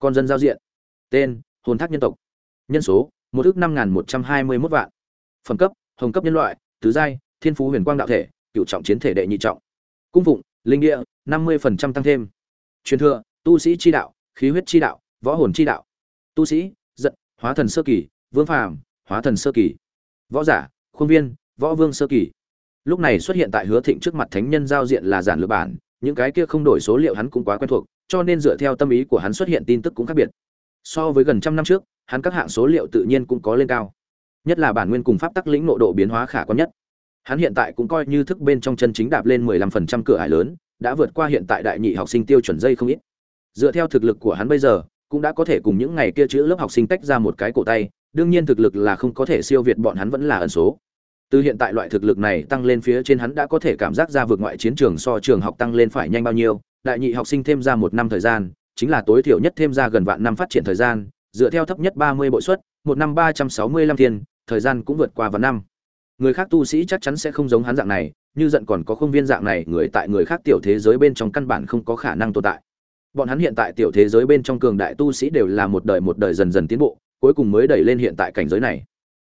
con dân giao diện. Tên, hồn thác nhân tộc. Nhân số, một ước năm một trăm hai mươi mốt vạn. Phẩm cấp, hồng cấp nhân loại, tứ giai, thiên phú huyền quang đạo thể, cựu trọng chiến thể đệ nhị trọng. Cung phụng, linh địa, năm mươi phần trăm tăng thêm. Truyền thừa, tu sĩ chi đạo, khí huyết chi đạo, võ hồn chi đạo. Tu sĩ, giận, hóa thần sơ kỳ, vương phàm, hóa thần sơ kỳ. Võ giả, khuôn viên, võ vương sơ kỳ. Lúc này xuất hiện tại hứa thịnh trước mặt thánh nhân giao diện là giản lược bản những cái kia không đổi số liệu hắn cũng quá quen thuộc, cho nên dựa theo tâm ý của hắn xuất hiện tin tức cũng khác biệt. So với gần trăm năm trước, hắn các hạng số liệu tự nhiên cũng có lên cao. Nhất là bản nguyên cùng pháp tắc lĩnh nộ độ biến hóa khả quan nhất. Hắn hiện tại cũng coi như thức bên trong chân chính đạp lên 15% cửa ải lớn, đã vượt qua hiện tại đại nhị học sinh tiêu chuẩn dây không ít. Dựa theo thực lực của hắn bây giờ, cũng đã có thể cùng những ngày kia chữ lớp học sinh tách ra một cái cổ tay, đương nhiên thực lực là không có thể siêu việt bọn hắn vẫn là ẩn số từ hiện tại loại thực lực này tăng lên phía trên hắn đã có thể cảm giác ra vượt ngoại chiến trường so trường học tăng lên phải nhanh bao nhiêu, đại nhị học sinh thêm ra một năm thời gian, chính là tối thiểu nhất thêm ra gần vạn năm phát triển thời gian, dựa theo thấp nhất ba mươi bội suất, một năm ba trăm sáu mươi lăm thiên, thời gian cũng vượt qua vạn năm. Người khác tu sĩ chắc chắn sẽ không giống hắn dạng này, như giận còn có không viên dạng này, người tại người khác tiểu thế giới bên trong căn bản không có khả năng tồn tại. Bọn hắn hiện tại tiểu thế giới bên trong cường đại tu sĩ đều là một đời một đời dần dần tiến bộ, cuối cùng mới đẩy lên hiện tại cảnh giới này.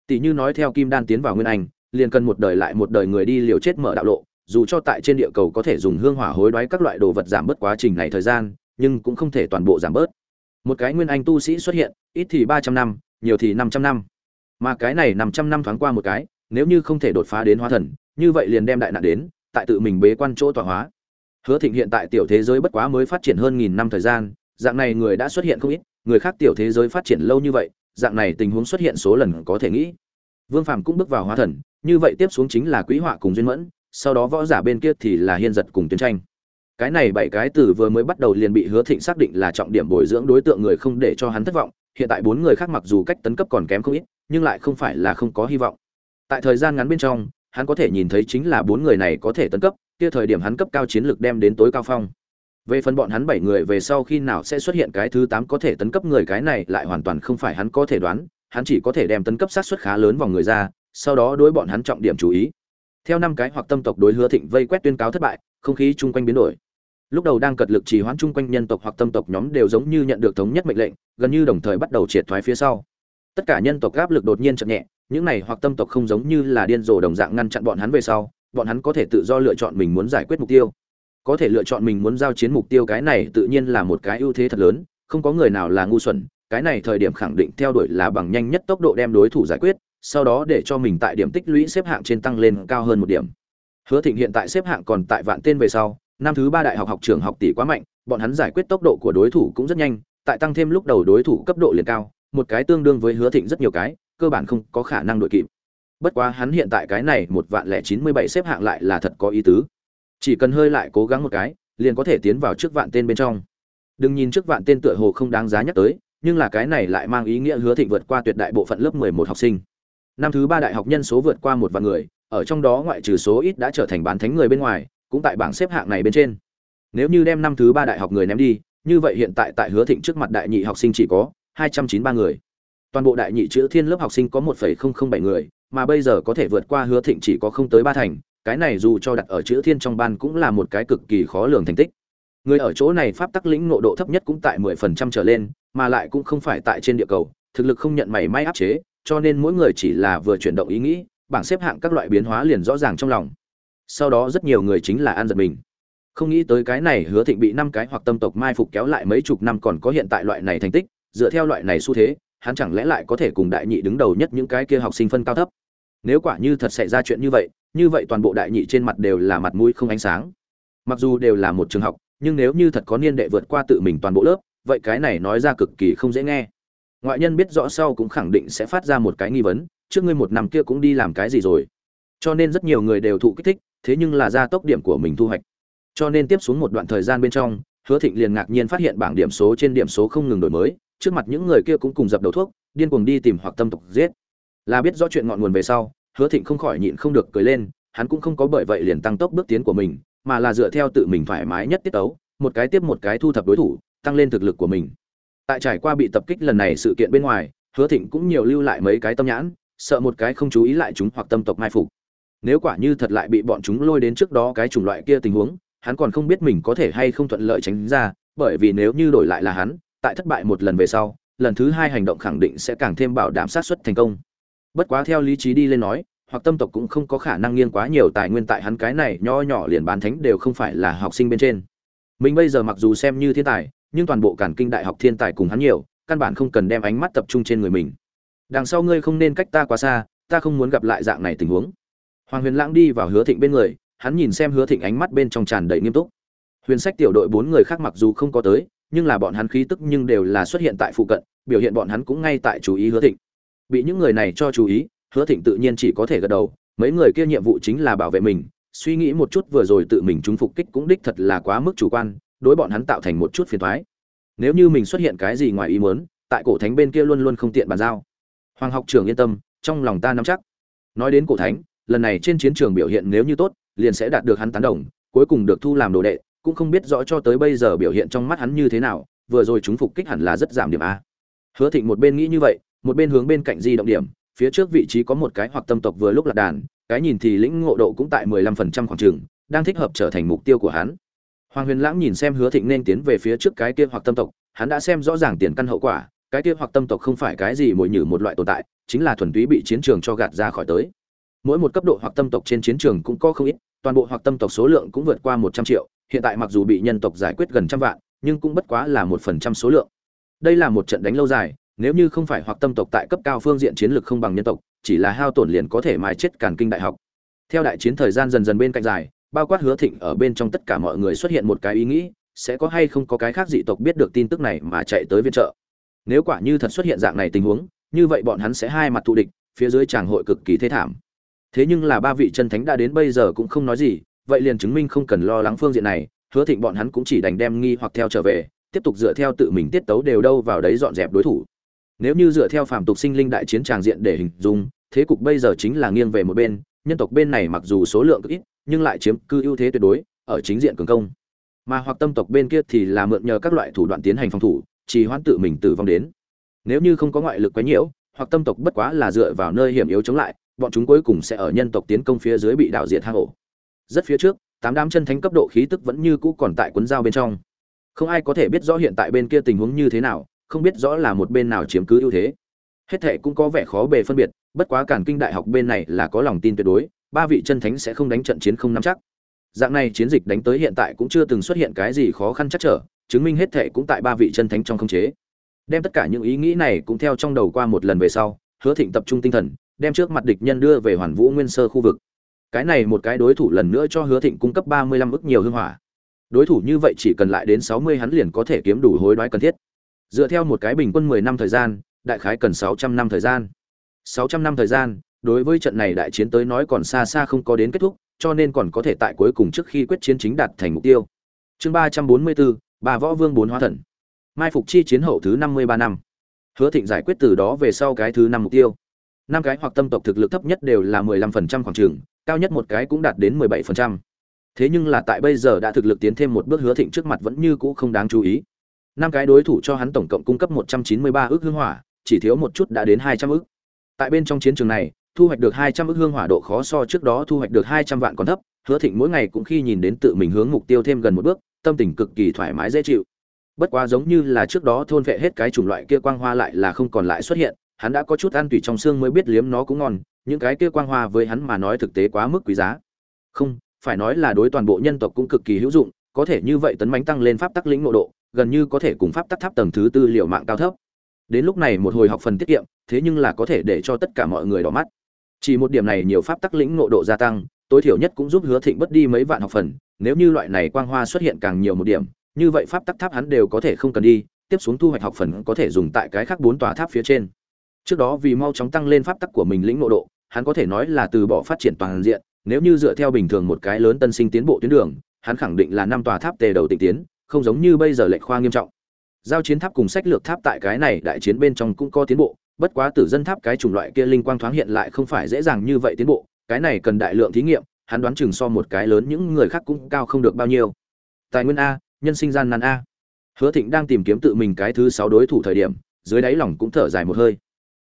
Tỷ như nói theo kim đan tiến vào nguyên anh liền cần một đời lại một đời người đi liều chết mở đạo lộ, dù cho tại trên địa cầu có thể dùng hương hỏa hối đoái các loại đồ vật giảm bớt quá trình này thời gian, nhưng cũng không thể toàn bộ giảm bớt. Một cái nguyên anh tu sĩ xuất hiện, ít thì ba trăm năm, nhiều thì năm trăm năm. Mà cái này năm trăm năm thoáng qua một cái, nếu như không thể đột phá đến hóa thần, như vậy liền đem đại nạn đến, tại tự mình bế quan chỗ tọa hóa. Hứa thịnh hiện tại tiểu thế giới bất quá mới phát triển hơn nghìn năm thời gian, dạng này người đã xuất hiện không ít, người khác tiểu thế giới phát triển lâu như vậy, dạng này tình huống xuất hiện số lần có thể nghĩ. Vương phàm cũng bước vào hóa thần như vậy tiếp xuống chính là quý họa cùng duyên mẫn, sau đó võ giả bên kia thì là hiên giật cùng tuyến tranh. Cái này bảy cái từ vừa mới bắt đầu liền bị hứa thịnh xác định là trọng điểm bồi dưỡng đối tượng người không để cho hắn thất vọng. Hiện tại bốn người khác mặc dù cách tấn cấp còn kém không ít, nhưng lại không phải là không có hy vọng. Tại thời gian ngắn bên trong, hắn có thể nhìn thấy chính là bốn người này có thể tấn cấp, kia thời điểm hắn cấp cao chiến lược đem đến tối cao phong. Về phần bọn hắn bảy người về sau khi nào sẽ xuất hiện cái thứ tám có thể tấn cấp người cái này lại hoàn toàn không phải hắn có thể đoán, hắn chỉ có thể đem tấn cấp sát xuất khá lớn vào người ra sau đó đối bọn hắn trọng điểm chú ý. Theo năm cái hoặc tâm tộc đối hứa thịnh vây quét tuyên cáo thất bại, không khí chung quanh biến đổi. Lúc đầu đang cật lực trì hoãn chung quanh nhân tộc hoặc tâm tộc nhóm đều giống như nhận được thống nhất mệnh lệnh, gần như đồng thời bắt đầu triệt thoái phía sau. Tất cả nhân tộc áp lực đột nhiên chậm nhẹ, những này hoặc tâm tộc không giống như là điên rồ đồng dạng ngăn chặn bọn hắn về sau, bọn hắn có thể tự do lựa chọn mình muốn giải quyết mục tiêu. Có thể lựa chọn mình muốn giao chiến mục tiêu cái này tự nhiên là một cái ưu thế thật lớn, không có người nào là ngu xuẩn, cái này thời điểm khẳng định theo đuổi là bằng nhanh nhất tốc độ đem đối thủ giải quyết sau đó để cho mình tại điểm tích lũy xếp hạng trên tăng lên cao hơn một điểm. Hứa thịnh hiện tại xếp hạng còn tại vạn tên về sau, năm thứ ba đại học học trường học tỷ quá mạnh, bọn hắn giải quyết tốc độ của đối thủ cũng rất nhanh, tại tăng thêm lúc đầu đối thủ cấp độ liền cao, một cái tương đương với hứa thịnh rất nhiều cái, cơ bản không có khả năng đội kịp. Bất quá hắn hiện tại cái này một vạn lẻ chín mươi bảy xếp hạng lại là thật có ý tứ. Chỉ cần hơi lại cố gắng một cái, liền có thể tiến vào trước vạn tên bên trong. Đừng nhìn trước vạn tên tựa hồ không đáng giá nhắc tới, nhưng là cái này lại mang ý nghĩa hứa thịnh vượt qua tuyệt đại bộ phận lớp mười một học sinh năm thứ ba đại học nhân số vượt qua một vạn người, ở trong đó ngoại trừ số ít đã trở thành bán thánh người bên ngoài, cũng tại bảng xếp hạng này bên trên. Nếu như đem năm thứ ba đại học người ném đi, như vậy hiện tại tại hứa thịnh trước mặt đại nhị học sinh chỉ có hai trăm chín ba người. Toàn bộ đại nhị chữ thiên lớp học sinh có một phẩy không không bảy người, mà bây giờ có thể vượt qua hứa thịnh chỉ có không tới ba thành, cái này dù cho đặt ở chữ thiên trong ban cũng là một cái cực kỳ khó lường thành tích. Người ở chỗ này pháp tắc lĩnh nộ độ thấp nhất cũng tại mười phần trăm trở lên, mà lại cũng không phải tại trên địa cầu, thực lực không nhận mảy may áp chế cho nên mỗi người chỉ là vừa chuyển động ý nghĩ, bảng xếp hạng các loại biến hóa liền rõ ràng trong lòng. Sau đó rất nhiều người chính là ăn giật mình. Không nghĩ tới cái này hứa thịnh bị năm cái hoặc tâm tộc mai phục kéo lại mấy chục năm còn có hiện tại loại này thành tích, dựa theo loại này xu thế, hắn chẳng lẽ lại có thể cùng đại nhị đứng đầu nhất những cái kia học sinh phân cao thấp? Nếu quả như thật xảy ra chuyện như vậy như vậy toàn bộ đại nhị trên mặt đều là mặt mũi không ánh sáng. Mặc dù đều là một trường học, nhưng nếu như thật có niên đệ vượt qua tự mình toàn bộ lớp, vậy cái này nói ra cực kỳ không dễ nghe ngoại nhân biết rõ sau cũng khẳng định sẽ phát ra một cái nghi vấn, trước ngươi một năm kia cũng đi làm cái gì rồi? Cho nên rất nhiều người đều thụ kích thích, thế nhưng là ra tốc điểm của mình thu hoạch. Cho nên tiếp xuống một đoạn thời gian bên trong, hứa thịnh liền ngạc nhiên phát hiện bảng điểm số trên điểm số không ngừng đổi mới, trước mặt những người kia cũng cùng dập đầu thuốc, điên cuồng đi tìm hoặc tâm tục giết. Là biết rõ chuyện ngọn nguồn về sau, hứa thịnh không khỏi nhịn không được cười lên, hắn cũng không có bởi vậy liền tăng tốc bước tiến của mình, mà là dựa theo tự mình thoải mái nhất tiết tấu, một cái tiếp một cái thu thập đối thủ, tăng lên thực lực của mình tại trải qua bị tập kích lần này sự kiện bên ngoài, hứa thịnh cũng nhiều lưu lại mấy cái tâm nhãn, sợ một cái không chú ý lại chúng hoặc tâm tộc mai phục. Nếu quả như thật lại bị bọn chúng lôi đến trước đó cái chủng loại kia tình huống, hắn còn không biết mình có thể hay không thuận lợi tránh ra, bởi vì nếu như đổi lại là hắn, tại thất bại một lần về sau, lần thứ hai hành động khẳng định sẽ càng thêm bảo đảm sát xuất thành công. Bất quá theo lý trí đi lên nói, hoặc tâm tộc cũng không có khả năng nghiêng quá nhiều tài nguyên tại hắn cái này nho nhỏ liền bán thánh đều không phải là học sinh bên trên. Mình bây giờ mặc dù xem như thiên tài nhưng toàn bộ cản kinh đại học thiên tài cùng hắn nhiều, căn bản không cần đem ánh mắt tập trung trên người mình. Đằng sau ngươi không nên cách ta quá xa, ta không muốn gặp lại dạng này tình huống. Hoàng huyền lãng đi vào hứa thịnh bên người, hắn nhìn xem hứa thịnh ánh mắt bên trong tràn đầy nghiêm túc. Huyền sách tiểu đội bốn người khác mặc dù không có tới, nhưng là bọn hắn khí tức nhưng đều là xuất hiện tại phụ cận, biểu hiện bọn hắn cũng ngay tại chú ý hứa thịnh. Bị những người này cho chú ý, hứa thịnh tự nhiên chỉ có thể gật đầu, mấy người kia nhiệm vụ chính là bảo vệ mình, suy nghĩ một chút vừa rồi tự mình chúng phục kích cũng đích thật là quá mức chủ quan đối bọn hắn tạo thành một chút phiền toái. nếu như mình xuất hiện cái gì ngoài ý muốn, tại cổ thánh bên kia luôn luôn không tiện bàn giao. Hoàng học trưởng yên tâm, trong lòng ta nắm chắc. Nói đến cổ thánh, lần này trên chiến trường biểu hiện nếu như tốt, liền sẽ đạt được hắn tán đồng, cuối cùng được thu làm đồ đệ, cũng không biết rõ cho tới bây giờ biểu hiện trong mắt hắn như thế nào, vừa rồi chúng phục kích hẳn là rất giảm điểm a. Hứa thịnh một bên nghĩ như vậy, một bên hướng bên cạnh di động điểm, phía trước vị trí có một cái hoặc tâm tộc vừa lúc lạc đàn, cái nhìn thì lĩnh ngộ độ cũng tại mười lăm phần trăm khoảng trường, đang thích hợp trở thành mục tiêu của hắn hoàng huyền lãng nhìn xem hứa thịnh nên tiến về phía trước cái kia hoặc tâm tộc, hắn đã xem rõ ràng tiền căn hậu quả, cái kia hoặc tâm tộc không phải cái gì mỗi nhử một loại tồn tại, chính là thuần túy bị chiến trường cho gạt ra khỏi tới. Mỗi một cấp độ hoặc tâm tộc trên chiến trường cũng có không ít, toàn bộ hoặc tâm tộc số lượng cũng vượt qua một trăm triệu, hiện tại mặc dù bị nhân tộc giải quyết gần trăm vạn, nhưng cũng bất quá là một phần trăm số lượng. Đây là một trận đánh lâu dài, nếu như không phải hoặc tâm tộc tại cấp cao phương diện chiến lược không bằng nhân tộc, chỉ là hao tổn liền có thể mài chết càn kinh đại học. Theo đại chiến thời gian dần dần bên cạnh dài bao quát hứa thịnh ở bên trong tất cả mọi người xuất hiện một cái ý nghĩ, sẽ có hay không có cái khác dị tộc biết được tin tức này mà chạy tới viện trợ. Nếu quả như thật xuất hiện dạng này tình huống, như vậy bọn hắn sẽ hai mặt thù địch, phía dưới tràng hội cực kỳ thế thảm. Thế nhưng là ba vị chân thánh đã đến bây giờ cũng không nói gì, vậy liền chứng minh không cần lo lắng phương diện này, hứa thịnh bọn hắn cũng chỉ đành đem nghi hoặc theo trở về, tiếp tục dựa theo tự mình tiết tấu đều đâu vào đấy dọn dẹp đối thủ. Nếu như dựa theo phàm tục sinh linh đại chiến tràng diện để hình dung, thế cục bây giờ chính là nghiêng về một bên nhân tộc bên này mặc dù số lượng ít, nhưng lại chiếm cư ưu thế tuyệt đối, ở chính diện cường công. Mà hoặc tâm tộc bên kia thì là mượn nhờ các loại thủ đoạn tiến hành phòng thủ chỉ hoãn tự mình tử vong đến. Nếu như không có ngoại lực quá nhiễu, hoặc tâm tộc bất quá là dựa vào nơi hiểm yếu chống lại, bọn chúng cuối cùng sẽ ở nhân tộc tiến công phía dưới bị đảo diệt hang ổ rất phía trước, tám đám chân thánh cấp độ khí tức vẫn như cũ còn tại cuốn dao bên trong. Không ai có thể biết rõ hiện tại bên kia tình huống như thế nào, không biết rõ là một bên nào chiếm cứ ưu thế. Hết thệ cũng có vẻ khó bề phân biệt bất quá cản kinh đại học bên này là có lòng tin tuyệt đối, ba vị chân thánh sẽ không đánh trận chiến không nắm chắc. Dạng này chiến dịch đánh tới hiện tại cũng chưa từng xuất hiện cái gì khó khăn chắc trở, chứng minh hết thệ cũng tại ba vị chân thánh trong không chế. Đem tất cả những ý nghĩ này cũng theo trong đầu qua một lần về sau, hứa thịnh tập trung tinh thần, đem trước mặt địch nhân đưa về hoàn vũ nguyên sơ khu vực. Cái này một cái đối thủ lần nữa cho hứa thịnh cung cấp ba mươi lăm ức nhiều hương hỏa. Đối thủ như vậy chỉ cần lại đến sáu mươi hắn liền có thể kiếm đủ hối đoái cần thiết. Dựa theo một cái bình quân mười năm thời gian, đại khái cần sáu trăm năm thời gian sáu trăm năm thời gian, đối với trận này đại chiến tới nói còn xa xa không có đến kết thúc, cho nên còn có thể tại cuối cùng trước khi quyết chiến chính đạt thành mục tiêu. Chương ba trăm bốn mươi bốn, bà võ vương bốn hóa thần. Mai phục chi chiến hậu thứ năm mươi ba năm. Hứa thịnh giải quyết từ đó về sau cái thứ năm mục tiêu. Năm cái hoặc tâm tộc thực lực thấp nhất đều là mười lăm phần trăm khoảng trường, cao nhất một cái cũng đạt đến mười bảy phần trăm. Thế nhưng là tại bây giờ đã thực lực tiến thêm một bước hứa thịnh trước mặt vẫn như cũ không đáng chú ý. Năm cái đối thủ cho hắn tổng cộng cung cấp một trăm chín mươi ba ước hương hỏa, chỉ thiếu một chút đã đến hai trăm ước tại bên trong chiến trường này, thu hoạch được hai trăm ước hương hỏa độ khó so trước đó thu hoạch được hai trăm vạn còn thấp, hứa thịnh mỗi ngày cũng khi nhìn đến tự mình hướng mục tiêu thêm gần một bước, tâm tình cực kỳ thoải mái dễ chịu. Bất quá giống như là trước đó thôn vệ hết cái chủng loại kia quang hoa lại là không còn lại xuất hiện, hắn đã có chút ăn tùy trong xương mới biết liếm nó cũng ngon, những cái kia quang hoa với hắn mà nói thực tế quá mức quý giá. Không, phải nói là đối toàn bộ nhân tộc cũng cực kỳ hữu dụng, có thể như vậy tấn mánh tăng lên pháp tắc lĩnh ngộ độ, gần như có thể cùng pháp tắc tháp tầng thứ tư liệu mạng cao thấp đến lúc này một hồi học phần tiết kiệm, thế nhưng là có thể để cho tất cả mọi người đỏ mắt. Chỉ một điểm này nhiều pháp tắc lĩnh ngộ độ gia tăng, tối thiểu nhất cũng giúp hứa thịnh bất đi mấy vạn học phần, nếu như loại này quang hoa xuất hiện càng nhiều một điểm, như vậy pháp tắc tháp hắn đều có thể không cần đi, tiếp xuống thu hoạch học phần có thể dùng tại cái khác bốn tòa tháp phía trên. Trước đó vì mau chóng tăng lên pháp tắc của mình lĩnh ngộ độ, hắn có thể nói là từ bỏ phát triển toàn diện, nếu như dựa theo bình thường một cái lớn tân sinh tiến bộ tuyến đường, hắn khẳng định là năm tòa tháp tề đầu tịnh tiến, không giống như bây giờ lệch khoa nghiêm trọng giao chiến tháp cùng sách lược tháp tại cái này đại chiến bên trong cũng có tiến bộ, bất quá tử dân tháp cái chủng loại kia linh quang thoáng hiện lại không phải dễ dàng như vậy tiến bộ, cái này cần đại lượng thí nghiệm, hắn đoán chừng so một cái lớn những người khác cũng cao không được bao nhiêu. Tài nguyên a, nhân sinh gian nan a. Hứa thịnh đang tìm kiếm tự mình cái thứ sáu đối thủ thời điểm, dưới đáy lòng cũng thở dài một hơi.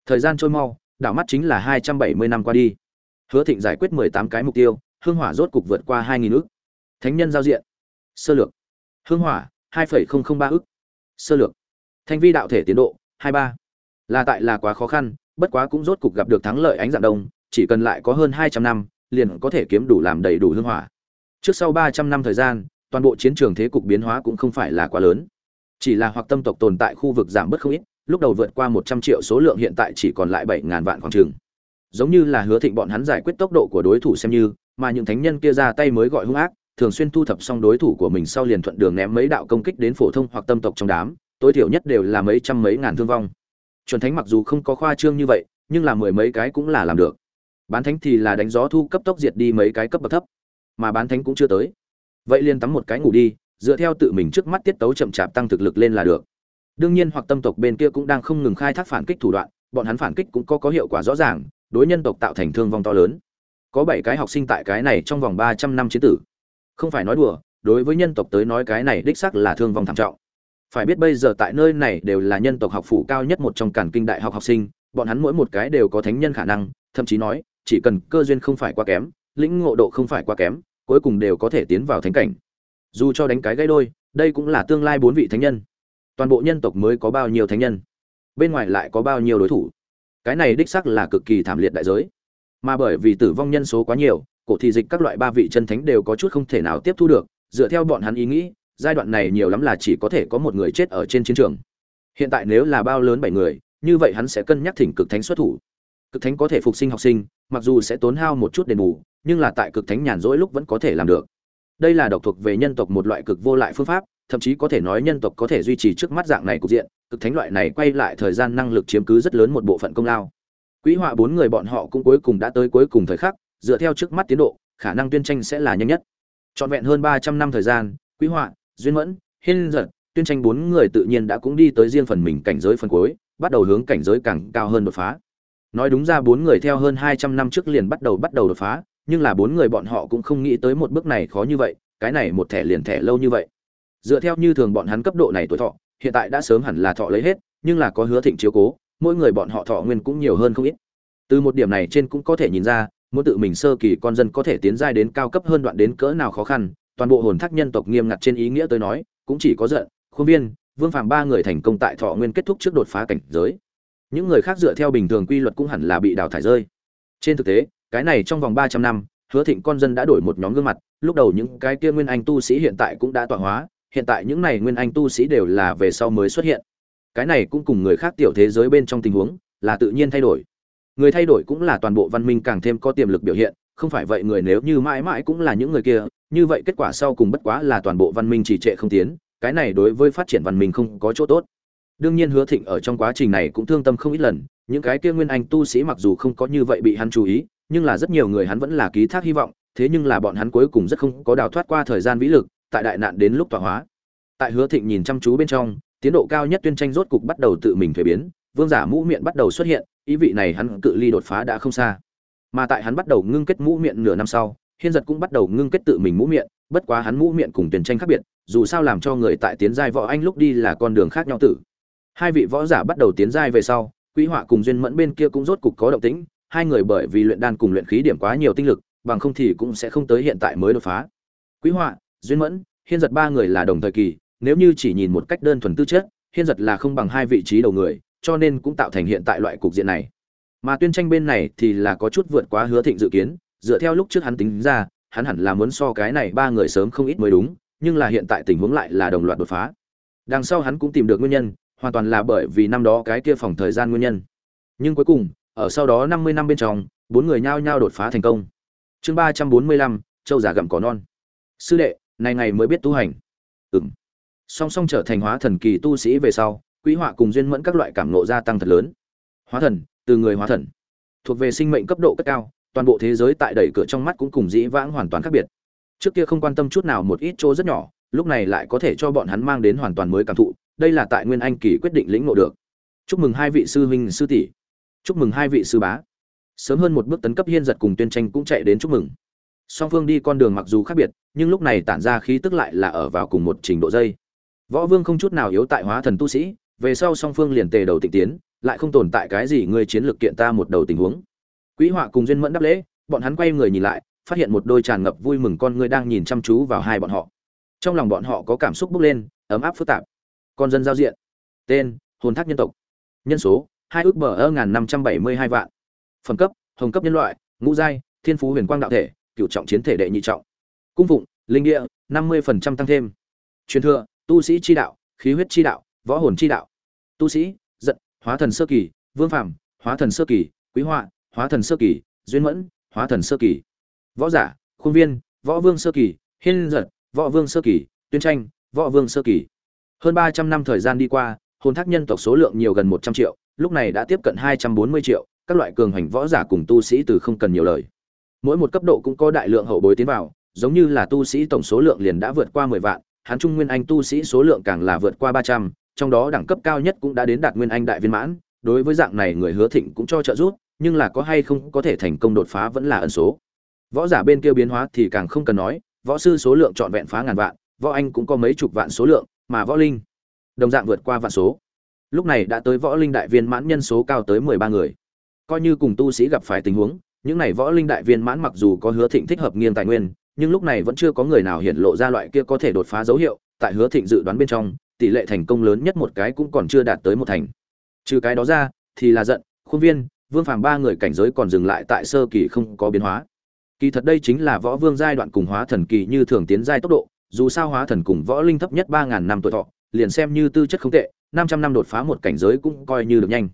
Thời gian trôi mau, đảo mắt chính là hai trăm bảy mươi năm qua đi. Hứa thịnh giải quyết mười tám cái mục tiêu, hương hỏa rốt cục vượt qua hai nghìn ước thánh nhân giao diện. Sơ lược. Hương hỏa, hai phẩy không không ba ước sơ lược. Thanh vi đạo thể tiến độ, hai ba. Là tại là quá khó khăn, bất quá cũng rốt cục gặp được thắng lợi ánh dạng đông, chỉ cần lại có hơn hai trăm năm, liền có thể kiếm đủ làm đầy đủ hương hỏa. Trước sau ba trăm năm thời gian, toàn bộ chiến trường thế cục biến hóa cũng không phải là quá lớn. Chỉ là hoặc tâm tộc tồn tại khu vực giảm bớt không ít, lúc đầu vượt qua một trăm triệu số lượng hiện tại chỉ còn lại bảy ngàn vạn khoảng trường. Giống như là hứa thịnh bọn hắn giải quyết tốc độ của đối thủ xem như, mà những thánh nhân kia ra tay mới gọi hung ác thường xuyên thu thập xong đối thủ của mình sau liền thuận đường ném mấy đạo công kích đến phổ thông hoặc tâm tộc trong đám, tối thiểu nhất đều là mấy trăm mấy ngàn thương vong. Chuẩn thánh mặc dù không có khoa trương như vậy, nhưng là mười mấy cái cũng là làm được. Bán thánh thì là đánh gió thu cấp tốc diệt đi mấy cái cấp bậc thấp, mà bán thánh cũng chưa tới. Vậy liền tắm một cái ngủ đi, dựa theo tự mình trước mắt tiết tấu chậm chạp tăng thực lực lên là được. Đương nhiên hoặc tâm tộc bên kia cũng đang không ngừng khai thác phản kích thủ đoạn, bọn hắn phản kích cũng có có hiệu quả rõ ràng, đối nhân tộc tạo thành thương vong to lớn. Có bảy cái học sinh tại cái này trong vòng ba trăm năm chiến tử không phải nói đùa, đối với nhân tộc tới nói cái này đích xác là thương vong thảm trọng. Phải biết bây giờ tại nơi này đều là nhân tộc học phủ cao nhất một trong cản kinh đại học học sinh, bọn hắn mỗi một cái đều có thánh nhân khả năng, thậm chí nói, chỉ cần cơ duyên không phải quá kém, lĩnh ngộ độ không phải quá kém, cuối cùng đều có thể tiến vào thánh cảnh. Dù cho đánh cái gãy đôi, đây cũng là tương lai bốn vị thánh nhân. Toàn bộ nhân tộc mới có bao nhiêu thánh nhân? Bên ngoài lại có bao nhiêu đối thủ? Cái này đích xác là cực kỳ thảm liệt đại giới. Mà bởi vì tử vong nhân số quá nhiều cổ thị dịch các loại ba vị chân thánh đều có chút không thể nào tiếp thu được, dựa theo bọn hắn ý nghĩ, giai đoạn này nhiều lắm là chỉ có thể có một người chết ở trên chiến trường. Hiện tại nếu là bao lớn bảy người, như vậy hắn sẽ cân nhắc thỉnh cực thánh xuất thủ. Cực thánh có thể phục sinh học sinh, mặc dù sẽ tốn hao một chút đền bù, nhưng là tại cực thánh nhàn rỗi lúc vẫn có thể làm được. Đây là độc thuộc về nhân tộc một loại cực vô lại phương pháp, thậm chí có thể nói nhân tộc có thể duy trì trước mắt dạng này cục diện, cực thánh loại này quay lại thời gian năng lực chiếm cứ rất lớn một bộ phận công lao. Quỹ họa bốn người bọn họ cũng cuối cùng đã tới cuối cùng thời khắc dựa theo trước mắt tiến độ, khả năng tuyên tranh sẽ là nhanh nhất. Trọn vẹn hơn ba trăm năm thời gian, quý họa, duyên mẫn, hiên giật, tuyên tranh bốn người tự nhiên đã cũng đi tới riêng phần mình cảnh giới phần cuối, bắt đầu hướng cảnh giới càng cao hơn đột phá. Nói đúng ra bốn người theo hơn hai trăm năm trước liền bắt đầu bắt đầu đột phá, nhưng là bốn người bọn họ cũng không nghĩ tới một bước này khó như vậy, cái này một thẻ liền thẻ lâu như vậy. Dựa theo như thường bọn hắn cấp độ này tuổi thọ, hiện tại đã sớm hẳn là thọ lấy hết, nhưng là có hứa thịnh chiếu cố, mỗi người bọn họ thọ nguyên cũng nhiều hơn không ít. Từ một điểm này trên cũng có thể nhìn ra muốn tự mình sơ kỳ con dân có thể tiến giai đến cao cấp hơn đoạn đến cỡ nào khó khăn, toàn bộ hồn thác nhân tộc nghiêm ngặt trên ý nghĩa tới nói, cũng chỉ có giận, khuôn viên, vương phàm ba người thành công tại thọ nguyên kết thúc trước đột phá cảnh giới. Những người khác dựa theo bình thường quy luật cũng hẳn là bị đào thải rơi. Trên thực tế, cái này trong vòng ba trăm năm, hứa thịnh con dân đã đổi một nhóm gương mặt, lúc đầu những cái kia nguyên anh tu sĩ hiện tại cũng đã tọa hóa, hiện tại những này nguyên anh tu sĩ đều là về sau mới xuất hiện. Cái này cũng cùng người khác tiểu thế giới bên trong tình huống là tự nhiên thay đổi người thay đổi cũng là toàn bộ văn minh càng thêm có tiềm lực biểu hiện, không phải vậy người nếu như mãi mãi cũng là những người kia, như vậy kết quả sau cùng bất quá là toàn bộ văn minh trì trệ không tiến, cái này đối với phát triển văn minh không có chỗ tốt. Đương nhiên hứa thịnh ở trong quá trình này cũng thương tâm không ít lần, những cái kia nguyên anh tu sĩ mặc dù không có như vậy bị hắn chú ý, nhưng là rất nhiều người hắn vẫn là ký thác hy vọng, thế nhưng là bọn hắn cuối cùng rất không có đào thoát qua thời gian vĩ lực, tại đại nạn đến lúc tọa hóa. Tại hứa thịnh nhìn chăm chú bên trong, tiến độ cao nhất tuyên tranh rốt cục bắt đầu tự mình thuế biến vương giả mũ miệng bắt đầu xuất hiện, ý vị này hắn cự ly đột phá đã không xa. Mà tại hắn bắt đầu ngưng kết mũ miệng nửa năm sau, hiên giật cũng bắt đầu ngưng kết tự mình mũ miệng, bất quá hắn mũ miệng cùng tuyển tranh khác biệt, dù sao làm cho người tại tiến giai võ anh lúc đi là con đường khác nhau tử. Hai vị võ giả bắt đầu tiến giai về sau, quý họa cùng duyên mẫn bên kia cũng rốt cục có động tĩnh, hai người bởi vì luyện đan cùng luyện khí điểm quá nhiều tinh lực, bằng không thì cũng sẽ không tới hiện tại mới đột phá. Quý họa, duyên mẫn, hiên giật ba người là đồng thời kỳ, nếu như chỉ nhìn một cách đơn thuần tư chất, hiên giật là không bằng hai vị trí đầu người cho nên cũng tạo thành hiện tại loại cục diện này. Mà tuyên tranh bên này thì là có chút vượt quá hứa thịnh dự kiến, dựa theo lúc trước hắn tính ra, hắn hẳn là muốn so cái này ba người sớm không ít mới đúng, nhưng là hiện tại tình huống lại là đồng loạt đột phá. Đằng sau hắn cũng tìm được nguyên nhân, hoàn toàn là bởi vì năm đó cái kia phòng thời gian nguyên nhân. Nhưng cuối cùng, ở sau đó năm mươi năm bên trong, bốn người nhao nhao đột phá thành công. Chương ba trăm bốn mươi lăm, châu già gặm cỏ non. Sư đệ, này ngày mới biết tu hành. Ừm. song song trở thành hóa thần kỳ tu sĩ về sau quý họa cùng duyên mẫn các loại cảm nộ gia tăng thật lớn. Hóa thần, từ người hóa thần. Thuộc về sinh mệnh cấp độ cấp cao, toàn bộ thế giới tại đẩy cửa trong mắt cũng cùng dĩ vãng hoàn toàn khác biệt. Trước kia không quan tâm chút nào một ít chỗ rất nhỏ, lúc này lại có thể cho bọn hắn mang đến hoàn toàn mới cảm thụ, đây là tại nguyên anh kỳ quyết định lĩnh ngộ được. Chúc mừng hai vị sư huynh sư tỷ. Chúc mừng hai vị sư bá. Sớm hơn một bước tấn cấp hiên giật cùng tuyên tranh cũng chạy đến chúc mừng. Song phương đi con đường mặc dù khác biệt, nhưng lúc này tản ra khí tức lại là ở vào cùng một trình độ dây. Võ vương không chút nào yếu tại hóa thần tu sĩ về sau song phương liền tề đầu tịnh tiến, lại không tồn tại cái gì người chiến lược kiện ta một đầu tình huống. Quý họa cùng duyên mẫn đáp lễ, bọn hắn quay người nhìn lại, phát hiện một đôi tràn ngập vui mừng con ngươi đang nhìn chăm chú vào hai bọn họ. Trong lòng bọn họ có cảm xúc bốc lên, ấm áp phức tạp. Con dân giao diện. Tên, hồn thác nhân tộc. Nhân số, hai ước bờ ơ ngàn năm trăm bảy mươi hai vạn. Phẩm cấp, hồng cấp nhân loại, ngũ giai, thiên phú huyền quang đạo thể cựu trọng chiến thể đệ nhị trọng. Cung phụng, linh địa, năm mươi phần trăm tăng thêm. Truyền thừa, tu sĩ chi đạo, khí huyết chi đạo võ hồn chi đạo. Tu sĩ, giận, hóa thần sơ kỳ, vương phàm, hóa thần sơ kỳ, quý họa, hóa thần sơ kỳ, duyên mẫn, hóa thần sơ kỳ. Võ giả, khuôn viên, võ vương sơ kỳ, hiên giật, võ vương sơ kỳ, tuyên tranh, võ vương sơ kỳ. Hơn ba trăm năm thời gian đi qua, hồn thác nhân tộc số lượng nhiều gần một trăm triệu, lúc này đã tiếp cận hai trăm bốn mươi triệu, các loại cường hành võ giả cùng tu sĩ từ không cần nhiều lời. Mỗi một cấp độ cũng có đại lượng hậu bối tiến vào, giống như là tu sĩ tổng số lượng liền đã vượt qua mười vạn hán trung nguyên anh tu sĩ số lượng càng là vượt qua ba trăm trong đó đẳng cấp cao nhất cũng đã đến đạt nguyên anh đại viên mãn, đối với dạng này người hứa thịnh cũng cho trợ giúp, nhưng là có hay không có thể thành công đột phá vẫn là ẩn số. Võ giả bên kia biến hóa thì càng không cần nói, võ sư số lượng trọn vẹn phá ngàn vạn, võ anh cũng có mấy chục vạn số lượng, mà võ linh, đồng dạng vượt qua vạn số. Lúc này đã tới võ linh đại viên mãn nhân số cao tới mười ba người. Coi như cùng tu sĩ gặp phải tình huống, những này võ linh đại viên mãn mặc dù có hứa thịnh thích hợp nghiêng tài nguyên, nhưng lúc này vẫn chưa có người nào hiện lộ ra loại kia có thể đột phá dấu hiệu, tại hứa thịnh dự đoán bên trong tỷ lệ thành công lớn nhất một cái cũng còn chưa đạt tới một thành. Trừ cái đó ra, thì là giận, khuôn viên, vương phàm ba người cảnh giới còn dừng lại tại sơ kỳ không có biến hóa. Kỳ thật đây chính là võ vương giai đoạn cùng hóa thần kỳ như thường tiến giai tốc độ, dù sao hóa thần cùng võ linh thấp nhất ba ngàn năm tuổi thọ, liền xem như tư chất không tệ, năm trăm năm đột phá một cảnh giới cũng coi như được nhanh.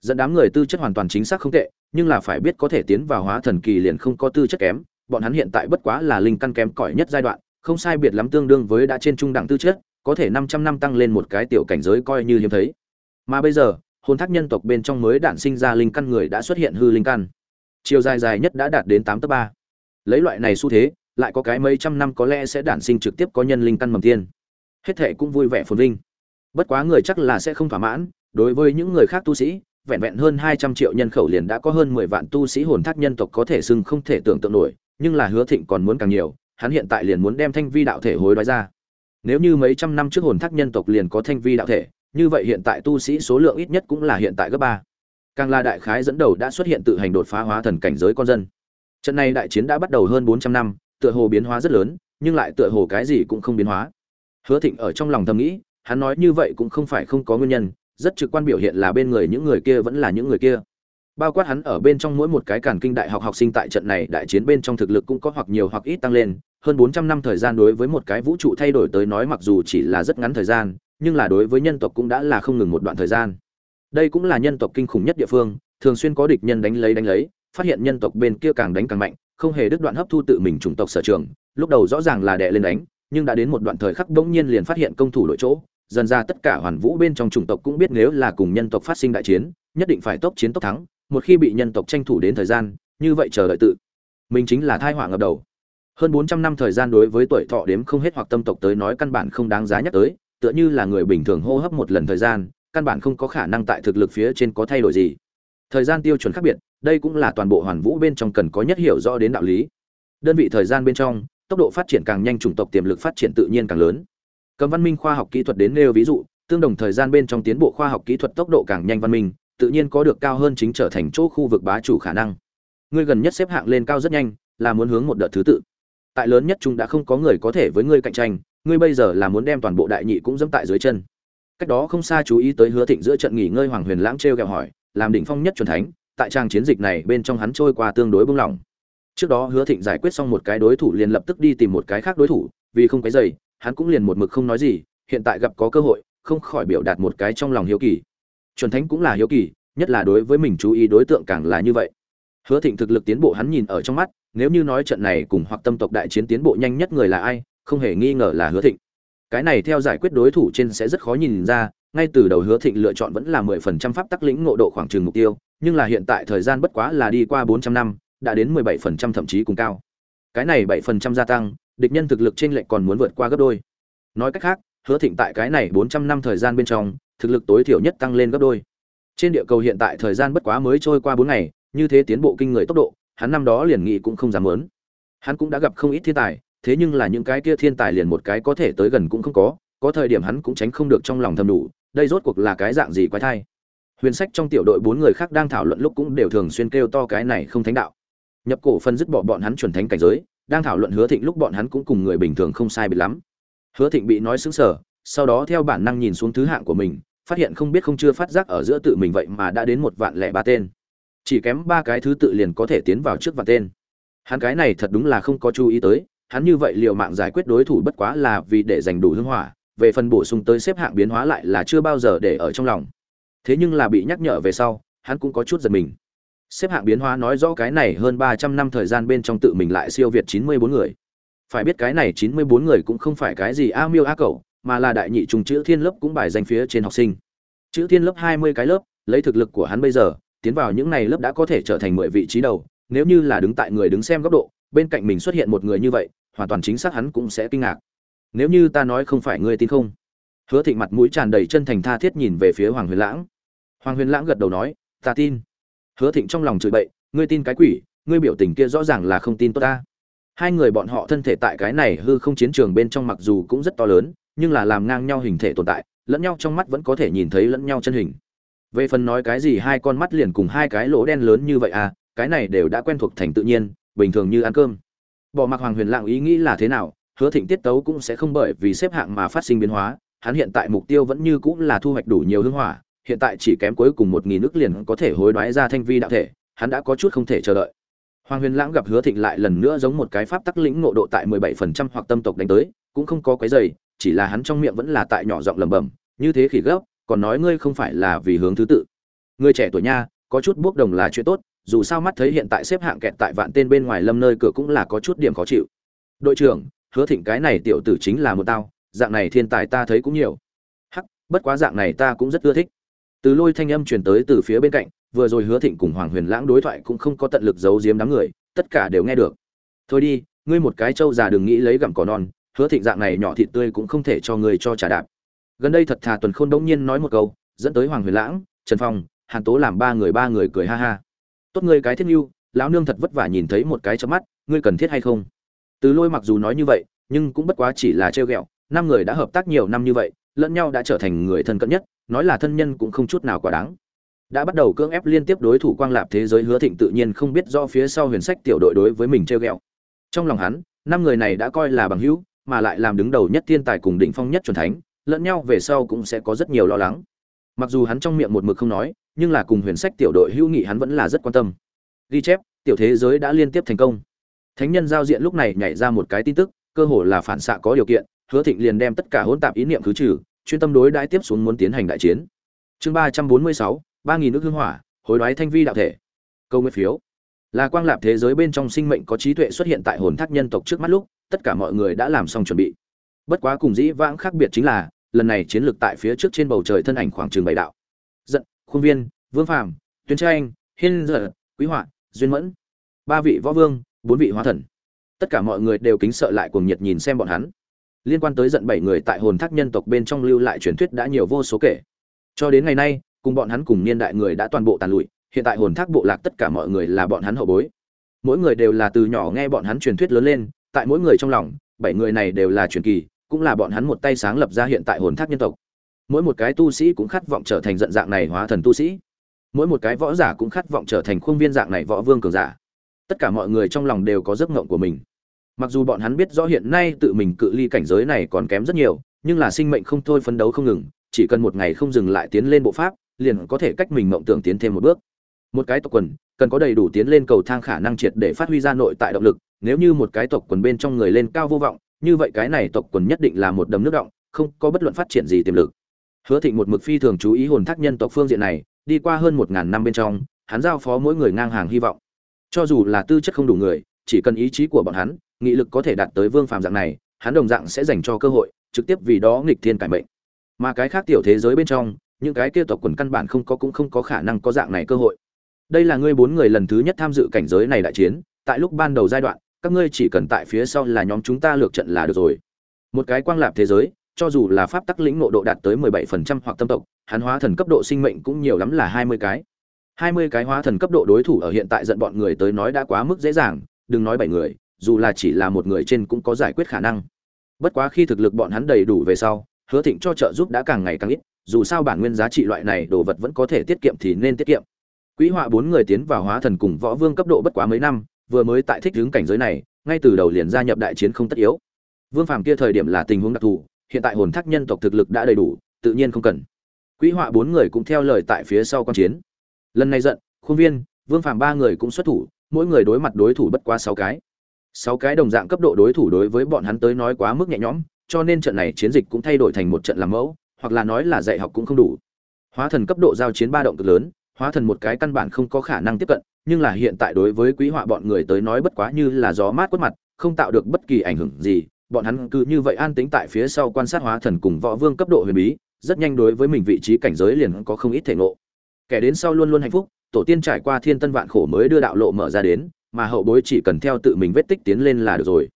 Dẫn đám người tư chất hoàn toàn chính xác không tệ, nhưng là phải biết có thể tiến vào hóa thần kỳ liền không có tư chất kém, bọn hắn hiện tại bất quá là linh căn kém cỏi nhất giai đoạn, không sai biệt lắm tương đương với đã trên trung đẳng tư chất có thể 500 năm tăng lên một cái tiểu cảnh giới coi như hiếm thấy. Mà bây giờ, hồn thác nhân tộc bên trong mới đản sinh ra linh căn người đã xuất hiện hư linh căn. Chiều dài dài nhất đã đạt đến 8 tấc 3. Lấy loại này xu thế, lại có cái mấy trăm năm có lẽ sẽ đản sinh trực tiếp có nhân linh căn mầm tiên. Hết thệ cũng vui vẻ phồn vinh. Bất quá người chắc là sẽ không thỏa mãn, đối với những người khác tu sĩ, vẹn vẹn hơn 200 triệu nhân khẩu liền đã có hơn 10 vạn tu sĩ hồn thác nhân tộc có thể xưng không thể tưởng tượng nổi, nhưng là Hứa Thịnh còn muốn càng nhiều, hắn hiện tại liền muốn đem thanh vi đạo thể hối đoái ra nếu như mấy trăm năm trước hồn thác nhân tộc liền có thanh vi đạo thể, như vậy hiện tại tu sĩ số lượng ít nhất cũng là hiện tại gấp ba. Càng là đại khái dẫn đầu đã xuất hiện tự hành đột phá hóa thần cảnh giới con dân. Trận này đại chiến đã bắt đầu hơn bốn trăm năm, tựa hồ biến hóa rất lớn, nhưng lại tựa hồ cái gì cũng không biến hóa. Hứa thịnh ở trong lòng thầm nghĩ, hắn nói như vậy cũng không phải không có nguyên nhân, rất trực quan biểu hiện là bên người những người kia vẫn là những người kia. Bao quát hắn ở bên trong mỗi một cái cản kinh đại học học sinh tại trận này đại chiến bên trong thực lực cũng có hoặc nhiều hoặc ít tăng lên hơn 400 năm thời gian đối với một cái vũ trụ thay đổi tới nói mặc dù chỉ là rất ngắn thời gian, nhưng là đối với nhân tộc cũng đã là không ngừng một đoạn thời gian. Đây cũng là nhân tộc kinh khủng nhất địa phương, thường xuyên có địch nhân đánh lấy đánh lấy, phát hiện nhân tộc bên kia càng đánh càng mạnh, không hề đứt đoạn hấp thu tự mình chủng tộc sở trường, lúc đầu rõ ràng là đè lên đánh, nhưng đã đến một đoạn thời khắc bỗng nhiên liền phát hiện công thủ đổi chỗ, dần ra tất cả hoàn vũ bên trong chủng tộc cũng biết nếu là cùng nhân tộc phát sinh đại chiến, nhất định phải tốc chiến tốc thắng, một khi bị nhân tộc tranh thủ đến thời gian, như vậy chờ đợi tự mình chính là tai họa ngập đầu hơn bốn trăm năm thời gian đối với tuổi thọ đếm không hết hoặc tâm tộc tới nói căn bản không đáng giá nhắc tới, tựa như là người bình thường hô hấp một lần thời gian, căn bản không có khả năng tại thực lực phía trên có thay đổi gì. Thời gian tiêu chuẩn khác biệt, đây cũng là toàn bộ hoàn vũ bên trong cần có nhất hiểu rõ đến đạo lý. Đơn vị thời gian bên trong, tốc độ phát triển càng nhanh chủng tộc tiềm lực phát triển tự nhiên càng lớn. Cầm văn minh khoa học kỹ thuật đến nêu ví dụ, tương đồng thời gian bên trong tiến bộ khoa học kỹ thuật tốc độ càng nhanh văn minh, tự nhiên có được cao hơn chính trở thành chỗ khu vực bá chủ khả năng. Ngươi gần nhất xếp hạng lên cao rất nhanh, là muốn hướng một đợt thứ tự tại lớn nhất chúng đã không có người có thể với ngươi cạnh tranh, ngươi bây giờ là muốn đem toàn bộ đại nhị cũng dẫm tại dưới chân. Cách đó không xa chú ý tới hứa thịnh giữa trận nghỉ ngơi hoàng huyền lãng t r kẹo hỏi, làm đỉnh phong nhất c thánh, tại trang chiến dịch này bên trong hắn trôi qua tương đối bung lỏng trước đó hứa thịnh giải quyết xong một cái đối thủ liền lập tức đi tìm một cái khác đối thủ, vì không cái dày hắn cũng liền một mực không nói gì, hiện tại gặp có cơ hội, không khỏi biểu đạt một cái trong lòng hiếu kỳ. Chuẩn thánh cũng là hiếu kỳ, nhất là đối với mình chú ý đối tượng càng là như vậy. Hứa thịnh thực lực tiến bộ hắn nhìn ở trong mắt nếu như nói trận này cùng hoặc tâm tộc đại chiến tiến bộ nhanh nhất người là ai, không hề nghi ngờ là hứa thịnh. Cái này theo giải quyết đối thủ trên sẽ rất khó nhìn ra, ngay từ đầu hứa thịnh lựa chọn vẫn là mười phần trăm pháp tắc lĩnh ngộ độ khoảng trừng mục tiêu, nhưng là hiện tại thời gian bất quá là đi qua bốn trăm năm, đã đến mười bảy phần trăm thậm chí cùng cao. Cái này bảy phần trăm gia tăng, địch nhân thực lực trên lệnh còn muốn vượt qua gấp đôi. Nói cách khác, hứa thịnh tại cái này bốn trăm năm thời gian bên trong, thực lực tối thiểu nhất tăng lên gấp đôi. Trên địa cầu hiện tại thời gian bất quá mới trôi qua bốn ngày, như thế tiến bộ kinh người tốc độ hắn năm đó liền nghĩ cũng không dám muốn. Hắn cũng đã gặp không ít thiên tài, thế nhưng là những cái kia thiên tài liền một cái có thể tới gần cũng không có, có thời điểm hắn cũng tránh không được trong lòng thầm đủ, đây rốt cuộc là cái dạng gì quái thai. Huyền Sách trong tiểu đội bốn người khác đang thảo luận lúc cũng đều thường xuyên kêu to cái này không thánh đạo. Nhập cổ phân dứt bỏ bọn hắn chuẩn thánh cảnh giới, đang thảo luận Hứa Thịnh lúc bọn hắn cũng cùng người bình thường không sai biệt lắm. Hứa Thịnh bị nói sững sờ, sau đó theo bản năng nhìn xuống thứ hạng của mình, phát hiện không biết không chưa phát giác ở giữa tự mình vậy mà đã đến một vạn lẻ ba tên chỉ kém ba cái thứ tự liền có thể tiến vào trước vạn tên. Hắn cái này thật đúng là không có chú ý tới, hắn như vậy liều mạng giải quyết đối thủ bất quá là vì để giành đủ hương hỏa, về phần bổ sung tới xếp hạng biến hóa lại là chưa bao giờ để ở trong lòng. Thế nhưng là bị nhắc nhở về sau, hắn cũng có chút giật mình. Xếp hạng biến hóa nói rõ cái này hơn ba trăm năm thời gian bên trong tự mình lại siêu việt chín mươi bốn người. Phải biết cái này chín mươi bốn người cũng không phải cái gì a miêu a cậu mà là đại nhị trùng chữ thiên lớp cũng bài danh phía trên học sinh. Chữ thiên lớp hai mươi cái lớp, lấy thực lực của hắn bây giờ tiến vào những này lớp đã có thể trở thành mười vị trí đầu, nếu như là đứng tại người đứng xem góc độ, bên cạnh mình xuất hiện một người như vậy, hoàn toàn chính xác hắn cũng sẽ kinh ngạc. Nếu như ta nói không phải ngươi tin không? Hứa thịnh mặt mũi tràn đầy chân thành tha thiết nhìn về phía hoàng huyền lãng. Hoàng huyền lãng gật đầu nói, ta tin. Hứa thịnh trong lòng chửi bậy, ngươi tin cái quỷ, ngươi biểu tình kia rõ ràng là không tin tốt ta. Hai người bọn họ thân thể tại cái này hư không chiến trường bên trong mặc dù cũng rất to lớn, nhưng là làm ngang nhau hình thể tồn tại, lẫn nhau trong mắt vẫn có thể nhìn thấy lẫn nhau chân hình về phần nói cái gì hai con mắt liền cùng hai cái lỗ đen lớn như vậy à cái này đều đã quen thuộc thành tự nhiên, bình thường như ăn cơm. Bỏ mặc hoàng huyền lạng ý nghĩ là thế nào, hứa thịnh tiết tấu cũng sẽ không bởi vì xếp hạng mà phát sinh biến hóa, hắn hiện tại mục tiêu vẫn như cũng là thu hoạch đủ nhiều hương hỏa, hiện tại chỉ kém cuối cùng một nghìn nước liền có thể hối đoái ra thanh vi đạo thể, hắn đã có chút không thể chờ đợi. Hoàng huyền lãng gặp hứa thịnh lại lần nữa giống một cái pháp tắc lĩnh ngộ độ tại mười bảy phần trăm hoặc tâm tộc đánh tới, cũng không có cái giày chỉ là hắn trong miệng vẫn là tại nhỏ giọng lẩm bẩm, như thế khỉ gấp còn nói ngươi không phải là vì hướng thứ tự. Ngươi trẻ tuổi nha, có chút bước đồng là chuyện tốt, dù sao mắt thấy hiện tại xếp hạng kẹt tại vạn tên bên ngoài lâm nơi cửa cũng là có chút điểm khó chịu. Đội trưởng, hứa thịnh cái này tiểu tử chính là một tao, dạng này thiên tài ta thấy cũng nhiều. Hắc, bất quá dạng này ta cũng rất ưa thích. Từ lôi thanh âm truyền tới từ phía bên cạnh, vừa rồi hứa thịnh cùng hoàng huyền lãng đối thoại cũng không có tận lực giấu giếm đám người, tất cả đều nghe được. Thôi đi, ngươi một cái trâu già đừng nghĩ lấy gặm cỏ non, hứa thịnh dạng này nhỏ thịt tươi cũng không thể cho người cho trả đạp gần đây thật thà tuần khôn đống nhiên nói một câu, dẫn tới hoàng huyền lãng, trần phong, hàn tố làm ba người ba người cười ha ha. Tốt ngươi cái thiết nhu lão nương thật vất vả nhìn thấy một cái chớp mắt, ngươi cần thiết hay không? Từ lôi mặc dù nói như vậy, nhưng cũng bất quá chỉ là trêu ghẹo, năm người đã hợp tác nhiều năm như vậy, lẫn nhau đã trở thành người thân cận nhất, nói là thân nhân cũng không chút nào quá đáng. Đã bắt đầu cưỡng ép liên tiếp đối thủ quang lạp thế giới hứa thịnh tự nhiên không biết do phía sau huyền sách tiểu đội đối với mình trêu ghẹo. Trong lòng hắn, năm người này đã coi là bằng hữu, mà lại làm đứng đầu nhất thiên tài cùng đỉnh phong nhất chuẩn thánh lẫn nhau về sau cũng sẽ có rất nhiều lo lắng. Mặc dù hắn trong miệng một mực không nói, nhưng là cùng huyền sách tiểu đội hữu nghị hắn vẫn là rất quan tâm. Ghi chép, tiểu thế giới đã liên tiếp thành công. Thánh nhân giao diện lúc này nhảy ra một cái tin tức, cơ hồ là phản xạ có điều kiện, hứa thịnh liền đem tất cả hỗn tạp ý niệm khứ trừ, chuyên tâm đối đãi tiếp xuống muốn tiến hành đại chiến. Chương ba trăm bốn mươi sáu, ba nghìn nước hương hỏa, hối đoái thanh vi đạo thể. Câu nguyên phiếu. Là quang lạp thế giới bên trong sinh mệnh có trí tuệ xuất hiện tại hồn thác nhân tộc trước mắt lúc, tất cả mọi người đã làm xong chuẩn bị. Bất quá cùng dĩ vãng khác biệt chính là lần này chiến lược tại phía trước trên bầu trời thân ảnh khoảng trường bảy đạo. Giận, khuôn viên, vương phàm tuyến tranh, hiên dở, quý họa, duyên mẫn. Ba vị võ vương, bốn vị hóa thần. Tất cả mọi người đều kính sợ lại cuồng nhiệt nhìn xem bọn hắn. Liên quan tới giận bảy người tại hồn thác nhân tộc bên trong lưu lại truyền thuyết đã nhiều vô số kể. Cho đến ngày nay, cùng bọn hắn cùng niên đại người đã toàn bộ tàn lụi, hiện tại hồn thác bộ lạc tất cả mọi người là bọn hắn hậu bối. Mỗi người đều là từ nhỏ nghe bọn hắn truyền thuyết lớn lên, tại mỗi người trong lòng, bảy người này đều là truyền kỳ cũng là bọn hắn một tay sáng lập ra hiện tại hồn thác nhân tộc. Mỗi một cái tu sĩ cũng khát vọng trở thành dạng dạng này hóa thần tu sĩ. Mỗi một cái võ giả cũng khát vọng trở thành khuôn viên dạng này võ vương cường giả. Tất cả mọi người trong lòng đều có giấc mộng của mình. Mặc dù bọn hắn biết rõ hiện nay tự mình cự ly cảnh giới này còn kém rất nhiều, nhưng là sinh mệnh không thôi phấn đấu không ngừng, chỉ cần một ngày không dừng lại tiến lên bộ pháp, liền có thể cách mình mộng tưởng tiến thêm một bước. Một cái tộc quần, cần có đầy đủ tiến lên cầu thang khả năng triệt để phát huy ra nội tại động lực, nếu như một cái tộc quần bên trong người lên cao vô vọng như vậy cái này tộc quần nhất định là một đầm nước động, không có bất luận phát triển gì tiềm lực. Hứa thịnh một mực phi thường chú ý hồn thác nhân tộc phương diện này, đi qua hơn một ngàn năm bên trong, hắn giao phó mỗi người ngang hàng hy vọng. Cho dù là tư chất không đủ người, chỉ cần ý chí của bọn hắn, nghị lực có thể đạt tới vương phàm dạng này, hắn đồng dạng sẽ dành cho cơ hội, trực tiếp vì đó nghịch thiên cải mệnh. Mà cái khác tiểu thế giới bên trong, những cái kia tộc quần căn bản không có cũng không có khả năng có dạng này cơ hội. Đây là ngươi bốn người lần thứ nhất tham dự cảnh giới này đại chiến, tại lúc ban đầu giai đoạn các ngươi chỉ cần tại phía sau là nhóm chúng ta lược trận là được rồi. Một cái quang lạp thế giới cho dù là pháp tắc lĩnh ngộ độ đạt tới mười bảy phần trăm hoặc tâm tộc hắn hóa thần cấp độ sinh mệnh cũng nhiều lắm là hai mươi cái. hai mươi cái hóa thần cấp độ đối thủ ở hiện tại giận bọn người tới nói đã quá mức dễ dàng đừng nói bảy người dù là chỉ là một người trên cũng có giải quyết khả năng. Bất quá khi thực lực bọn hắn đầy đủ về sau hứa thịnh cho trợ giúp đã càng ngày càng ít dù sao bản nguyên giá trị loại này đồ vật vẫn có thể tiết kiệm thì nên tiết kiệm. Quý họa bốn người tiến vào hóa thần cùng võ vương cấp độ bất quá mấy năm, vừa mới tại thích hướng cảnh giới này, ngay từ đầu liền gia nhập đại chiến không tất yếu. Vương Phàm kia thời điểm là tình huống đặc thù, hiện tại hồn thác nhân tộc thực lực đã đầy đủ, tự nhiên không cần. quỹ họa bốn người cũng theo lời tại phía sau quan chiến. Lần này giận, Khuôn Viên, Vương Phàm ba người cũng xuất thủ, mỗi người đối mặt đối thủ bất quá sáu cái. Sáu cái đồng dạng cấp độ đối thủ đối với bọn hắn tới nói quá mức nhẹ nhõm, cho nên trận này chiến dịch cũng thay đổi thành một trận làm mẫu, hoặc là nói là dạy học cũng không đủ. Hóa thần cấp độ giao chiến ba động cực lớn, hóa thần một cái căn bản không có khả năng tiếp cận, nhưng là hiện tại đối với quý họa bọn người tới nói bất quá như là gió mát quất mặt, không tạo được bất kỳ ảnh hưởng gì, bọn hắn cứ như vậy an tĩnh tại phía sau quan sát hóa thần cùng võ vương cấp độ huyền bí, rất nhanh đối với mình vị trí cảnh giới liền có không ít thể ngộ. Kẻ đến sau luôn luôn hạnh phúc, tổ tiên trải qua thiên tân vạn khổ mới đưa đạo lộ mở ra đến, mà hậu bối chỉ cần theo tự mình vết tích tiến lên là được rồi.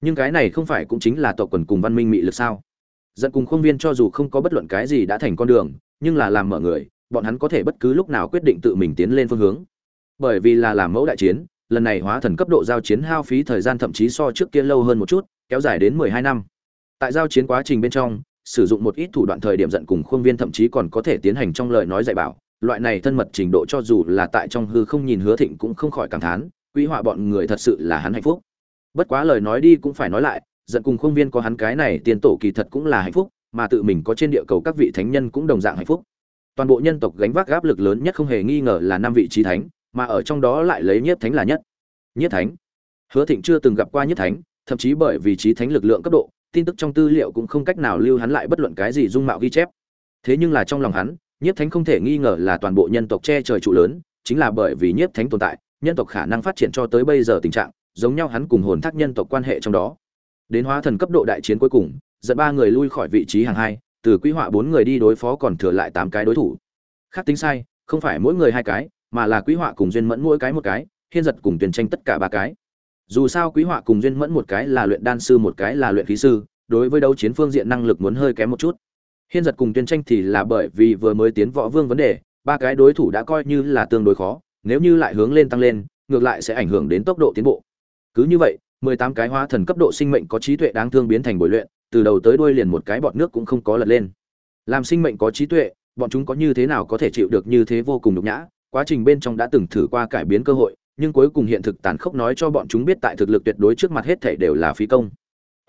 Nhưng cái này không phải cũng chính là tộc quần cùng văn minh mị lực sao? Dẫn cùng không viên cho dù không có bất luận cái gì đã thành con đường, nhưng là làm mở người, bọn hắn có thể bất cứ lúc nào quyết định tự mình tiến lên phương hướng. Bởi vì là làm mẫu đại chiến, lần này hóa thần cấp độ giao chiến hao phí thời gian thậm chí so trước kia lâu hơn một chút, kéo dài đến mười hai năm. Tại giao chiến quá trình bên trong, sử dụng một ít thủ đoạn thời điểm giận cùng khuôn viên thậm chí còn có thể tiến hành trong lời nói dạy bảo, loại này thân mật trình độ cho dù là tại trong hư không nhìn Hứa Thịnh cũng không khỏi cảm thán, quỹ họa bọn người thật sự là hắn hạnh phúc. Bất quá lời nói đi cũng phải nói lại, giận cùng khuôn viên có hắn cái này tiền tổ kỳ thật cũng là hạnh phúc, mà tự mình có trên địa cầu các vị thánh nhân cũng đồng dạng hạnh phúc. Toàn bộ nhân tộc gánh vác áp lực lớn nhất không hề nghi ngờ là năm vị trí thánh, mà ở trong đó lại lấy nhiếp thánh là nhất. Nhiếp thánh. Hứa Thịnh chưa từng gặp qua nhiếp thánh, thậm chí bởi vì trí thánh lực lượng cấp độ, tin tức trong tư liệu cũng không cách nào lưu hắn lại bất luận cái gì dung mạo ghi chép. Thế nhưng là trong lòng hắn, nhiếp thánh không thể nghi ngờ là toàn bộ nhân tộc che trời trụ lớn, chính là bởi vì nhiếp thánh tồn tại, nhân tộc khả năng phát triển cho tới bây giờ tình trạng, giống nhau hắn cùng hồn thác nhân tộc quan hệ trong đó. Đến hóa thần cấp độ đại chiến cuối cùng, dẫn ba người lui khỏi vị trí hàng hai, từ quỹ họa bốn người đi đối phó còn thừa lại tám cái đối thủ. Khác tính sai, không phải mỗi người hai cái, mà là quý họa cùng duyên mẫn mỗi cái một cái, hiên giật cùng tuyển tranh tất cả ba cái. Dù sao quý họa cùng duyên mẫn một cái là luyện đan sư một cái là luyện khí sư đối với đấu chiến phương diện năng lực muốn hơi kém một chút. Hiên giật cùng tuyên tranh thì là bởi vì vừa mới tiến võ vương vấn đề ba cái đối thủ đã coi như là tương đối khó nếu như lại hướng lên tăng lên ngược lại sẽ ảnh hưởng đến tốc độ tiến bộ. Cứ như vậy mười tám cái hóa thần cấp độ sinh mệnh có trí tuệ đáng thương biến thành bồi luyện từ đầu tới đuôi liền một cái bọt nước cũng không có lật lên. Làm sinh mệnh có trí tuệ bọn chúng có như thế nào có thể chịu được như thế vô cùng nhục nhã? Quá trình bên trong đã từng thử qua cải biến cơ hội nhưng cuối cùng hiện thực tàn khốc nói cho bọn chúng biết tại thực lực tuyệt đối trước mặt hết thể đều là phí công.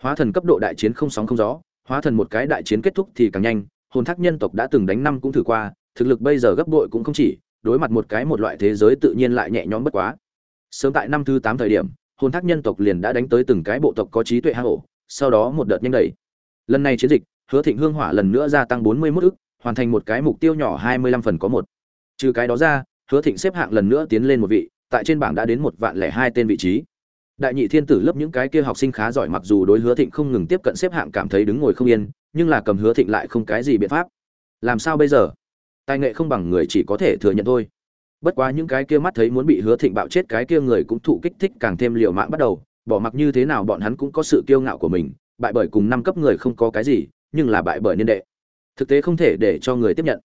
Hóa thần cấp độ đại chiến không sóng không gió, hóa thần một cái đại chiến kết thúc thì càng nhanh, hồn thác nhân tộc đã từng đánh năm cũng thử qua, thực lực bây giờ gấp bội cũng không chỉ, đối mặt một cái một loại thế giới tự nhiên lại nhẹ nhõm bất quá. Sớm tại năm thứ tám thời điểm, hồn thác nhân tộc liền đã đánh tới từng cái bộ tộc có trí tuệ hạ hổ sau đó một đợt nhanh đẩy. Lần này chiến dịch, Hứa Thịnh Hương Hỏa lần nữa gia tăng 41 ức, hoàn thành một cái mục tiêu nhỏ 25 phần có một. Trừ cái đó ra, Hứa Thịnh xếp hạng lần nữa tiến lên một vị, tại trên bảng đã đến một vạn lẻ hai tên vị trí. Đại nhị thiên tử lớp những cái kia học sinh khá giỏi mặc dù đối hứa thịnh không ngừng tiếp cận xếp hạng cảm thấy đứng ngồi không yên nhưng là cầm hứa thịnh lại không cái gì biện pháp. Làm sao bây giờ? Tài nghệ không bằng người chỉ có thể thừa nhận thôi. Bất quá những cái kia mắt thấy muốn bị hứa thịnh bạo chết cái kia người cũng thụ kích thích càng thêm liều mạng bắt đầu bỏ mặc như thế nào bọn hắn cũng có sự kiêu ngạo của mình bại bởi cùng năm cấp người không có cái gì nhưng là bại bởi niên đệ. Thực tế không thể để cho người tiếp nhận.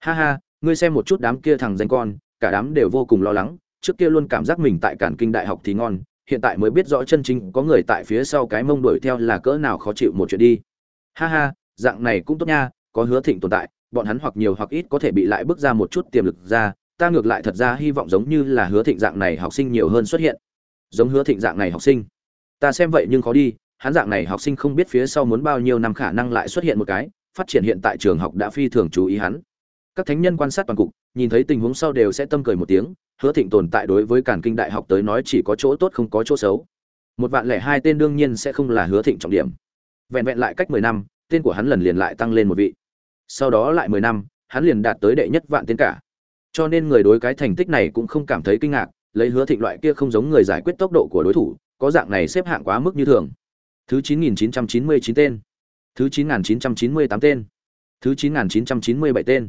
Ha ha ngươi xem một chút đám kia thằng danh con, cả đám đều vô cùng lo lắng, trước kia luôn cảm giác mình tại cản kinh đại học thì ngon, hiện tại mới biết rõ chân chính có người tại phía sau cái mông đuổi theo là cỡ nào khó chịu một chuyện đi. Ha ha, dạng này cũng tốt nha, có hứa thịnh tồn tại, bọn hắn hoặc nhiều hoặc ít có thể bị lại bước ra một chút tiềm lực ra, ta ngược lại thật ra hy vọng giống như là hứa thịnh dạng này học sinh nhiều hơn xuất hiện. Giống hứa thịnh dạng này học sinh. Ta xem vậy nhưng khó đi, hắn dạng này học sinh không biết phía sau muốn bao nhiêu năm khả năng lại xuất hiện một cái, phát triển hiện tại trường học đã phi thường chú ý hắn các thánh nhân quan sát toàn cục, nhìn thấy tình huống sau đều sẽ tâm cười một tiếng, hứa thịnh tồn tại đối với cản kinh đại học tới nói chỉ có chỗ tốt không có chỗ xấu. Một vạn lẻ hai tên đương nhiên sẽ không là hứa thịnh trọng điểm. Vẹn vẹn lại cách mười năm, tên của hắn lần liền lại tăng lên một vị. Sau đó lại mười năm, hắn liền đạt tới đệ nhất vạn tên cả. Cho nên người đối cái thành tích này cũng không cảm thấy kinh ngạc, lấy hứa thịnh loại kia không giống người giải quyết tốc độ của đối thủ, có dạng này xếp hạng quá mức như thường. Thứ chín nghìn chín trăm chín mươi chín tên. Thứ chín nghìn chín trăm chín mươi tám tên. Thứ chín nghìn chín trăm chín mươi bảy tên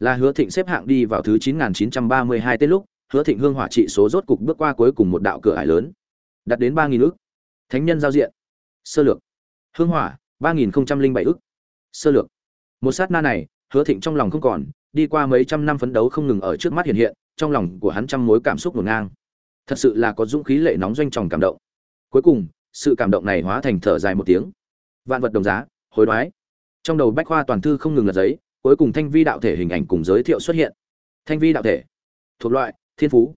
là hứa thịnh xếp hạng đi vào thứ chín nghìn chín trăm ba mươi hai tên lúc, hứa thịnh hương hỏa trị số rốt cục bước qua cuối cùng một đạo cửa ải lớn. Đạt đến 3000 ức. thánh nhân giao diện. Sơ lược. Hương hỏa 3007 ức. sơ lược. Một sát na này, hứa thịnh trong lòng không còn, đi qua mấy trăm năm phấn đấu không ngừng ở trước mắt hiện hiện, trong lòng của hắn trăm mối cảm xúc hỗn ngang. Thật sự là có dũng khí lệ nóng doanh tròng cảm động. Cuối cùng, sự cảm động này hóa thành thở dài một tiếng. Vạn vật đồng giá, hối đoái. Trong đầu bách khoa toàn thư không ngừng là giấy cuối cùng thanh vi đạo thể hình ảnh cùng giới thiệu xuất hiện thanh vi đạo thể thuộc loại thiên phú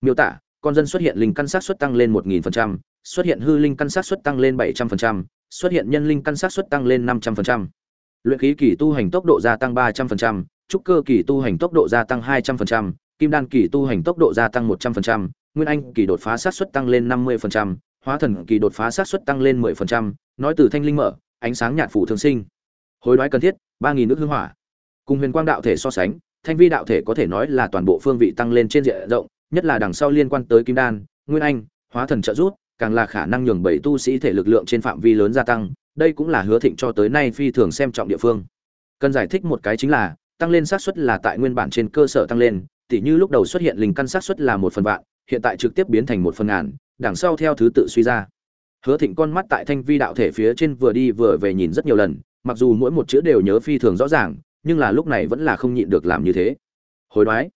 miêu tả con dân xuất hiện linh căn sát xuất tăng lên một nghìn phần trăm xuất hiện hư linh căn sát xuất tăng lên bảy trăm phần trăm xuất hiện nhân linh căn sát xuất tăng lên năm trăm phần trăm luyện khí kỳ tu hành tốc độ gia tăng ba trăm phần trăm trúc cơ kỳ tu hành tốc độ gia tăng 200%, kim đan kỳ tu hành tốc độ gia tăng 100%, nguyên anh kỳ đột phá sát suất tăng lên 50%, hóa thần kỳ đột phá sát suất tăng lên 10%, nói từ thanh linh mở, ánh sáng nhạt phủ thường sinh. Hối đoái cần thiết, 3000 nước hương hỏa. Cùng huyền quang đạo thể so sánh, thanh vi đạo thể có thể nói là toàn bộ phương vị tăng lên trên diện rộng, nhất là đằng sau liên quan tới kim đan, nguyên anh, hóa thần trợ giúp, càng là khả năng nhường bảy tu sĩ thể lực lượng trên phạm vi lớn gia tăng, đây cũng là hứa thịnh cho tới nay phi thường xem trọng địa phương. Cần giải thích một cái chính là, tăng lên xác suất là tại nguyên bản trên cơ sở tăng lên, tỉ như lúc đầu xuất hiện linh căn xác suất là một phần vạn, hiện tại trực tiếp biến thành một phần ngàn, đằng sau theo thứ tự suy ra. Hứa Thịnh con mắt tại thanh vi đạo thể phía trên vừa đi vừa về nhìn rất nhiều lần, mặc dù mỗi một chữ đều nhớ phi thường rõ ràng, nhưng là lúc này vẫn là không nhịn được làm như thế. Hồi đoái,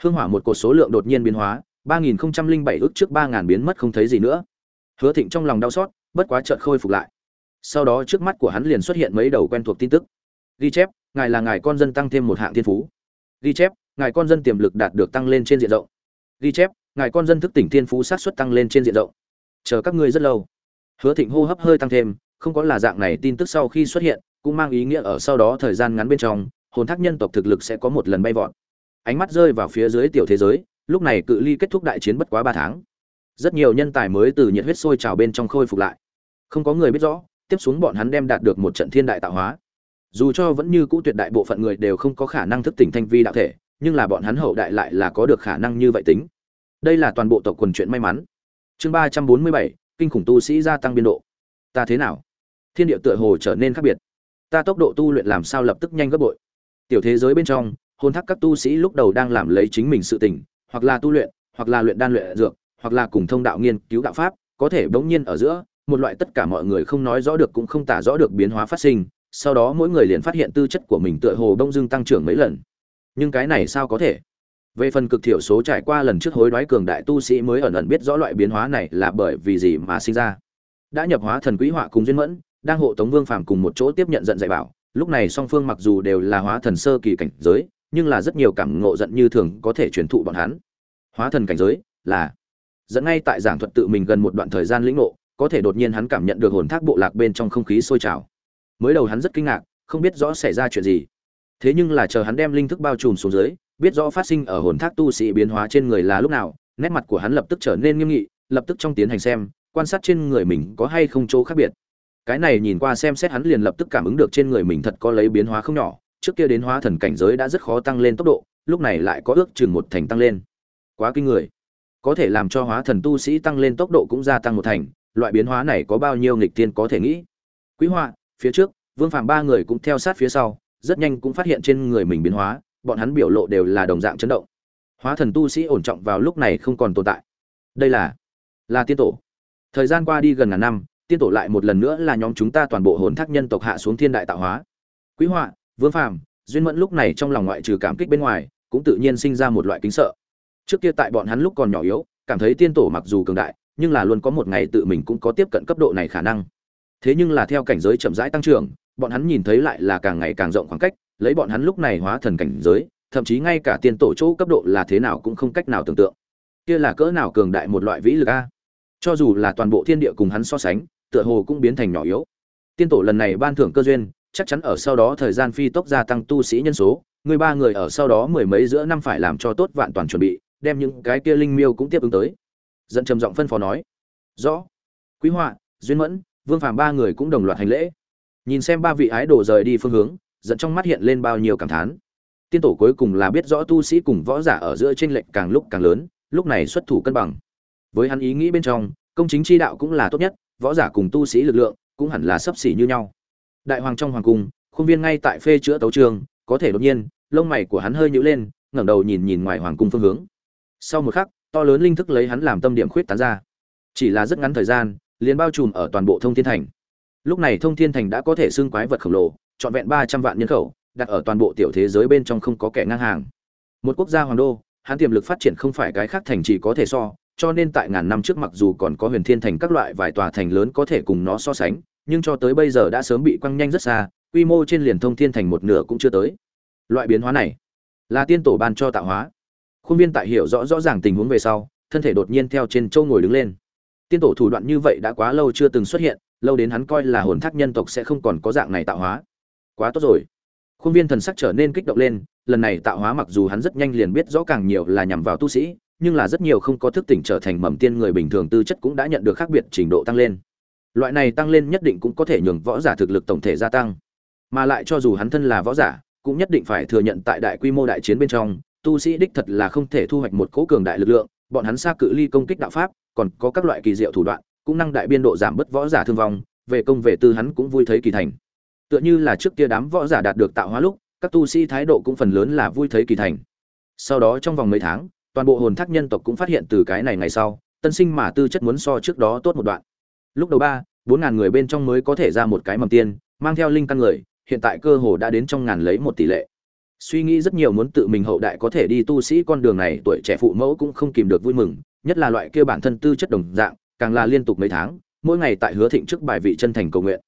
hương hỏa một cột số lượng đột nhiên biến hóa, 3007 ước trước 3000 biến mất không thấy gì nữa. Hứa Thịnh trong lòng đau xót, bất quá chợt khôi phục lại. Sau đó trước mắt của hắn liền xuất hiện mấy đầu quen thuộc tin tức. Ghi chép, ngài là ngài con dân tăng thêm một hạng thiên phú. Ghi chép, ngài con dân tiềm lực đạt được tăng lên trên diện rộng. Ghi chép, ngài con dân thức tỉnh thiên phú sát suất tăng lên trên diện rộng. Chờ các ngươi rất lâu. Hứa Thịnh hô hấp hơi tăng thêm, không có là dạng này tin tức sau khi xuất hiện, cũng mang ý nghĩa ở sau đó thời gian ngắn bên trong, hồn thác nhân tộc thực lực sẽ có một lần bay vọt. Ánh mắt rơi vào phía dưới tiểu thế giới, lúc này cự ly kết thúc đại chiến bất quá 3 tháng. Rất nhiều nhân tài mới từ nhiệt huyết sôi trào bên trong khôi phục lại. Không có người biết rõ, tiếp xuống bọn hắn đem đạt được một trận thiên đại tạo hóa. Dù cho vẫn như cũ tuyệt đại bộ phận người đều không có khả năng thức tỉnh thanh vi đạo thể, nhưng là bọn hắn hậu đại lại là có được khả năng như vậy tính. Đây là toàn bộ tộc quần chuyện may mắn. Chương 347, kinh khủng tu sĩ gia tăng biên độ. Ta thế nào? Thiên địa tựa hồ trở nên khác biệt. Ta tốc độ tu luyện làm sao lập tức nhanh gấp bội. Tiểu thế giới bên trong, hồn thác các tu sĩ lúc đầu đang làm lấy chính mình sự tình, hoặc là tu luyện, hoặc là luyện đan luyện dược, hoặc là cùng thông đạo nghiên cứu đạo pháp, có thể bỗng nhiên ở giữa, một loại tất cả mọi người không nói rõ được cũng không tả rõ được biến hóa phát sinh, sau đó mỗi người liền phát hiện tư chất của mình tựa hồ đông dương tăng trưởng mấy lần. Nhưng cái này sao có thể? Về phần cực thiểu số trải qua lần trước hối đoái cường đại tu sĩ mới ẩn ẩn biết rõ loại biến hóa này là bởi vì gì mà sinh ra. Đã nhập hóa thần quý họa cùng duyên mẫn, đang hộ tống Vương Phàm cùng một chỗ tiếp nhận giận dạy bảo, lúc này song phương mặc dù đều là hóa thần sơ kỳ cảnh giới, nhưng là rất nhiều cảm ngộ giận như thường có thể truyền thụ bọn hắn. Hóa thần cảnh giới là dẫn ngay tại giảng thuật tự mình gần một đoạn thời gian lĩnh ngộ, có thể đột nhiên hắn cảm nhận được hồn thác bộ lạc bên trong không khí sôi trào. Mới đầu hắn rất kinh ngạc, không biết rõ xảy ra chuyện gì. Thế nhưng là chờ hắn đem linh thức bao trùm xuống dưới, biết rõ phát sinh ở hồn thác tu sĩ biến hóa trên người là lúc nào, nét mặt của hắn lập tức trở nên nghiêm nghị, lập tức trong tiến hành xem, quan sát trên người mình có hay không chỗ khác biệt. Cái này nhìn qua xem xét hắn liền lập tức cảm ứng được trên người mình thật có lấy biến hóa không nhỏ, trước kia đến hóa thần cảnh giới đã rất khó tăng lên tốc độ, lúc này lại có ước chừng một thành tăng lên. Quá kinh người. Có thể làm cho hóa thần tu sĩ tăng lên tốc độ cũng gia tăng một thành, loại biến hóa này có bao nhiêu nghịch tiên có thể nghĩ. Quý họa, phía trước, Vương Phàm ba người cũng theo sát phía sau, rất nhanh cũng phát hiện trên người mình biến hóa, bọn hắn biểu lộ đều là đồng dạng chấn động. Hóa thần tu sĩ ổn trọng vào lúc này không còn tồn tại. Đây là là tiên tổ. Thời gian qua đi gần ngàn năm, tiên tổ lại một lần nữa là nhóm chúng ta toàn bộ hồn thác nhân tộc hạ xuống thiên đại tạo hóa. Quý họa, Vương Phàm, duyên mẫn lúc này trong lòng ngoại trừ cảm kích bên ngoài, cũng tự nhiên sinh ra một loại kính sợ. Trước kia tại bọn hắn lúc còn nhỏ yếu, cảm thấy tiên tổ mặc dù cường đại, nhưng là luôn có một ngày tự mình cũng có tiếp cận cấp độ này khả năng. Thế nhưng là theo cảnh giới chậm rãi tăng trưởng, bọn hắn nhìn thấy lại là càng ngày càng rộng khoảng cách, lấy bọn hắn lúc này hóa thần cảnh giới, thậm chí ngay cả tiên tổ chỗ cấp độ là thế nào cũng không cách nào tưởng tượng. Kia là cỡ nào cường đại một loại vĩ lực a. Cho dù là toàn bộ thiên địa cùng hắn so sánh, tựa hồ cũng biến thành nhỏ yếu. Tiên tổ lần này ban thưởng cơ duyên, chắc chắn ở sau đó thời gian phi tốc gia tăng tu sĩ nhân số, người ba người ở sau đó mười mấy giữa năm phải làm cho tốt vạn toàn chuẩn bị, đem những cái kia linh miêu cũng tiếp ứng tới. Dẫn trầm giọng phân phó nói. Rõ. Quý Họa, Duyên Mẫn, Vương Phàm ba người cũng đồng loạt hành lễ. Nhìn xem ba vị ái đồ rời đi phương hướng, dẫn trong mắt hiện lên bao nhiêu cảm thán. Tiên tổ cuối cùng là biết rõ tu sĩ cùng võ giả ở giữa chênh lệch càng lúc càng lớn, lúc này xuất thủ cân bằng. Với hắn ý nghĩ bên trong, công chính chi đạo cũng là tốt nhất, võ giả cùng tu sĩ lực lượng cũng hẳn là sấp xỉ như nhau. Đại hoàng trong hoàng cung, khuôn viên ngay tại phê chữa tấu trường, có thể đột nhiên, lông mày của hắn hơi nhíu lên, ngẩng đầu nhìn nhìn ngoài hoàng cung phương hướng. Sau một khắc, to lớn linh thức lấy hắn làm tâm điểm khuyết tán ra. Chỉ là rất ngắn thời gian, liền bao trùm ở toàn bộ thông thiên thành. Lúc này thông thiên thành đã có thể xưng quái vật khổng lồ, trọn vẹn ba trăm vạn nhân khẩu, đặt ở toàn bộ tiểu thế giới bên trong không có kẻ ngang hàng. Một quốc gia hoàng đô, hắn tiềm lực phát triển không phải cái khác thành chỉ có thể so, cho nên tại ngàn năm trước mặc dù còn có huyền thiên thành các loại vài tòa thành lớn có thể cùng nó so sánh, nhưng cho tới bây giờ đã sớm bị quăng nhanh rất xa, quy mô trên liền thông thiên thành một nửa cũng chưa tới. Loại biến hóa này là tiên tổ ban cho tạo hóa. Khuôn viên tại hiểu rõ rõ ràng tình huống về sau, thân thể đột nhiên theo trên châu ngồi đứng lên. Tiên tổ thủ đoạn như vậy đã quá lâu chưa từng xuất hiện, lâu đến hắn coi là hồn thác nhân tộc sẽ không còn có dạng này tạo hóa. Quá tốt rồi. Khuôn viên thần sắc trở nên kích động lên, lần này tạo hóa mặc dù hắn rất nhanh liền biết rõ càng nhiều là nhằm vào tu sĩ nhưng là rất nhiều không có thức tỉnh trở thành mầm tiên người bình thường tư chất cũng đã nhận được khác biệt trình độ tăng lên. Loại này tăng lên nhất định cũng có thể nhường võ giả thực lực tổng thể gia tăng. Mà lại cho dù hắn thân là võ giả, cũng nhất định phải thừa nhận tại đại quy mô đại chiến bên trong, tu sĩ đích thật là không thể thu hoạch một cỗ cường đại lực lượng, bọn hắn xa cự ly công kích đạo pháp, còn có các loại kỳ diệu thủ đoạn, cũng năng đại biên độ giảm bớt võ giả thương vong, về công về tư hắn cũng vui thấy kỳ thành. Tựa như là trước kia đám võ giả đạt được tạo hóa lúc, các tu sĩ thái độ cũng phần lớn là vui thấy kỳ thành. Sau đó trong vòng mấy tháng toàn bộ hồn thác nhân tộc cũng phát hiện từ cái này ngày sau, tân sinh mà tư chất muốn so trước đó tốt một đoạn. Lúc đầu ba, bốn ngàn người bên trong mới có thể ra một cái mầm tiên, mang theo linh căn người, hiện tại cơ hồ đã đến trong ngàn lấy một tỷ lệ. Suy nghĩ rất nhiều muốn tự mình hậu đại có thể đi tu sĩ con đường này, tuổi trẻ phụ mẫu cũng không kìm được vui mừng, nhất là loại kia bản thân tư chất đồng dạng, càng là liên tục mấy tháng, mỗi ngày tại hứa thịnh trước bài vị chân thành cầu nguyện.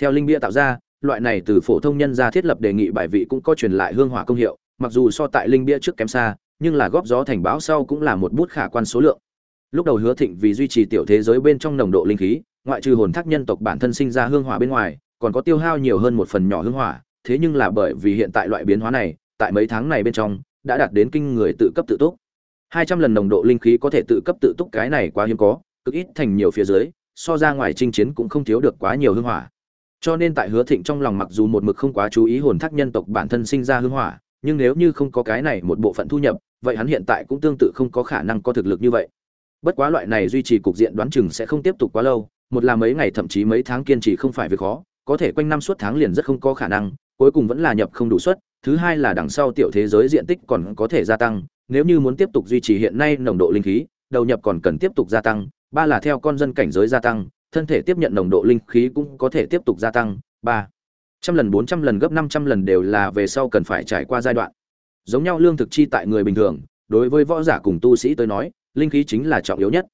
Theo linh bia tạo ra, loại này từ phổ thông nhân ra thiết lập đề nghị bài vị cũng có truyền lại hương hỏa công hiệu, mặc dù so tại linh bia trước kém xa nhưng là góp gió thành báo sau cũng là một bút khả quan số lượng. Lúc đầu hứa thịnh vì duy trì tiểu thế giới bên trong nồng độ linh khí, ngoại trừ hồn thác nhân tộc bản thân sinh ra hương hỏa bên ngoài, còn có tiêu hao nhiều hơn một phần nhỏ hương hỏa, thế nhưng là bởi vì hiện tại loại biến hóa này, tại mấy tháng này bên trong, đã đạt đến kinh người tự cấp tự túc. Hai trăm lần nồng độ linh khí có thể tự cấp tự túc cái này quá hiếm có, cực ít thành nhiều phía dưới, so ra ngoài chinh chiến cũng không thiếu được quá nhiều hương hỏa. Cho nên tại hứa thịnh trong lòng mặc dù một mực không quá chú ý hồn thác nhân tộc bản thân sinh ra hương hỏa, nhưng nếu như không có cái này một bộ phận thu nhập vậy hắn hiện tại cũng tương tự không có khả năng có thực lực như vậy. Bất quá loại này duy trì cục diện đoán chừng sẽ không tiếp tục quá lâu, một là mấy ngày thậm chí mấy tháng kiên trì không phải việc khó, có thể quanh năm suốt tháng liền rất không có khả năng, cuối cùng vẫn là nhập không đủ suất, thứ hai là đằng sau tiểu thế giới diện tích còn có thể gia tăng, nếu như muốn tiếp tục duy trì hiện nay nồng độ linh khí, đầu nhập còn cần tiếp tục gia tăng, ba là theo con dân cảnh giới gia tăng, thân thể tiếp nhận nồng độ linh khí cũng có thể tiếp tục gia tăng, ba trăm lần, bốn trăm lần, gấp năm trăm lần đều là về sau cần phải trải qua giai đoạn giống nhau lương thực chi tại người bình thường, đối với võ giả cùng tu sĩ tới nói, linh khí chính là trọng yếu nhất.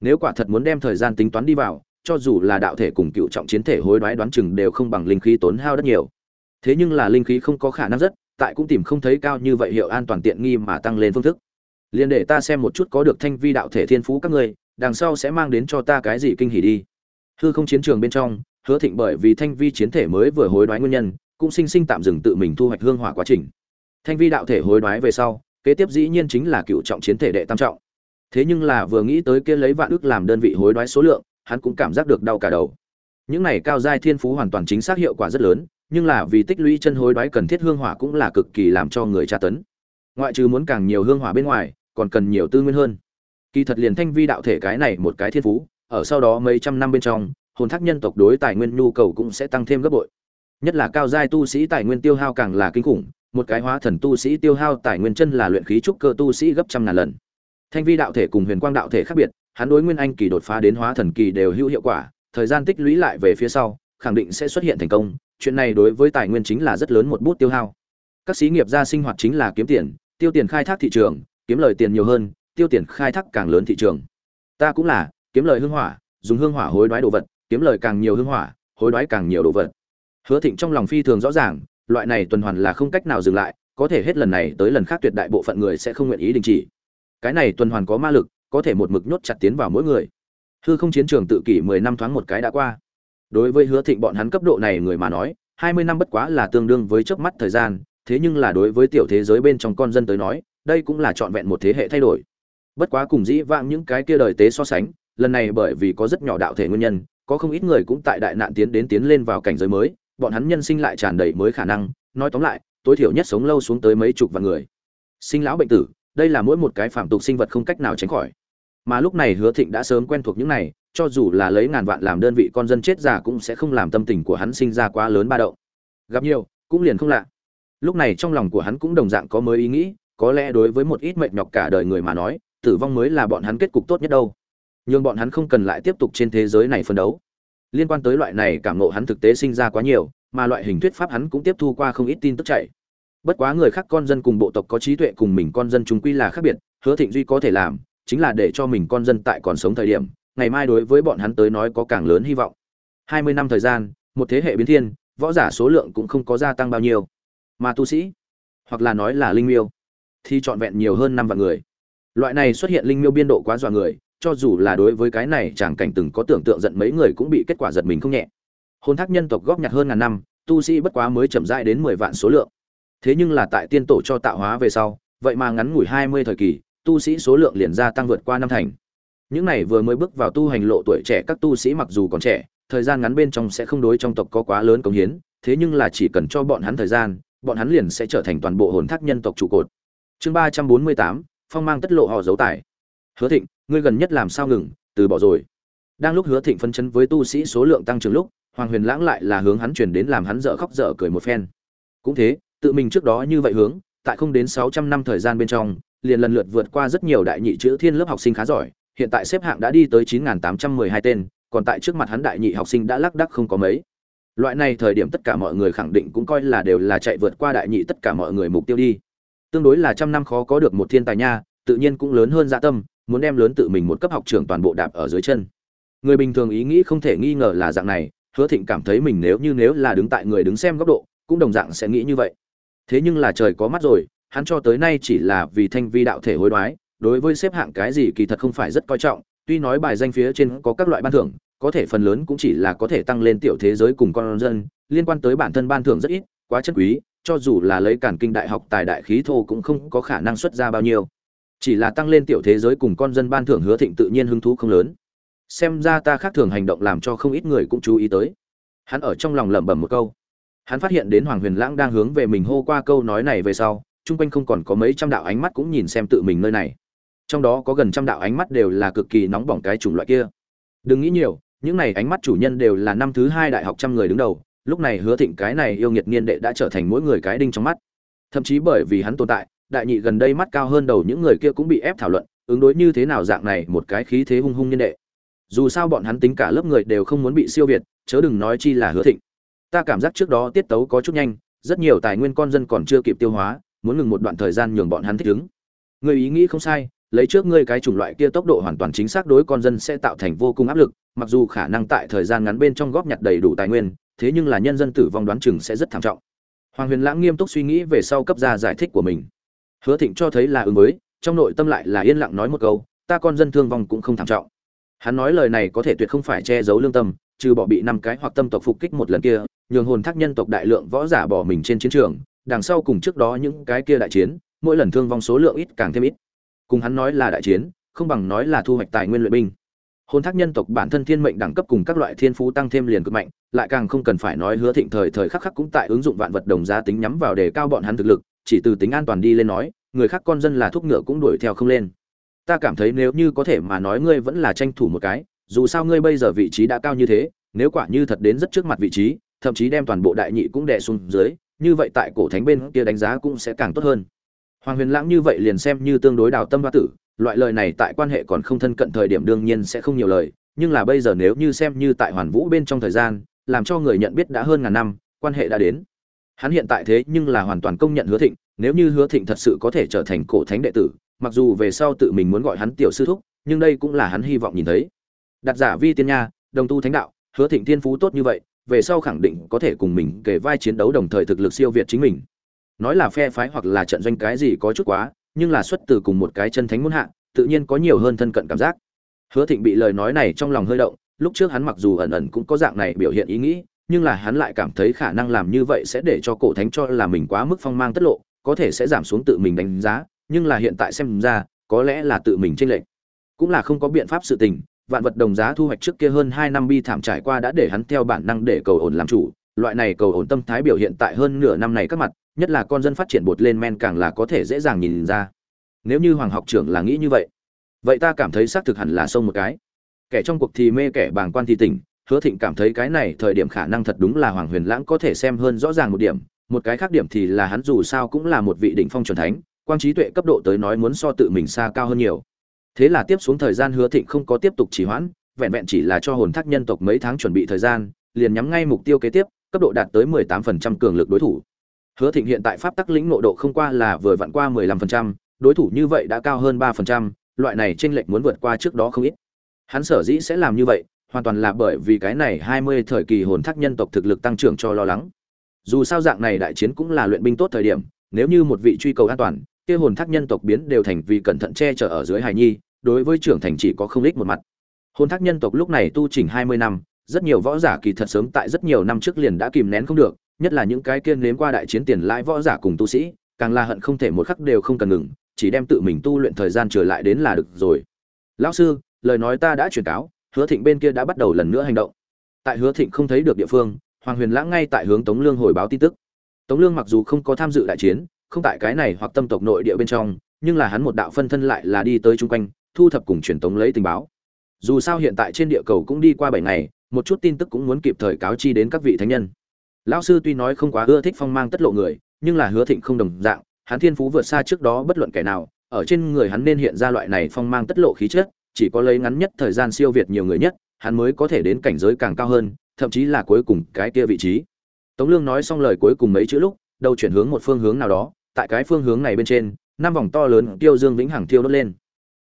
Nếu quả thật muốn đem thời gian tính toán đi vào, cho dù là đạo thể cùng cựu trọng chiến thể hối đoái đoán chừng đều không bằng linh khí tốn hao rất nhiều. Thế nhưng là linh khí không có khả năng rất, tại cũng tìm không thấy cao như vậy hiệu an toàn tiện nghi mà tăng lên phương thức. Liền để ta xem một chút có được thanh vi đạo thể thiên phú các ngươi, đằng sau sẽ mang đến cho ta cái gì kinh hỉ đi. Hư không chiến trường bên trong, hứa thịnh bởi vì thanh vi chiến thể mới vừa hối đoái nguyên nhân, cũng sinh sinh tạm dừng tự mình thu hoạch hương hỏa quá trình thanh vi đạo thể hối đoái về sau, kế tiếp dĩ nhiên chính là cựu trọng chiến thể đệ tam trọng. Thế nhưng là vừa nghĩ tới kia lấy vạn ước làm đơn vị hối đoái số lượng, hắn cũng cảm giác được đau cả đầu. Những này cao giai thiên phú hoàn toàn chính xác hiệu quả rất lớn, nhưng là vì tích lũy chân hối đoái cần thiết hương hỏa cũng là cực kỳ làm cho người tra tấn. Ngoại trừ muốn càng nhiều hương hỏa bên ngoài, còn cần nhiều tư nguyên hơn. Kỳ thật liền thanh vi đạo thể cái này một cái thiên phú, ở sau đó mấy trăm năm bên trong, hồn thác nhân tộc đối tài nguyên nhu cầu cũng sẽ tăng thêm gấp bội. Nhất là cao giai tu sĩ tài nguyên tiêu hao càng là kinh khủng một cái hóa thần tu sĩ tiêu hao tài nguyên chân là luyện khí trúc cơ tu sĩ gấp trăm ngàn lần. Thanh vi đạo thể cùng huyền quang đạo thể khác biệt, hắn đối nguyên anh kỳ đột phá đến hóa thần kỳ đều hữu hiệu quả, thời gian tích lũy lại về phía sau, khẳng định sẽ xuất hiện thành công, chuyện này đối với tài nguyên chính là rất lớn một bút tiêu hao. Các xí nghiệp gia sinh hoạt chính là kiếm tiền, tiêu tiền khai thác thị trường, kiếm lời tiền nhiều hơn, tiêu tiền khai thác càng lớn thị trường. Ta cũng là, kiếm lời hương hỏa, dùng hương hỏa hối đoái đồ vật, kiếm lời càng nhiều hương hỏa, hối đoái càng nhiều đồ vật. Hứa thịnh trong lòng phi thường rõ ràng loại này tuần hoàn là không cách nào dừng lại, có thể hết lần này tới lần khác tuyệt đại bộ phận người sẽ không nguyện ý đình chỉ. Cái này tuần hoàn có ma lực, có thể một mực nhốt chặt tiến vào mỗi người. Hư không chiến trường tự kỷ mười năm thoáng một cái đã qua. Đối với hứa thịnh bọn hắn cấp độ này người mà nói, hai mươi năm bất quá là tương đương với chớp mắt thời gian, thế nhưng là đối với tiểu thế giới bên trong con dân tới nói, đây cũng là trọn vẹn một thế hệ thay đổi. Bất quá cùng dĩ vãng những cái kia đời tế so sánh, lần này bởi vì có rất nhỏ đạo thể nguyên nhân, có không ít người cũng tại đại nạn tiến đến tiến lên vào cảnh giới mới bọn hắn nhân sinh lại tràn đầy mới khả năng, nói tóm lại, tối thiểu nhất sống lâu xuống tới mấy chục vạn người. Sinh lão bệnh tử, đây là mỗi một cái phạm tục sinh vật không cách nào tránh khỏi. Mà lúc này hứa thịnh đã sớm quen thuộc những này, cho dù là lấy ngàn vạn làm đơn vị con dân chết già cũng sẽ không làm tâm tình của hắn sinh ra quá lớn ba động. Gặp nhiều, cũng liền không lạ. Lúc này trong lòng của hắn cũng đồng dạng có mới ý nghĩ, có lẽ đối với một ít mệnh nhọc cả đời người mà nói, tử vong mới là bọn hắn kết cục tốt nhất đâu. Nhưng bọn hắn không cần lại tiếp tục trên thế giới này phân đấu liên quan tới loại này cảm ngộ hắn thực tế sinh ra quá nhiều, mà loại hình thuyết pháp hắn cũng tiếp thu qua không ít tin tức chạy. Bất quá người khác con dân cùng bộ tộc có trí tuệ cùng mình con dân chúng quy là khác biệt, hứa thịnh duy có thể làm, chính là để cho mình con dân tại còn sống thời điểm, ngày mai đối với bọn hắn tới nói có càng lớn hy vọng. Hai mươi năm thời gian, một thế hệ biến thiên, võ giả số lượng cũng không có gia tăng bao nhiêu. Mà tu sĩ, hoặc là nói là linh miêu, thì trọn vẹn nhiều hơn năm vạn người. Loại này xuất hiện linh miêu biên độ quá dọa người cho dù là đối với cái này chẳng cảnh từng có tưởng tượng giận mấy người cũng bị kết quả giật mình không nhẹ. Hôn thác nhân tộc góp nhặt hơn ngàn năm, tu sĩ bất quá mới chậm rãi đến mười vạn số lượng. Thế nhưng là tại tiên tổ cho tạo hóa về sau, vậy mà ngắn ngủi hai mươi thời kỳ, tu sĩ số lượng liền gia tăng vượt qua năm thành. Những này vừa mới bước vào tu hành lộ tuổi trẻ các tu sĩ mặc dù còn trẻ, thời gian ngắn bên trong sẽ không đối trong tộc có quá lớn công hiến, thế nhưng là chỉ cần cho bọn hắn thời gian, bọn hắn liền sẽ trở thành toàn bộ hồn thác nhân tộc trụ cột. Chương ba trăm bốn mươi tám, phong mang tất lộ họ dấu tài hứa thịnh, ngươi gần nhất làm sao ngừng, từ bỏ rồi? Đang lúc hứa thịnh phân chấn với tu sĩ số lượng tăng trưởng lúc, hoàng huyền lãng lại là hướng hắn chuyển đến làm hắn dở khóc dở cười một phen. Cũng thế, tự mình trước đó như vậy hướng, tại không đến sáu trăm năm thời gian bên trong, liền lần lượt vượt qua rất nhiều đại nhị chữ thiên lớp học sinh khá giỏi, hiện tại xếp hạng đã đi tới chín tám trăm mười hai tên, còn tại trước mặt hắn đại nhị học sinh đã lác đắc không có mấy. Loại này thời điểm tất cả mọi người khẳng định cũng coi là đều là chạy vượt qua đại nhị tất cả mọi người mục tiêu đi. Tương đối là trăm năm khó có được một thiên tài nha, tự nhiên cũng lớn hơn dạ tâm muốn đem lớn tự mình một cấp học trưởng toàn bộ đạp ở dưới chân. Người bình thường ý nghĩ không thể nghi ngờ là dạng này, hứa thịnh cảm thấy mình nếu như nếu là đứng tại người đứng xem góc độ, cũng đồng dạng sẽ nghĩ như vậy. Thế nhưng là trời có mắt rồi, hắn cho tới nay chỉ là vì thanh vi đạo thể hối đoái, đối với xếp hạng cái gì kỳ thật không phải rất coi trọng, tuy nói bài danh phía trên có các loại ban thưởng, có thể phần lớn cũng chỉ là có thể tăng lên tiểu thế giới cùng con dân, liên quan tới bản thân ban thưởng rất ít, quá chất quý, cho dù là lấy cản kinh đại học tài đại khí thô cũng không có khả năng xuất ra bao nhiêu chỉ là tăng lên tiểu thế giới cùng con dân ban thưởng hứa thịnh tự nhiên hứng thú không lớn. Xem ra ta khác thường hành động làm cho không ít người cũng chú ý tới. Hắn ở trong lòng lẩm bẩm một câu. Hắn phát hiện đến hoàng huyền lãng đang hướng về mình hô qua câu nói này về sau, chung quanh không còn có mấy trăm đạo ánh mắt cũng nhìn xem tự mình nơi này. Trong đó có gần trăm đạo ánh mắt đều là cực kỳ nóng bỏng cái chủng loại kia. Đừng nghĩ nhiều, những này ánh mắt chủ nhân đều là năm thứ hai đại học trăm người đứng đầu, lúc này hứa thịnh cái này yêu nghiệt niên đệ đã trở thành mỗi người cái đinh trong mắt. Thậm chí bởi vì hắn tồn tại đại nhị gần đây mắt cao hơn đầu những người kia cũng bị ép thảo luận, ứng đối như thế nào dạng này một cái khí thế hung hung nhân đệ. Dù sao bọn hắn tính cả lớp người đều không muốn bị siêu việt, chớ đừng nói chi là hứa thịnh. Ta cảm giác trước đó tiết tấu có chút nhanh, rất nhiều tài nguyên con dân còn chưa kịp tiêu hóa, muốn ngừng một đoạn thời gian nhường bọn hắn thích ứng. Người ý nghĩ không sai, lấy trước ngươi cái chủng loại kia tốc độ hoàn toàn chính xác đối con dân sẽ tạo thành vô cùng áp lực, mặc dù khả năng tại thời gian ngắn bên trong góp nhặt đầy đủ tài nguyên, thế nhưng là nhân dân tử vong đoán chừng sẽ rất thảm trọng. Hoàng huyền lãng nghiêm túc suy nghĩ về sau cấp ra giải thích của mình hứa thịnh cho thấy là ứng mới trong nội tâm lại là yên lặng nói một câu, ta con dân thương vong cũng không thảm trọng. Hắn nói lời này có thể tuyệt không phải che giấu lương tâm, trừ bỏ bị năm cái hoặc tâm tộc phục kích một lần kia, nhường hồn thác nhân tộc đại lượng võ giả bỏ mình trên chiến trường, đằng sau cùng trước đó những cái kia đại chiến, mỗi lần thương vong số lượng ít càng thêm ít. Cùng hắn nói là đại chiến, không bằng nói là thu hoạch tài nguyên luyện binh hôn thác nhân tộc bản thân thiên mệnh đẳng cấp cùng các loại thiên phú tăng thêm liền cực mạnh, lại càng không cần phải nói hứa thịnh thời thời khắc khắc cũng tại ứng dụng vạn vật đồng giá tính nhắm vào để cao bọn hắn thực lực, chỉ từ tính an toàn đi lên nói, người khác con dân là thuốc ngựa cũng đuổi theo không lên. Ta cảm thấy nếu như có thể mà nói ngươi vẫn là tranh thủ một cái, dù sao ngươi bây giờ vị trí đã cao như thế, nếu quả như thật đến rất trước mặt vị trí, thậm chí đem toàn bộ đại nhị cũng đè xuống dưới, như vậy tại cổ thánh bên kia đánh giá cũng sẽ càng tốt hơn. Hoàng huyền lãng như vậy liền xem như tương đối đào tâm hoa tử loại lời này tại quan hệ còn không thân cận thời điểm đương nhiên sẽ không nhiều lời, nhưng là bây giờ nếu như xem như tại hoàn vũ bên trong thời gian, làm cho người nhận biết đã hơn ngàn năm, quan hệ đã đến. Hắn hiện tại thế nhưng là hoàn toàn công nhận hứa thịnh, nếu như hứa thịnh thật sự có thể trở thành cổ thánh đệ tử, mặc dù về sau tự mình muốn gọi hắn tiểu sư thúc, nhưng đây cũng là hắn hy vọng nhìn thấy. Đặt giả vi tiên nha, đồng tu thánh đạo, hứa thịnh thiên phú tốt như vậy, về sau khẳng định có thể cùng mình kể vai chiến đấu đồng thời thực lực siêu việt chính mình. Nói là phe phái hoặc là trận doanh cái gì có chút quá nhưng là xuất từ cùng một cái chân thánh muốn hạ, tự nhiên có nhiều hơn thân cận cảm giác. Hứa thịnh bị lời nói này trong lòng hơi động, lúc trước hắn mặc dù ẩn ẩn cũng có dạng này biểu hiện ý nghĩ, nhưng là hắn lại cảm thấy khả năng làm như vậy sẽ để cho cổ thánh cho là mình quá mức phong mang tất lộ, có thể sẽ giảm xuống tự mình đánh giá, nhưng là hiện tại xem ra, có lẽ là tự mình chênh lệch. Cũng là không có biện pháp sự tình, vạn vật đồng giá thu hoạch trước kia hơn hai năm bi thảm trải qua đã để hắn theo bản năng để cầu ổn làm chủ, loại này cầu ổn tâm thái biểu hiện tại hơn nửa năm này các mặt nhất là con dân phát triển bột lên men càng là có thể dễ dàng nhìn ra. Nếu như hoàng học trưởng là nghĩ như vậy vậy ta cảm thấy xác thực hẳn là sông một cái. Kẻ trong cuộc thì mê kẻ bàng quan thì tỉnh, hứa thịnh cảm thấy cái này thời điểm khả năng thật đúng là hoàng huyền lãng có thể xem hơn rõ ràng một điểm, một cái khác điểm thì là hắn dù sao cũng là một vị đỉnh phong chuẩn thánh, quang trí tuệ cấp độ tới nói muốn so tự mình xa cao hơn nhiều. Thế là tiếp xuống thời gian hứa thịnh không có tiếp tục trì hoãn, vẹn vẹn chỉ là cho hồn thác nhân tộc mấy tháng chuẩn bị thời gian, liền nhắm ngay mục tiêu kế tiếp, cấp độ đạt tới 18% cường lực đối thủ hứa thịnh hiện tại pháp tắc lĩnh ngộ độ không qua là vừa vặn qua 15%, đối thủ như vậy đã cao hơn 3%, loại này chênh lệch muốn vượt qua trước đó không ít. Hắn sở dĩ sẽ làm như vậy hoàn toàn là bởi vì cái này 20 thời kỳ hồn thác nhân tộc thực lực tăng trưởng cho lo lắng. Dù sao dạng này đại chiến cũng là luyện binh tốt thời điểm nếu như một vị truy cầu an toàn kia hồn thác nhân tộc biến đều thành vì cẩn thận che chở ở dưới hài nhi đối với trưởng thành chỉ có không lích một mặt. Hồn thác nhân tộc lúc này tu chỉnh hai mươi năm rất nhiều võ giả kỳ thật sớm tại rất nhiều năm trước liền đã kìm nén không được nhất là những cái kiên nếm qua đại chiến tiền lãi võ giả cùng tu sĩ, càng là hận không thể một khắc đều không cần ngừng, chỉ đem tự mình tu luyện thời gian trở lại đến là được rồi. Lão sư, lời nói ta đã truyền cáo, hứa thịnh bên kia đã bắt đầu lần nữa hành động. Tại hứa thịnh không thấy được địa phương, hoàng huyền lãng ngay tại hướng tống lương hồi báo tin tức. Tống lương mặc dù không có tham dự đại chiến, không tại cái này hoặc tâm tộc nội địa bên trong, nhưng là hắn một đạo phân thân lại là đi tới chung quanh, thu thập cùng truyền tống lấy tình báo. Dù sao hiện tại trên địa cầu cũng đi qua bảy ngày, một chút tin tức cũng muốn kịp thời cáo chi đến các vị thánh nhân lão sư tuy nói không quá ưa thích phong mang tất lộ người, nhưng là hứa thịnh không đồng dạng, hắn thiên phú vượt xa trước đó bất luận kẻ nào, ở trên người hắn nên hiện ra loại này phong mang tất lộ khí chất, chỉ có lấy ngắn nhất thời gian siêu việt nhiều người nhất, hắn mới có thể đến cảnh giới càng cao hơn, thậm chí là cuối cùng cái kia vị trí. Tống lương nói xong lời cuối cùng mấy chữ lúc, đầu chuyển hướng một phương hướng nào đó, tại cái phương hướng này bên trên, năm vòng to lớn tiêu dương vĩnh hằng tiêu đốt lên.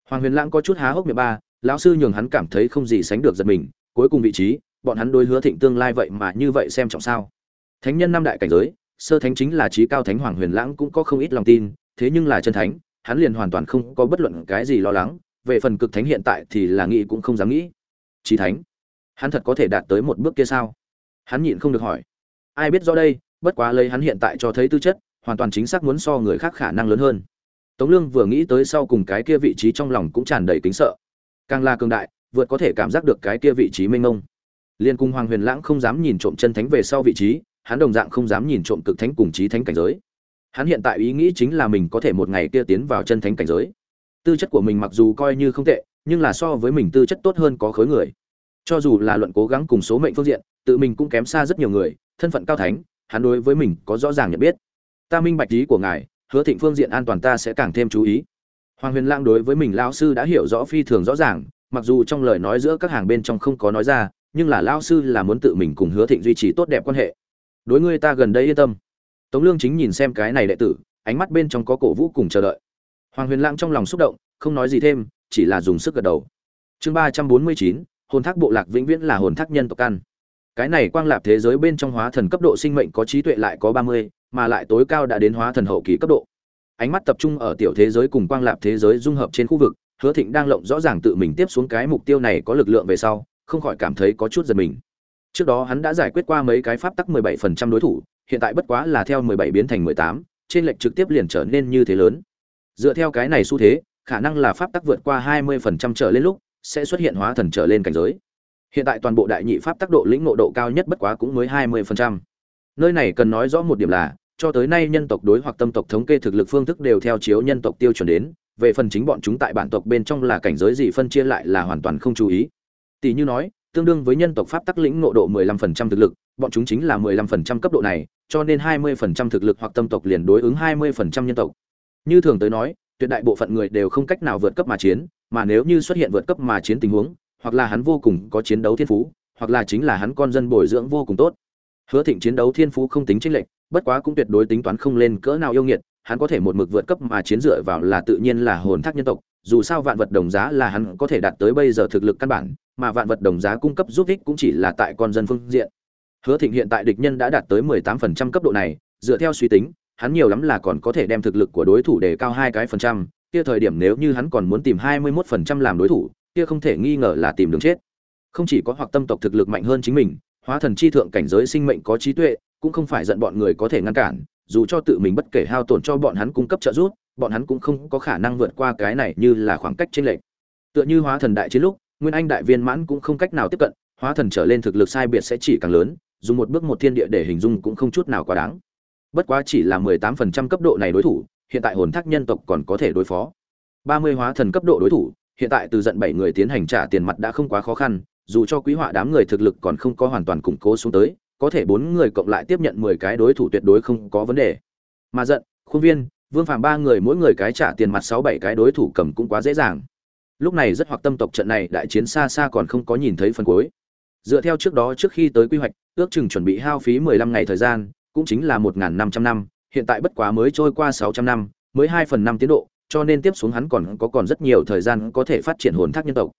Hoàng huyền lãng có chút há hốc miệng ba, lão sư nhường hắn cảm thấy không gì sánh được giật mình, cuối cùng vị trí, bọn hắn đối hứa thịnh tương lai vậy mà như vậy xem trọng sao? Thánh nhân năm đại cảnh giới, sơ thánh chính là trí cao thánh hoàng huyền lãng cũng có không ít lòng tin, thế nhưng là chân thánh, hắn liền hoàn toàn không có bất luận cái gì lo lắng, về phần cực thánh hiện tại thì là nghĩ cũng không dám nghĩ. Trí thánh, hắn thật có thể đạt tới một bước kia sao? Hắn nhịn không được hỏi. Ai biết rõ đây, bất quá lấy hắn hiện tại cho thấy tư chất, hoàn toàn chính xác muốn so người khác khả năng lớn hơn. Tống lương vừa nghĩ tới sau cùng cái kia vị trí trong lòng cũng tràn đầy kính sợ. Càng là cường đại, vượt có thể cảm giác được cái kia vị trí mênh mông. Liên cung hoàng huyền lãng không dám nhìn trộm chân thánh về sau vị trí hắn đồng dạng không dám nhìn trộm cực thánh cùng trí thánh cảnh giới. Hắn hiện tại ý nghĩ chính là mình có thể một ngày kia tiến vào chân thánh cảnh giới. Tư chất của mình mặc dù coi như không tệ, nhưng là so với mình tư chất tốt hơn có khối người. Cho dù là luận cố gắng cùng số mệnh phương diện, tự mình cũng kém xa rất nhiều người, thân phận cao thánh, hắn đối với mình có rõ ràng nhận biết. Ta minh bạch ý của ngài, hứa thịnh phương diện an toàn ta sẽ càng thêm chú ý. Hoàng huyền lang đối với mình lão sư đã hiểu rõ phi thường rõ ràng, mặc dù trong lời nói giữa các hàng bên trong không có nói ra, nhưng là lão sư là muốn tự mình cùng hứa thịnh duy trì tốt đẹp quan hệ đối ngươi ta gần đây yên tâm. Tống lương chính nhìn xem cái này đệ tử, ánh mắt bên trong có cổ vũ cùng chờ đợi. Hoàng huyền lãng trong lòng xúc động, không nói gì thêm, chỉ là dùng sức gật đầu. Chương ba trăm bốn mươi chín, hồn thác bộ lạc vĩnh viễn là hồn thác nhân tộc căn. Cái này quang lạp thế giới bên trong hóa thần cấp độ sinh mệnh có trí tuệ lại có ba mươi, mà lại tối cao đã đến hóa thần hậu kỳ cấp độ. Ánh mắt tập trung ở tiểu thế giới cùng quang lạp thế giới dung hợp trên khu vực, hứa thịnh đang lộng rõ ràng tự mình tiếp xuống cái mục tiêu này có lực lượng về sau, không khỏi cảm thấy có chút giật mình trước đó hắn đã giải quyết qua mấy cái pháp tắc 17% đối thủ hiện tại bất quá là theo 17 biến thành 18, trên lệch trực tiếp liền trở nên như thế lớn. Dựa theo cái này xu thế khả năng là pháp tắc vượt qua 20% trở lên lúc sẽ xuất hiện hóa thần trở lên cảnh giới. Hiện tại toàn bộ đại nhị pháp tắc độ lĩnh ngộ độ cao nhất bất quá cũng mới 20%. nơi này cần nói rõ một điểm là cho tới nay nhân tộc đối hoặc tâm tộc thống kê thực lực phương thức đều theo chiếu nhân tộc tiêu chuẩn đến về phần chính bọn chúng tại bản tộc bên trong là cảnh giới gì phân chia lại là hoàn toàn không chú ý. Tỷ như nói tương đương với nhân tộc pháp tắc lĩnh ngộ độ 15% thực lực bọn chúng chính là 15% cấp độ này cho nên 20% thực lực hoặc tâm tộc liền đối ứng 20% nhân tộc. Như thường tới nói tuyệt đại bộ phận người đều không cách nào vượt cấp mà chiến mà nếu như xuất hiện vượt cấp mà chiến tình huống hoặc là hắn vô cùng có chiến đấu thiên phú hoặc là chính là hắn con dân bồi dưỡng vô cùng tốt. Hứa thịnh chiến đấu thiên phú không tính chênh lệch bất quá cũng tuyệt đối tính toán không lên cỡ nào yêu nghiệt, hắn có thể một mực vượt cấp mà chiến dựa vào là tự nhiên là hồn thác nhân tộc, dù sao vạn vật đồng giá là hắn có thể đạt tới bây giờ thực lực căn bản, mà vạn vật đồng giá cung cấp giúp ích cũng chỉ là tại con dân phương diện. Hứa Thịnh hiện tại địch nhân đã đạt tới 18% cấp độ này, dựa theo suy tính, hắn nhiều lắm là còn có thể đem thực lực của đối thủ đề cao hai cái phần trăm, kia thời điểm nếu như hắn còn muốn tìm 21% làm đối thủ, kia không thể nghi ngờ là tìm đường chết. Không chỉ có hoặc tâm tộc thực lực mạnh hơn chính mình, hóa thần chi thượng cảnh giới sinh mệnh có trí tuệ, cũng không phải giận bọn người có thể ngăn cản, dù cho tự mình bất kể hao tổn cho bọn hắn cung cấp trợ giúp, bọn hắn cũng không có khả năng vượt qua cái này như là khoảng cách trên lệch. Tựa như hóa thần đại chiến lúc, Nguyên Anh đại viên mãn cũng không cách nào tiếp cận, hóa thần trở lên thực lực sai biệt sẽ chỉ càng lớn, dùng một bước một thiên địa để hình dung cũng không chút nào quá đáng. Bất quá chỉ là 18% cấp độ này đối thủ, hiện tại hồn thác nhân tộc còn có thể đối phó. 30 hóa thần cấp độ đối thủ, hiện tại từ giận 7 người tiến hành trả tiền mặt đã không quá khó khăn, dù cho quý họa đám người thực lực còn không có hoàn toàn củng cố xuống tới, có thể bốn người cộng lại tiếp nhận mười cái đối thủ tuyệt đối không có vấn đề. Mà giận, khuôn viên, Vương Phàm ba người mỗi người cái trả tiền mặt sáu bảy cái đối thủ cầm cũng quá dễ dàng. Lúc này rất hoặc tâm tộc trận này đại chiến xa xa còn không có nhìn thấy phần cuối. Dựa theo trước đó trước khi tới quy hoạch, ước chừng chuẩn bị hao phí mười lăm ngày thời gian, cũng chính là một năm trăm năm, hiện tại bất quá mới trôi qua sáu trăm năm, mới hai phần năm tiến độ, cho nên tiếp xuống hắn còn có còn rất nhiều thời gian có thể phát triển hồn thác nhân tộc.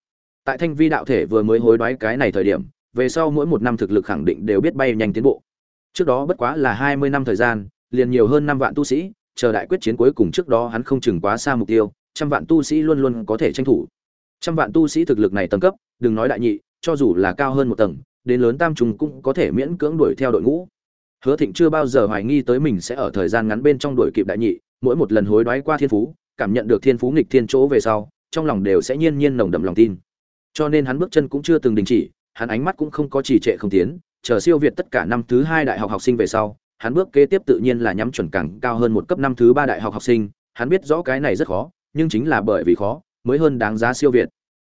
Tại Thanh Vi đạo thể vừa mới hối đoái cái này thời điểm, về sau mỗi một năm thực lực khẳng định đều biết bay nhanh tiến bộ trước đó bất quá là hai mươi năm thời gian liền nhiều hơn năm vạn tu sĩ chờ đại quyết chiến cuối cùng trước đó hắn không chừng quá xa mục tiêu, trăm vạn tu sĩ luôn luôn có thể tranh thủ. Trăm vạn tu sĩ thực lực này tầng cấp, đừng nói đại nhị, cho dù là cao hơn một tầng, đến lớn tam trùng cũng có thể miễn cưỡng đuổi theo đội ngũ. Hứa thịnh chưa bao giờ hoài nghi tới mình sẽ ở thời gian ngắn bên trong đuổi kịp đại nhị, mỗi một lần hối đoái qua thiên phú, cảm nhận được thiên phú nghịch thiên chỗ về sau, trong lòng đều sẽ nhiên nhiên nồng đậm lòng tin. Cho nên hắn bước chân cũng chưa từng đình chỉ, hắn ánh mắt cũng không có trì trệ không tiến, chờ siêu việt tất cả năm thứ hai đại học học sinh về sau hắn bước kế tiếp tự nhiên là nhắm chuẩn càng cao hơn một cấp năm thứ ba đại học học sinh, hắn biết rõ cái này rất khó, nhưng chính là bởi vì khó, mới hơn đáng giá siêu việt.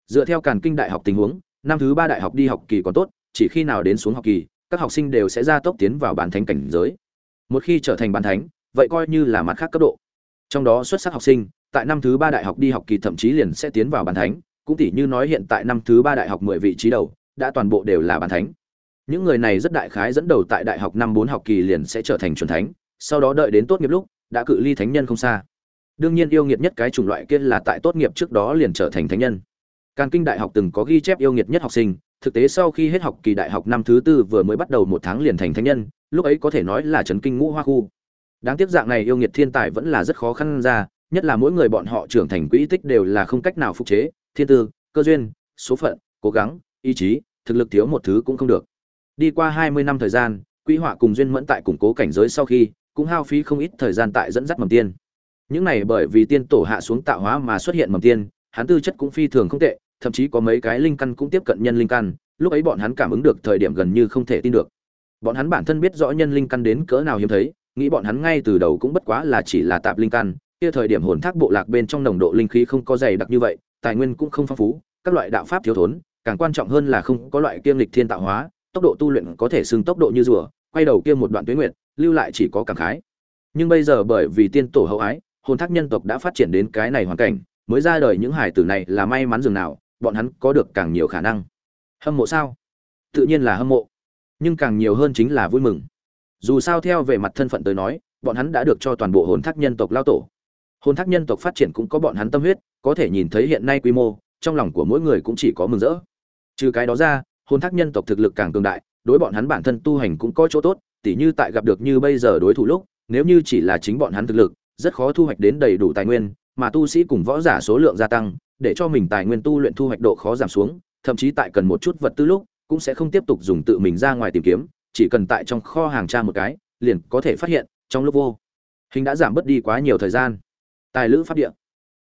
Dựa theo càn kinh đại học tình huống, năm thứ ba đại học đi học kỳ còn tốt, chỉ khi nào đến xuống học kỳ, các học sinh đều sẽ ra tốc tiến vào bản thánh cảnh giới. Một khi trở thành bản thánh, vậy coi như là mặt khác cấp độ. Trong đó xuất sắc học sinh, tại năm thứ ba đại học đi học kỳ thậm chí liền sẽ tiến vào bản thánh, cũng tỷ như nói hiện tại năm thứ ba đại học mười vị trí đầu, đã toàn bộ đều là bản thánh những người này rất đại khái dẫn đầu tại đại học năm bốn học kỳ liền sẽ trở thành chuẩn thánh, sau đó đợi đến tốt nghiệp lúc, đã cự ly thánh nhân không xa. Đương nhiên yêu nghiệt nhất cái chủng loại kia là tại tốt nghiệp trước đó liền trở thành thánh nhân. Càn kinh đại học từng có ghi chép yêu nghiệt nhất học sinh, thực tế sau khi hết học kỳ đại học năm thứ tư vừa mới bắt đầu một tháng liền thành thánh nhân, lúc ấy có thể nói là trấn kinh ngũ hoa khu. Đáng tiếc dạng này yêu nghiệt thiên tài vẫn là rất khó khăn ra, nhất là mỗi người bọn họ trưởng thành quỹ tích đều là không cách nào phục chế, thiên tư, cơ duyên, số phận, cố gắng, ý chí, thực lực thiếu một thứ cũng không được đi qua hai mươi năm thời gian quỹ họa cùng duyên mẫn tại củng cố cảnh giới sau khi, cũng hao phí không ít thời gian tại dẫn dắt mầm tiên. Những này bởi vì tiên tổ hạ xuống tạo hóa mà xuất hiện mầm tiên, hắn tư chất cũng phi thường không tệ, thậm chí có mấy cái linh căn cũng tiếp cận nhân linh căn, lúc ấy bọn hắn cảm ứng được thời điểm gần như không thể tin được. Bọn hắn bản thân biết rõ nhân linh căn đến cỡ nào hiếm thấy, nghĩ bọn hắn ngay từ đầu cũng bất quá là chỉ là tạp linh căn, kia thời điểm hồn thác bộ lạc bên trong nồng độ linh khí không có dày đặc như vậy, tài nguyên cũng không phong phú, các loại đạo pháp thiếu thốn, càng quan trọng hơn là không có loại kiêm lịch thiên tạo hóa tốc độ tu luyện có thể xưng tốc độ như rùa, quay đầu kia một đoạn tuyến nguyện lưu lại chỉ có cảm khái. Nhưng bây giờ bởi vì tiên tổ hậu ái, hồn thác nhân tộc đã phát triển đến cái này hoàn cảnh, mới ra đời những hải tử này là may mắn dường nào, bọn hắn có được càng nhiều khả năng. Hâm mộ sao? Tự nhiên là hâm mộ. Nhưng càng nhiều hơn chính là vui mừng. Dù sao theo về mặt thân phận tới nói, bọn hắn đã được cho toàn bộ hồn thác nhân tộc lao tổ. Hồn thác nhân tộc phát triển cũng có bọn hắn tâm huyết, có thể nhìn thấy hiện nay quy mô, trong lòng của mỗi người cũng chỉ có mừng rỡ. Trừ cái đó ra Hôn thác nhân tộc thực lực càng cường đại, đối bọn hắn bản thân tu hành cũng có chỗ tốt, tỉ như tại gặp được như bây giờ đối thủ lúc, nếu như chỉ là chính bọn hắn thực lực, rất khó thu hoạch đến đầy đủ tài nguyên, mà tu sĩ cùng võ giả số lượng gia tăng, để cho mình tài nguyên tu luyện thu hoạch độ khó giảm xuống, thậm chí tại cần một chút vật tư lúc, cũng sẽ không tiếp tục dùng tự mình ra ngoài tìm kiếm, chỉ cần tại trong kho hàng tra một cái, liền có thể phát hiện, trong lúc vô hình đã giảm bớt đi quá nhiều thời gian. Tài lữ pháp địa.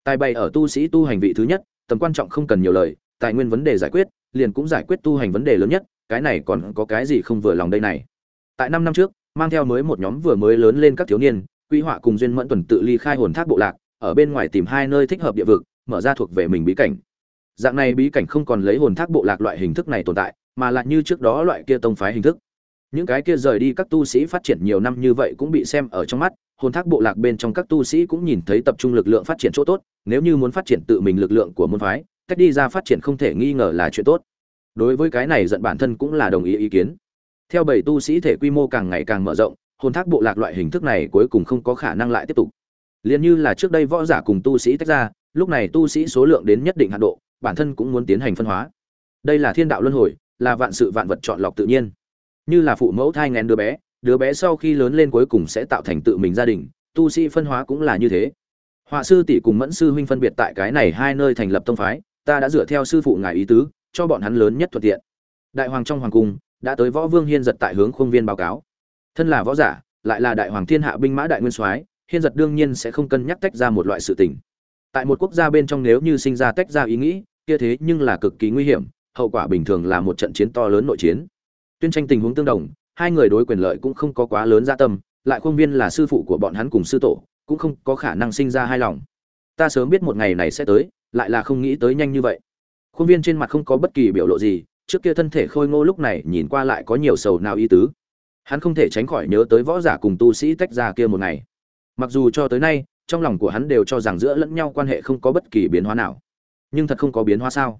Tài bày ở tu sĩ tu hành vị thứ nhất, tầm quan trọng không cần nhiều lời, tài nguyên vấn đề giải quyết liền cũng giải quyết tu hành vấn đề lớn nhất, cái này còn có cái gì không vừa lòng đây này? Tại năm năm trước, mang theo mới một nhóm vừa mới lớn lên các thiếu niên quy họa cùng duyên mẫn tuần tự ly khai hồn thác bộ lạc, ở bên ngoài tìm hai nơi thích hợp địa vực, mở ra thuộc về mình bí cảnh. Dạng này bí cảnh không còn lấy hồn thác bộ lạc loại hình thức này tồn tại, mà lại như trước đó loại kia tông phái hình thức. Những cái kia rời đi các tu sĩ phát triển nhiều năm như vậy cũng bị xem ở trong mắt, hồn thác bộ lạc bên trong các tu sĩ cũng nhìn thấy tập trung lực lượng phát triển chỗ tốt, nếu như muốn phát triển tự mình lực lượng của môn phái cách đi ra phát triển không thể nghi ngờ là chuyện tốt. Đối với cái này giận bản thân cũng là đồng ý ý kiến. Theo bảy tu sĩ thể quy mô càng ngày càng mở rộng, hồn thác bộ lạc loại hình thức này cuối cùng không có khả năng lại tiếp tục. Liền như là trước đây võ giả cùng tu sĩ tách ra, lúc này tu sĩ số lượng đến nhất định hạn độ, bản thân cũng muốn tiến hành phân hóa. Đây là thiên đạo luân hồi, là vạn sự vạn vật chọn lọc tự nhiên. Như là phụ mẫu thai ngén đứa bé đứa bé sau khi lớn lên cuối cùng sẽ tạo thành tự mình gia đình, tu sĩ phân hóa cũng là như thế. Họa sư tỷ cùng mẫn sư huynh phân biệt tại cái này hai nơi thành lập tông phái ta đã dựa theo sư phụ ngài ý tứ, cho bọn hắn lớn nhất thuận tiện. Đại hoàng trong hoàng cung, đã tới võ vương hiên giật tại hướng khuôn viên báo cáo. Thân là võ giả, lại là đại hoàng thiên hạ binh mã đại nguyên soái, hiên giật đương nhiên sẽ không cân nhắc tách ra một loại sự tình. Tại một quốc gia bên trong nếu như sinh ra tách ra ý nghĩ, kia thế nhưng là cực kỳ nguy hiểm, hậu quả bình thường là một trận chiến to lớn nội chiến. Tuyên tranh tình huống tương đồng, hai người đối quyền lợi cũng không có quá lớn gia tâm, lại khuôn viên là sư phụ của bọn hắn cùng sư tổ, cũng không có khả năng sinh ra hai lòng. Ta sớm biết một ngày này sẽ tới lại là không nghĩ tới nhanh như vậy. Khuôn viên trên mặt không có bất kỳ biểu lộ gì, trước kia thân thể khôi ngô lúc này nhìn qua lại có nhiều sầu nào ý tứ. Hắn không thể tránh khỏi nhớ tới võ giả cùng tu sĩ tách ra kia một ngày. Mặc dù cho tới nay, trong lòng của hắn đều cho rằng giữa lẫn nhau quan hệ không có bất kỳ biến hóa nào. Nhưng thật không có biến hóa sao?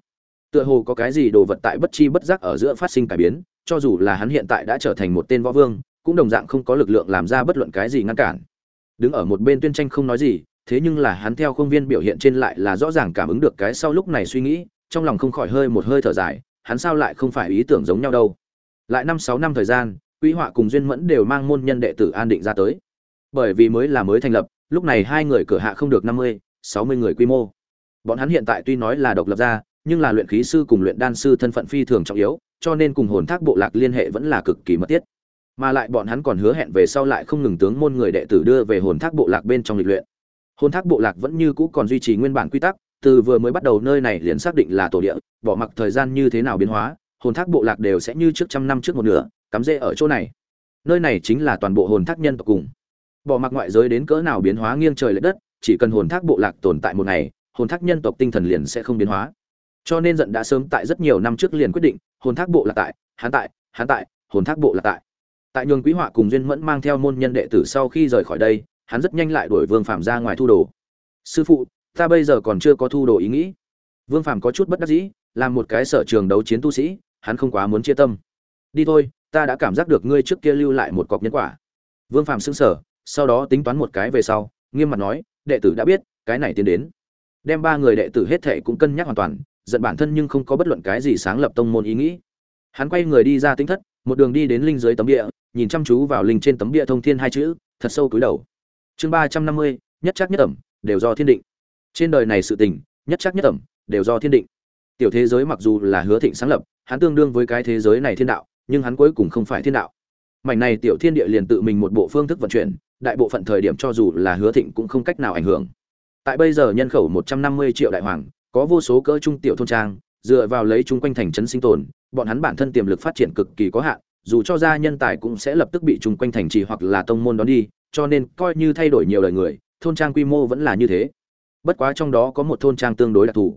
Tựa hồ có cái gì đồ vật tại bất chi bất giác ở giữa phát sinh cải biến, cho dù là hắn hiện tại đã trở thành một tên võ vương, cũng đồng dạng không có lực lượng làm ra bất luận cái gì ngăn cản. Đứng ở một bên tuyên tranh không nói gì thế nhưng là hắn theo khuôn viên biểu hiện trên lại là rõ ràng cảm ứng được cái sau lúc này suy nghĩ, trong lòng không khỏi hơi một hơi thở dài, hắn sao lại không phải ý tưởng giống nhau đâu. Lại năm sáu năm thời gian, quý họa cùng duyên mẫn đều mang môn nhân đệ tử an định ra tới. Bởi vì mới là mới thành lập, lúc này hai người cửa hạ không được năm mươi, sáu mươi người quy mô. Bọn hắn hiện tại tuy nói là độc lập ra, nhưng là luyện khí sư cùng luyện đan sư thân phận phi thường trọng yếu, cho nên cùng hồn thác bộ lạc liên hệ vẫn là cực kỳ mật thiết. Mà lại bọn hắn còn hứa hẹn về sau lại không ngừng tướng môn người đệ tử đưa về hồn thác bộ lạc bên trong lịch luyện hồn thác bộ lạc vẫn như cũ còn duy trì nguyên bản quy tắc, từ vừa mới bắt đầu nơi này liền xác định là tổ địa, bỏ mặc thời gian như thế nào biến hóa, hồn thác bộ lạc đều sẽ như trước trăm năm trước một nửa, cắm rễ ở chỗ này. Nơi này chính là toàn bộ hồn thác nhân tộc cùng. Bỏ mặc ngoại giới đến cỡ nào biến hóa nghiêng trời lệch đất, chỉ cần hồn thác bộ lạc tồn tại một ngày, hồn thác nhân tộc tinh thần liền sẽ không biến hóa. Cho nên giận đã sớm tại rất nhiều năm trước liền quyết định, hồn thác bộ lạc tại hán tại hán tại, hồn thác bộ lạc tại. Tại nhường quý họa cùng duyên mẫn mang theo môn nhân đệ tử sau khi rời khỏi đây hắn rất nhanh lại đuổi vương phạm ra ngoài thu đồ. Sư phụ, ta bây giờ còn chưa có thu đồ ý nghĩ. Vương phạm có chút bất đắc dĩ, làm một cái sở trường đấu chiến tu sĩ, hắn không quá muốn chia tâm. Đi thôi, ta đã cảm giác được ngươi trước kia lưu lại một cọc nhân quả. Vương phạm xưng sở sau đó tính toán một cái về sau, nghiêm mặt nói, đệ tử đã biết, cái này tiến đến. Đem ba người đệ tử hết thệ cũng cân nhắc hoàn toàn, giận bản thân nhưng không có bất luận cái gì sáng lập tông môn ý nghĩ. Hắn quay người đi ra tính thất, một đường đi đến linh dưới tấm địa nhìn chăm chú vào linh trên tấm địa thông thiên hai chữ, thật sâu cúi đầu chương ba trăm năm mươi, nhất chắc nhất ẩm, đều do thiên định. Trên đời này sự tình, nhất chắc nhất ẩm, đều do thiên định. Tiểu thế giới mặc dù là hứa thịnh sáng lập, hắn tương đương với cái thế giới này thiên đạo, nhưng hắn cuối cùng không phải thiên đạo. Mảnh này tiểu thiên địa liền tự mình một bộ phương thức vận chuyển, đại bộ phận thời điểm cho dù là hứa thịnh cũng không cách nào ảnh hưởng. Tại bây giờ nhân khẩu một trăm năm mươi triệu đại hoàng, có vô số cỡ trung tiểu thôn trang, dựa vào lấy chúng quanh thành trấn sinh tồn, bọn hắn bản thân tiềm lực phát triển cực kỳ có hạn, dù cho ra nhân tài cũng sẽ lập tức bị chung quanh thành trì hoặc là tông môn đón đi cho nên coi như thay đổi nhiều đời người, thôn trang quy mô vẫn là như thế. Bất quá trong đó có một thôn trang tương đối đặc thù.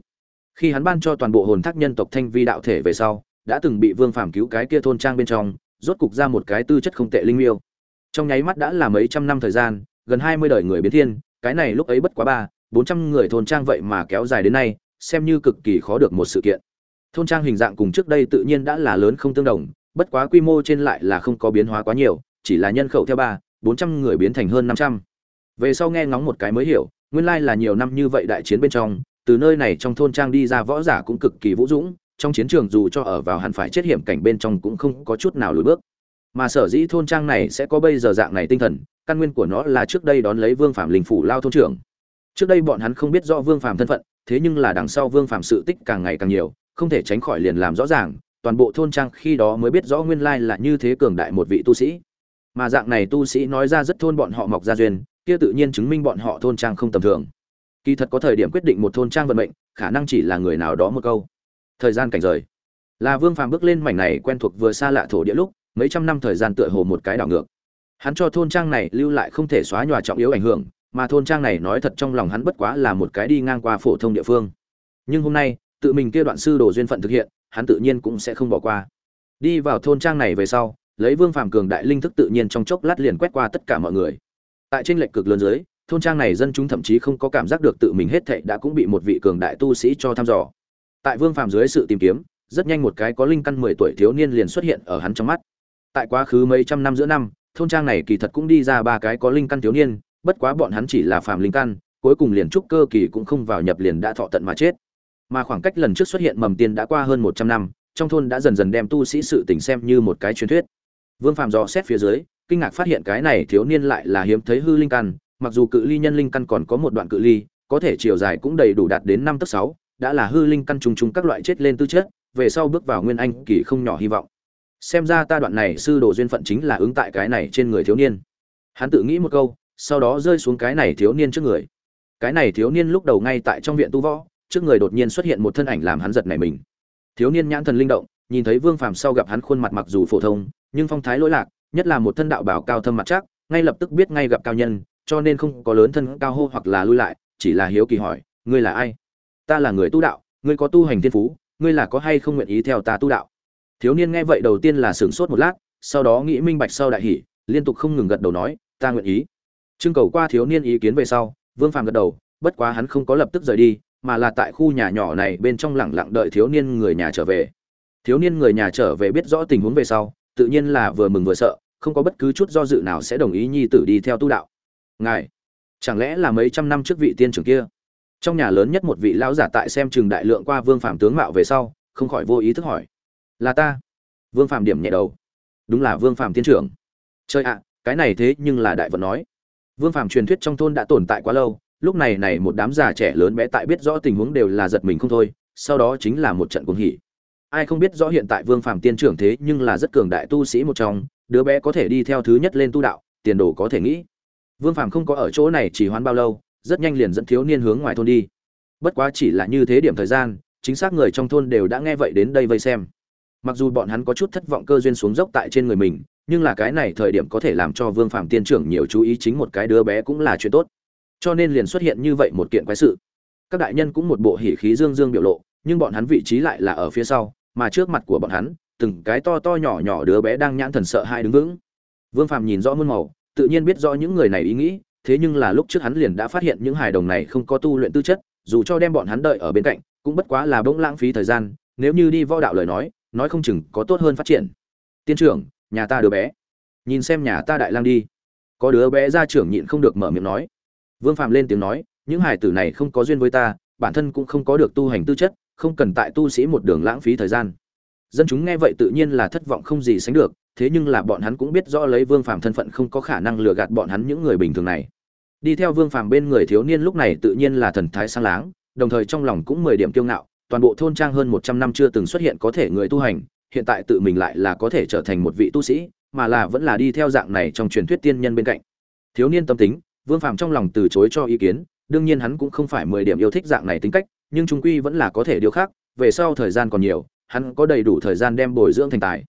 Khi hắn ban cho toàn bộ hồn thác nhân tộc thanh vi đạo thể về sau, đã từng bị vương phàm cứu cái kia thôn trang bên trong, rốt cục ra một cái tư chất không tệ linh miêu. Trong nháy mắt đã là mấy trăm năm thời gian, gần hai mươi đời người biến thiên, cái này lúc ấy bất quá ba, bốn trăm người thôn trang vậy mà kéo dài đến nay, xem như cực kỳ khó được một sự kiện. Thôn trang hình dạng cùng trước đây tự nhiên đã là lớn không tương đồng, bất quá quy mô trên lại là không có biến hóa quá nhiều, chỉ là nhân khẩu theo ba bốn trăm người biến thành hơn năm trăm. Về sau nghe ngóng một cái mới hiểu, nguyên lai là nhiều năm như vậy đại chiến bên trong, từ nơi này trong thôn trang đi ra võ giả cũng cực kỳ vũ dũng, trong chiến trường dù cho ở vào hẳn phải chết hiểm cảnh bên trong cũng không có chút nào lùi bước. Mà sở dĩ thôn trang này sẽ có bây giờ dạng này tinh thần, căn nguyên của nó là trước đây đón lấy vương phạm linh phủ lao thôn trưởng. Trước đây bọn hắn không biết rõ vương phạm thân phận, thế nhưng là đằng sau vương phạm sự tích càng ngày càng nhiều, không thể tránh khỏi liền làm rõ ràng, toàn bộ thôn trang khi đó mới biết rõ nguyên lai là như thế cường đại một vị tu sĩ mà dạng này tu sĩ nói ra rất thôn bọn họ mọc ra duyên, kia tự nhiên chứng minh bọn họ thôn trang không tầm thường. Kỳ thật có thời điểm quyết định một thôn trang vận mệnh, khả năng chỉ là người nào đó một câu. Thời gian cảnh rời. Là vương phàm bước lên mảnh này quen thuộc vừa xa lạ thổ địa lúc, mấy trăm năm thời gian tựa hồ một cái đảo ngược. Hắn cho thôn trang này lưu lại không thể xóa nhòa trọng yếu ảnh hưởng, mà thôn trang này nói thật trong lòng hắn bất quá là một cái đi ngang qua phổ thông địa phương. Nhưng hôm nay, tự mình kia đoạn sư đồ duyên phận thực hiện, hắn tự nhiên cũng sẽ không bỏ qua. Đi vào thôn trang này về sau lấy vương phàm cường đại linh thức tự nhiên trong chốc lát liền quét qua tất cả mọi người. Tại trên lệch cực lớn dưới, thôn trang này dân chúng thậm chí không có cảm giác được tự mình hết thệ đã cũng bị một vị cường đại tu sĩ cho thăm dò. Tại vương phàm dưới sự tìm kiếm, rất nhanh một cái có linh căn mười tuổi thiếu niên liền xuất hiện ở hắn trong mắt. Tại quá khứ mấy trăm năm giữa năm, thôn trang này kỳ thật cũng đi ra ba cái có linh căn thiếu niên, bất quá bọn hắn chỉ là phàm linh căn, cuối cùng liền trúc cơ kỳ cũng không vào nhập liền đã thọ tận mà chết. Mà khoảng cách lần trước xuất hiện mầm tiên đã qua hơn một trăm năm, trong thôn đã dần dần đem tu sĩ sự tình xem như một cái truyền thuyết vương phàm dò xét phía dưới, kinh ngạc phát hiện cái này thiếu niên lại là hiếm thấy hư linh căn, mặc dù cự ly nhân linh căn còn có một đoạn cự ly, có thể chiều dài cũng đầy đủ đạt đến năm tấc sáu, đã là hư linh căn trùng trùng các loại chết lên tư chất, về sau bước vào nguyên anh kỳ không nhỏ hy vọng. Xem ra ta đoạn này sư đồ duyên phận chính là ứng tại cái này trên người thiếu niên. Hắn tự nghĩ một câu, sau đó rơi xuống cái này thiếu niên trước người. Cái này thiếu niên lúc đầu ngay tại trong viện tu võ, trước người đột nhiên xuất hiện một thân ảnh làm hắn giật nảy mình. Thiếu niên nhãn thần linh động nhìn thấy vương phàm sau gặp hắn khuôn mặt mặc dù phổ thông, nhưng phong thái lỗi lạc, nhất là một thân đạo bảo cao thâm mặt chắc, ngay lập tức biết ngay gặp cao nhân, cho nên không có lớn thân cao hô hoặc là lui lại, chỉ là hiếu kỳ hỏi, ngươi là ai? Ta là người tu đạo, ngươi có tu hành thiên phú, ngươi là có hay không nguyện ý theo ta tu đạo? Thiếu niên nghe vậy đầu tiên là sửng sốt một lát, sau đó nghĩ minh bạch sau đại hỉ, liên tục không ngừng gật đầu nói, ta nguyện ý. Trưng cầu qua thiếu niên ý kiến về sau, vương phàm gật đầu, bất quá hắn không có lập tức rời đi, mà là tại khu nhà nhỏ này bên trong lặng lặng đợi thiếu niên người nhà trở về thiếu niên người nhà trở về biết rõ tình huống về sau, tự nhiên là vừa mừng vừa sợ, không có bất cứ chút do dự nào sẽ đồng ý nhi tử đi theo tu đạo. Ngài, chẳng lẽ là mấy trăm năm trước vị tiên trưởng kia? Trong nhà lớn nhất một vị lão giả tại xem trường đại lượng qua vương phạm tướng mạo về sau, không khỏi vô ý thức hỏi. Là ta. Vương phạm điểm nhẹ đầu. Đúng là vương phạm tiên trưởng. Chơi ạ, cái này thế nhưng là đại vận nói. Vương phạm truyền thuyết trong thôn đã tồn tại quá lâu, lúc này này một đám già trẻ lớn bé tại biết rõ tình huống đều là giật mình không thôi, sau đó chính là một trận cuồng hỉ ai không biết rõ hiện tại vương Phàm tiên trưởng thế nhưng là rất cường đại tu sĩ một trong, đứa bé có thể đi theo thứ nhất lên tu đạo, tiền đồ có thể nghĩ. Vương phàm không có ở chỗ này chỉ hoãn bao lâu, rất nhanh liền dẫn thiếu niên hướng ngoài thôn đi. Bất quá chỉ là như thế điểm thời gian, chính xác người trong thôn đều đã nghe vậy đến đây vây xem. Mặc dù bọn hắn có chút thất vọng cơ duyên xuống dốc tại trên người mình, nhưng là cái này thời điểm có thể làm cho vương phạm tiên trưởng nhiều chú ý chính một cái đứa bé cũng là chuyện tốt. Cho nên liền xuất hiện như vậy một kiện quái sự. Các đại nhân cũng một bộ hỉ khí dương dương biểu lộ, nhưng bọn hắn vị trí lại là ở phía sau mà trước mặt của bọn hắn, từng cái to to nhỏ nhỏ đứa bé đang nhãn thần sợ hai đứng vững. Vương phạm nhìn rõ muôn màu, tự nhiên biết rõ những người này ý nghĩ, thế nhưng là lúc trước hắn liền đã phát hiện những hài đồng này không có tu luyện tư chất, dù cho đem bọn hắn đợi ở bên cạnh, cũng bất quá là bỗng lãng phí thời gian, nếu như đi võ đạo lời nói nói không chừng có tốt hơn phát triển. Tiên trưởng, nhà ta đứa bé. Nhìn xem nhà ta đại lang đi. Có đứa bé ra trưởng nhịn không được mở miệng nói. Vương phạm lên tiếng nói, những hải tử này không có duyên với ta, bản thân cũng không có được tu hành tư chất không cần tại tu sĩ một đường lãng phí thời gian. Dân chúng nghe vậy tự nhiên là thất vọng không gì sánh được, thế nhưng là bọn hắn cũng biết rõ lấy vương Phàm thân phận không có khả năng lừa gạt bọn hắn những người bình thường này. Đi theo vương Phàm bên người thiếu niên lúc này tự nhiên là thần thái sang láng, đồng thời trong lòng cũng mười điểm kiêu ngạo, toàn bộ thôn trang hơn một trăm năm chưa từng xuất hiện có thể người tu hành, hiện tại tự mình lại là có thể trở thành một vị tu sĩ, mà là vẫn là đi theo dạng này trong truyền thuyết tiên nhân bên cạnh. Thiếu niên tâm tính, vương Phàm trong lòng từ chối cho ý kiến, đương nhiên hắn cũng không phải mười điểm yêu thích dạng này tính cách nhưng trung quy vẫn là có thể điều khác về sau thời gian còn nhiều, hắn có đầy đủ thời gian đem bồi dưỡng thành tài.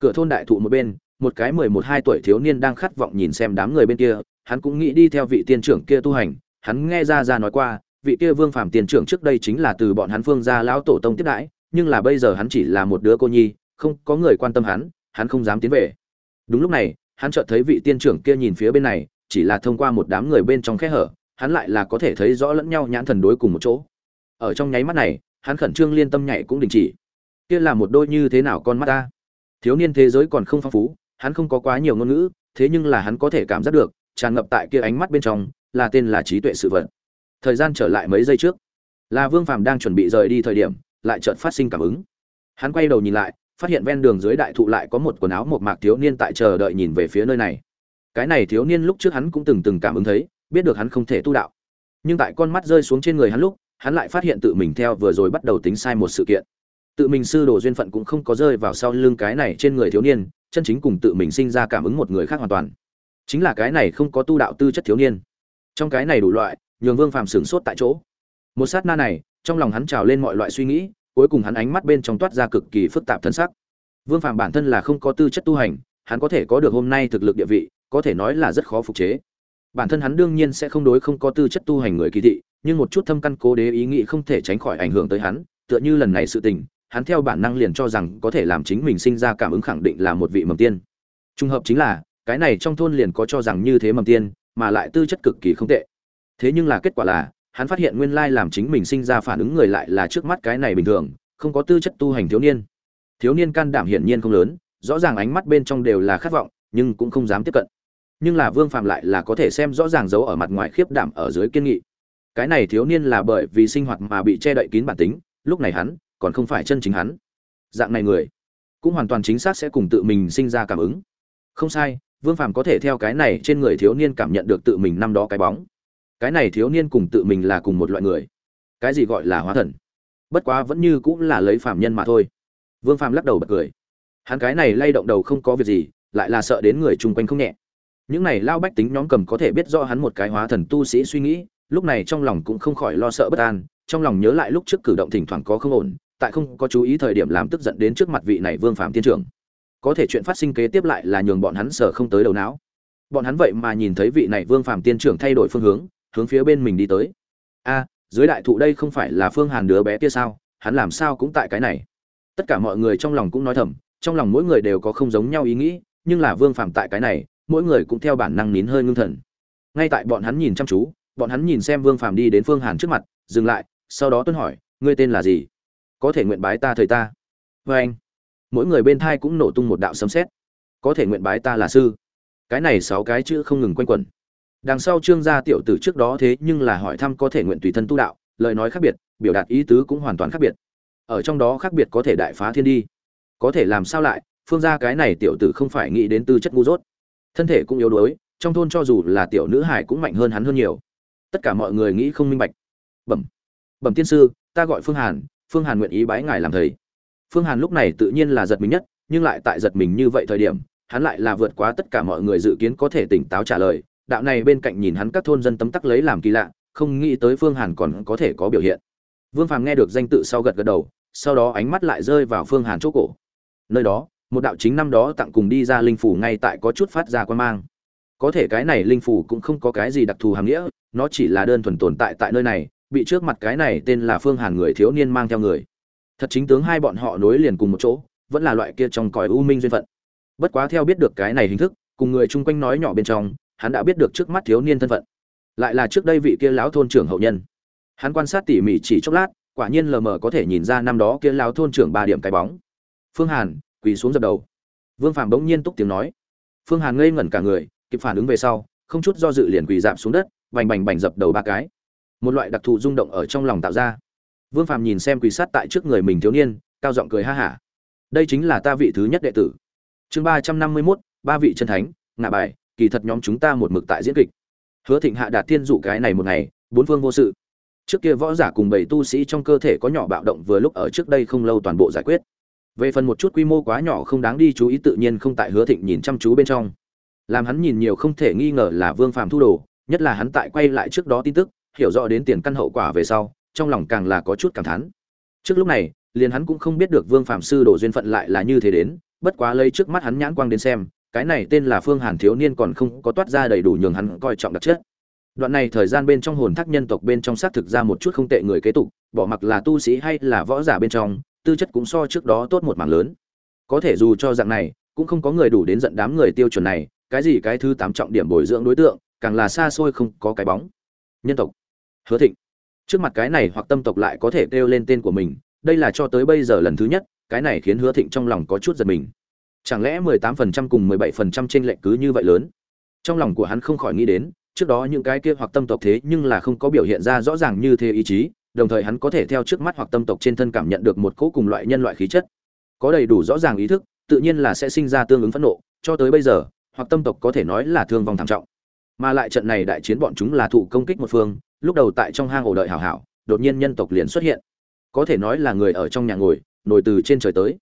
Cửa thôn đại thụ một bên, một cái mười một, hai tuổi thiếu niên đang khát vọng nhìn xem đám người bên kia, hắn cũng nghĩ đi theo vị tiên trưởng kia tu hành, hắn nghe ra ra nói qua, vị kia vương phàm tiên trưởng trước đây chính là từ bọn hắn phương gia lão tổ tông tiếp đãi, nhưng là bây giờ hắn chỉ là một đứa cô nhi, không có người quan tâm hắn hắn không dám tiến về. Đúng lúc này, hắn chợt thấy vị tiên trưởng kia nhìn phía bên này, chỉ là thông qua một đám người bên trong khe hở, hắn lại là có thể thấy rõ lẫn nhau nhãn thần đối cùng một chỗ ở trong nháy mắt này, hắn khẩn trương liên tâm nhảy cũng đình chỉ. Kia là một đôi như thế nào con mắt ta? Thiếu niên thế giới còn không phong phú, hắn không có quá nhiều ngôn ngữ, thế nhưng là hắn có thể cảm giác được, tràn ngập tại kia ánh mắt bên trong, là tên là trí tuệ sự vật. Thời gian trở lại mấy giây trước, là vương phàm đang chuẩn bị rời đi thời điểm, lại chợt phát sinh cảm ứng. Hắn quay đầu nhìn lại, phát hiện ven đường dưới đại thụ lại có một quần áo một mạc thiếu niên tại chờ đợi nhìn về phía nơi này. Cái này thiếu niên lúc trước hắn cũng từng từng cảm ứng thấy, biết được hắn không thể tu đạo. Nhưng tại con mắt rơi xuống trên người hắn lúc hắn lại phát hiện tự mình theo vừa rồi bắt đầu tính sai một sự kiện. Tự mình sư đồ duyên phận cũng không có rơi vào sau lưng cái này trên người thiếu niên, chân chính cùng tự mình sinh ra cảm ứng một người khác hoàn toàn. Chính là cái này không có tu đạo tư chất thiếu niên. Trong cái này đủ loại, nhường vương phàm sửng sốt tại chỗ. Một sát na này, trong lòng hắn trào lên mọi loại suy nghĩ, cuối cùng hắn ánh mắt bên trong toát ra cực kỳ phức tạp thân sắc. Vương phàm bản thân là không có tư chất tu hành, hắn có thể có được hôm nay thực lực địa vị, có thể nói là rất khó phục chế. Bản thân hắn đương nhiên sẽ không đối không có tư chất tu hành người kỳ thị nhưng một chút thâm căn cố đế ý nghĩ không thể tránh khỏi ảnh hưởng tới hắn, tựa như lần này sự tình, hắn theo bản năng liền cho rằng có thể làm chính mình sinh ra cảm ứng khẳng định là một vị mầm tiên. Trùng hợp chính là, cái này trong thôn liền có cho rằng như thế mầm tiên, mà lại tư chất cực kỳ không tệ. Thế nhưng là kết quả là, hắn phát hiện nguyên lai làm chính mình sinh ra phản ứng người lại là trước mắt cái này bình thường, không có tư chất tu hành thiếu niên. Thiếu niên can đảm hiển nhiên không lớn, rõ ràng ánh mắt bên trong đều là khát vọng, nhưng cũng không dám tiếp cận. Nhưng là vương phạm lại là có thể xem rõ ràng giấu ở mặt ngoài khiếp đảm ở dưới kiên nghị cái này thiếu niên là bởi vì sinh hoạt mà bị che đậy kín bản tính, lúc này hắn còn không phải chân chính hắn. Dạng này người, cũng hoàn toàn chính xác sẽ cùng tự mình sinh ra cảm ứng. Không sai, vương phàm có thể theo cái này trên người thiếu niên cảm nhận được tự mình năm đó cái bóng. Cái này thiếu niên cùng tự mình là cùng một loại người. Cái gì gọi là hóa thần? Bất quá vẫn như cũng là lấy phàm nhân mà thôi. Vương phàm lắc đầu bật cười. Hắn cái này lay động đầu không có việc gì, lại là sợ đến người chung quanh không nhẹ. Những này lao bách tính nhóm cầm có thể biết rõ hắn một cái hóa thần tu sĩ suy nghĩ lúc này trong lòng cũng không khỏi lo sợ bất an, trong lòng nhớ lại lúc trước cử động thỉnh thoảng có không ổn, tại không có chú ý thời điểm làm tức giận đến trước mặt vị này vương phạm tiên trưởng. Có thể chuyện phát sinh kế tiếp lại là nhường bọn hắn sở không tới đầu não. Bọn hắn vậy mà nhìn thấy vị này vương phạm tiên trưởng thay đổi phương hướng hướng phía bên mình đi tới. A, dưới đại thụ đây không phải là phương hàn đứa bé kia sao? Hắn làm sao cũng tại cái này? Tất cả mọi người trong lòng cũng nói thầm, trong lòng mỗi người đều có không giống nhau ý nghĩ, nhưng là vương phạm tại cái này, mỗi người cũng theo bản năng nín hơi ngưng thần. Ngay tại bọn hắn nhìn chăm chú bọn hắn nhìn xem vương phạm đi đến phương hàn trước mặt, dừng lại, sau đó tuân hỏi, ngươi tên là gì? Có thể nguyện bái ta thời ta? Vê anh. Mỗi người bên thai cũng nổ tung một đạo sấm sét. Có thể nguyện bái ta là sư? Cái này sáu cái chữ không ngừng quanh quẩn. Đằng sau trương gia tiểu tử trước đó thế nhưng là hỏi thăm có thể nguyện tùy thân tu đạo, lời nói khác biệt, biểu đạt ý tứ cũng hoàn toàn khác biệt. Ở trong đó khác biệt có thể đại phá thiên đi. Có thể làm sao lại, phương gia cái này tiểu tử không phải nghĩ đến tư chất ngu dốt. Thân thể cũng yếu đuối, trong thôn cho dù là tiểu nữ hải cũng mạnh hơn hắn hơn nhiều tất cả mọi người nghĩ không minh bạch. Bẩm bẩm tiên sư, ta gọi phương hàn phương hàn nguyện ý bái ngài làm thầy. Phương hàn lúc này tự nhiên là giật mình nhất, nhưng lại tại giật mình như vậy thời điểm, hắn lại là vượt quá tất cả mọi người dự kiến có thể tỉnh táo trả lời. Đạo này bên cạnh nhìn hắn các thôn dân tấm tắc lấy làm kỳ lạ, không nghĩ tới phương hàn còn có thể có biểu hiện. Vương phàm nghe được danh tự sau gật gật đầu, sau đó ánh mắt lại rơi vào phương hàn chỗ cổ. Nơi đó, một đạo chính năm đó tặng cùng đi ra linh phủ ngay tại có chút phát ra quan mang. Có thể cái này linh phủ cũng không có cái gì đặc thù hàm nghĩa nó chỉ là đơn thuần tồn tại tại nơi này, bị trước mặt cái này tên là phương hàn người thiếu niên mang theo người. Thật chính tướng hai bọn họ nối liền cùng một chỗ, vẫn là loại kia trong còi u minh duyên phận. Bất quá theo biết được cái này hình thức, cùng người chung quanh nói nhỏ bên trong, hắn đã biết được trước mắt thiếu niên thân phận. Lại là trước đây vị kia lão thôn trưởng hậu nhân. Hắn quan sát tỉ mỉ chỉ chốc lát, quả nhiên lờ mờ có thể nhìn ra năm đó kia lão thôn trưởng ba điểm cái bóng. Phương hàn, quỳ xuống dập đầu. Vương Phàm bỗng nhiên túc tiếng nói. Phương hàn ngây ngẩn cả người, kịp phản ứng về sau không chút do dự liền quỳ dạp xuống đất, bành bành bành dập đầu ba cái. Một loại đặc thù rung động ở trong lòng tạo ra. Vương phạm nhìn xem quỳ sát tại trước người mình thiếu niên, cao giọng cười ha hả. Đây chính là ta vị thứ nhất đệ tử. Chương ba trăm năm mươi mốt, ba vị chân thánh, ngạ bài, kỳ thật nhóm chúng ta một mực tại diễn kịch. Hứa thịnh hạ đạt thiên dụ cái này một ngày, bốn phương vô sự. Trước kia võ giả cùng bảy tu sĩ trong cơ thể có nhỏ bạo động vừa lúc ở trước đây không lâu toàn bộ giải quyết. Về phần một chút quy mô quá nhỏ không đáng đi chú ý tự nhiên không tại hứa thịnh nhìn chăm chú bên trong làm hắn nhìn nhiều không thể nghi ngờ là vương phàm thu đồ, nhất là hắn tại quay lại trước đó tin tức, hiểu rõ đến tiền căn hậu quả về sau, trong lòng càng là có chút cảm thán. Trước lúc này, liền hắn cũng không biết được vương phạm sư đồ duyên phận lại là như thế đến, bất quá lấy trước mắt hắn nhãn quang đến xem, cái này tên là phương hàn thiếu niên còn không có toát ra đầy đủ nhường hắn coi trọng đặc chất. Đoạn này thời gian bên trong hồn thác nhân tộc bên trong xác thực ra một chút không tệ người kế tục, bỏ mặc là tu sĩ hay là võ giả bên trong, tư chất cũng so trước đó tốt một mảng lớn. Có thể dù cho dạng này, cũng không có người đủ đến giận đám người tiêu chuẩn này cái gì cái thứ tám trọng điểm bồi dưỡng đối tượng, càng là xa xôi không có cái bóng. Nhân tộc. Hứa thịnh. Trước mặt cái này hoặc tâm tộc lại có thể kêu lên tên của mình, đây là cho tới bây giờ lần thứ nhất, cái này khiến hứa thịnh trong lòng có chút giật mình. Chẳng lẽ mười tám phần trăm cùng mười bảy phần trăm trên lệnh cứ như vậy lớn? Trong lòng của hắn không khỏi nghĩ đến, trước đó những cái kia hoặc tâm tộc thế nhưng là không có biểu hiện ra rõ ràng như thế ý chí, đồng thời hắn có thể theo trước mắt hoặc tâm tộc trên thân cảm nhận được một cỗ cùng loại nhân loại khí chất. Có đầy đủ rõ ràng ý thức, tự nhiên là sẽ sinh ra tương ứng phẫn nộ, cho tới bây giờ hoặc tâm tộc có thể nói là thương vong thảm trọng. Mà lại trận này đại chiến bọn chúng là thụ công kích một phương, lúc đầu tại trong hang ổ đợi hảo hảo, đột nhiên nhân tộc liền xuất hiện. Có thể nói là người ở trong nhà ngồi, nổi từ trên trời tới.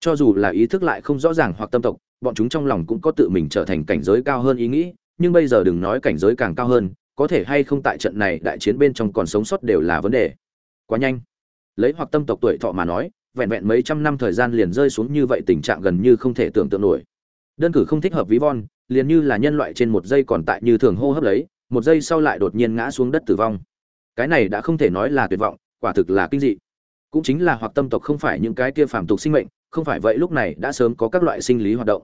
Cho dù là ý thức lại không rõ ràng hoặc tâm tộc, bọn chúng trong lòng cũng có tự mình trở thành cảnh giới cao hơn ý nghĩ, nhưng bây giờ đừng nói cảnh giới càng cao hơn, có thể hay không tại trận này đại chiến bên trong còn sống sót đều là vấn đề. Quá nhanh. Lấy hoặc tâm tộc tuổi thọ mà nói, vẹn vẹn mấy trăm năm thời gian liền rơi xuống như vậy, tình trạng gần như không thể tưởng tượng nổi đơn cử không thích hợp ví von, liền như là nhân loại trên một giây còn tại như thường hô hấp lấy, một giây sau lại đột nhiên ngã xuống đất tử vong. Cái này đã không thể nói là tuyệt vọng, quả thực là kinh dị. Cũng chính là hoặc tâm tộc không phải những cái kia phàm tục sinh mệnh, không phải vậy lúc này đã sớm có các loại sinh lý hoạt động.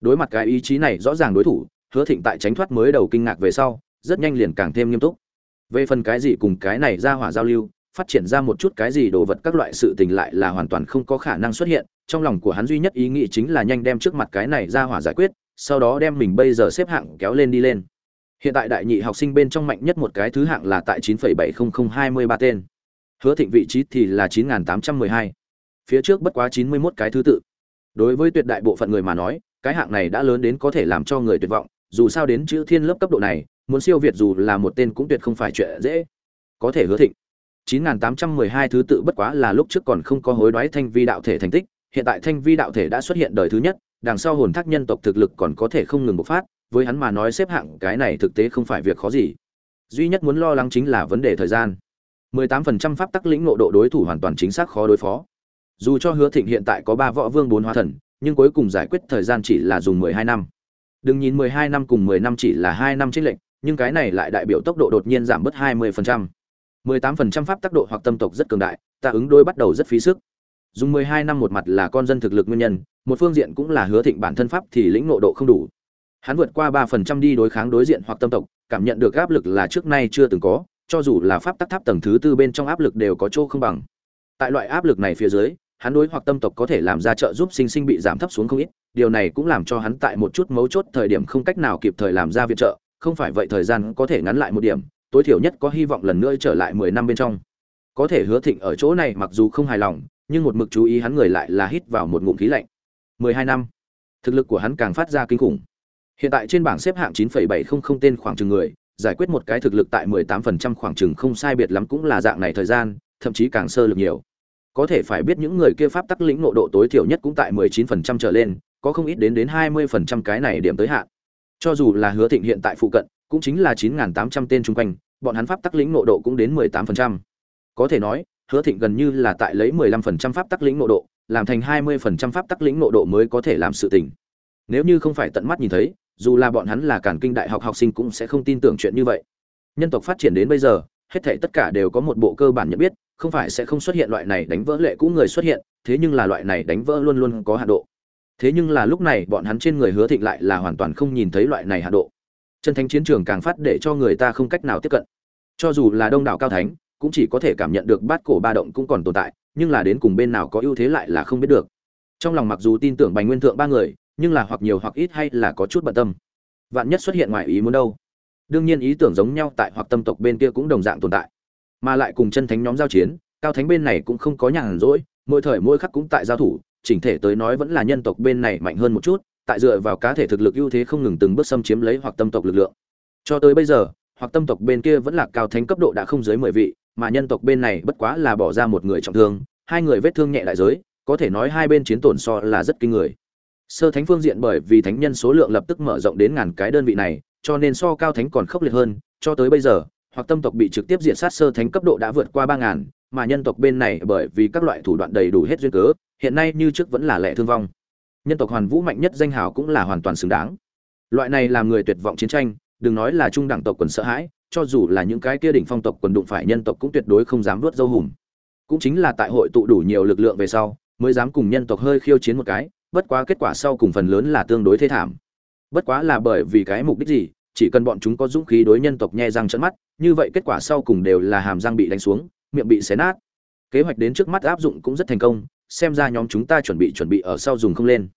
Đối mặt cái ý chí này rõ ràng đối thủ, hứa thịnh tại tránh thoát mới đầu kinh ngạc về sau, rất nhanh liền càng thêm nghiêm túc. Về phần cái gì cùng cái này ra hỏa giao lưu, phát triển ra một chút cái gì đồ vật các loại sự tình lại là hoàn toàn không có khả năng xuất hiện trong lòng của hắn duy nhất ý nghĩ chính là nhanh đem trước mặt cái này ra hỏa giải quyết sau đó đem mình bây giờ xếp hạng kéo lên đi lên. Hiện tại đại nhị học sinh bên trong mạnh nhất một cái thứ hạng là tại 9,70023 tên. Hứa thịnh vị trí thì là 9.812 phía trước bất quá 91 cái thứ tự. Đối với tuyệt đại bộ phận người mà nói cái hạng này đã lớn đến có thể làm cho người tuyệt vọng dù sao đến chữ thiên lớp cấp độ này muốn siêu việt dù là một tên cũng tuyệt không phải chuyện dễ. Có thể hứa thịnh 9.812 thứ tự bất quá là lúc trước còn không có hối đoái thanh vi đạo thể thành tích hiện tại thanh vi đạo thể đã xuất hiện đời thứ nhất đằng sau hồn thác nhân tộc thực lực còn có thể không ngừng bộc phát với hắn mà nói xếp hạng cái này thực tế không phải việc khó gì. Duy nhất muốn lo lắng chính là vấn đề thời gian. 18% pháp tắc lĩnh ngộ độ đối thủ hoàn toàn chính xác khó đối phó. Dù cho hứa thịnh hiện tại có ba võ vương bốn hóa thần nhưng cuối cùng giải quyết thời gian chỉ là dùng 12 năm. Đừng nhìn 12 năm cùng 10 năm chỉ là hai năm chênh lệnh, nhưng cái này lại đại biểu tốc độ đột nhiên giảm bớt 20%. 18% pháp tắc độ hoặc tâm tộc rất cường đại ta ứng đối bắt đầu rất phí sức dùng 12 năm một mặt là con dân thực lực nguyên nhân, một phương diện cũng là hứa thịnh bản thân pháp thì lĩnh ngộ độ không đủ. Hắn vượt qua 3% đi đối kháng đối diện hoặc tâm tộc, cảm nhận được áp lực là trước nay chưa từng có, cho dù là pháp tắc tháp tầng thứ tư bên trong áp lực đều có chỗ không bằng. Tại loại áp lực này phía dưới, hắn đối hoặc tâm tộc có thể làm ra trợ giúp sinh sinh bị giảm thấp xuống không ít, điều này cũng làm cho hắn tại một chút mấu chốt thời điểm không cách nào kịp thời làm ra viện trợ, không phải vậy thời gian có thể ngắn lại một điểm, tối thiểu nhất có hy vọng lần nữa trở lại mười năm bên trong. Có thể hứa thịnh ở chỗ này mặc dù không hài lòng nhưng một mực chú ý hắn người lại là hít vào một ngụm khí lạnh mười hai năm thực lực của hắn càng phát ra kinh khủng hiện tại trên bảng xếp hạng chín phẩy bảy không không tên khoảng chừng người giải quyết một cái thực lực tại 18% khoảng chừng không sai biệt lắm cũng là dạng này thời gian, thậm chí càng sơ lực nhiều. Có thể phải biết những người kia pháp tắc lĩnh ngộ độ tối thiểu nhất cũng tại 19% trở lên, có không ít đến đến 20% cái này điểm tới hạn. Cho dù là Hứa Thịnh hiện tại phụ cận, cũng chính là 9800 tên trung quanh, bọn hắn pháp tắc lĩnh nộ độ cũng đến 18%. Có thể nói, Hứa Thịnh gần như là tại lấy 15% pháp tắc lĩnh ngộ độ, làm thành 20% pháp tắc lĩnh ngộ độ mới có thể làm sự tình. Nếu như không phải tận mắt nhìn thấy, dù là bọn hắn là cản kinh đại học học sinh cũng sẽ không tin tưởng chuyện như vậy. Nhân tộc phát triển đến bây giờ, hết thảy tất cả đều có một bộ cơ bản nhận biết, không phải sẽ không xuất hiện loại này đánh vỡ lệ cũ người xuất hiện, thế nhưng là loại này đánh vỡ luôn luôn có hạn độ. Thế nhưng là lúc này bọn hắn trên người Hứa Thịnh lại là hoàn toàn không nhìn thấy loại này hạn độ. Chân thánh chiến trường càng phát để cho người ta không cách nào tiếp cận. Cho dù là đông đảo cao thánh, cũng chỉ có thể cảm nhận được bát cổ ba động cũng còn tồn tại, nhưng là đến cùng bên nào có ưu thế lại là không biết được. Trong lòng mặc dù tin tưởng Bành Nguyên thượng ba người, nhưng là hoặc nhiều hoặc ít hay là có chút bận tâm. Vạn nhất xuất hiện ngoài ý muốn đâu? Đương nhiên ý tưởng giống nhau tại hoặc tâm tộc bên kia cũng đồng dạng tồn tại mà lại cùng chân thánh nhóm giao chiến cao thánh bên này cũng không có nhàn rỗi mỗi thời mỗi khắc cũng tại giao thủ chỉnh thể tới nói vẫn là nhân tộc bên này mạnh hơn một chút tại dựa vào cá thể thực lực ưu thế không ngừng từng bước xâm chiếm lấy hoặc tâm tộc lực lượng cho tới bây giờ hoặc tâm tộc bên kia vẫn là cao thánh cấp độ đã không dưới mười vị mà nhân tộc bên này bất quá là bỏ ra một người trọng thương, hai người vết thương nhẹ đại giới, có thể nói hai bên chiến tổn so là rất kinh người. Sơ thánh phương diện bởi vì thánh nhân số lượng lập tức mở rộng đến ngàn cái đơn vị này, cho nên so cao thánh còn khốc liệt hơn, cho tới bây giờ, hoặc tâm tộc bị trực tiếp diện sát sơ thánh cấp độ đã vượt qua ba ngàn, mà nhân tộc bên này bởi vì các loại thủ đoạn đầy đủ hết duyên cớ, hiện nay như trước vẫn là lẻ thương vong. Nhân tộc hoàn vũ mạnh nhất danh hào cũng là hoàn toàn xứng đáng. Loại này làm người tuyệt vọng chiến tranh, đừng nói là trung đẳng tộc quần sợ hãi cho dù là những cái kia đỉnh phong tộc quần đụng phải nhân tộc cũng tuyệt đối không dám vớt dâu hùm. Cũng chính là tại hội tụ đủ nhiều lực lượng về sau, mới dám cùng nhân tộc hơi khiêu chiến một cái, bất quá kết quả sau cùng phần lớn là tương đối thê thảm. Bất quá là bởi vì cái mục đích gì, chỉ cần bọn chúng có dũng khí đối nhân tộc nhe răng trận mắt, như vậy kết quả sau cùng đều là hàm răng bị đánh xuống, miệng bị xé nát. Kế hoạch đến trước mắt áp dụng cũng rất thành công, xem ra nhóm chúng ta chuẩn bị chuẩn bị ở sau dùng không lên.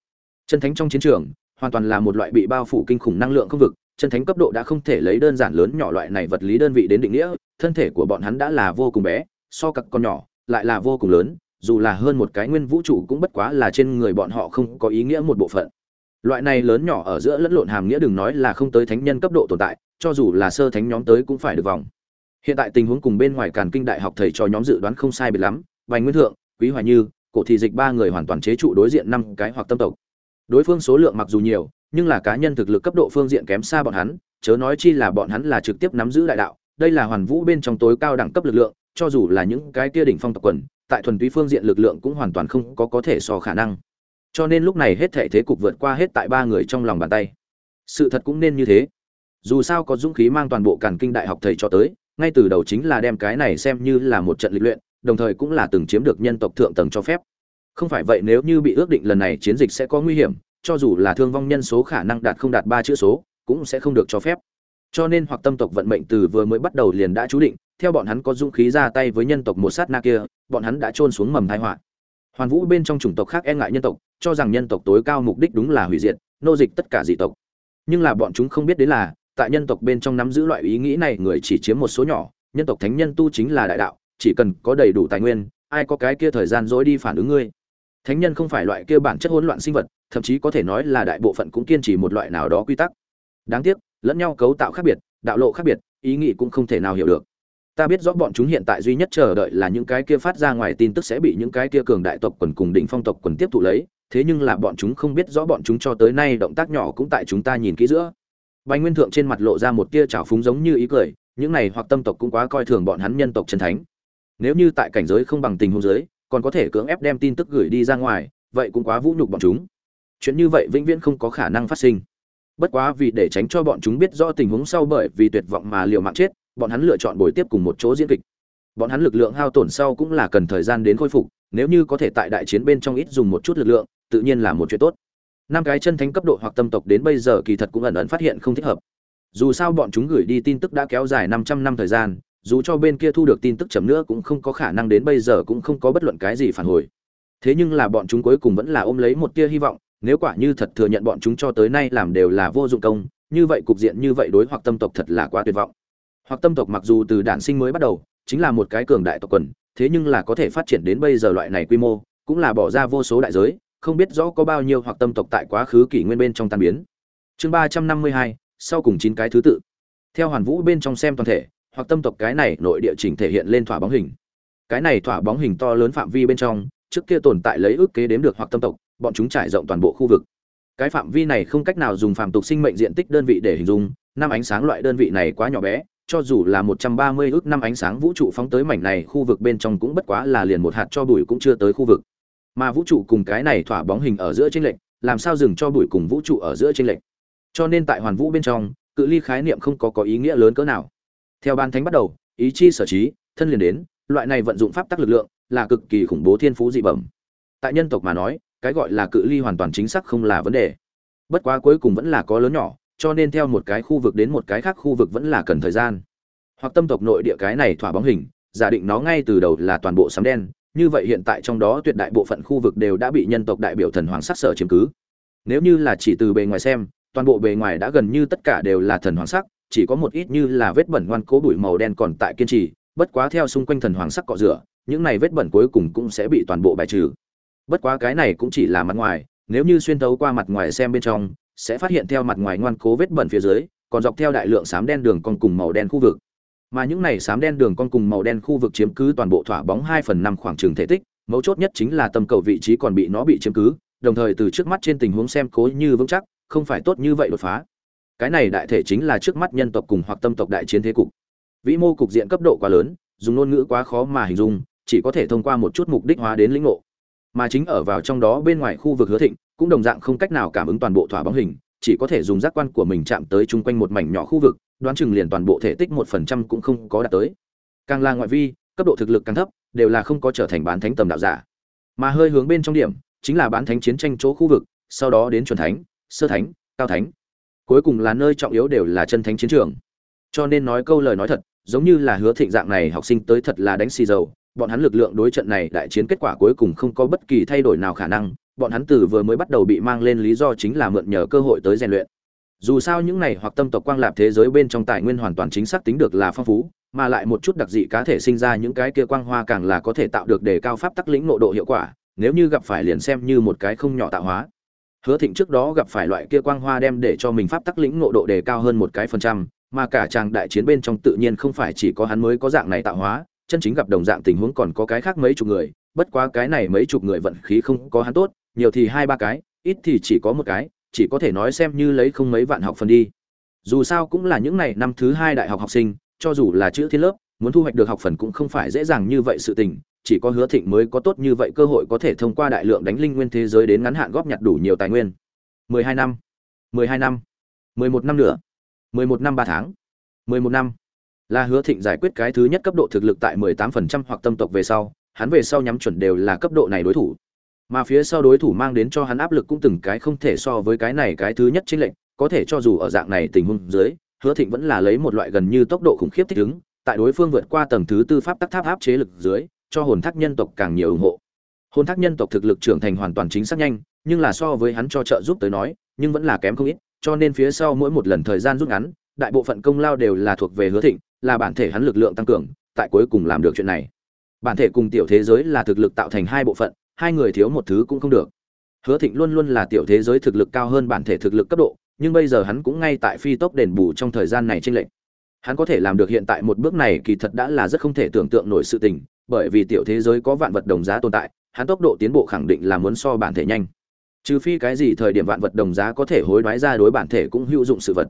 Chân thánh trong chiến trường, hoàn toàn là một loại bị bao phủ kinh khủng năng lượng không vực chân thánh cấp độ đã không thể lấy đơn giản lớn nhỏ loại này vật lý đơn vị đến định nghĩa, thân thể của bọn hắn đã là vô cùng bé, so các con nhỏ lại là vô cùng lớn, dù là hơn một cái nguyên vũ trụ cũng bất quá là trên người bọn họ không có ý nghĩa một bộ phận. Loại này lớn nhỏ ở giữa lẫn lộn hàm nghĩa đừng nói là không tới thánh nhân cấp độ tồn tại, cho dù là sơ thánh nhóm tới cũng phải được vòng. Hiện tại tình huống cùng bên ngoài càn kinh đại học thầy cho nhóm dự đoán không sai biệt lắm, Bành nguyên thượng, quý hoài như, cổ thị dịch ba người hoàn toàn chế trụ đối diện năm cái hoặc tâm tộc đối phương số lượng mặc dù nhiều, nhưng là cá nhân thực lực cấp độ phương diện kém xa bọn hắn, chớ nói chi là bọn hắn là trực tiếp nắm giữ đại đạo, đây là hoàn vũ bên trong tối cao đẳng cấp lực lượng, cho dù là những cái kia đỉnh phong tộc quần, tại thuần túy phương diện lực lượng cũng hoàn toàn không có có thể so khả năng. Cho nên lúc này hết thể thế cục vượt qua hết tại ba người trong lòng bàn tay. Sự thật cũng nên như thế. Dù sao có dũng khí mang toàn bộ càn kinh đại học thầy cho tới, ngay từ đầu chính là đem cái này xem như là một trận lịch luyện, đồng thời cũng là từng chiếm được nhân tộc thượng tầng cho phép không phải vậy nếu như bị ước định lần này chiến dịch sẽ có nguy hiểm, cho dù là thương vong nhân số khả năng đạt không đạt ba chữ số, cũng sẽ không được cho phép. Cho nên hoặc tâm tộc vận mệnh từ vừa mới bắt đầu liền đã chú định, theo bọn hắn có dũng khí ra tay với nhân tộc một sát na kia, bọn hắn đã trôn xuống mầm thái họa. Hoàn vũ bên trong chủng tộc khác e ngại nhân tộc, cho rằng nhân tộc tối cao mục đích đúng là hủy diệt, nô dịch tất cả dị tộc. Nhưng là bọn chúng không biết đến là, tại nhân tộc bên trong nắm giữ loại ý nghĩ này người chỉ chiếm một số nhỏ, nhân tộc thánh nhân tu chính là đại đạo, chỉ cần có đầy đủ tài nguyên, ai có cái kia thời gian dối đi phản ứng ngươi? Thánh nhân không phải loại kia bản chất hỗn loạn sinh vật, thậm chí có thể nói là đại bộ phận cũng kiên trì một loại nào đó quy tắc. Đáng tiếc, lẫn nhau cấu tạo khác biệt, đạo lộ khác biệt, ý nghĩ cũng không thể nào hiểu được. Ta biết rõ bọn chúng hiện tại duy nhất chờ đợi là những cái kia phát ra ngoài tin tức sẽ bị những cái kia cường đại tộc quần cùng đỉnh phong tộc quần tiếp thụ lấy, thế nhưng là bọn chúng không biết rõ bọn chúng cho tới nay động tác nhỏ cũng tại chúng ta nhìn kỹ giữa. Bạch nguyên thượng trên mặt lộ ra một tia trào phúng giống như ý cười, những này hoặc tâm tộc cũng quá coi thường bọn hắn nhân tộc chân thánh. Nếu như tại cảnh giới không bằng tình hôn giới còn có thể cưỡng ép đem tin tức gửi đi ra ngoài, vậy cũng quá vũ nhục bọn chúng. Chuyện như vậy vĩnh viễn không có khả năng phát sinh. Bất quá vì để tránh cho bọn chúng biết rõ tình huống sau bởi vì tuyệt vọng mà liều mạng chết, bọn hắn lựa chọn bồi tiếp cùng một chỗ diễn kịch. Bọn hắn lực lượng hao tổn sau cũng là cần thời gian đến khôi phục, nếu như có thể tại đại chiến bên trong ít dùng một chút lực lượng, tự nhiên là một chuyện tốt. Năm cái chân thánh cấp độ hoặc tâm tộc đến bây giờ kỳ thật cũng ẩn ẩn phát hiện không thích hợp. Dù sao bọn chúng gửi đi tin tức đã kéo dài 500 năm thời gian dù cho bên kia thu được tin tức chậm nữa cũng không có khả năng đến bây giờ cũng không có bất luận cái gì phản hồi. Thế nhưng là bọn chúng cuối cùng vẫn là ôm lấy một tia hy vọng, nếu quả như thật thừa nhận bọn chúng cho tới nay làm đều là vô dụng công, như vậy cục diện như vậy đối hoặc tâm tộc thật là quá tuyệt vọng. Hoặc tâm tộc mặc dù từ đản sinh mới bắt đầu, chính là một cái cường đại tộc quần, thế nhưng là có thể phát triển đến bây giờ loại này quy mô, cũng là bỏ ra vô số đại giới, không biết rõ có bao nhiêu hoặc tâm tộc tại quá khứ kỷ nguyên bên trong tan biến. Chương ba trăm năm mươi hai, sau cùng chín cái thứ tự. Theo hoàn vũ bên trong xem toàn thể hoặc tâm tộc cái này nội địa chỉnh thể hiện lên thỏa bóng hình cái này thỏa bóng hình to lớn phạm vi bên trong trước kia tồn tại lấy ước kế đếm được hoặc tâm tộc bọn chúng trải rộng toàn bộ khu vực cái phạm vi này không cách nào dùng phạm tục sinh mệnh diện tích đơn vị để hình dung năm ánh sáng loại đơn vị này quá nhỏ bé cho dù là 130 ước năm ánh sáng vũ trụ phóng tới mảnh này khu vực bên trong cũng bất quá là liền một hạt cho bụi cũng chưa tới khu vực. Mà vũ trụ cùng cái này thỏa bóng hình ở giữa chênh lệch, làm sao dừng cho bụi cùng vũ trụ ở giữa chênh lệch. Cho nên tại hoàn vũ bên trong, cự ly khái niệm không có có ý nghĩa lớn cỡ nào. Theo ban thánh bắt đầu, ý chi sở trí, thân liền đến, loại này vận dụng pháp tắc lực lượng, là cực kỳ khủng bố thiên phú dị bẩm. Tại nhân tộc mà nói, cái gọi là cự ly hoàn toàn chính xác không là vấn đề. Bất quá cuối cùng vẫn là có lớn nhỏ, cho nên theo một cái khu vực đến một cái khác khu vực vẫn là cần thời gian hoặc tâm tộc nội địa cái này thỏa bóng hình giả định nó ngay từ đầu là toàn bộ sấm đen như vậy hiện tại trong đó tuyệt đại bộ phận khu vực đều đã bị nhân tộc đại biểu thần hoàng sắc sở chiếm cứ nếu như là chỉ từ bề ngoài xem toàn bộ bề ngoài đã gần như tất cả đều là thần hoàng sắc, chỉ có một ít như là vết bẩn ngoan cố bụi màu đen còn tại kiên trì, bất quá theo xung quanh thần hoàng sắc cọ rửa, những này vết bẩn cuối cùng cũng sẽ bị toàn bộ bài trừ. Bất quá cái này cũng chỉ là mặt ngoài, nếu như xuyên thấu qua mặt ngoài xem bên trong, sẽ phát hiện theo mặt ngoài ngoan cố vết bẩn phía dưới, còn dọc theo đại lượng xám đen đường con cùng màu đen khu vực. Mà những này xám đen đường con cùng màu đen khu vực chiếm cứ toàn bộ thỏa bóng hai phần năm khoảng trường thể tích, mấu chốt nhất chính là tâm cầu vị trí còn bị nó bị chiếm cứ, đồng thời từ trước mắt trên tình huống xem cố như vững chắc không phải tốt như vậy đột phá. Cái này đại thể chính là trước mắt nhân tộc cùng hoặc tâm tộc đại chiến thế cục. Vĩ mô cục diện cấp độ quá lớn, dùng ngôn ngữ quá khó mà hình dung, chỉ có thể thông qua một chút mục đích hóa đến lĩnh ngộ. Mà chính ở vào trong đó bên ngoài khu vực hứa thịnh, cũng đồng dạng không cách nào cảm ứng toàn bộ thỏa bóng hình, chỉ có thể dùng giác quan của mình chạm tới chung quanh một mảnh nhỏ khu vực, đoán chừng liền toàn bộ thể tích một phần trăm cũng không có đạt tới. Càng là ngoại vi, cấp độ thực lực càng thấp, đều là không có trở thành bán thánh tầm đạo giả. Mà hơi hướng bên trong điểm, chính là bán thánh chiến tranh chỗ khu vực, sau đó đến chuẩn thánh sơ thánh, cao thánh. Cuối cùng là nơi trọng yếu đều là chân thánh chiến trường. Cho nên nói câu lời nói thật, giống như là hứa thịnh dạng này học sinh tới thật là đánh xì dầu. Bọn hắn lực lượng đối trận này đại chiến kết quả cuối cùng không có bất kỳ thay đổi nào khả năng. Bọn hắn từ vừa mới bắt đầu bị mang lên lý do chính là mượn nhờ cơ hội tới rèn luyện. Dù sao những này hoặc tâm tộc quang lạp thế giới bên trong tài nguyên hoàn toàn chính xác tính được là phong phú, mà lại một chút đặc dị cá thể sinh ra những cái kia quang hoa càng là có thể tạo được đề cao pháp tắc lĩnh nộ độ hiệu quả. Nếu như gặp phải liền xem như một cái không nhỏ tạo hóa hứa thịnh trước đó gặp phải loại kia quang hoa đem để cho mình pháp tắc lĩnh nộ độ đề cao hơn một cái phần trăm, mà cả chàng đại chiến bên trong tự nhiên không phải chỉ có hắn mới có dạng này tạo hóa, chân chính gặp đồng dạng tình huống còn có cái khác mấy chục người, bất quá cái này mấy chục người vận khí không có hắn tốt, nhiều thì hai ba cái, ít thì chỉ có một cái, chỉ có thể nói xem như lấy không mấy vạn học phần đi. Dù sao cũng là những này năm thứ hai đại học học sinh, cho dù là chữ thiên lớp muốn thu hoạch được học phần cũng không phải dễ dàng như vậy sự tình, chỉ có hứa thịnh mới có tốt như vậy cơ hội có thể thông qua đại lượng đánh linh nguyên thế giới đến ngắn hạn góp nhặt đủ nhiều tài nguyên. 12 năm 12 năm 11 năm nữa 11 năm 3 tháng 11 năm. Là hứa thịnh giải quyết cái thứ nhất cấp độ thực lực tại 18% hoặc tâm tộc về sau, hắn về sau nhắm chuẩn đều là cấp độ này đối thủ. Mà phía sau đối thủ mang đến cho hắn áp lực cũng từng cái không thể so với cái này cái thứ nhất chính lệnh có thể cho dù ở dạng này tình huống dưới, hứa thịnh vẫn là lấy một loại gần như tốc độ khủng khiếp thích ứng tại đối phương vượt qua tầng thứ tư pháp tắc tháp áp chế lực dưới, cho hồn thác nhân tộc càng nhiều ủng hộ. Hồn thác nhân tộc thực lực trưởng thành hoàn toàn chính xác nhanh, nhưng là so với hắn cho trợ giúp tới nói, nhưng vẫn là kém không ít, cho nên phía sau mỗi một lần thời gian rút ngắn, đại bộ phận công lao đều là thuộc về hứa thịnh, là bản thể hắn lực lượng tăng cường, tại cuối cùng làm được chuyện này. Bản thể cùng tiểu thế giới là thực lực tạo thành hai bộ phận, hai người thiếu một thứ cũng không được. Hứa thịnh luôn luôn là tiểu thế giới thực lực cao hơn bản thể thực lực cấp độ, nhưng bây giờ hắn cũng ngay tại phi tốc đền bù trong thời gian này trên lệnh hắn có thể làm được hiện tại một bước này kỳ thật đã là rất không thể tưởng tượng nổi sự tình, bởi vì tiểu thế giới có vạn vật đồng giá tồn tại, hắn tốc độ tiến bộ khẳng định là muốn so bản thể nhanh. Trừ phi cái gì thời điểm vạn vật đồng giá có thể hối đoái ra đối bản thể cũng hữu dụng sự vật.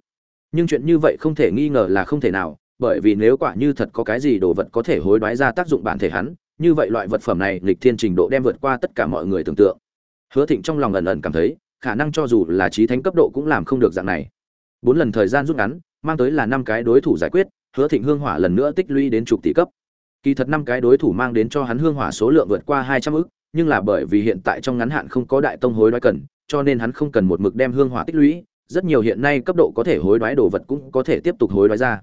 Nhưng chuyện như vậy không thể nghi ngờ là không thể nào, bởi vì nếu quả như thật có cái gì đồ vật có thể hối đoái ra tác dụng bản thể hắn, như vậy loại vật phẩm này lịch thiên trình độ đem vượt qua tất cả mọi người tưởng tượng. Hứa thịnh trong lòng ẩn ẩn cảm thấy, khả năng cho dù là trí thánh cấp độ cũng làm không được dạng này. Bốn lần thời gian rút ngắn mang tới là năm cái đối thủ giải quyết, hứa thịnh hương hỏa lần nữa tích lũy đến chục tỷ cấp. Kỳ thật năm cái đối thủ mang đến cho hắn hương hỏa số lượng vượt qua hai trăm ức, nhưng là bởi vì hiện tại trong ngắn hạn không có đại tông hối đoái cần, cho nên hắn không cần một mực đem hương hỏa tích lũy, rất nhiều hiện nay cấp độ có thể hối đoái đồ vật cũng có thể tiếp tục hối đoái ra.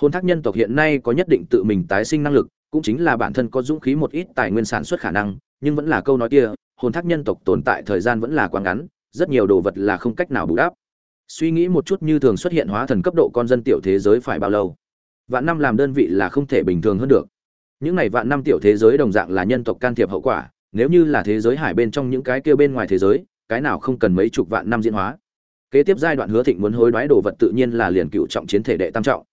Hôn thác nhân tộc hiện nay có nhất định tự mình tái sinh năng lực, cũng chính là bản thân có dũng khí một ít tài nguyên sản xuất khả năng, nhưng vẫn là câu nói kia, hồn thác nhân tộc tồn tại thời gian vẫn là quá ngắn, rất nhiều đồ vật là không cách nào bù đắp suy nghĩ một chút như thường xuất hiện hóa thần cấp độ con dân tiểu thế giới phải bao lâu? Vạn năm làm đơn vị là không thể bình thường hơn được. Những này vạn năm tiểu thế giới đồng dạng là nhân tộc can thiệp hậu quả, nếu như là thế giới hải bên trong những cái kia bên ngoài thế giới, cái nào không cần mấy chục vạn năm diễn hóa? Kế tiếp giai đoạn hứa thịnh muốn hối đoái đồ vật tự nhiên là liền cựu trọng chiến thể đệ tam trọng.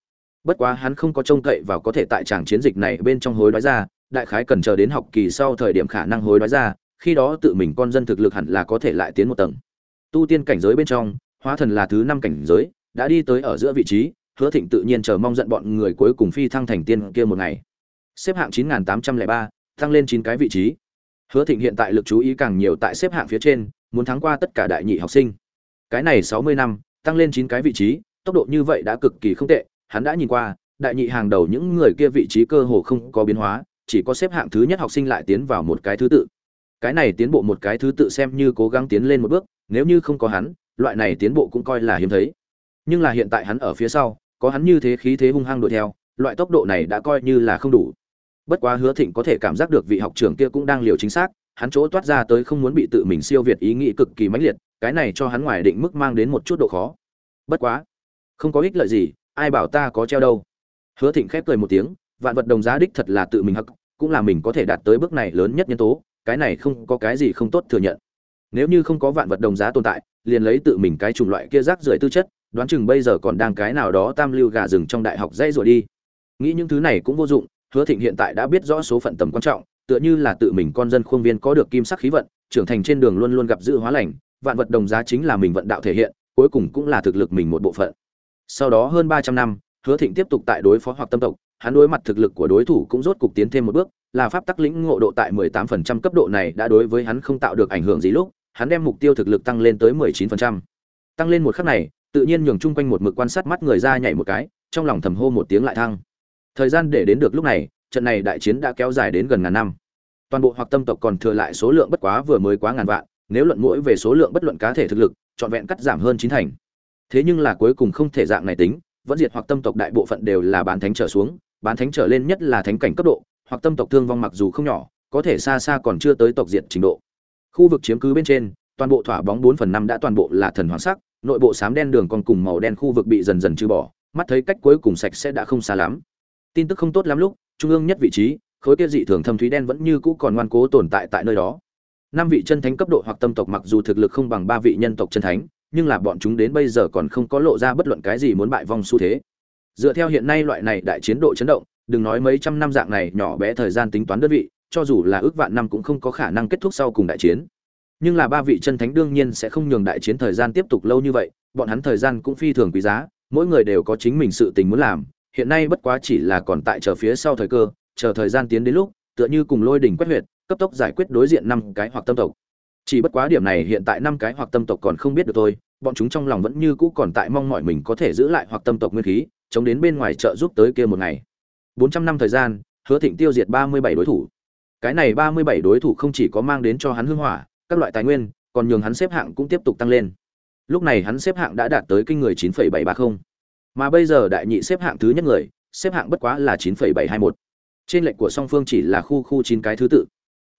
Bất quá hắn không có trông cậy vào có thể tại tràng chiến dịch này bên trong hối đoái ra, đại khái cần chờ đến học kỳ sau thời điểm khả năng hối đoái ra, khi đó tự mình con dân thực lực hẳn là có thể lại tiến một tầng. Tu tiên cảnh giới bên trong hóa thần là thứ năm cảnh giới đã đi tới ở giữa vị trí hứa thịnh tự nhiên chờ mong giận bọn người cuối cùng phi thăng thành tiên kia một ngày. Xếp hạng 9803, tăng lên chín cái vị trí. Hứa thịnh hiện tại lực chú ý càng nhiều tại xếp hạng phía trên muốn thắng qua tất cả đại nhị học sinh. Cái này 60 năm tăng lên chín cái vị trí tốc độ như vậy đã cực kỳ không tệ hắn đã nhìn qua đại nhị hàng đầu những người kia vị trí cơ hồ không có biến hóa chỉ có xếp hạng thứ nhất học sinh lại tiến vào một cái thứ tự. Cái này tiến bộ một cái thứ tự xem như cố gắng tiến lên một bước nếu như không có hắn loại này tiến bộ cũng coi là hiếm thấy. Nhưng là hiện tại hắn ở phía sau, có hắn như thế khí thế hung hăng đuổi theo, loại tốc độ này đã coi như là không đủ. Bất quá hứa thịnh có thể cảm giác được vị học trưởng kia cũng đang liều chính xác, hắn chỗ toát ra tới không muốn bị tự mình siêu việt ý nghĩ cực kỳ mãnh liệt, cái này cho hắn ngoài định mức mang đến một chút độ khó. Bất quá, không có ích lợi gì, ai bảo ta có treo đâu. Hứa thịnh khép cười một tiếng, vạn vật đồng giá đích thật là tự mình hắc, cũng là mình có thể đạt tới bước này lớn nhất nhân tố, cái này không có cái gì không tốt thừa nhận nếu như không có vạn vật đồng giá tồn tại, liền lấy tự mình cái chủng loại kia rác rưởi tư chất, đoán chừng bây giờ còn đang cái nào đó tam lưu gà rừng trong đại học dây rồi đi. Nghĩ những thứ này cũng vô dụng, hứa thịnh hiện tại đã biết rõ số phận tầm quan trọng, tựa như là tự mình con dân khuôn viên có được kim sắc khí vận, trưởng thành trên đường luôn luôn gặp dự hóa lành, vạn vật đồng giá chính là mình vận đạo thể hiện, cuối cùng cũng là thực lực mình một bộ phận. Sau đó hơn ba trăm năm, hứa thịnh tiếp tục tại đối phó hoặc tâm tộc, hắn đối mặt thực lực của đối thủ cũng rốt cục tiến thêm một bước, là pháp tắc lĩnh ngộ độ tại 18% cấp độ này đã đối với hắn không tạo được ảnh hưởng gì lúc hắn đem mục tiêu thực lực tăng lên tới 19%. tăng lên một khắc này, tự nhiên nhường chung quanh một mực quan sát mắt người ra nhảy một cái, trong lòng thầm hô một tiếng lại thăng. Thời gian để đến được lúc này, trận này đại chiến đã kéo dài đến gần ngàn năm. Toàn bộ hoặc tâm tộc còn thừa lại số lượng bất quá vừa mới quá ngàn vạn, nếu luận mỗi về số lượng bất luận cá thể thực lực, trọn vẹn cắt giảm hơn chín thành. Thế nhưng là cuối cùng không thể dạng này tính, vẫn diệt hoặc tâm tộc đại bộ phận đều là bán thánh trở xuống, bán thánh trở lên nhất là thánh cảnh cấp độ, hoặc tâm tộc thương vong mặc dù không nhỏ, có thể xa xa còn chưa tới tộc diệt trình độ khu vực chiếm cứ bên trên, toàn bộ thỏa bóng bốn phần năm đã toàn bộ là thần hoàng sắc, nội bộ xám đen đường còn cùng màu đen khu vực bị dần dần trừ bỏ, mắt thấy cách cuối cùng sạch sẽ đã không xa lắm. Tin tức không tốt lắm lúc, trung ương nhất vị trí, khối kia dị thường thâm thúy đen vẫn như cũ còn ngoan cố tồn tại tại nơi đó. Năm vị chân thánh cấp độ hoặc tâm tộc mặc dù thực lực không bằng ba vị nhân tộc chân thánh, nhưng là bọn chúng đến bây giờ còn không có lộ ra bất luận cái gì muốn bại vong xu thế. Dựa theo hiện nay loại này đại chiến độ chấn động, đừng nói mấy trăm năm dạng này nhỏ bé thời gian tính toán đơn vị cho dù là ước vạn năm cũng không có khả năng kết thúc sau cùng đại chiến. Nhưng là ba vị chân thánh đương nhiên sẽ không nhường đại chiến thời gian tiếp tục lâu như vậy, bọn hắn thời gian cũng phi thường quý giá, mỗi người đều có chính mình sự tình muốn làm. Hiện nay bất quá chỉ là còn tại chờ phía sau thời cơ, chờ thời gian tiến đến lúc, tựa như cùng lôi đỉnh quét huyệt, cấp tốc giải quyết đối diện năm cái hoặc tâm tộc. Chỉ bất quá điểm này hiện tại năm cái hoặc tâm tộc còn không biết được thôi, bọn chúng trong lòng vẫn như cũ còn tại mong mọi mình có thể giữ lại hoặc tâm tộc nguyên khí, chống đến bên ngoài trợ giúp tới kia một ngày. Bốn trăm năm thời gian, hứa thịnh tiêu diệt ba mươi bảy đối thủ cái này ba mươi bảy đối thủ không chỉ có mang đến cho hắn hưng hỏa, các loại tài nguyên, còn nhường hắn xếp hạng cũng tiếp tục tăng lên. Lúc này hắn xếp hạng đã đạt tới kinh người chín bảy ba mươi mà bây giờ đại nhị xếp hạng thứ nhất người, xếp hạng bất quá là chín bảy hai một. Trên lệnh của song phương chỉ là khu khu chín cái thứ tự.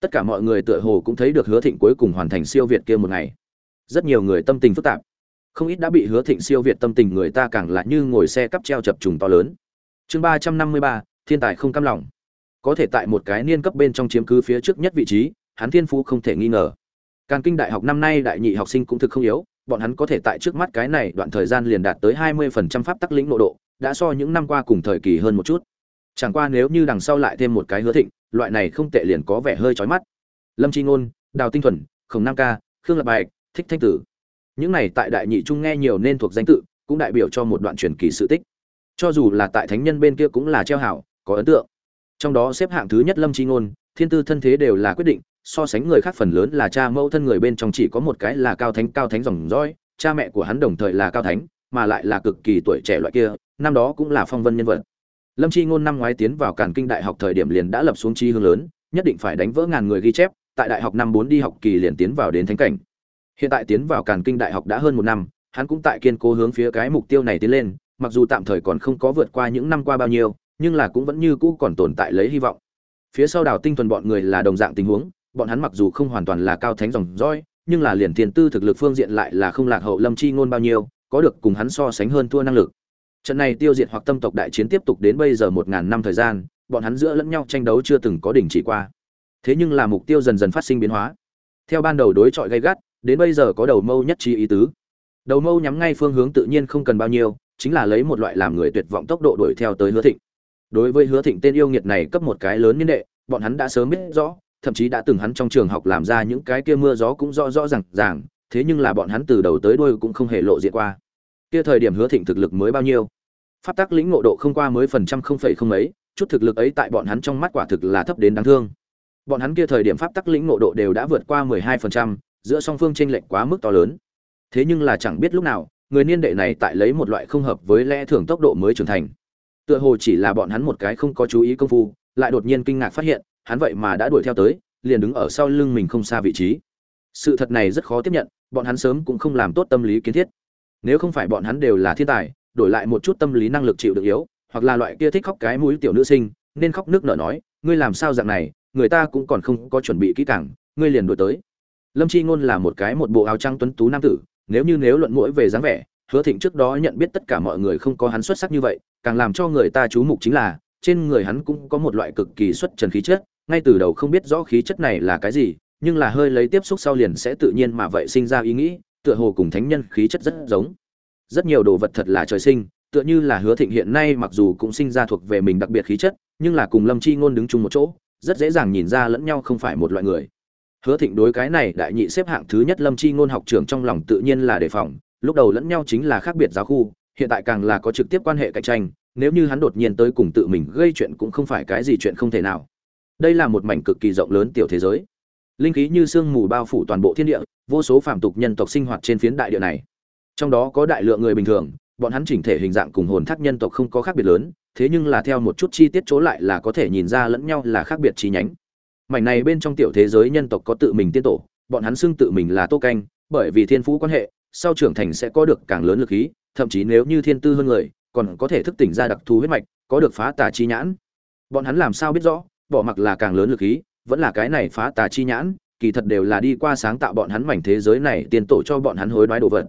Tất cả mọi người tựa hồ cũng thấy được hứa thịnh cuối cùng hoàn thành siêu việt kia một ngày. Rất nhiều người tâm tình phức tạp. Không ít đã bị hứa thịnh siêu việt tâm tình người ta càng là như ngồi xe cắp treo chập trùng to lớn. Chương ba trăm năm mươi ba, thiên tài không cam lòng có thể tại một cái niên cấp bên trong chiếm cứ phía trước nhất vị trí, hắn thiên phú không thể nghi ngờ. Càn kinh đại học năm nay đại nhị học sinh cũng thực không yếu, bọn hắn có thể tại trước mắt cái này đoạn thời gian liền đạt tới hai mươi phần trăm pháp tắc lĩnh nội độ, đã so những năm qua cùng thời kỳ hơn một chút. Chẳng qua nếu như đằng sau lại thêm một cái hứa thịnh, loại này không tệ liền có vẻ hơi chói mắt. Lâm tri ngôn, đào tinh thuần, khổng nam ca, khương lập bạch, thích thanh tử. Những này tại đại nhị trung nghe nhiều nên thuộc danh tự, cũng đại biểu cho một đoạn truyền kỳ sự tích. Cho dù là tại thánh nhân bên kia cũng là treo hảo, có ấn tượng trong đó xếp hạng thứ nhất lâm Chi ngôn, thiên tư thân thế đều là quyết định, so sánh người khác phần lớn là cha mẫu thân người bên trong chỉ có một cái là cao thánh cao thánh dòng dõi, cha mẹ của hắn đồng thời là cao thánh, mà lại là cực kỳ tuổi trẻ loại kia, năm đó cũng là phong vân nhân vật. Lâm Chi ngôn năm ngoái tiến vào càn kinh đại học thời điểm liền đã lập xuống chi hướng lớn, nhất định phải đánh vỡ ngàn người ghi chép, tại đại học năm bốn đi học kỳ liền tiến vào đến thánh cảnh. Hiện tại tiến vào càn kinh đại học đã hơn một năm, hắn cũng tại kiên cố hướng phía cái mục tiêu này tiến lên, mặc dù tạm thời còn không có vượt qua những năm qua bao nhiêu nhưng là cũng vẫn như cũ còn tồn tại lấy hy vọng. Phía sau đào tinh thuần bọn người là đồng dạng tình huống, bọn hắn mặc dù không hoàn toàn là cao thánh dòng dõi, nhưng là liền tiền tư thực lực phương diện lại là không lạc hậu lâm chi ngôn bao nhiêu, có được cùng hắn so sánh hơn thua năng lực. Trận này tiêu diệt hoặc tâm tộc đại chiến tiếp tục đến bây giờ một ngàn năm thời gian, bọn hắn giữa lẫn nhau tranh đấu chưa từng có đỉnh chỉ qua. Thế nhưng là mục tiêu dần dần phát sinh biến hóa. Theo ban đầu đối chọi gay gắt, đến bây giờ có đầu mâu nhất trí ý tứ. Đầu mâu nhắm ngay phương hướng tự nhiên không cần bao nhiêu, chính là lấy một loại làm người tuyệt vọng tốc độ đuổi theo tới hứa thịnh đối với hứa thịnh tên yêu nghiệt này cấp một cái lớn niên đệ, bọn hắn đã sớm biết rõ, thậm chí đã từng hắn trong trường học làm ra những cái kia mưa gió cũng rõ rõ ràng ràng, thế nhưng là bọn hắn từ đầu tới đuôi cũng không hề lộ diện qua. Kia thời điểm hứa thịnh thực lực mới bao nhiêu? Pháp tắc lĩnh ngộ độ không qua mới phần trăm không phẩy không mấy, chút thực lực ấy tại bọn hắn trong mắt quả thực là thấp đến đáng thương. Bọn hắn kia thời điểm pháp tắc lĩnh ngộ độ đều đã vượt qua mười hai phần trăm, giữa song phương chênh lệch quá mức to lớn. Thế nhưng là chẳng biết lúc nào, người niên đệ này tại lấy một loại không hợp với lẽ thường tốc độ mới trưởng thành tựa hồ chỉ là bọn hắn một cái không có chú ý công phu, lại đột nhiên kinh ngạc phát hiện, hắn vậy mà đã đuổi theo tới, liền đứng ở sau lưng mình không xa vị trí. Sự thật này rất khó tiếp nhận, bọn hắn sớm cũng không làm tốt tâm lý kiến thiết. Nếu không phải bọn hắn đều là thiên tài, đổi lại một chút tâm lý năng lực chịu được yếu, hoặc là loại kia thích khóc cái mũi tiểu nữ sinh, nên khóc nước nở nói, ngươi làm sao dạng này, người ta cũng còn không có chuẩn bị kỹ càng, ngươi liền đổi tới. Lâm chi ngôn là một cái một bộ áo trăng tuấn tú nam tử, nếu như nếu luận mũi về dáng vẻ hứa thịnh trước đó nhận biết tất cả mọi người không có hắn xuất sắc như vậy, càng làm cho người ta chú mục chính là, trên người hắn cũng có một loại cực kỳ xuất trần khí chất, ngay từ đầu không biết rõ khí chất này là cái gì, nhưng là hơi lấy tiếp xúc sau liền sẽ tự nhiên mà vậy sinh ra ý nghĩ, tựa hồ cùng thánh nhân khí chất rất giống. Rất nhiều đồ vật thật là trời sinh, tựa như là hứa thịnh hiện nay mặc dù cũng sinh ra thuộc về mình đặc biệt khí chất, nhưng là cùng lâm chi ngôn đứng chung một chỗ, rất dễ dàng nhìn ra lẫn nhau không phải một loại người. Hứa thịnh đối cái này đại nhị xếp hạng thứ nhất lâm chi ngôn học trưởng trong lòng tự nhiên là đề phòng lúc đầu lẫn nhau chính là khác biệt giáo khu, hiện tại càng là có trực tiếp quan hệ cạnh tranh, nếu như hắn đột nhiên tới cùng tự mình gây chuyện cũng không phải cái gì chuyện không thể nào. Đây là một mảnh cực kỳ rộng lớn tiểu thế giới. Linh khí như sương mù bao phủ toàn bộ thiên địa, vô số phạm tục nhân tộc sinh hoạt trên phiến đại địa này. Trong đó có đại lượng người bình thường, bọn hắn chỉnh thể hình dạng cùng hồn thác nhân tộc không có khác biệt lớn, thế nhưng là theo một chút chi tiết chỗ lại là có thể nhìn ra lẫn nhau là khác biệt chi nhánh. Mảnh này bên trong tiểu thế giới nhân tộc có tự mình tiên tổ, bọn hắn xưng tự mình là tô canh, bởi vì thiên phú quan hệ sau trưởng thành sẽ có được càng lớn lực khí, thậm chí nếu như thiên tư hơn người, còn có thể thức tỉnh ra đặc thù huyết mạch, có được phá tà chi nhãn. Bọn hắn làm sao biết rõ, bỏ mặc là càng lớn lực khí, vẫn là cái này phá tà chi nhãn, kỳ thật đều là đi qua sáng tạo bọn hắn mảnh thế giới này, tiền tổ cho bọn hắn hối đoái đồ vật.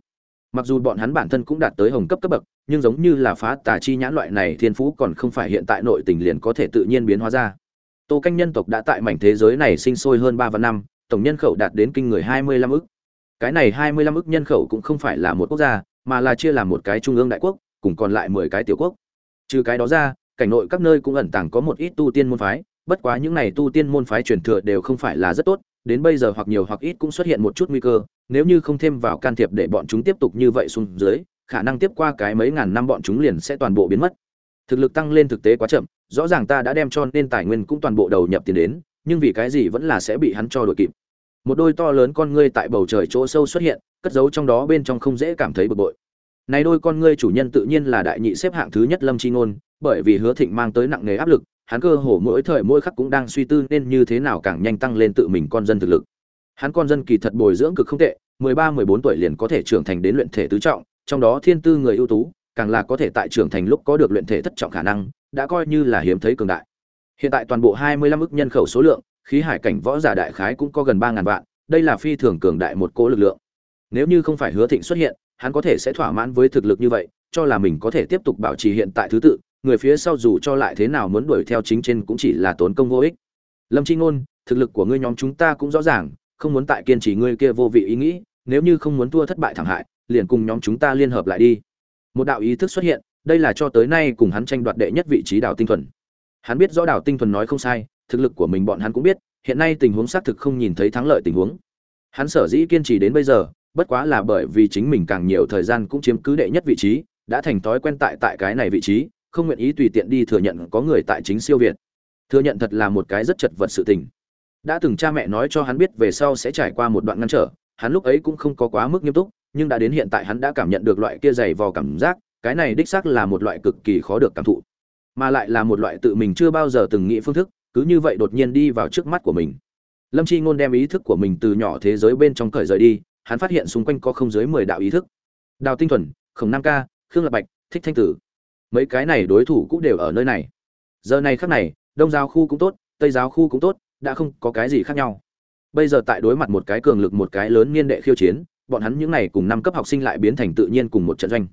Mặc dù bọn hắn bản thân cũng đạt tới hồng cấp cấp bậc, nhưng giống như là phá tà chi nhãn loại này thiên phú còn không phải hiện tại nội tình liền có thể tự nhiên biến hóa ra. Tô canh nhân tộc đã tại mảnh thế giới này sinh sôi hơn ba vạn năm, tổng nhân khẩu đạt đến kinh người hai mươi lăm ức cái này hai mươi lăm ức nhân khẩu cũng không phải là một quốc gia, mà là chia làm một cái trung ương đại quốc, cùng còn lại mười cái tiểu quốc. Trừ cái đó ra, cảnh nội các nơi cũng ẩn tàng có một ít tu tiên môn phái, bất quá những này tu tiên môn phái truyền thừa đều không phải là rất tốt, đến bây giờ hoặc nhiều hoặc ít cũng xuất hiện một chút nguy cơ, nếu như không thêm vào can thiệp để bọn chúng tiếp tục như vậy xuống dưới, khả năng tiếp qua cái mấy ngàn năm bọn chúng liền sẽ toàn bộ biến mất. Thực lực tăng lên thực tế quá chậm, rõ ràng ta đã đem cho nên tài nguyên cũng toàn bộ đầu nhập tiền đến, nhưng vì cái gì vẫn là sẽ bị hắn cho đội kịp một đôi to lớn con ngươi tại bầu trời chỗ sâu xuất hiện, cất giấu trong đó bên trong không dễ cảm thấy bực bội. Này đôi con ngươi chủ nhân tự nhiên là đại nhị xếp hạng thứ nhất lâm chi ngôn, bởi vì hứa thịnh mang tới nặng nề áp lực, hắn cơ hồ mỗi thời mỗi khắc cũng đang suy tư nên như thế nào càng nhanh tăng lên tự mình con dân thực lực. Hắn con dân kỳ thật bồi dưỡng cực không tệ, mười ba, mười bốn tuổi liền có thể trưởng thành đến luyện thể tứ trọng, trong đó thiên tư người ưu tú, càng là có thể tại trưởng thành lúc có được luyện thể thất trọng khả năng, đã coi như là hiếm thấy cường đại. Hiện tại toàn bộ hai mươi lăm ức nhân khẩu số lượng khí hải cảnh võ giả đại khái cũng có gần ba ngàn vạn, đây là phi thường cường đại một cỗ lực lượng. Nếu như không phải hứa thịnh xuất hiện, hắn có thể sẽ thỏa mãn với thực lực như vậy, cho là mình có thể tiếp tục bảo trì hiện tại thứ tự, người phía sau dù cho lại thế nào muốn đuổi theo chính trên cũng chỉ là tốn công vô ích. Lâm chi ngôn, thực lực của ngươi nhóm chúng ta cũng rõ ràng, không muốn tại kiên trì ngươi kia vô vị ý nghĩ, nếu như không muốn thua thất bại thảm hại, liền cùng nhóm chúng ta liên hợp lại đi. Một đạo ý thức xuất hiện, đây là cho tới nay cùng hắn tranh đoạt đệ nhất vị trí đào tinh thuần. Hắn biết rõ đào tinh thuần nói không sai thực lực của mình bọn hắn cũng biết, hiện nay tình huống xác thực không nhìn thấy thắng lợi tình huống. Hắn sở dĩ kiên trì đến bây giờ, bất quá là bởi vì chính mình càng nhiều thời gian cũng chiếm cứ đệ nhất vị trí, đã thành thói quen tại tại cái này vị trí, không nguyện ý tùy tiện đi thừa nhận có người tại chính siêu việt. Thừa nhận thật là một cái rất chật vật sự tình. Đã từng cha mẹ nói cho hắn biết về sau sẽ trải qua một đoạn ngăn trở, hắn lúc ấy cũng không có quá mức nghiêm túc, nhưng đã đến hiện tại hắn đã cảm nhận được loại kia dày vò cảm giác, cái này đích xác là một loại cực kỳ khó được cảm thụ. Mà lại là một loại tự mình chưa bao giờ từng nghĩ phương thức cứ như vậy đột nhiên đi vào trước mắt của mình. Lâm chi ngôn đem ý thức của mình từ nhỏ thế giới bên trong cởi rời đi, hắn phát hiện xung quanh có không dưới mười đạo ý thức. Đào tinh thuần, khổng nam ca, khương lập bạch, thích thanh tử. Mấy cái này đối thủ cũng đều ở nơi này. Giờ này khác này, đông giáo khu cũng tốt, tây giáo khu cũng tốt, đã không có cái gì khác nhau. Bây giờ tại đối mặt một cái cường lực một cái lớn niên đệ khiêu chiến, bọn hắn những này cùng năm cấp học sinh lại biến thành tự nhiên cùng một trận doanh.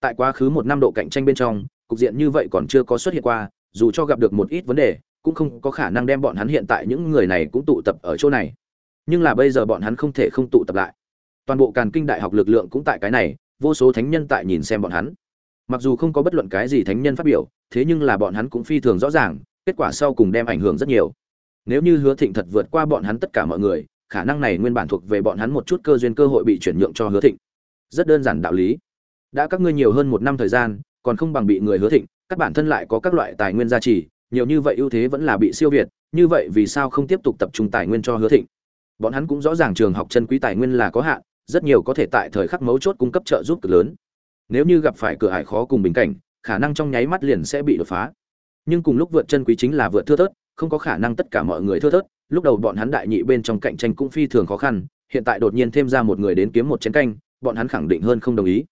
Tại quá khứ một năm độ cạnh tranh bên trong, cục diện như vậy còn chưa có xuất hiện qua, dù cho gặp được một ít vấn đề cũng không có khả năng đem bọn hắn hiện tại những người này cũng tụ tập ở chỗ này. Nhưng là bây giờ bọn hắn không thể không tụ tập lại. Toàn bộ càn kinh đại học lực lượng cũng tại cái này, vô số thánh nhân tại nhìn xem bọn hắn. Mặc dù không có bất luận cái gì thánh nhân phát biểu, thế nhưng là bọn hắn cũng phi thường rõ ràng, kết quả sau cùng đem ảnh hưởng rất nhiều. Nếu như hứa thịnh thật vượt qua bọn hắn tất cả mọi người, khả năng này nguyên bản thuộc về bọn hắn một chút cơ duyên cơ hội bị chuyển nhượng cho hứa thịnh. Rất đơn giản đạo lý. Đã các ngươi nhiều hơn một năm thời gian, còn không bằng bị người hứa thịnh, các bản thân lại có các loại tài nguyên gia trì nhiều như vậy ưu thế vẫn là bị siêu việt, như vậy vì sao không tiếp tục tập trung tài nguyên cho hứa thịnh? Bọn hắn cũng rõ ràng trường học chân quý tài nguyên là có hạn, rất nhiều có thể tại thời khắc mấu chốt cung cấp trợ giúp cực lớn. Nếu như gặp phải cửa hải khó cùng bình cảnh, khả năng trong nháy mắt liền sẽ bị đột phá. Nhưng cùng lúc vượt chân quý chính là vượt thưa thớt, không có khả năng tất cả mọi người thưa thớt, lúc đầu bọn hắn đại nhị bên trong cạnh tranh cũng phi thường khó khăn, hiện tại đột nhiên thêm ra một người đến kiếm một chén canh, bọn hắn khẳng định hơn không đồng ý.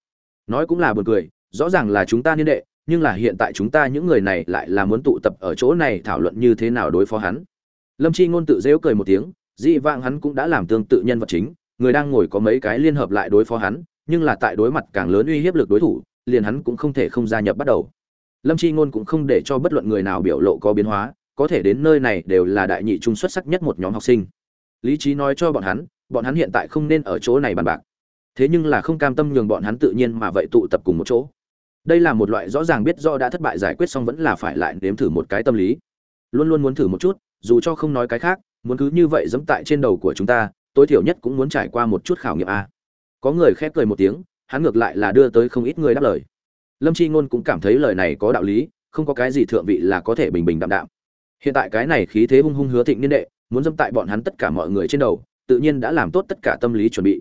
Nói cũng là buồn cười, rõ ràng là chúng ta niên đệ nhưng là hiện tại chúng ta những người này lại là muốn tụ tập ở chỗ này thảo luận như thế nào đối phó hắn. Lâm chi ngôn tự dễu cười một tiếng, dị vãng hắn cũng đã làm tương tự nhân vật chính, người đang ngồi có mấy cái liên hợp lại đối phó hắn, nhưng là tại đối mặt càng lớn uy hiếp lực đối thủ, liền hắn cũng không thể không gia nhập bắt đầu. Lâm chi ngôn cũng không để cho bất luận người nào biểu lộ có biến hóa, có thể đến nơi này đều là đại nhị trung xuất sắc nhất một nhóm học sinh. Lý trí nói cho bọn hắn bọn hắn hiện tại không nên ở chỗ này bàn bạc. Thế nhưng là không cam tâm nhường bọn hắn tự nhiên mà vậy tụ tập cùng một chỗ đây là một loại rõ ràng biết do đã thất bại giải quyết xong vẫn là phải lại nếm thử một cái tâm lý. Luôn luôn muốn thử một chút, dù cho không nói cái khác, muốn cứ như vậy dẫm tại trên đầu của chúng ta, tối thiểu nhất cũng muốn trải qua một chút khảo nghiệm a. Có người khép cười một tiếng, hắn ngược lại là đưa tới không ít người đáp lời. Lâm chi ngôn cũng cảm thấy lời này có đạo lý, không có cái gì thượng vị là có thể bình bình đạm đạm. Hiện tại cái này khí thế hung hung hứa thịnh niên đệ, muốn dâm tại bọn hắn tất cả mọi người trên đầu, tự nhiên đã làm tốt tất cả tâm lý chuẩn bị.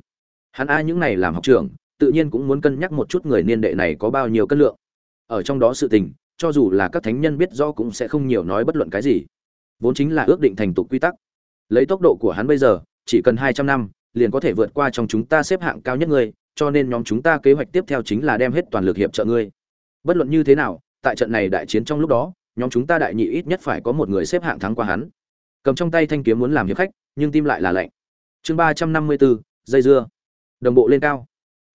Hắn a những này làm học trưởng tự nhiên cũng muốn cân nhắc một chút người niên đệ này có bao nhiêu cân lượng. Ở trong đó sự tình, cho dù là các thánh nhân biết rõ cũng sẽ không nhiều nói bất luận cái gì. Vốn chính là ước định thành tục quy tắc. Lấy tốc độ của hắn bây giờ, chỉ cần hai trăm năm, liền có thể vượt qua trong chúng ta xếp hạng cao nhất ngươi, cho nên nhóm chúng ta kế hoạch tiếp theo chính là đem hết toàn lực hiệp trợ ngươi. Bất luận như thế nào, tại trận này đại chiến trong lúc đó, nhóm chúng ta đại nhị ít nhất phải có một người xếp hạng thắng qua hắn. Cầm trong tay thanh kiếm muốn làm hiệp khách, nhưng tim lại là lạnh. Chương ba trăm năm mươi bốn dây dưa. Đồng bộ lên cao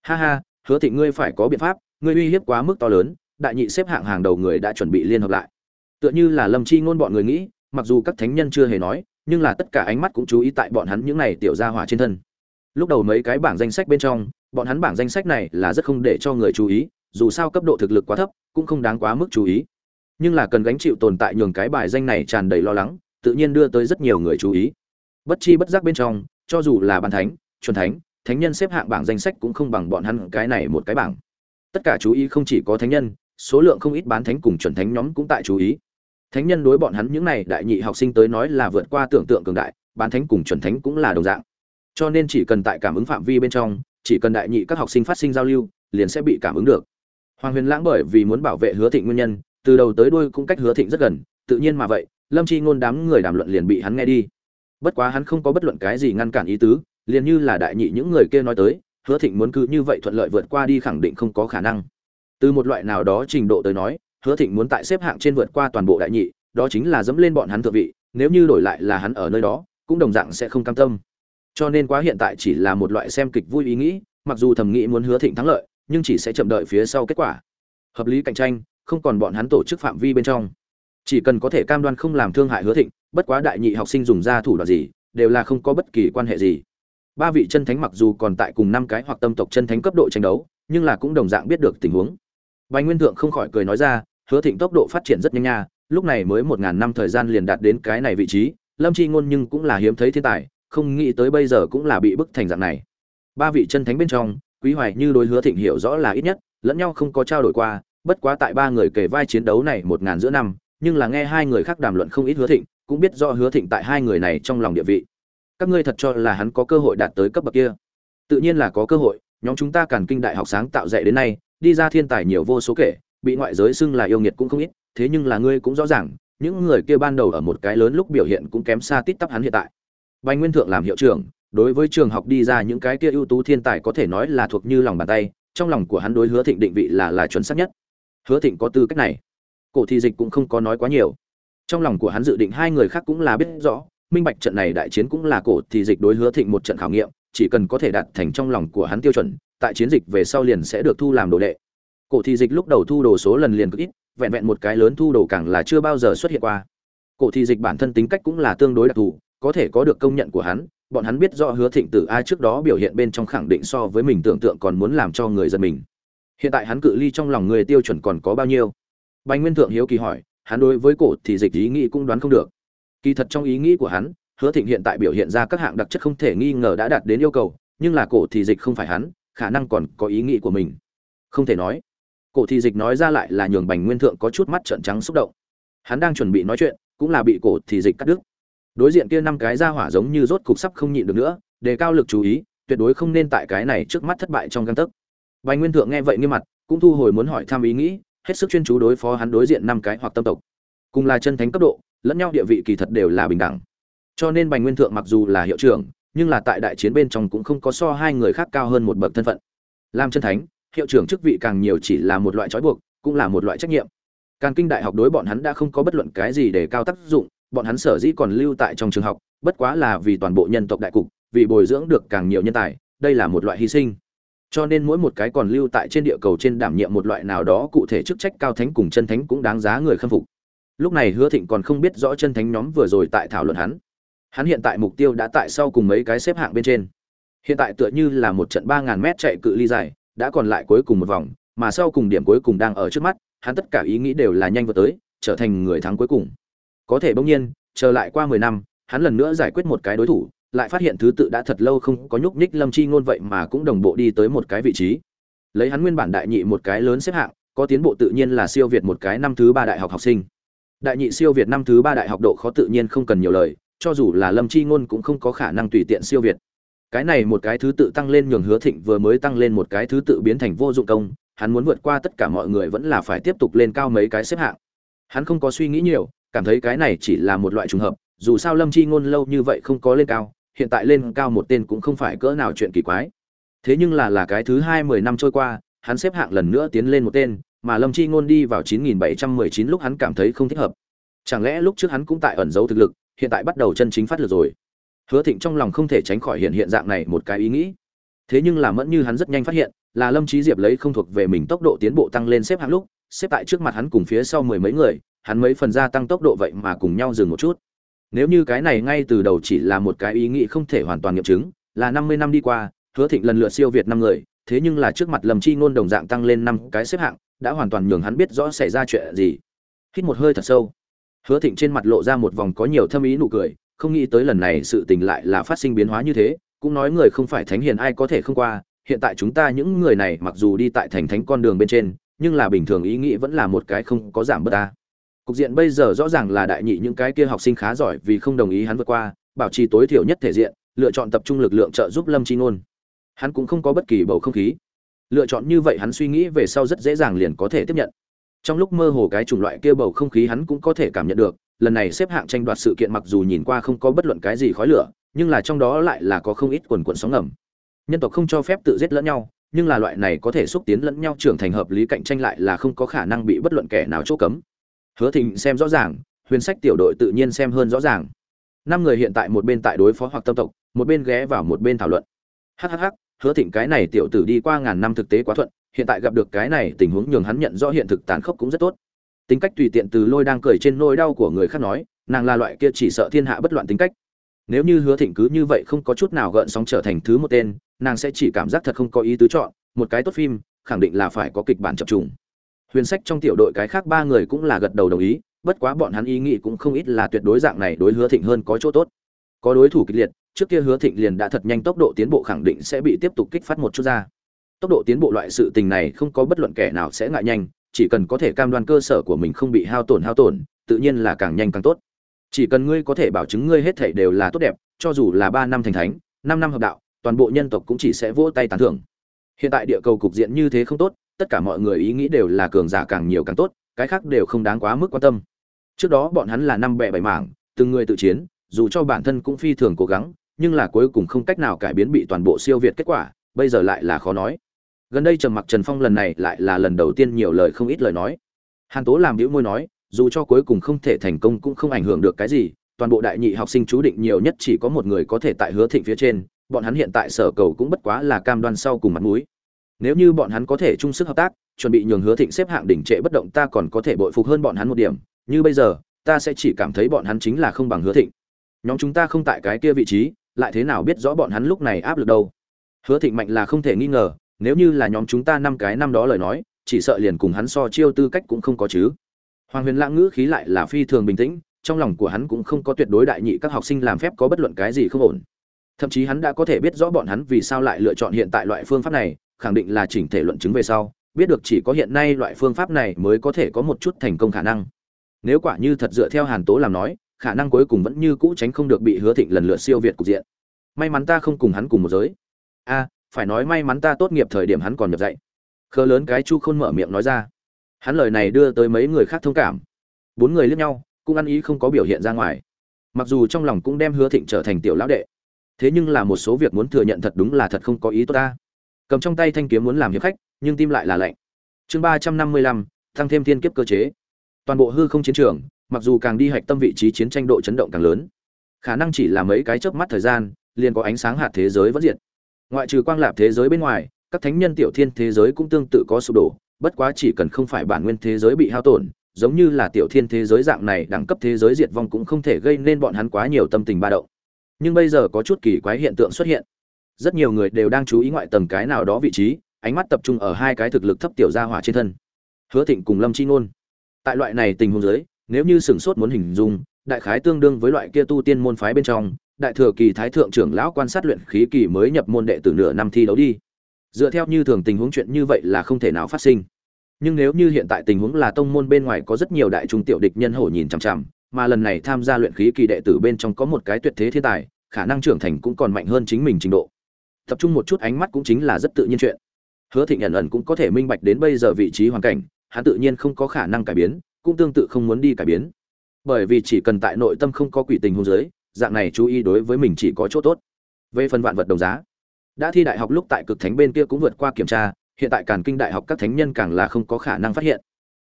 ha ha, hứa thị ngươi phải có biện pháp, ngươi uy hiếp quá mức to lớn, đại nhị xếp hạng hàng đầu người đã chuẩn bị liên hợp lại. Tựa như là lâm chi ngôn bọn người nghĩ, mặc dù các thánh nhân chưa hề nói, nhưng là tất cả ánh mắt cũng chú ý tại bọn hắn những này tiểu gia hỏa trên thân. Lúc đầu mấy cái bảng danh sách bên trong, bọn hắn bảng danh sách này là rất không để cho người chú ý, dù sao cấp độ thực lực quá thấp, cũng không đáng quá mức chú ý. Nhưng là cần gánh chịu tồn tại nhường cái bài danh này tràn đầy lo lắng, tự nhiên đưa tới rất nhiều người chú ý. Bất chi bất giác bên trong, cho dù là bàn thánh, chuẩn thánh thánh nhân xếp hạng bảng danh sách cũng không bằng bọn hắn cái này một cái bảng. Tất cả chú ý không chỉ có thánh nhân, số lượng không ít bán thánh cùng chuẩn thánh nhóm cũng tại chú ý. Thánh nhân đối bọn hắn những này đại nhị học sinh tới nói là vượt qua tưởng tượng cường đại, bán thánh cùng chuẩn thánh cũng là đồng dạng. Cho nên chỉ cần tại cảm ứng phạm vi bên trong, chỉ cần đại nhị các học sinh phát sinh giao lưu, liền sẽ bị cảm ứng được. Hoàng huyền lãng bởi vì muốn bảo vệ hứa thịnh nguyên nhân, từ đầu tới đuôi cũng cách hứa thịnh rất gần, tự nhiên mà vậy, lâm chi ngôn đám người đàm luận liền bị hắn nghe đi. Bất quá hắn không có bất luận cái gì ngăn cản ý tứ liền như là đại nhị những người kia nói tới, hứa thịnh muốn cứ như vậy thuận lợi vượt qua đi khẳng định không có khả năng. Từ một loại nào đó trình độ tới nói, hứa thịnh muốn tại xếp hạng trên vượt qua toàn bộ đại nhị, đó chính là dẫm lên bọn hắn thượng vị, nếu như đổi lại là hắn ở nơi đó, cũng đồng dạng sẽ không cam tâm. Cho nên quá hiện tại chỉ là một loại xem kịch vui ý nghĩ, mặc dù thầm nghĩ muốn hứa thịnh thắng lợi, nhưng chỉ sẽ chậm đợi phía sau kết quả. Hợp lý cạnh tranh, không còn bọn hắn tổ chức phạm vi bên trong. Chỉ cần có thể cam đoan không làm thương hại hứa thịnh, bất quá đại nhị học sinh dùng ra thủ đoạn gì, đều là không có bất kỳ quan hệ gì ba vị chân thánh mặc dù còn tại cùng năm cái hoặc tâm tộc chân thánh cấp độ tranh đấu, nhưng là cũng đồng dạng biết được tình huống. Bạch nguyên thượng không khỏi cười nói ra, hứa thịnh tốc độ phát triển rất nhanh nha, lúc này mới một ngàn năm thời gian liền đạt đến cái này vị trí, lâm chi ngôn nhưng cũng là hiếm thấy thiên tài, không nghĩ tới bây giờ cũng là bị bức thành dạng này. Ba vị chân thánh bên trong, quý hoài như đối hứa thịnh hiểu rõ là ít nhất, lẫn nhau không có trao đổi qua, bất quá tại ba người kể vai chiến đấu này một ngàn giữa năm, nhưng là nghe hai người khác đàm luận không ít hứa thịnh, cũng biết do hứa thịnh tại hai người này trong lòng địa vị các ngươi thật cho là hắn có cơ hội đạt tới cấp bậc kia. Tự nhiên là có cơ hội, nhóm chúng ta càn kinh đại học sáng tạo dạy đến nay, đi ra thiên tài nhiều vô số kể, bị ngoại giới xưng là yêu nghiệt cũng không ít, thế nhưng là ngươi cũng rõ ràng, những người kia ban đầu ở một cái lớn lúc biểu hiện cũng kém xa tít tắp hắn hiện tại. Bành nguyên thượng làm hiệu trưởng, đối với trường học đi ra những cái kia ưu tú thiên tài có thể nói là thuộc như lòng bàn tay, trong lòng của hắn đối hứa thịnh định vị là là chuẩn xác nhất. Hứa thịnh có tư cách này, cổ thị dịch cũng không có nói quá nhiều. Trong lòng của hắn dự định hai người khác cũng là biết rõ minh bạch trận này đại chiến cũng là cổ thị dịch đối hứa thịnh một trận khảo nghiệm, chỉ cần có thể đạt thành trong lòng của hắn tiêu chuẩn, tại chiến dịch về sau liền sẽ được thu làm đồ đệ. Cổ thị dịch lúc đầu thu đồ số lần liền cực ít, vẹn vẹn một cái lớn thu đồ càng là chưa bao giờ xuất hiện qua. Cổ thị dịch bản thân tính cách cũng là tương đối đặc thù, có thể có được công nhận của hắn, bọn hắn biết rõ hứa thịnh tử ai trước đó biểu hiện bên trong khẳng định so với mình tưởng tượng còn muốn làm cho người dân mình. Hiện tại hắn cự ly trong lòng người tiêu chuẩn còn có bao nhiêu? Bành nguyên thượng hiếu kỳ hỏi, hắn đối với cổ thì dịch ý nghĩ cũng đoán không được kỳ thật trong ý nghĩ của hắn, hứa thịnh hiện tại biểu hiện ra các hạng đặc chất không thể nghi ngờ đã đạt đến yêu cầu, nhưng là cổ thì dịch không phải hắn, khả năng còn có ý nghĩ của mình. Không thể nói. Cổ thì dịch nói ra lại là nhường bành nguyên thượng có chút mắt trợn trắng xúc động. Hắn đang chuẩn bị nói chuyện, cũng là bị cổ thì dịch cắt đứt. Đối diện kia năm cái ra hỏa giống như rốt cục sắp không nhịn được nữa, đề cao lực chú ý, tuyệt đối không nên tại cái này trước mắt thất bại trong gang tấc. Bành nguyên thượng nghe vậy nghiêm mặt, cũng thu hồi muốn hỏi thăm ý nghĩ, hết sức chuyên chú đối phó hắn đối diện năm cái hoặc tâm tộc. Cùng là chân thánh cấp độ lẫn nhau địa vị kỳ thật đều là bình đẳng. Cho nên bành nguyên thượng mặc dù là hiệu trưởng, nhưng là tại đại chiến bên trong cũng không có so hai người khác cao hơn một bậc thân phận. Làm chân thánh, hiệu trưởng chức vị càng nhiều chỉ là một loại trói buộc, cũng là một loại trách nhiệm. Càng kinh đại học đối bọn hắn đã không có bất luận cái gì để cao tác dụng, bọn hắn sở dĩ còn lưu tại trong trường học, bất quá là vì toàn bộ nhân tộc đại cục, vì bồi dưỡng được càng nhiều nhân tài, đây là một loại hy sinh. Cho nên mỗi một cái còn lưu tại trên địa cầu trên đảm nhiệm một loại nào đó cụ thể chức trách cao thánh cùng chân thánh cũng đáng giá người khâm phục lúc này hứa thịnh còn không biết rõ chân thánh nhóm vừa rồi tại thảo luận hắn. Hắn hiện tại mục tiêu đã tại sau cùng mấy cái xếp hạng bên trên. Hiện tại tựa như là một trận ba ngàn mét chạy cự ly dài, đã còn lại cuối cùng một vòng, mà sau cùng điểm cuối cùng đang ở trước mắt, hắn tất cả ý nghĩ đều là nhanh vượt tới, trở thành người thắng cuối cùng. Có thể bỗng nhiên, chờ lại qua mười năm, hắn lần nữa giải quyết một cái đối thủ, lại phát hiện thứ tự đã thật lâu không có nhúc nhích lâm chi ngôn vậy mà cũng đồng bộ đi tới một cái vị trí. Lấy hắn nguyên bản đại nhị một cái lớn xếp hạng, có tiến bộ tự nhiên là siêu việt một cái năm thứ ba đại học học sinh đại nhị siêu việt năm thứ ba đại học độ khó tự nhiên không cần nhiều lời, cho dù là lâm chi ngôn cũng không có khả năng tùy tiện siêu việt. Cái này một cái thứ tự tăng lên nhường hứa thịnh vừa mới tăng lên một cái thứ tự biến thành vô dụng công, hắn muốn vượt qua tất cả mọi người vẫn là phải tiếp tục lên cao mấy cái xếp hạng. Hắn không có suy nghĩ nhiều, cảm thấy cái này chỉ là một loại trùng hợp, dù sao lâm chi ngôn lâu như vậy không có lên cao, hiện tại lên cao một tên cũng không phải cỡ nào chuyện kỳ quái. Thế nhưng là là cái thứ hai mười năm trôi qua, hắn xếp hạng lần nữa tiến lên một tên mà lâm chi ngôn đi vào chín nghìn bảy trăm mười chín lúc hắn cảm thấy không thích hợp. Chẳng lẽ lúc trước hắn cũng tại ẩn giấu thực lực, hiện tại bắt đầu chân chính phát lực rồi? Hứa thịnh trong lòng không thể tránh khỏi hiện hiện dạng này một cái ý nghĩ. Thế nhưng là mẫn như hắn rất nhanh phát hiện, là lâm Chí diệp lấy không thuộc về mình tốc độ tiến bộ tăng lên xếp hạng lúc, xếp tại trước mặt hắn cùng phía sau mười mấy người, hắn mấy phần gia tăng tốc độ vậy mà cùng nhau dừng một chút. Nếu như cái này ngay từ đầu chỉ là một cái ý nghĩ không thể hoàn toàn nghiệm chứng, là năm mươi năm đi qua, hứa thịnh lần lượt siêu việt năm người thế nhưng là trước mặt lâm chi ngôn đồng dạng tăng lên năm cái xếp hạng, đã hoàn toàn nhường hắn biết rõ xảy ra chuyện gì. Hít một hơi thật sâu. Hứa thịnh trên mặt lộ ra một vòng có nhiều thâm ý nụ cười, không nghĩ tới lần này sự tình lại là phát sinh biến hóa như thế, cũng nói người không phải thánh hiền ai có thể không qua, hiện tại chúng ta những người này mặc dù đi tại thành thánh con đường bên trên, nhưng là bình thường ý nghĩ vẫn là một cái không có giảm bớt ta. Cục diện bây giờ rõ ràng là đại nhị những cái kia học sinh khá giỏi vì không đồng ý hắn vượt qua, bảo trì tối thiểu nhất thể diện, lựa chọn tập trung lực lượng trợ giúp lâm chi ngôn hắn cũng không có bất kỳ bầu không khí. Lựa chọn như vậy hắn suy nghĩ về sau rất dễ dàng liền có thể tiếp nhận. Trong lúc mơ hồ cái chủng loại kia bầu không khí hắn cũng có thể cảm nhận được, lần này xếp hạng tranh đoạt sự kiện mặc dù nhìn qua không có bất luận cái gì khói lửa, nhưng là trong đó lại là có không ít quần quần sóng ngầm. Nhân tộc không cho phép tự giết lẫn nhau, nhưng là loại này có thể xúc tiến lẫn nhau trưởng thành hợp lý cạnh tranh lại là không có khả năng bị bất luận kẻ nào chỗ cấm. Hứa thịnh xem rõ ràng, huyền sách tiểu đội tự nhiên xem hơn rõ ràng. Năm người hiện tại một bên tại đối phó hoặc tâm tộc, một bên ghé vào một bên thảo luận. Hhh hứa thịnh cái này tiểu tử đi qua ngàn năm thực tế quá thuận, hiện tại gặp được cái này tình huống nhường hắn nhận rõ hiện thực tàn khốc cũng rất tốt. Tính cách tùy tiện từ lôi đang cười trên nỗi đau của người khác nói, nàng là loại kia chỉ sợ thiên hạ bất loạn tính cách. Nếu như hứa thịnh cứ như vậy không có chút nào gợn sóng trở thành thứ một tên, nàng sẽ chỉ cảm giác thật không có ý tứ chọn, một cái tốt phim, khẳng định là phải có kịch bản chập trùng. Huyền sách trong tiểu đội cái khác ba người cũng là gật đầu đồng ý, bất quá bọn hắn ý nghĩ cũng không ít là tuyệt đối dạng này đối hứa thịnh hơn có chỗ tốt. Có đối thủ kịch liệt trước kia hứa thịnh liền đã thật nhanh tốc độ tiến bộ khẳng định sẽ bị tiếp tục kích phát một chút ra. Tốc độ tiến bộ loại sự tình này không có bất luận kẻ nào sẽ ngại nhanh, chỉ cần có thể cam đoan cơ sở của mình không bị hao tổn hao tổn, tự nhiên là càng nhanh càng tốt. Chỉ cần ngươi có thể bảo chứng ngươi hết thảy đều là tốt đẹp, cho dù là ba năm thành thánh, năm năm hợp đạo, toàn bộ nhân tộc cũng chỉ sẽ vỗ tay tán thưởng. Hiện tại địa cầu cục diện như thế không tốt, tất cả mọi người ý nghĩ đều là cường giả càng nhiều càng tốt, cái khác đều không đáng quá mức quan tâm. Trước đó bọn hắn là năm bè bảy mảng, từng người tự chiến, dù cho bản thân cũng phi thường cố gắng nhưng là cuối cùng không cách nào cải biến bị toàn bộ siêu việt kết quả, bây giờ lại là khó nói. Gần đây trầm mặc trần phong lần này lại là lần đầu tiên nhiều lời không ít lời nói. Hàn tố làm đĩu môi nói, dù cho cuối cùng không thể thành công cũng không ảnh hưởng được cái gì, toàn bộ đại nhị học sinh chú định nhiều nhất chỉ có một người có thể tại hứa thịnh phía trên, bọn hắn hiện tại sở cầu cũng bất quá là cam đoan sau cùng mặt mũi. Nếu như bọn hắn có thể chung sức hợp tác, chuẩn bị nhường hứa thịnh xếp hạng đỉnh trệ bất động ta còn có thể bội phục hơn bọn hắn một điểm, như bây giờ, ta sẽ chỉ cảm thấy bọn hắn chính là không bằng hứa thịnh. Nhóm chúng ta không tại cái kia vị trí lại thế nào biết rõ bọn hắn lúc này áp lực đâu? Hứa thịnh mạnh là không thể nghi ngờ, nếu như là nhóm chúng ta năm cái năm đó lời nói, chỉ sợ liền cùng hắn so chiêu tư cách cũng không có chứ. Hoàng huyền lãng ngữ khí lại là phi thường bình tĩnh, trong lòng của hắn cũng không có tuyệt đối đại nhị các học sinh làm phép có bất luận cái gì không ổn. Thậm chí hắn đã có thể biết rõ bọn hắn vì sao lại lựa chọn hiện tại loại phương pháp này, khẳng định là chỉnh thể luận chứng về sau, biết được chỉ có hiện nay loại phương pháp này mới có thể có một chút thành công khả năng. Nếu quả như thật dựa theo hàn tố làm nói khả năng cuối cùng vẫn như cũ tránh không được bị hứa thịnh lần lượt siêu việt cục diện. May mắn ta không cùng hắn cùng một giới. A phải nói may mắn ta tốt nghiệp thời điểm hắn còn nhập dạy. Khờ lớn cái chu khôn mở miệng nói ra. Hắn lời này đưa tới mấy người khác thông cảm. Bốn người liếc nhau, cũng ăn ý không có biểu hiện ra ngoài. Mặc dù trong lòng cũng đem hứa thịnh trở thành tiểu lão đệ. Thế nhưng là một số việc muốn thừa nhận thật đúng là thật không có ý tốt ta. Cầm trong tay thanh kiếm muốn làm hiệp khách, nhưng tim lại là lạnh. Chương ba trăm năm mươi lăm tăng thêm thiên kiếp cơ chế. Toàn bộ hư không chiến trường mặc dù càng đi hạch tâm vị trí chiến tranh độ chấn động càng lớn, khả năng chỉ là mấy cái chớp mắt thời gian, liền có ánh sáng hạt thế giới vẫn diệt. Ngoại trừ quang lạp thế giới bên ngoài, các thánh nhân tiểu thiên thế giới cũng tương tự có sụp đổ, bất quá chỉ cần không phải bản nguyên thế giới bị hao tổn, giống như là tiểu thiên thế giới dạng này đẳng cấp thế giới diệt vong cũng không thể gây nên bọn hắn quá nhiều tâm tình ba động. Nhưng bây giờ có chút kỳ quái hiện tượng xuất hiện. Rất nhiều người đều đang chú ý ngoại tầng cái nào đó vị trí, ánh mắt tập trung ở hai cái thực lực thấp tiểu gia hỏa trên thân. Hứa thịnh cùng lâm chi ngôn. Tại loại này tình huống giới nếu như sửng sốt muốn hình dung, đại khái tương đương với loại kia tu tiên môn phái bên trong, đại thừa kỳ thái thượng trưởng lão quan sát luyện khí kỳ mới nhập môn đệ tử nửa năm thi đấu đi. Dựa theo như thường tình huống chuyện như vậy là không thể nào phát sinh. Nhưng nếu như hiện tại tình huống là tông môn bên ngoài có rất nhiều đại trung tiểu địch nhân hổ nhìn chằm chằm, mà lần này tham gia luyện khí kỳ đệ tử bên trong có một cái tuyệt thế thiên tài, khả năng trưởng thành cũng còn mạnh hơn chính mình trình độ. Tập trung một chút ánh mắt cũng chính là rất tự nhiên chuyện. Hứa thịnh ẩn ẩn cũng có thể minh bạch đến bây giờ vị trí hoàn cảnh, hắn tự nhiên không có khả năng cải biến cũng tương tự không muốn đi cải biến. Bởi vì chỉ cần tại nội tâm không có quỷ tình hôn giới, dạng này chú ý đối với mình chỉ có chỗ tốt. Về phần vạn vật đồng giá, đã thi đại học lúc tại cực thánh bên kia cũng vượt qua kiểm tra, hiện tại càn kinh đại học các thánh nhân càng là không có khả năng phát hiện.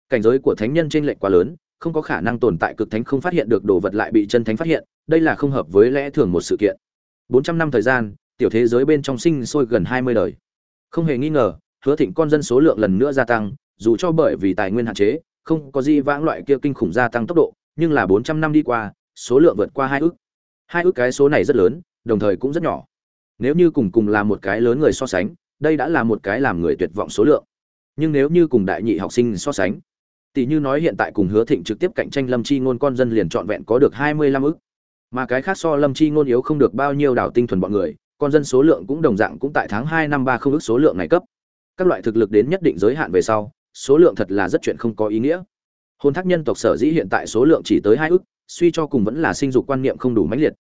Cảnh giới của thánh nhân trên lệch quá lớn, không có khả năng tồn tại cực thánh không phát hiện được đồ vật lại bị chân thánh phát hiện, đây là không hợp với lẽ thường một sự kiện. 400 năm thời gian, tiểu thế giới bên trong sinh sôi gần 20 đời. Không hề nghi ngờ, hứa thịnh con dân số lượng lần nữa gia tăng, dù cho bởi vì tài nguyên hạn chế không có gì vãng loại kia kinh khủng gia tăng tốc độ, nhưng là 400 năm đi qua, số lượng vượt qua hai ước. Hai ước cái số này rất lớn, đồng thời cũng rất nhỏ. Nếu như cùng cùng là một cái lớn người so sánh, đây đã là một cái làm người tuyệt vọng số lượng. Nhưng nếu như cùng đại nhị học sinh so sánh, tỷ như nói hiện tại cùng hứa thịnh trực tiếp cạnh tranh lâm chi ngôn con dân liền trọn vẹn có được hai mươi lăm ức mà cái khác so lâm chi ngôn yếu không được bao nhiêu đảo tinh thuần bọn người, con dân số lượng cũng đồng dạng cũng tại tháng hai năm ba không ức số lượng này cấp. Các loại thực lực đến nhất định giới hạn về sau số lượng thật là rất chuyện không có ý nghĩa. Hôn thác nhân tộc sở dĩ hiện tại số lượng chỉ tới hai ức suy cho cùng vẫn là sinh dục quan niệm không đủ mãnh liệt.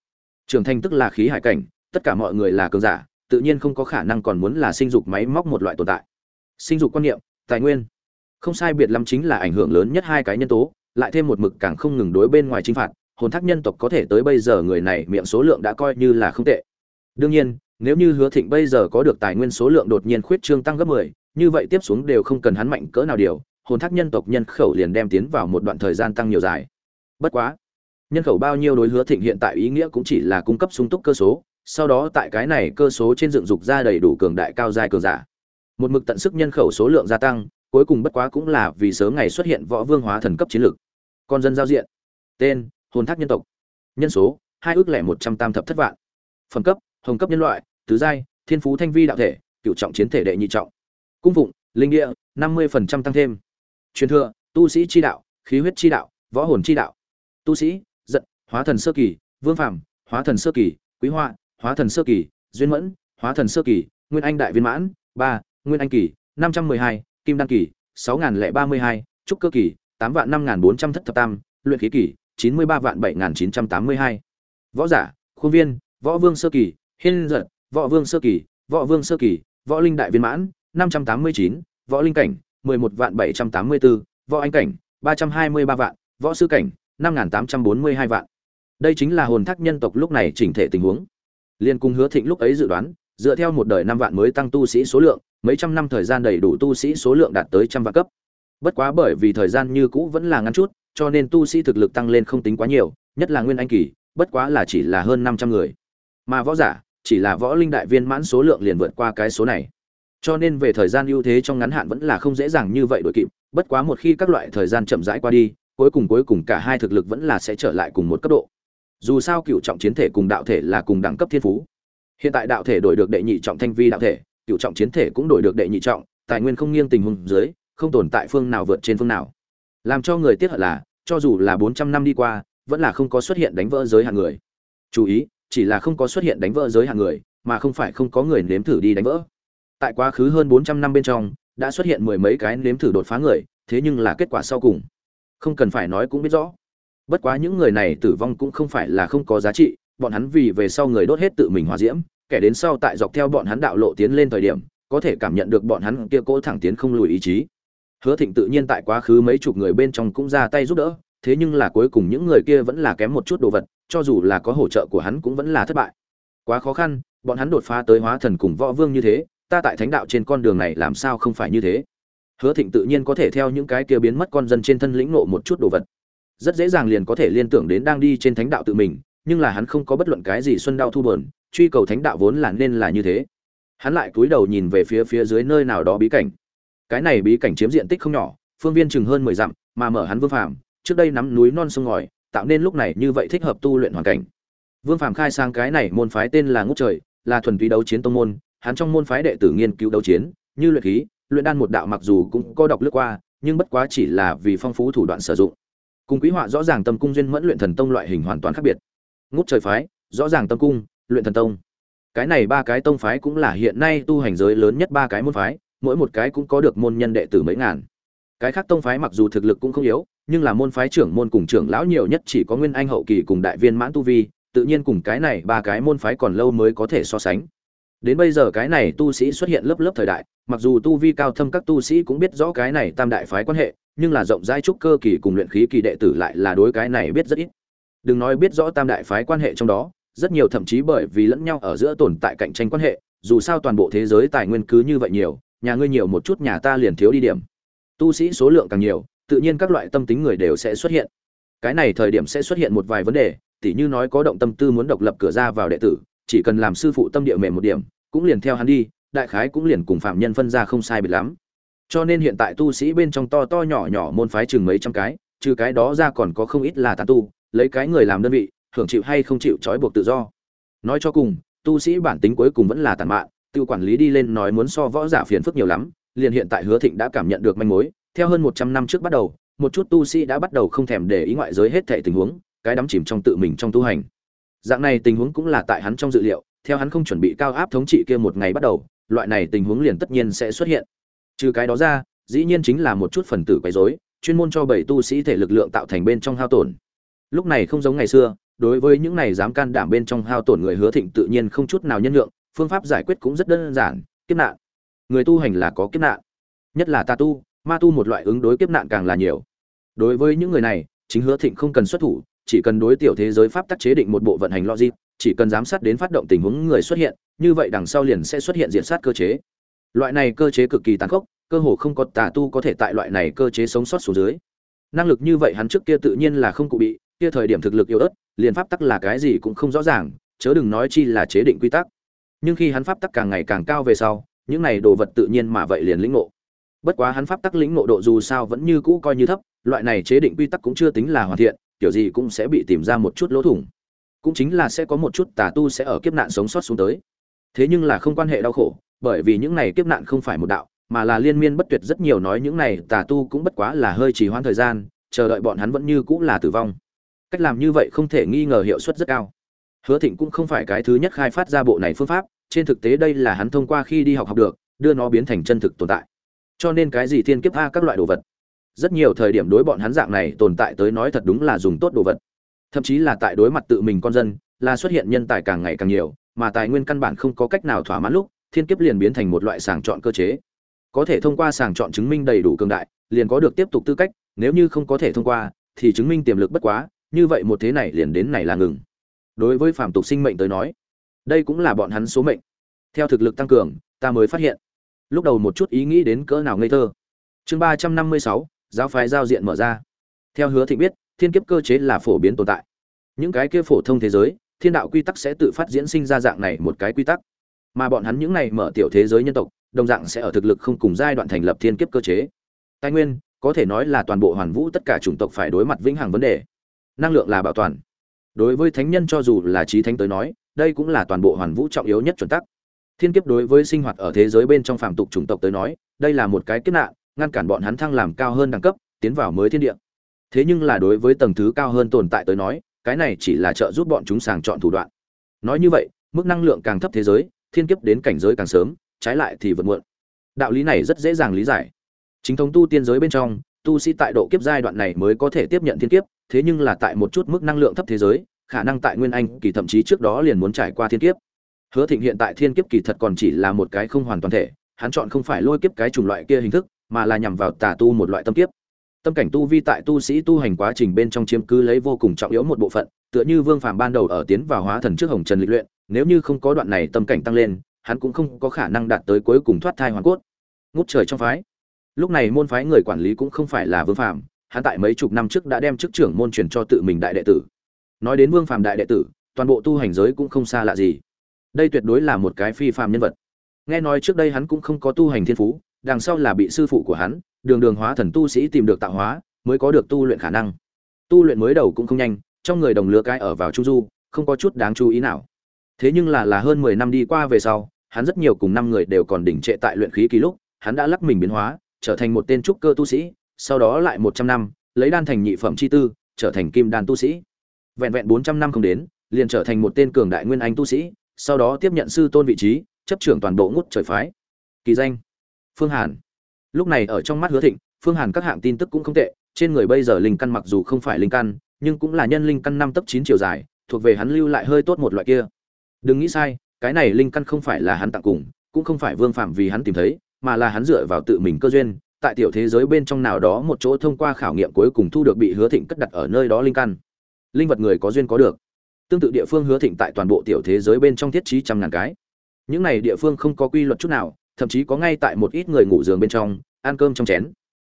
Trưởng thành tức là khí hải cảnh tất cả mọi người là cường giả tự nhiên không có khả năng còn muốn là sinh dục máy móc một loại tồn tại. Sinh dục quan niệm tài nguyên. Không sai biệt lắm chính là ảnh hưởng lớn nhất hai cái nhân tố lại thêm một mực càng không ngừng đối bên ngoài chinh phạt hồn thác nhân tộc có thể tới bây giờ người này miệng số lượng đã coi như là không tệ. Đương nhiên nếu như hứa thịnh bây giờ có được tài nguyên số lượng đột nhiên khuyết trương tăng gấp 10, như vậy tiếp xuống đều không cần hắn mạnh cỡ nào điều, hồn thác nhân tộc nhân khẩu liền đem tiến vào một đoạn thời gian tăng nhiều dài. Bất quá, nhân khẩu bao nhiêu đối hứa thịnh hiện tại ý nghĩa cũng chỉ là cung cấp sung túc cơ số, sau đó tại cái này cơ số trên dựng dục ra đầy đủ cường đại cao dài cường giả. Một mực tận sức nhân khẩu số lượng gia tăng, cuối cùng bất quá cũng là vì sớm ngày xuất hiện võ vương hóa thần cấp chiến lược con dân giao diện. Tên, hồn thác nhân tộc. Nhân số, hai ước lẻ một trăm tam thập thất vạn. Phẩm cấp, hồng cấp nhân loại, tứ giai, thiên phú thanh vi đạo thể, cựu trọng chiến thể đệ nhị trọng cung phụng linh địa năm mươi phần trăm tăng thêm. Truyền thừa tu sĩ chi đạo khí huyết chi đạo võ hồn chi đạo. Tu sĩ giận hóa thần sơ kỳ vương phàm hóa thần sơ kỳ quý hoa, hóa thần sơ kỳ duyên mẫn hóa thần sơ kỳ nguyên anh đại viên mãn ba nguyên anh kỳ năm trăm mười hai kim đăng kỳ sáu nghìn lẻ ba mươi hai trúc cơ kỳ tám vạn năm nghìn bốn trăm thất thập tam luyện khí kỳ chín mươi ba vạn bảy nghìn chín trăm tám mươi hai. Võ giả khuôn viên võ vương sơ kỳ hiên giật võ vương sơ kỳ võ vương sơ kỳ võ linh đại viên mãn năm trăm tám mươi chín, võ linh cảnh, mười một vạn bảy trăm tám mươi bốn, võ anh cảnh, ba trăm hai mươi ba vạn, võ sư cảnh, năm nghìn tám trăm bốn mươi hai vạn. Đây chính là hồn thác nhân tộc lúc này chỉnh thể tình huống. Liên cung hứa thịnh lúc ấy dự đoán, dựa theo một đời năm vạn mới tăng tu sĩ số lượng, mấy trăm năm thời gian đầy đủ tu sĩ số lượng đạt tới trăm vạn cấp. Bất quá bởi vì thời gian như cũ vẫn là ngắn chút, cho nên tu sĩ thực lực tăng lên không tính quá nhiều, nhất là nguyên anh kỳ, bất quá là chỉ là hơn năm trăm người. Mà võ giả, chỉ là võ linh đại viên mãn số lượng liền vượt qua cái số này cho nên về thời gian ưu thế trong ngắn hạn vẫn là không dễ dàng như vậy đội kịp, bất quá một khi các loại thời gian chậm rãi qua đi, cuối cùng cuối cùng cả hai thực lực vẫn là sẽ trở lại cùng một cấp độ. Dù sao cựu trọng chiến thể cùng đạo thể là cùng đẳng cấp thiên phú. Hiện tại đạo thể đổi được đệ nhị trọng thanh vi đạo thể, cựu trọng chiến thể cũng đổi được đệ nhị trọng, tài nguyên không nghiêng tình huống dưới, không tồn tại phương nào vượt trên phương nào. Làm cho người tiếc hận là, cho dù là bốn trăm năm đi qua, vẫn là không có xuất hiện đánh vỡ giới hạn người. Chú ý, chỉ là không có xuất hiện đánh vỡ giới hạn người, mà không phải không có người nếm thử đi đánh vỡ tại quá khứ hơn bốn trăm năm bên trong, đã xuất hiện mười mấy cái nếm thử đột phá người, thế nhưng là kết quả sau cùng. Không cần phải nói cũng biết rõ. Bất quá những người này tử vong cũng không phải là không có giá trị, bọn hắn vì về sau người đốt hết tự mình hòa diễm, kẻ đến sau tại dọc theo bọn hắn đạo lộ tiến lên thời điểm, có thể cảm nhận được bọn hắn kia cỗ thẳng tiến không lùi ý chí. Hứa thịnh tự nhiên tại quá khứ mấy chục người bên trong cũng ra tay giúp đỡ, thế nhưng là cuối cùng những người kia vẫn là kém một chút đồ vật, cho dù là có hỗ trợ của hắn cũng vẫn là thất bại. Quá khó khăn, bọn hắn đột phá tới hóa thần cùng võ vương như thế ta tại thánh đạo trên con đường này làm sao không phải như thế? Hứa thịnh tự nhiên có thể theo những cái kia biến mất con dân trên thân lĩnh nộ một chút đồ vật. Rất dễ dàng liền có thể liên tưởng đến đang đi trên thánh đạo tự mình, nhưng là hắn không có bất luận cái gì xuân đau thu bờn truy cầu thánh đạo vốn là nên là như thế. Hắn lại cúi đầu nhìn về phía phía dưới nơi nào đó bí cảnh. Cái này bí cảnh chiếm diện tích không nhỏ, phương viên chừng hơn mười dặm, mà mở hắn vương phàm, trước đây nắm núi non sông ngòi, tạo nên lúc này như vậy thích hợp tu luyện hoàn cảnh. Vương phàm khai sang cái này môn phái tên là ngốc trời, là thuần túy đấu chiến tông môn hắn trong môn phái đệ tử nghiên cứu đấu chiến, như luyện khí, luyện đan một đạo mặc dù cũng có đọc lướt qua, nhưng bất quá chỉ là vì phong phú thủ đoạn sử dụng. Cùng quý họa rõ ràng tâm cung duyên mẫn luyện thần tông loại hình hoàn toàn khác biệt. Ngút trời phái, rõ ràng tâm cung, luyện thần tông. Cái này ba cái tông phái cũng là hiện nay tu hành giới lớn nhất ba cái môn phái, mỗi một cái cũng có được môn nhân đệ tử mấy ngàn. Cái khác tông phái mặc dù thực lực cũng không yếu, nhưng là môn phái trưởng môn cùng trưởng lão nhiều nhất chỉ có nguyên anh hậu kỳ cùng đại viên mãn tu vi, tự nhiên cùng cái này ba cái môn phái còn lâu mới có thể so sánh đến bây giờ cái này tu sĩ xuất hiện lớp lớp thời đại, mặc dù tu vi cao thâm các tu sĩ cũng biết rõ cái này tam đại phái quan hệ, nhưng là rộng rãi trúc cơ kỳ cùng luyện khí kỳ đệ tử lại là đối cái này biết rất ít. Đừng nói biết rõ tam đại phái quan hệ trong đó, rất nhiều thậm chí bởi vì lẫn nhau ở giữa tồn tại cạnh tranh quan hệ, dù sao toàn bộ thế giới tài nguyên cứ như vậy nhiều, nhà ngươi nhiều một chút nhà ta liền thiếu đi điểm. Tu sĩ số lượng càng nhiều, tự nhiên các loại tâm tính người đều sẽ xuất hiện. Cái này thời điểm sẽ xuất hiện một vài vấn đề, tỉ như nói có động tâm tư muốn độc lập cửa ra vào đệ tử chỉ cần làm sư phụ tâm địa mềm một điểm, cũng liền theo hắn đi, đại khái cũng liền cùng phạm nhân phân ra không sai biệt lắm. Cho nên hiện tại tu sĩ bên trong to to nhỏ nhỏ môn phái chừng mấy trăm cái, trừ cái đó ra còn có không ít là tán tu, lấy cái người làm đơn vị, hưởng chịu hay không chịu trói buộc tự do. Nói cho cùng, tu sĩ bản tính cuối cùng vẫn là tàn mạn tự quản lý đi lên nói muốn so võ giả phiền phức nhiều lắm, liền hiện tại hứa thịnh đã cảm nhận được manh mối. Theo hơn một trăm năm trước bắt đầu, một chút tu sĩ đã bắt đầu không thèm để ý ngoại giới hết thảy tình huống, cái đắm chìm trong tự mình trong tu hành dạng này tình huống cũng là tại hắn trong dự liệu, theo hắn không chuẩn bị cao áp thống trị kia một ngày bắt đầu, loại này tình huống liền tất nhiên sẽ xuất hiện. Trừ cái đó ra, dĩ nhiên chính là một chút phần tử quấy rối, chuyên môn cho bảy tu sĩ thể lực lượng tạo thành bên trong hao tổn. Lúc này không giống ngày xưa, đối với những này dám can đảm bên trong hao tổn người hứa thịnh tự nhiên không chút nào nhân lượng phương pháp giải quyết cũng rất đơn giản, kiếp nạn. Người tu hành là có kiếp nạn. Nhất là ta tu, ma tu một loại ứng đối kiếp nạn càng là nhiều. Đối với những người này, chính hứa thịnh không cần xuất thủ chỉ cần đối tiểu thế giới pháp tắc chế định một bộ vận hành logic, chỉ cần giám sát đến phát động tình huống người xuất hiện, như vậy đằng sau liền sẽ xuất hiện diện sát cơ chế. Loại này cơ chế cực kỳ tàn khốc, cơ hồ không có tà tu có thể tại loại này cơ chế sống sót xuống dưới. Năng lực như vậy hắn trước kia tự nhiên là không cụ bị, kia thời điểm thực lực yếu ớt, liền pháp tắc là cái gì cũng không rõ ràng, chớ đừng nói chi là chế định quy tắc. Nhưng khi hắn pháp tắc càng ngày càng cao về sau, những này đồ vật tự nhiên mà vậy liền lĩnh ngộ. Bất quá hắn pháp tắc lĩnh ngộ độ dù sao vẫn như cũ coi như thấp, loại này chế định quy tắc cũng chưa tính là hoàn thiện kiểu gì cũng sẽ bị tìm ra một chút lỗ thủng. Cũng chính là sẽ có một chút tà tu sẽ ở kiếp nạn sống sót xuống tới. Thế nhưng là không quan hệ đau khổ, bởi vì những này kiếp nạn không phải một đạo, mà là liên miên bất tuyệt rất nhiều nói những này tà tu cũng bất quá là hơi trì hoãn thời gian, chờ đợi bọn hắn vẫn như cũng là tử vong. Cách làm như vậy không thể nghi ngờ hiệu suất rất cao. Hứa thịnh cũng không phải cái thứ nhất khai phát ra bộ này phương pháp, trên thực tế đây là hắn thông qua khi đi học học được, đưa nó biến thành chân thực tồn tại. Cho nên cái gì thiên kiếp a các loại đồ vật rất nhiều thời điểm đối bọn hắn dạng này tồn tại tới nói thật đúng là dùng tốt đồ vật. Thậm chí là tại đối mặt tự mình con dân, là xuất hiện nhân tài càng ngày càng nhiều, mà tài nguyên căn bản không có cách nào thỏa mãn lúc, thiên kiếp liền biến thành một loại sàng chọn cơ chế. Có thể thông qua sàng chọn chứng minh đầy đủ cường đại, liền có được tiếp tục tư cách, nếu như không có thể thông qua, thì chứng minh tiềm lực bất quá, như vậy một thế này liền đến này là ngừng. Đối với phạm tục sinh mệnh tới nói, đây cũng là bọn hắn số mệnh. Theo thực lực tăng cường, ta mới phát hiện. Lúc đầu một chút ý nghĩ đến cỡ nào ngây thơ. Chương ba trăm năm mươi sáu giáo phái giao diện mở ra. Theo hứa thịnh biết, thiên kiếp cơ chế là phổ biến tồn tại. Những cái kia phổ thông thế giới, thiên đạo quy tắc sẽ tự phát diễn sinh ra dạng này một cái quy tắc. Mà bọn hắn những này mở tiểu thế giới nhân tộc, đồng dạng sẽ ở thực lực không cùng giai đoạn thành lập thiên kiếp cơ chế. Tài nguyên, có thể nói là toàn bộ hoàn vũ tất cả chủng tộc phải đối mặt vĩnh hằng vấn đề. Năng lượng là bảo toàn. Đối với thánh nhân cho dù là trí thánh tới nói, đây cũng là toàn bộ hoàn vũ trọng yếu nhất chuẩn tắc. Thiên kiếp đối với sinh hoạt ở thế giới bên trong phạm tục chủng tộc tới nói, đây là một cái kiếp nạn ngăn cản bọn hắn thăng làm cao hơn đẳng cấp, tiến vào mới thiên địa. Thế nhưng là đối với tầng thứ cao hơn tồn tại tới nói, cái này chỉ là trợ giúp bọn chúng sàng chọn thủ đoạn. Nói như vậy, mức năng lượng càng thấp thế giới, thiên kiếp đến cảnh giới càng sớm, trái lại thì vượt muộn. Đạo lý này rất dễ dàng lý giải. Chính thống tu tiên giới bên trong, tu sĩ tại độ kiếp giai đoạn này mới có thể tiếp nhận thiên kiếp, thế nhưng là tại một chút mức năng lượng thấp thế giới, khả năng tại nguyên anh kỳ thậm chí trước đó liền muốn trải qua thiên kiếp. Hứa thịnh hiện tại thiên kiếp kỳ thật còn chỉ là một cái không hoàn toàn thể, hắn chọn không phải lôi kiếp cái chủng loại kia hình thức mà là nhằm vào tà tu một loại tâm kiếp. Tâm cảnh tu vi tại tu sĩ tu hành quá trình bên trong chiếm cứ lấy vô cùng trọng yếu một bộ phận, tựa như vương phàm ban đầu ở tiến vào hóa thần trước hồng trần lịch luyện, nếu như không có đoạn này tâm cảnh tăng lên, hắn cũng không có khả năng đạt tới cuối cùng thoát thai hoàn cốt. Ngút trời trong phái. Lúc này môn phái người quản lý cũng không phải là vương phàm, hắn tại mấy chục năm trước đã đem chức trưởng môn truyền cho tự mình đại đệ tử. Nói đến vương phàm đại đệ tử, toàn bộ tu hành giới cũng không xa lạ gì. Đây tuyệt đối là một cái phi phàm nhân vật. Nghe nói trước đây hắn cũng không có tu hành thiên phú đằng sau là bị sư phụ của hắn, đường đường hóa thần tu sĩ tìm được tạo hóa, mới có được tu luyện khả năng. Tu luyện mới đầu cũng không nhanh, trong người đồng lứa cái ở vào trung du, không có chút đáng chú ý nào. Thế nhưng là là hơn mười năm đi qua về sau, hắn rất nhiều cùng năm người đều còn đỉnh trệ tại luyện khí kỳ lúc, hắn đã lắc mình biến hóa, trở thành một tên trúc cơ tu sĩ, sau đó lại một trăm năm, lấy đan thành nhị phẩm chi tư, trở thành kim đan tu sĩ. Vẹn vẹn bốn trăm năm không đến, liền trở thành một tên cường đại nguyên anh tu sĩ, sau đó tiếp nhận sư tôn vị trí, chấp trưởng toàn bộ ngút trời phái. Kỳ danh phương hàn. Lúc này ở trong mắt hứa thịnh, phương hàn các hạng tin tức cũng không tệ, trên người bây giờ linh căn mặc dù không phải linh căn, nhưng cũng là nhân linh căn năm tấc chín chiều dài, thuộc về hắn lưu lại hơi tốt một loại kia. Đừng nghĩ sai, cái này linh căn không phải là hắn tặng cùng, cũng không phải vương phạm vì hắn tìm thấy, mà là hắn dựa vào tự mình cơ duyên, tại tiểu thế giới bên trong nào đó một chỗ thông qua khảo nghiệm cuối cùng thu được bị hứa thịnh cất đặt ở nơi đó linh căn. Linh vật người có duyên có được. Tương tự địa phương hứa thịnh tại toàn bộ tiểu thế giới bên trong thiết trí trăm ngàn cái. Những này địa phương không có quy luật chút nào thậm chí có ngay tại một ít người ngủ giường bên trong, ăn cơm trong chén.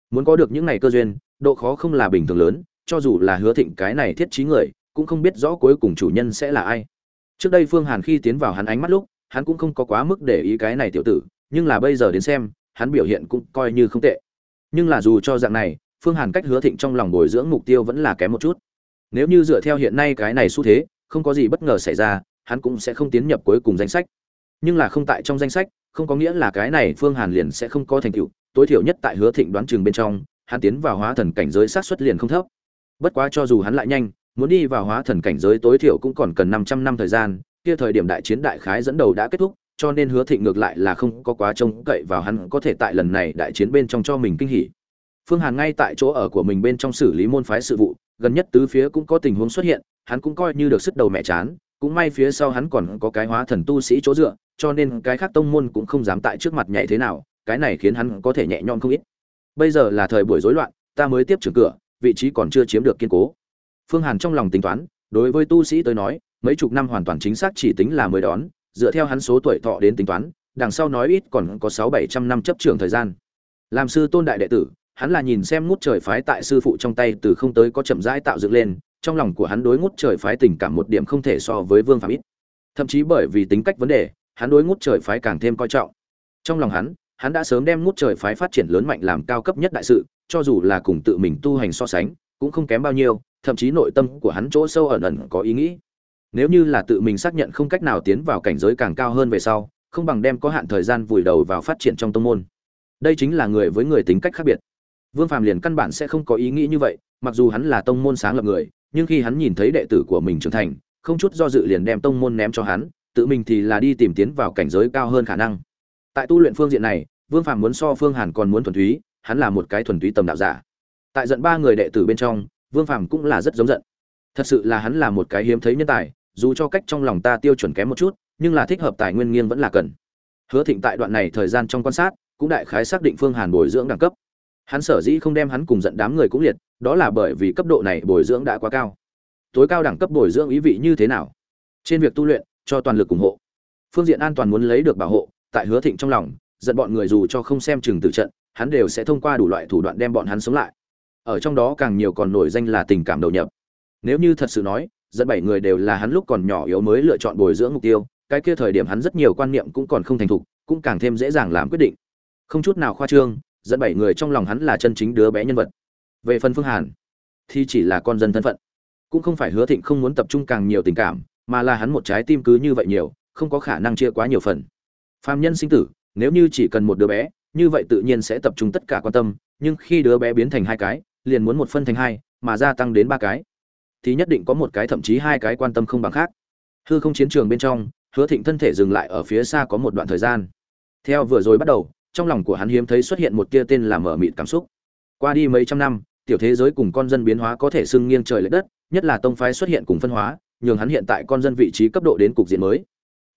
Muốn có được những ngày cơ duyên, độ khó không là bình thường lớn, cho dù là hứa thịnh cái này thiết trí người, cũng không biết rõ cuối cùng chủ nhân sẽ là ai. Trước đây phương hàn khi tiến vào hắn ánh mắt lúc, hắn cũng không có quá mức để ý cái này tiểu tử, nhưng là bây giờ đến xem, hắn biểu hiện cũng coi như không tệ. Nhưng là dù cho dạng này, phương hàn cách hứa thịnh trong lòng bồi dưỡng mục tiêu vẫn là kém một chút. Nếu như dựa theo hiện nay cái này xu thế, không có gì bất ngờ xảy ra, hắn cũng sẽ không tiến nhập cuối cùng danh sách. Nhưng là không tại trong danh sách không có nghĩa là cái này phương hàn liền sẽ không có thành tựu tối thiểu nhất tại hứa thịnh đoán chừng bên trong hắn tiến vào hóa thần cảnh giới sát xuất liền không thấp bất quá cho dù hắn lại nhanh muốn đi vào hóa thần cảnh giới tối thiểu cũng còn cần 500 năm thời gian, kia thời điểm đại chiến đại khái dẫn đầu đã kết thúc, cho nên Hứa Thịnh ngược lại là không có quá trông cậy vào hắn có thể tại lần này đại chiến bên trong cho mình kinh hỉ. Phương Hàn ngay tại chỗ ở của mình bên trong xử lý môn phái sự vụ, gần nhất tứ phía cũng có tình huống xuất hiện, hắn cũng coi như được sức đầu mẹ chán, cũng may phía sau hắn còn có cái hóa thần tu sĩ chỗ dựa, cho nên cái khác tông môn cũng không dám tại trước mặt nhảy thế nào, cái này khiến hắn có thể nhẹ nhõm không ít. Bây giờ là thời buổi rối loạn, ta mới tiếp trưởng cửa, vị trí còn chưa chiếm được kiên cố. Phương hàn trong lòng tính toán đối với tu sĩ tới nói mấy chục năm hoàn toàn chính xác chỉ tính là mới đón dựa theo hắn số tuổi thọ đến tính toán đằng sau nói ít còn có sáu bảy trăm năm chấp trưởng thời gian. Làm sư tôn đại đệ tử hắn là nhìn xem ngút trời phái tại sư phụ trong tay từ không tới có chậm rãi tạo dựng lên trong lòng của hắn đối ngút trời phái tình cảm một điểm không thể so với vương phạm ít. Thậm chí bởi vì tính cách vấn đề hắn đối ngút trời phái càng thêm coi trọng. Trong lòng hắn hắn đã sớm đem ngút trời phái phát triển lớn mạnh làm cao cấp nhất đại sự, cho dù là cùng tự mình tu hành so sánh, cũng không kém bao nhiêu, thậm chí nội tâm của hắn chỗ sâu ẩn ẩn có ý nghĩ. Nếu như là tự mình xác nhận không cách nào tiến vào cảnh giới càng cao hơn về sau, không bằng đem có hạn thời gian vùi đầu vào phát triển trong tông môn. Đây chính là người với người tính cách khác biệt. Vương phàm liền căn bản sẽ không có ý nghĩ như vậy, mặc dù hắn là tông môn sáng lập người, nhưng khi hắn nhìn thấy đệ tử của mình trưởng thành, không chút do dự liền đem tông môn ném cho hắn tự mình thì là đi tìm tiến vào cảnh giới cao hơn khả năng tại tu luyện phương diện này vương phàm muốn so phương hàn còn muốn thuần túy hắn là một cái thuần túy tầm đạo giả tại giận ba người đệ tử bên trong Vương Phàm cũng là rất giống giận. Thật sự là hắn là một cái hiếm thấy nhân tài, dù cho cách trong lòng ta tiêu chuẩn kém một chút, nhưng là thích hợp tài nguyên nghiêng vẫn là cần. Hứa Thịnh tại đoạn này thời gian trong quan sát, cũng đại khái xác định Phương Hàn bồi dưỡng đẳng cấp. Hắn sở dĩ không đem hắn cùng giận đám người cũng liệt, đó là bởi vì cấp độ này bồi dưỡng đã quá cao. Tối cao đẳng cấp bồi dưỡng ý vị như thế nào? Trên việc tu luyện, cho toàn lực ủng hộ. Phương diện an toàn muốn lấy được bảo hộ, tại Hứa Thịnh trong lòng, giận bọn người dù cho không xem chừng tử trận, hắn đều sẽ thông qua đủ loại thủ đoạn đem bọn hắn sống lại. Ở trong đó càng nhiều còn nổi danh là tình cảm đầu nhập. Nếu như thật sự nói dẫn bảy người đều là hắn lúc còn nhỏ yếu mới lựa chọn bồi dưỡng mục tiêu cái kia thời điểm hắn rất nhiều quan niệm cũng còn không thành thục cũng càng thêm dễ dàng làm quyết định. Không chút nào khoa trương dẫn bảy người trong lòng hắn là chân chính đứa bé nhân vật. Về phần phương hàn thì chỉ là con dân thân phận. Cũng không phải hứa thịnh không muốn tập trung càng nhiều tình cảm mà là hắn một trái tim cứ như vậy nhiều, không có khả năng chia quá nhiều phần. Phàm nhân sinh tử, nếu như chỉ cần một đứa bé, như vậy tự nhiên sẽ tập trung tất cả quan tâm, nhưng khi đứa bé biến thành hai cái, liền muốn một phân thành hai, mà gia tăng đến ba cái, thì nhất định có một cái thậm chí hai cái quan tâm không bằng khác. Hư không chiến trường bên trong, hứa thịnh thân thể dừng lại ở phía xa có một đoạn thời gian. Theo vừa rồi bắt đầu, trong lòng của hắn hiếm thấy xuất hiện một tia tên là mở mịt cảm xúc. Qua đi mấy trăm năm, tiểu thế giới cùng con dân biến hóa có thể xưng nghiêng trời lệch đất, nhất là tông phái xuất hiện cùng phân hóa nhường hắn hiện tại con dân vị trí cấp độ đến cục diện mới.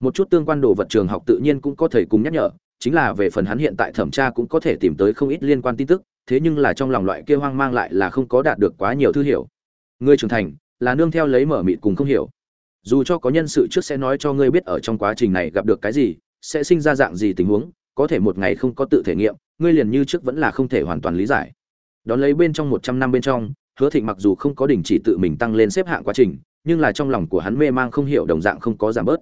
Một chút tương quan đồ vật trường học tự nhiên cũng có thể cùng nhắc nhở, chính là về phần hắn hiện tại thẩm tra cũng có thể tìm tới không ít liên quan tin tức, thế nhưng là trong lòng loại kia hoang mang lại là không có đạt được quá nhiều thư hiểu. Người trưởng thành, là nương theo lấy mở mịt cùng không hiểu. Dù cho có nhân sự trước sẽ nói cho ngươi biết ở trong quá trình này gặp được cái gì, sẽ sinh ra dạng gì tình huống, có thể một ngày không có tự thể nghiệm, ngươi liền như trước vẫn là không thể hoàn toàn lý giải. Đón lấy bên trong một trăm năm bên trong, hứa thịnh mặc dù không có đình chỉ tự mình tăng lên xếp hạng quá trình nhưng là trong lòng của hắn mê mang không hiểu đồng dạng không có giảm bớt.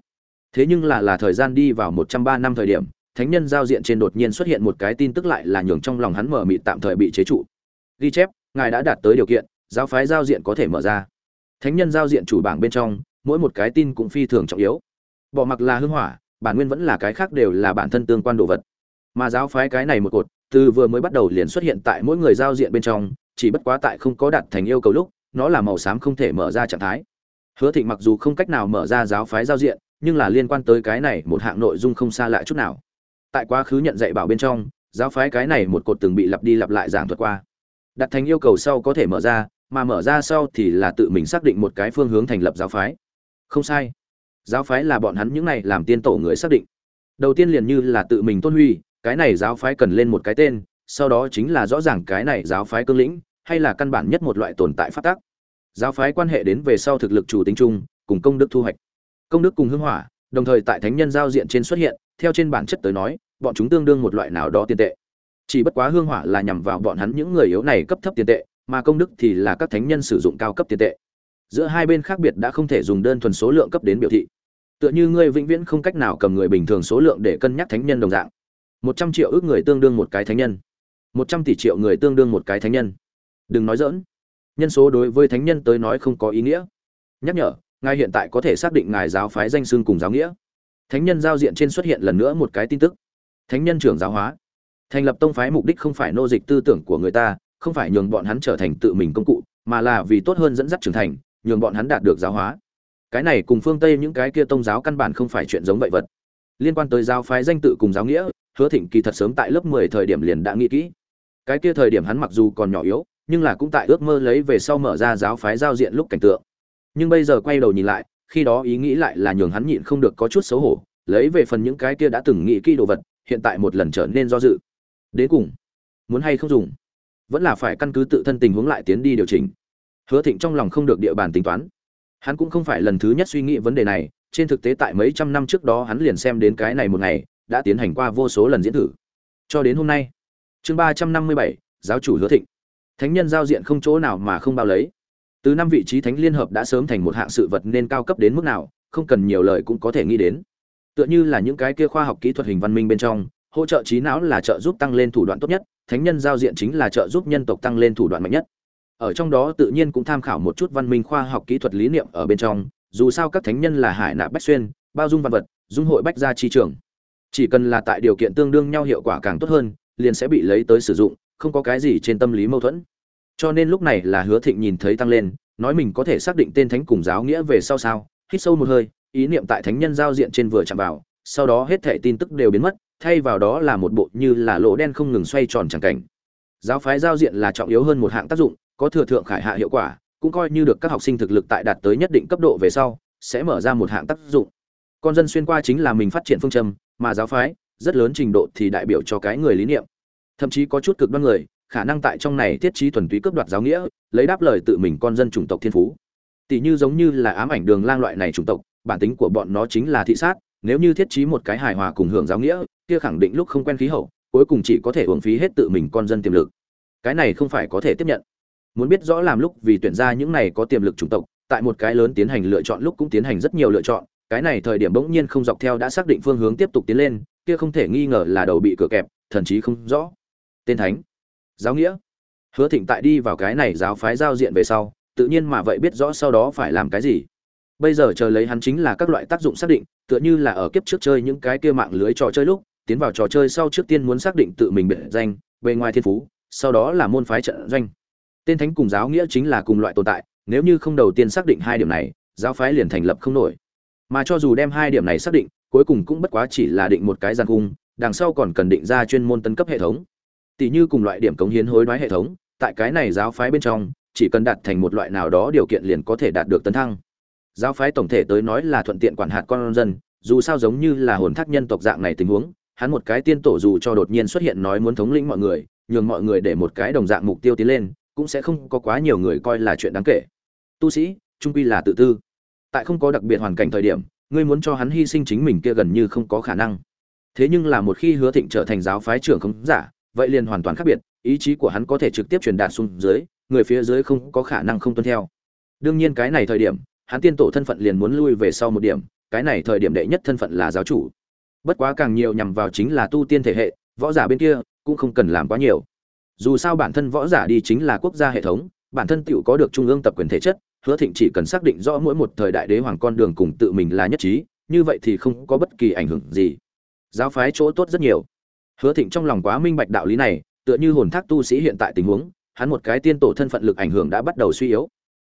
Thế nhưng là là thời gian đi vào một trăm ba năm thời điểm, thánh nhân giao diện trên đột nhiên xuất hiện một cái tin tức lại là nhường trong lòng hắn mở mịt tạm thời bị chế trụ. Ghi chép, ngài đã đạt tới điều kiện, giáo phái giao diện có thể mở ra. Thánh nhân giao diện chủ bảng bên trong, mỗi một cái tin cũng phi thường trọng yếu. Bỏ mặc là hương hỏa, bản nguyên vẫn là cái khác đều là bản thân tương quan đồ vật. Mà giáo phái cái này một cột, từ vừa mới bắt đầu liền xuất hiện tại mỗi người giao diện bên trong, chỉ bất quá tại không có đạt thành yêu cầu lúc, nó là màu xám không thể mở ra trạng thái hứa thịnh mặc dù không cách nào mở ra giáo phái giao diện, nhưng là liên quan tới cái này một hạng nội dung không xa lạ chút nào. Tại quá khứ nhận dạy bảo bên trong, giáo phái cái này một cột từng bị lặp đi lặp lại giảng thuật qua. Đặt thành yêu cầu sau có thể mở ra, mà mở ra sau thì là tự mình xác định một cái phương hướng thành lập giáo phái. Không sai. Giáo phái là bọn hắn những này làm tiên tổ người xác định. Đầu tiên liền như là tự mình tôn huy, cái này giáo phái cần lên một cái tên, sau đó chính là rõ ràng cái này giáo phái cương lĩnh, hay là căn bản nhất một loại tồn tại phát tác giáo phái quan hệ đến về sau thực lực chủ tính chung, cùng công đức thu hoạch. Công đức cùng hưng hỏa, đồng thời tại thánh nhân giao diện trên xuất hiện, theo trên bản chất tới nói, bọn chúng tương đương một loại nào đó tiền tệ. Chỉ bất quá hương hỏa là nhằm vào bọn hắn những người yếu này cấp thấp tiền tệ, mà công đức thì là các thánh nhân sử dụng cao cấp tiền tệ. Giữa hai bên khác biệt đã không thể dùng đơn thuần số lượng cấp đến biểu thị. Tựa như ngươi vĩnh viễn không cách nào cầm người bình thường số lượng để cân nhắc thánh nhân đồng dạng. Một trăm triệu ước người tương đương một cái thánh nhân. Một trăm tỷ triệu người tương đương một cái thánh nhân. Đừng nói dỡn nhân số đối với thánh nhân tới nói không có ý nghĩa. Nhắc nhở, ngài hiện tại có thể xác định ngài giáo phái danh xưng cùng giáo nghĩa. Thánh nhân giao diện trên xuất hiện lần nữa một cái tin tức. Thánh nhân trưởng giáo hóa. Thành lập tông phái mục đích không phải nô dịch tư tưởng của người ta, không phải nhường bọn hắn trở thành tự mình công cụ, mà là vì tốt hơn dẫn dắt trưởng thành, nhường bọn hắn đạt được giáo hóa. Cái này cùng phương tây những cái kia tông giáo căn bản không phải chuyện giống vậy vật. Liên quan tới giáo phái danh tự cùng giáo nghĩa, hứa thịnh kỳ thật sớm tại lớp mười thời điểm liền đã nghĩ kỹ. Cái kia thời điểm hắn mặc dù còn nhỏ yếu nhưng là cũng tại ước mơ lấy về sau mở ra giáo phái giao diện lúc cảnh tượng. Nhưng bây giờ quay đầu nhìn lại, khi đó ý nghĩ lại là nhường hắn nhịn không được có chút xấu hổ, lấy về phần những cái kia đã từng nghĩ kỹ đồ vật, hiện tại một lần trở nên do dự. Đến cùng, muốn hay không dùng? Vẫn là phải căn cứ tự thân tình huống lại tiến đi điều chỉnh. Hứa thịnh trong lòng không được địa bàn tính toán. Hắn cũng không phải lần thứ nhất suy nghĩ vấn đề này, trên thực tế tại mấy trăm năm trước đó hắn liền xem đến cái này một ngày, đã tiến hành qua vô số lần diễn thử. Cho đến hôm nay, chương ba trăm năm mươi bảy, giáo chủ hứa thịnh thánh nhân giao diện không chỗ nào mà không bao lấy. Từ năm vị trí thánh liên hợp đã sớm thành một hạng sự vật nên cao cấp đến mức nào, không cần nhiều lời cũng có thể nghĩ đến. Tựa như là những cái kia khoa học kỹ thuật hình văn minh bên trong, hỗ trợ trí não là trợ giúp tăng lên thủ đoạn tốt nhất, thánh nhân giao diện chính là trợ giúp nhân tộc tăng lên thủ đoạn mạnh nhất. Ở trong đó tự nhiên cũng tham khảo một chút văn minh khoa học kỹ thuật lý niệm ở bên trong, dù sao các thánh nhân là hải nạp bách xuyên, bao dung văn vật, dung hội bách gia chi trường. Chỉ cần là tại điều kiện tương đương nhau hiệu quả càng tốt hơn, liền sẽ bị lấy tới sử dụng không có cái gì trên tâm lý mâu thuẫn. Cho nên lúc này là hứa thịnh nhìn thấy tăng lên, nói mình có thể xác định tên thánh cùng giáo nghĩa về sau sao, hít sâu một hơi, ý niệm tại thánh nhân giao diện trên vừa chạm vào, sau đó hết thảy tin tức đều biến mất, thay vào đó là một bộ như là lỗ đen không ngừng xoay tròn chẳng cảnh. Giáo phái giao diện là trọng yếu hơn một hạng tác dụng, có thừa thượng khải hạ hiệu quả, cũng coi như được các học sinh thực lực tại đạt tới nhất định cấp độ về sau, sẽ mở ra một hạng tác dụng. Con dân xuyên qua chính là mình phát triển phương châm, mà giáo phái, rất lớn trình độ thì đại biểu cho cái người lý niệm thậm chí có chút cực đoan người, khả năng tại trong này thiết trí thuần túy cướp đoạt giáo nghĩa, lấy đáp lời tự mình con dân chủng tộc thiên phú. Tỷ như giống như là ám ảnh đường lang loại này chủng tộc, bản tính của bọn nó chính là thị sát, nếu như thiết trí một cái hài hòa cùng hưởng giáo nghĩa, kia khẳng định lúc không quen khí hậu, cuối cùng chỉ có thể uống phí hết tự mình con dân tiềm lực. Cái này không phải có thể tiếp nhận. Muốn biết rõ làm lúc vì tuyển ra những này có tiềm lực chủng tộc, tại một cái lớn tiến hành lựa chọn lúc cũng tiến hành rất nhiều lựa chọn, cái này thời điểm bỗng nhiên không dọc theo đã xác định phương hướng tiếp tục tiến lên, kia không thể nghi ngờ là đầu bị cửa kẹp thần chí không rõ tên thánh. Giáo nghĩa. Hứa thịnh tại đi vào cái này giáo phái giao diện về sau, tự nhiên mà vậy biết rõ sau đó phải làm cái gì. Bây giờ chờ lấy hắn chính là các loại tác dụng xác định, tựa như là ở kiếp trước chơi những cái kia mạng lưới trò chơi lúc, tiến vào trò chơi sau trước tiên muốn xác định tự mình biệt danh, bề ngoài thiên phú, sau đó là môn phái trận doanh. Tên thánh cùng giáo nghĩa chính là cùng loại tồn tại, nếu như không đầu tiên xác định hai điểm này, giáo phái liền thành lập không nổi. Mà cho dù đem hai điểm này xác định, cuối cùng cũng bất quá chỉ là định một cái gian cung, đằng sau còn cần định ra chuyên môn tấn cấp hệ thống tỷ như cùng loại điểm cống hiến hối đoái hệ thống, tại cái này giáo phái bên trong, chỉ cần đạt thành một loại nào đó điều kiện liền có thể đạt được tấn thăng. Giáo phái tổng thể tới nói là thuận tiện quản hạt con dân, dù sao giống như là hồn thác nhân tộc dạng này tình huống, hắn một cái tiên tổ dù cho đột nhiên xuất hiện nói muốn thống lĩnh mọi người, nhường mọi người để một cái đồng dạng mục tiêu tiến lên, cũng sẽ không có quá nhiều người coi là chuyện đáng kể. Tu sĩ, trung quy là tự tư. Tại không có đặc biệt hoàn cảnh thời điểm, ngươi muốn cho hắn hy sinh chính mình kia gần như không có khả năng. Thế nhưng là một khi hứa thịnh trở thành giáo phái trưởng không giả vậy liền hoàn toàn khác biệt, ý chí của hắn có thể trực tiếp truyền đạt xuống dưới, người phía dưới không có khả năng không tuân theo. Đương nhiên cái này thời điểm, hắn tiên tổ thân phận liền muốn lui về sau một điểm, cái này thời điểm đệ nhất thân phận là giáo chủ. Bất quá càng nhiều nhằm vào chính là tu tiên thể hệ, võ giả bên kia cũng không cần làm quá nhiều. Dù sao bản thân võ giả đi chính là quốc gia hệ thống, bản thân tựu có được trung ương tập quyền thể chất, hứa thịnh chỉ cần xác định rõ mỗi một thời đại đế hoàng con đường cùng tự mình là nhất trí, như vậy thì không có bất kỳ ảnh hưởng gì. Giáo phái chỗ tốt rất nhiều hứa thịnh trong lòng quá minh bạch đạo lý này, tựa như hồn thác tu sĩ hiện tại tình huống, hắn một cái tiên tổ thân phận lực ảnh hưởng đã bắt đầu suy yếu.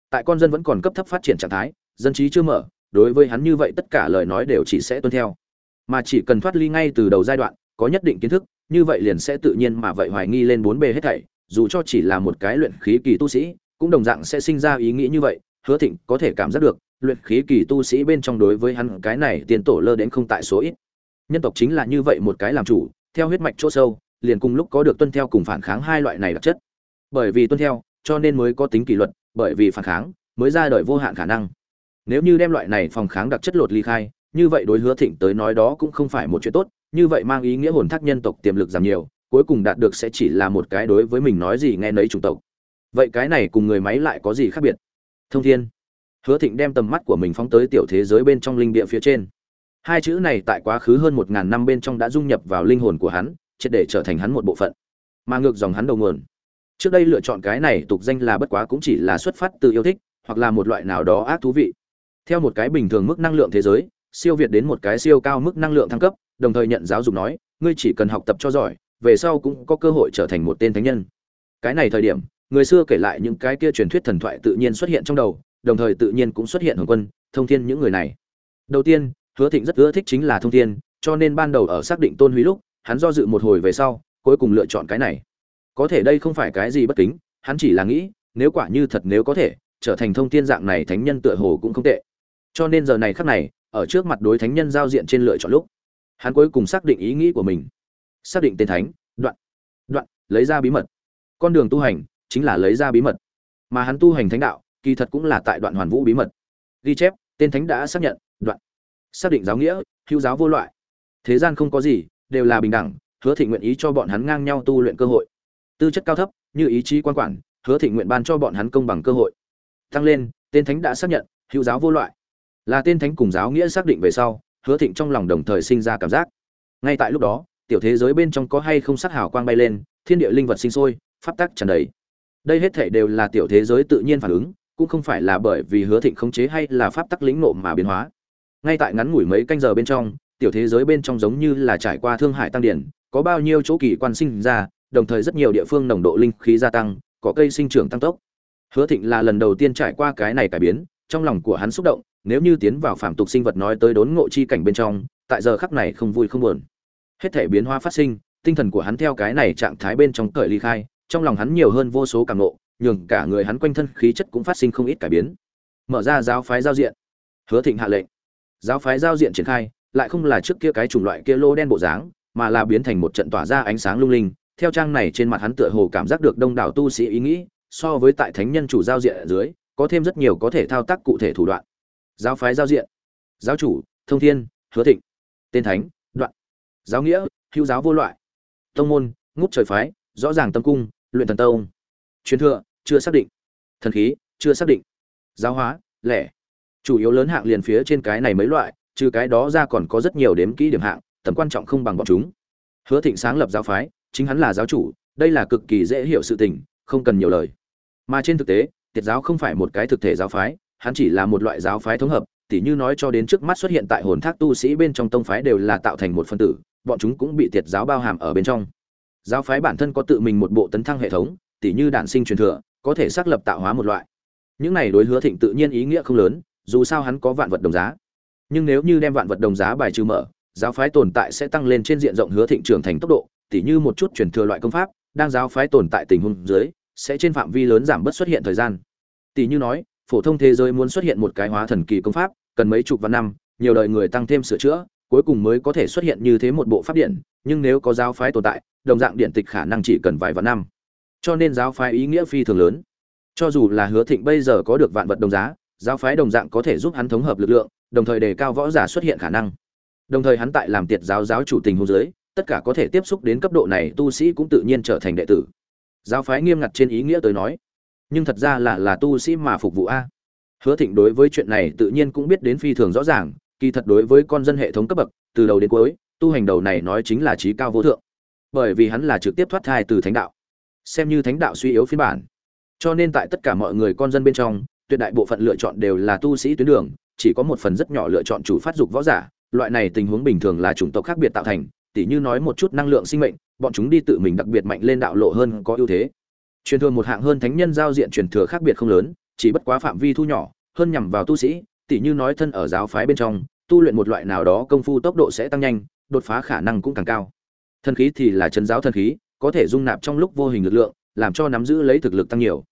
Tại con dân vẫn còn cấp thấp phát triển trạng thái, dân trí chưa mở, đối với hắn như vậy tất cả lời nói đều chỉ sẽ tuân theo. Mà chỉ cần thoát ly ngay từ đầu giai đoạn, có nhất định kiến thức, như vậy liền sẽ tự nhiên mà vậy hoài nghi lên bốn bề hết thảy, dù cho chỉ là một cái luyện khí kỳ tu sĩ, cũng đồng dạng sẽ sinh ra ý nghĩ như vậy, hứa thịnh có thể cảm giác được, luyện khí kỳ tu sĩ bên trong đối với hắn cái này tiền tổ lơ đến không tại số ít. Nhân tộc chính là như vậy một cái làm chủ theo huyết mạch chỗ sâu, liền cùng lúc có được tuân theo cùng phản kháng hai loại này đặc chất. Bởi vì tuân theo, cho nên mới có tính kỷ luật, bởi vì phản kháng, mới ra đời vô hạn khả năng. Nếu như đem loại này phòng kháng đặc chất lột ly khai, như vậy đối hứa thịnh tới nói đó cũng không phải một chuyện tốt, như vậy mang ý nghĩa hồn thác nhân tộc tiềm lực giảm nhiều, cuối cùng đạt được sẽ chỉ là một cái đối với mình nói gì nghe nấy chủng tộc. Vậy cái này cùng người máy lại có gì khác biệt? Thông thiên. Hứa thịnh đem tầm mắt của mình phóng tới tiểu thế giới bên trong linh địa phía trên hai chữ này tại quá khứ hơn một ngàn năm bên trong đã dung nhập vào linh hồn của hắn, triệt để trở thành hắn một bộ phận. Mà ngược dòng hắn đầu nguồn. Trước đây lựa chọn cái này tục danh là bất quá cũng chỉ là xuất phát từ yêu thích, hoặc là một loại nào đó ác thú vị. Theo một cái bình thường mức năng lượng thế giới, siêu việt đến một cái siêu cao mức năng lượng thăng cấp, đồng thời nhận giáo dục nói, ngươi chỉ cần học tập cho giỏi, về sau cũng có cơ hội trở thành một tên thánh nhân. Cái này thời điểm, người xưa kể lại những cái kia truyền thuyết thần thoại tự nhiên xuất hiện trong đầu, đồng thời tự nhiên cũng xuất hiện hồng quân, thông thiên những người này. Đầu tiên hứa thịnh rất ưa thích chính là thông thiên cho nên ban đầu ở xác định tôn huy lúc, hắn do dự một hồi về sau, cuối cùng lựa chọn cái này. Có thể đây không phải cái gì bất kính, hắn chỉ là nghĩ, nếu quả như thật nếu có thể, trở thành thông thiên dạng này thánh nhân tựa hồ cũng không tệ. Cho nên giờ này khắc này, ở trước mặt đối thánh nhân giao diện trên lựa chọn lúc, hắn cuối cùng xác định ý nghĩ của mình. Xác định tên thánh, đoạn đoạn, lấy ra bí mật. Con đường tu hành, chính là lấy ra bí mật. Mà hắn tu hành thánh đạo, kỳ thật cũng là tại đoạn hoàn vũ bí mật. Ghi chép, tên thánh đã xác nhận, đoạn xác định giáo nghĩa, hữu giáo vô loại. Thế gian không có gì, đều là bình đẳng, hứa thị nguyện ý cho bọn hắn ngang nhau tu luyện cơ hội. Tư chất cao thấp, như ý chí quan quản, hứa thị nguyện ban cho bọn hắn công bằng cơ hội. Tăng lên, tên thánh đã xác nhận, hữu giáo vô loại. Là tên thánh cùng giáo nghĩa xác định về sau, hứa thịnh trong lòng đồng thời sinh ra cảm giác. Ngay tại lúc đó, tiểu thế giới bên trong có hay không sắc hào quang bay lên, thiên địa linh vật sinh sôi, pháp tắc tràn đầy. Đây hết thể đều là tiểu thế giới tự nhiên phản ứng, cũng không phải là bởi vì hứa thịnh khống chế hay là pháp tắc lĩnh nộ mà biến hóa ngay tại ngắn ngủi mấy canh giờ bên trong, tiểu thế giới bên trong giống như là trải qua thương hải tăng điển, có bao nhiêu chỗ kỳ quan sinh ra, đồng thời rất nhiều địa phương nồng độ linh khí gia tăng, có cây sinh trưởng tăng tốc. Hứa thịnh là lần đầu tiên trải qua cái này cải biến, trong lòng của hắn xúc động, nếu như tiến vào phạm tục sinh vật nói tới đốn ngộ chi cảnh bên trong, tại giờ khắc này không vui không buồn. Hết thể biến hóa phát sinh, tinh thần của hắn theo cái này trạng thái bên trong cởi ly khai, trong lòng hắn nhiều hơn vô số cảm nộ nhường cả người hắn quanh thân khí chất cũng phát sinh không ít cải biến. Mở ra giáo phái giao diện. Hứa thịnh hạ lệnh giáo phái giao diện triển khai, lại không là trước kia cái chủng loại kia lô đen bộ dáng, mà là biến thành một trận tỏa ra ánh sáng lung linh. Theo trang này trên mặt hắn tựa hồ cảm giác được đông đảo tu sĩ ý nghĩ, so với tại thánh nhân chủ giao diện ở dưới, có thêm rất nhiều có thể thao tác cụ thể thủ đoạn. Giáo phái giao diện. Giáo chủ, thông thiên, hứa thịnh. Tên thánh, đoạn. Giáo nghĩa, hữu giáo vô loại. Tông môn, ngút trời phái, rõ ràng tâm cung, luyện thần tông. Truyền thừa, chưa xác định. Thần khí, chưa xác định. Giáo hóa, lẻ chủ yếu lớn hạng liền phía trên cái này mấy loại, trừ cái đó ra còn có rất nhiều đếm kỹ điểm hạng, tầm quan trọng không bằng bọn chúng. Hứa thịnh sáng lập giáo phái, chính hắn là giáo chủ, đây là cực kỳ dễ hiểu sự tình, không cần nhiều lời. Mà trên thực tế, tiệt giáo không phải một cái thực thể giáo phái, hắn chỉ là một loại giáo phái thống hợp, tỉ như nói cho đến trước mắt xuất hiện tại hồn thác tu sĩ bên trong tông phái đều là tạo thành một phân tử, bọn chúng cũng bị tiệt giáo bao hàm ở bên trong. Giáo phái bản thân có tự mình một bộ tấn thăng hệ thống, tỉ như đản sinh truyền thừa, có thể xác lập tạo hóa một loại. Những này đối hứa thịnh tự nhiên ý nghĩa không lớn dù sao hắn có vạn vật đồng giá. Nhưng nếu như đem vạn vật đồng giá bài trừ mở, giáo phái tồn tại sẽ tăng lên trên diện rộng hứa thịnh trưởng thành tốc độ, tỉ như một chút truyền thừa loại công pháp, đang giáo phái tồn tại tình huống dưới, sẽ trên phạm vi lớn giảm bớt xuất hiện thời gian. Tỉ như nói, phổ thông thế giới muốn xuất hiện một cái hóa thần kỳ công pháp, cần mấy chục vạn năm, nhiều đời người tăng thêm sửa chữa, cuối cùng mới có thể xuất hiện như thế một bộ pháp điện, nhưng nếu có giáo phái tồn tại, đồng dạng điện tịch khả năng chỉ cần vài vạn năm. Cho nên giáo phái ý nghĩa phi thường lớn. Cho dù là hứa thịnh bây giờ có được vạn vật đồng giá giáo phái đồng dạng có thể giúp hắn thống hợp lực lượng, đồng thời đề cao võ giả xuất hiện khả năng. Đồng thời hắn tại làm tiệt giáo giáo chủ tình huống giới tất cả có thể tiếp xúc đến cấp độ này tu sĩ cũng tự nhiên trở thành đệ tử. Giáo phái nghiêm ngặt trên ý nghĩa tới nói, nhưng thật ra là là tu sĩ mà phục vụ a. Hứa thịnh đối với chuyện này tự nhiên cũng biết đến phi thường rõ ràng, kỳ thật đối với con dân hệ thống cấp bậc, từ đầu đến cuối, tu hành đầu này nói chính là trí cao vô thượng. Bởi vì hắn là trực tiếp thoát thai từ thánh đạo. Xem như thánh đạo suy yếu phiên bản. Cho nên tại tất cả mọi người con dân bên trong tuyệt đại bộ phận lựa chọn đều là tu sĩ tuyến đường, chỉ có một phần rất nhỏ lựa chọn chủ phát dục võ giả, loại này tình huống bình thường là chủng tộc khác biệt tạo thành, tỉ như nói một chút năng lượng sinh mệnh, bọn chúng đi tự mình đặc biệt mạnh lên đạo lộ hơn có ưu thế. Truyền thừa một hạng hơn thánh nhân giao diện truyền thừa khác biệt không lớn, chỉ bất quá phạm vi thu nhỏ, hơn nhằm vào tu sĩ, tỉ như nói thân ở giáo phái bên trong, tu luyện một loại nào đó công phu tốc độ sẽ tăng nhanh, đột phá khả năng cũng càng cao. Thần khí thì là chân giáo thần khí, có thể dung nạp trong lúc vô hình lực lượng, làm cho nắm giữ lấy thực lực tăng nhiều.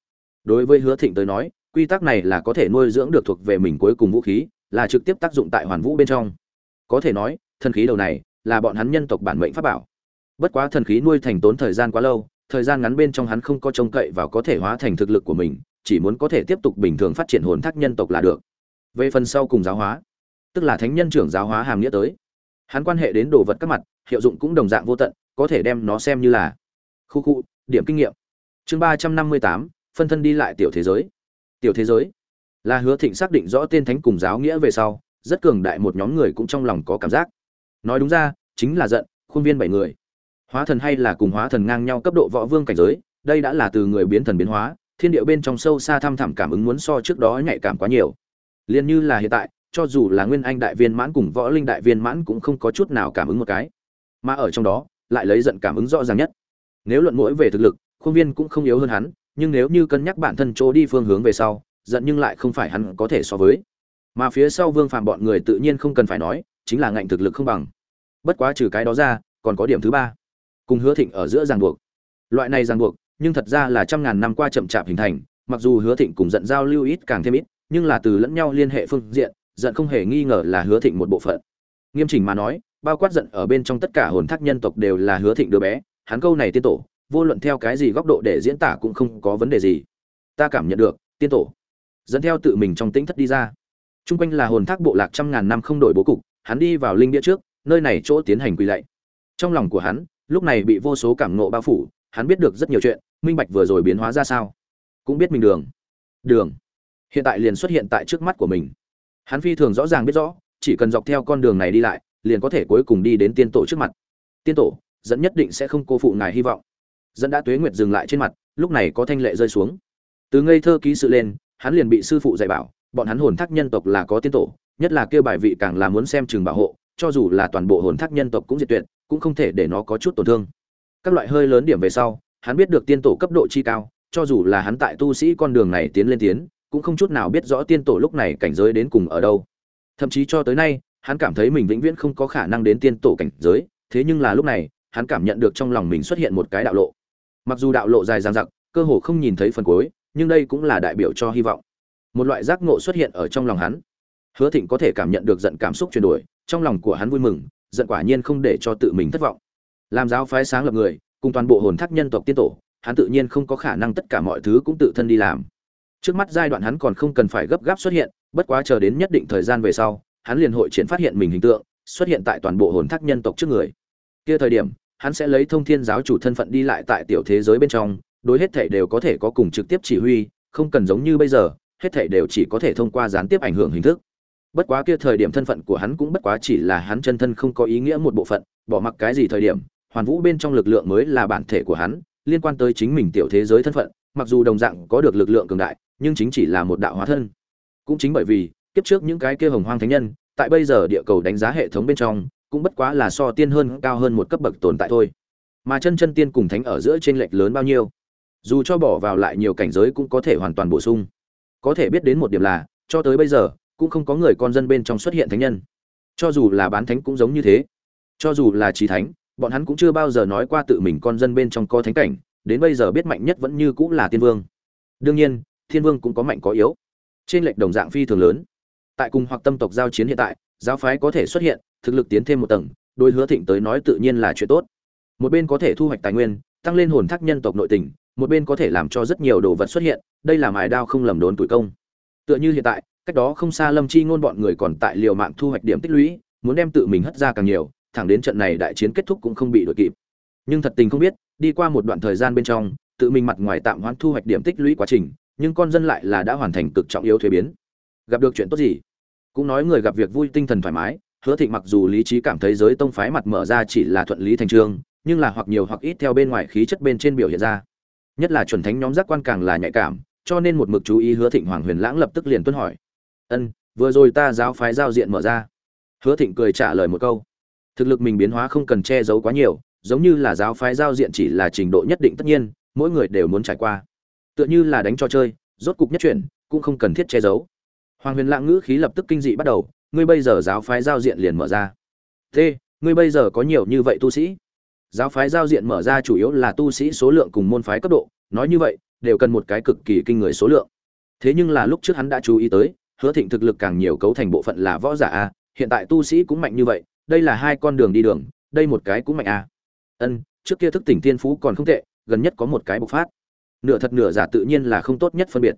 Đối với hứa thịnh tới nói quy tắc này là có thể nuôi dưỡng được thuộc về mình cuối cùng vũ khí, là trực tiếp tác dụng tại hoàn vũ bên trong. Có thể nói, thần khí đầu này là bọn hắn nhân tộc bản mệnh pháp bảo. Bất quá thần khí nuôi thành tốn thời gian quá lâu, thời gian ngắn bên trong hắn không có trông cậy và có thể hóa thành thực lực của mình, chỉ muốn có thể tiếp tục bình thường phát triển hồn thác nhân tộc là được. Về phần sau cùng giáo hóa, tức là thánh nhân trưởng giáo hóa hàm nghĩa tới, hắn quan hệ đến đồ vật các mặt, hiệu dụng cũng đồng dạng vô tận, có thể đem nó xem như là khu khu, điểm kinh nghiệm. Chương ba trăm năm mươi tám, phân thân đi lại tiểu thế giới tiểu thế giới. Là hứa thịnh xác định rõ tên thánh cùng giáo nghĩa về sau, rất cường đại một nhóm người cũng trong lòng có cảm giác. Nói đúng ra, chính là giận, khuôn viên bảy người. Hóa thần hay là cùng hóa thần ngang nhau cấp độ võ vương cảnh giới, đây đã là từ người biến thần biến hóa, thiên địa bên trong sâu xa thăm thẳm cảm ứng muốn so trước đó nhạy cảm quá nhiều. Liền như là hiện tại, cho dù là nguyên anh đại viên mãn cùng võ linh đại viên mãn cũng không có chút nào cảm ứng một cái. Mà ở trong đó, lại lấy giận cảm ứng rõ ràng nhất. Nếu luận mũi về thực lực, khuôn viên cũng không yếu hơn hắn nhưng nếu như cân nhắc bản thân chỗ đi phương hướng về sau, giận nhưng lại không phải hắn có thể so với. Mà phía sau vương phàm bọn người tự nhiên không cần phải nói, chính là ngạnh thực lực không bằng. Bất quá trừ cái đó ra, còn có điểm thứ ba. Cùng hứa thịnh ở giữa ràng buộc. Loại này ràng buộc, nhưng thật ra là trăm ngàn năm qua chậm chạp hình thành, mặc dù hứa thịnh cùng giận giao lưu ít càng thêm ít, nhưng là từ lẫn nhau liên hệ phương diện, giận không hề nghi ngờ là hứa thịnh một bộ phận. Nghiêm chỉnh mà nói, bao quát giận ở bên trong tất cả hồn thác nhân tộc đều là hứa thịnh đứa bé, hắn câu này tiên tổ vô luận theo cái gì góc độ để diễn tả cũng không có vấn đề gì ta cảm nhận được tiên tổ dẫn theo tự mình trong tĩnh thất đi ra Trung quanh là hồn thác bộ lạc trăm ngàn năm không đổi bố cục, hắn đi vào linh địa trước, nơi này chỗ tiến hành quỳ lạy. Trong lòng của hắn, lúc này bị vô số cảm ngộ bao phủ, hắn biết được rất nhiều chuyện, minh bạch vừa rồi biến hóa ra sao, cũng biết mình đường. Đường hiện tại liền xuất hiện tại trước mắt của mình. Hắn phi thường rõ ràng biết rõ, chỉ cần dọc theo con đường này đi lại, liền có thể cuối cùng đi đến tiên tổ trước mặt. Tiên tổ, dẫn nhất định sẽ không cô phụ ngài hy vọng. Dẫn đã tuế nguyệt dừng lại trên mặt, lúc này có thanh lệ rơi xuống. Từ ngây thơ ký sự lên, hắn liền bị sư phụ dạy bảo, bọn hắn hồn thác nhân tộc là có tiên tổ, nhất là kêu bài vị càng là muốn xem chừng bảo hộ, cho dù là toàn bộ hồn thác nhân tộc cũng diệt tuyệt, cũng không thể để nó có chút tổn thương. Các loại hơi lớn điểm về sau, hắn biết được tiên tổ cấp độ chi cao, cho dù là hắn tại tu sĩ con đường này tiến lên tiến, cũng không chút nào biết rõ tiên tổ lúc này cảnh giới đến cùng ở đâu. Thậm chí cho tới nay, hắn cảm thấy mình vĩnh viễn không có khả năng đến tiên tổ cảnh giới, thế nhưng là lúc này, hắn cảm nhận được trong lòng mình xuất hiện một cái đạo lộ. Mặc dù đạo lộ dài dang dặc, cơ hồ không nhìn thấy phần cuối, nhưng đây cũng là đại biểu cho hy vọng. Một loại giác ngộ xuất hiện ở trong lòng hắn. Hứa thịnh có thể cảm nhận được giận cảm xúc chuyển đổi trong lòng của hắn vui mừng giận quả nhiên không để cho tự mình thất vọng. Làm giáo phái sáng lập người cùng toàn bộ hồn thác nhân tộc tiên tổ hắn tự nhiên không có khả năng tất cả mọi thứ cũng tự thân đi làm. Trước mắt giai đoạn hắn còn không cần phải gấp gáp xuất hiện bất quá chờ đến nhất định thời gian về sau hắn liền hội triển phát hiện mình hình tượng xuất hiện tại toàn bộ hồn thác nhân tộc trước người. Kia thời điểm hắn sẽ lấy thông thiên giáo chủ thân phận đi lại tại tiểu thế giới bên trong đối hết thể đều có thể có cùng trực tiếp chỉ huy không cần giống như bây giờ hết thảy đều chỉ có thể thông qua gián tiếp ảnh hưởng hình thức. Bất quá kia thời điểm thân phận của hắn cũng bất quá chỉ là hắn chân thân không có ý nghĩa một bộ phận, bỏ mặc cái gì thời điểm, hoàn vũ bên trong lực lượng mới là bản thể của hắn, liên quan tới chính mình tiểu thế giới thân phận, mặc dù đồng dạng có được lực lượng cường đại, nhưng chính chỉ là một đạo hóa thân. Cũng chính bởi vì, kiếp trước những cái kia hồng hoang thánh nhân, tại bây giờ địa cầu đánh giá hệ thống bên trong, cũng bất quá là so tiên hơn, cao hơn một cấp bậc tồn tại thôi. Mà chân chân tiên cùng thánh ở giữa chênh lệch lớn bao nhiêu? dù cho bỏ vào lại nhiều cảnh giới cũng có thể hoàn toàn bổ sung. Có thể biết đến một điểm là, cho tới bây giờ, cũng không có người con dân bên trong xuất hiện thánh nhân. Cho dù là bán thánh cũng giống như thế. Cho dù là trí thánh, bọn hắn cũng chưa bao giờ nói qua tự mình con dân bên trong có thánh cảnh, đến bây giờ biết mạnh nhất vẫn như cũng là tiên vương. Đương nhiên, thiên vương cũng có mạnh có yếu. Trên lệch đồng dạng phi thường lớn. Tại cùng hoặc tâm tộc giao chiến hiện tại, giáo phái có thể xuất hiện thực lực tiến thêm một tầng đôi hứa thịnh tới nói tự nhiên là chuyện tốt. Một bên có thể thu hoạch tài nguyên, tăng lên hồn thác nhân tộc nội tình, một bên có thể làm cho rất nhiều đồ vật xuất hiện, đây là mài đao không lầm đốn tuổi công. Tựa như hiện tại, cách đó không xa lâm chi ngôn bọn người còn tại liều mạng thu hoạch điểm tích lũy, muốn đem tự mình hất ra càng nhiều, thẳng đến trận này đại chiến kết thúc cũng không bị đuổi kịp. Nhưng thật tình không biết, đi qua một đoạn thời gian bên trong, tự mình mặt ngoài tạm hoãn thu hoạch điểm tích lũy quá trình, nhưng con dân lại là đã hoàn thành cực trọng yếu thuế biến. Gặp được chuyện tốt gì? Cũng nói người gặp việc vui tinh thần thoải mái hứa thịnh mặc dù lý trí cảm thấy giới tông phái mặt mở ra chỉ là thuận lý thành trương, nhưng là hoặc nhiều hoặc ít theo bên ngoài khí chất bên trên biểu hiện ra. Nhất là chuẩn thánh nhóm giác quan càng là nhạy cảm, cho nên một mực chú ý hứa thịnh hoàng huyền lãng lập tức liền tuân hỏi. Ân, vừa rồi ta giáo phái giao diện mở ra. Hứa thịnh cười trả lời một câu. Thực lực mình biến hóa không cần che giấu quá nhiều, giống như là giáo phái giao diện chỉ là trình độ nhất định tất nhiên, mỗi người đều muốn trải qua. Tựa như là đánh cho chơi, rốt cục nhất chuyển, cũng không cần thiết che giấu. Hoàng huyền lãng ngữ khí lập tức kinh dị bắt đầu ngươi bây giờ giáo phái giao diện liền mở ra. T, ngươi bây giờ có nhiều như vậy tu sĩ? Giáo phái giao diện mở ra chủ yếu là tu sĩ số lượng cùng môn phái cấp độ, nói như vậy, đều cần một cái cực kỳ kinh người số lượng. Thế nhưng là lúc trước hắn đã chú ý tới, hứa thịnh thực lực càng nhiều cấu thành bộ phận là võ giả a, hiện tại tu sĩ cũng mạnh như vậy, đây là hai con đường đi đường, đây một cái cũng mạnh a. Ân, trước kia thức tỉnh thiên phú còn không tệ, gần nhất có một cái bộc phát. Nửa thật nửa giả tự nhiên là không tốt nhất phân biệt.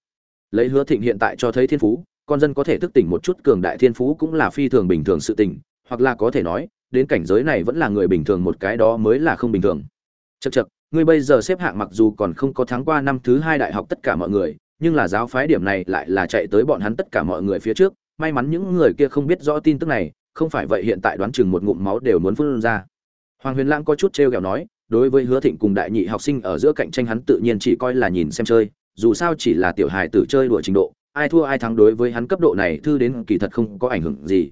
Lấy hứa thịnh hiện tại cho thấy thiên phú con dân có thể thức tỉnh một chút cường đại thiên phú cũng là phi thường bình thường sự tình, hoặc là có thể nói, đến cảnh giới này vẫn là người bình thường một cái đó mới là không bình thường. Chật chật ngươi bây giờ xếp hạng mặc dù còn không có tháng qua năm thứ hai đại học tất cả mọi người, nhưng là giáo phái điểm này lại là chạy tới bọn hắn tất cả mọi người phía trước, may mắn những người kia không biết rõ tin tức này, không phải vậy hiện tại đoán chừng một ngụm máu đều muốn phun ra. Hoàng huyền lãng có chút t r kẹo nói, đối với hứa thịnh cùng đại nhị học sinh ở giữa cạnh tranh hắn tự nhiên chỉ coi là nhìn xem chơi, dù sao chỉ là tiểu hài tử chơi đùa trình độ ai thua ai thắng đối với hắn cấp độ này thư đến kỳ thật không có ảnh hưởng gì.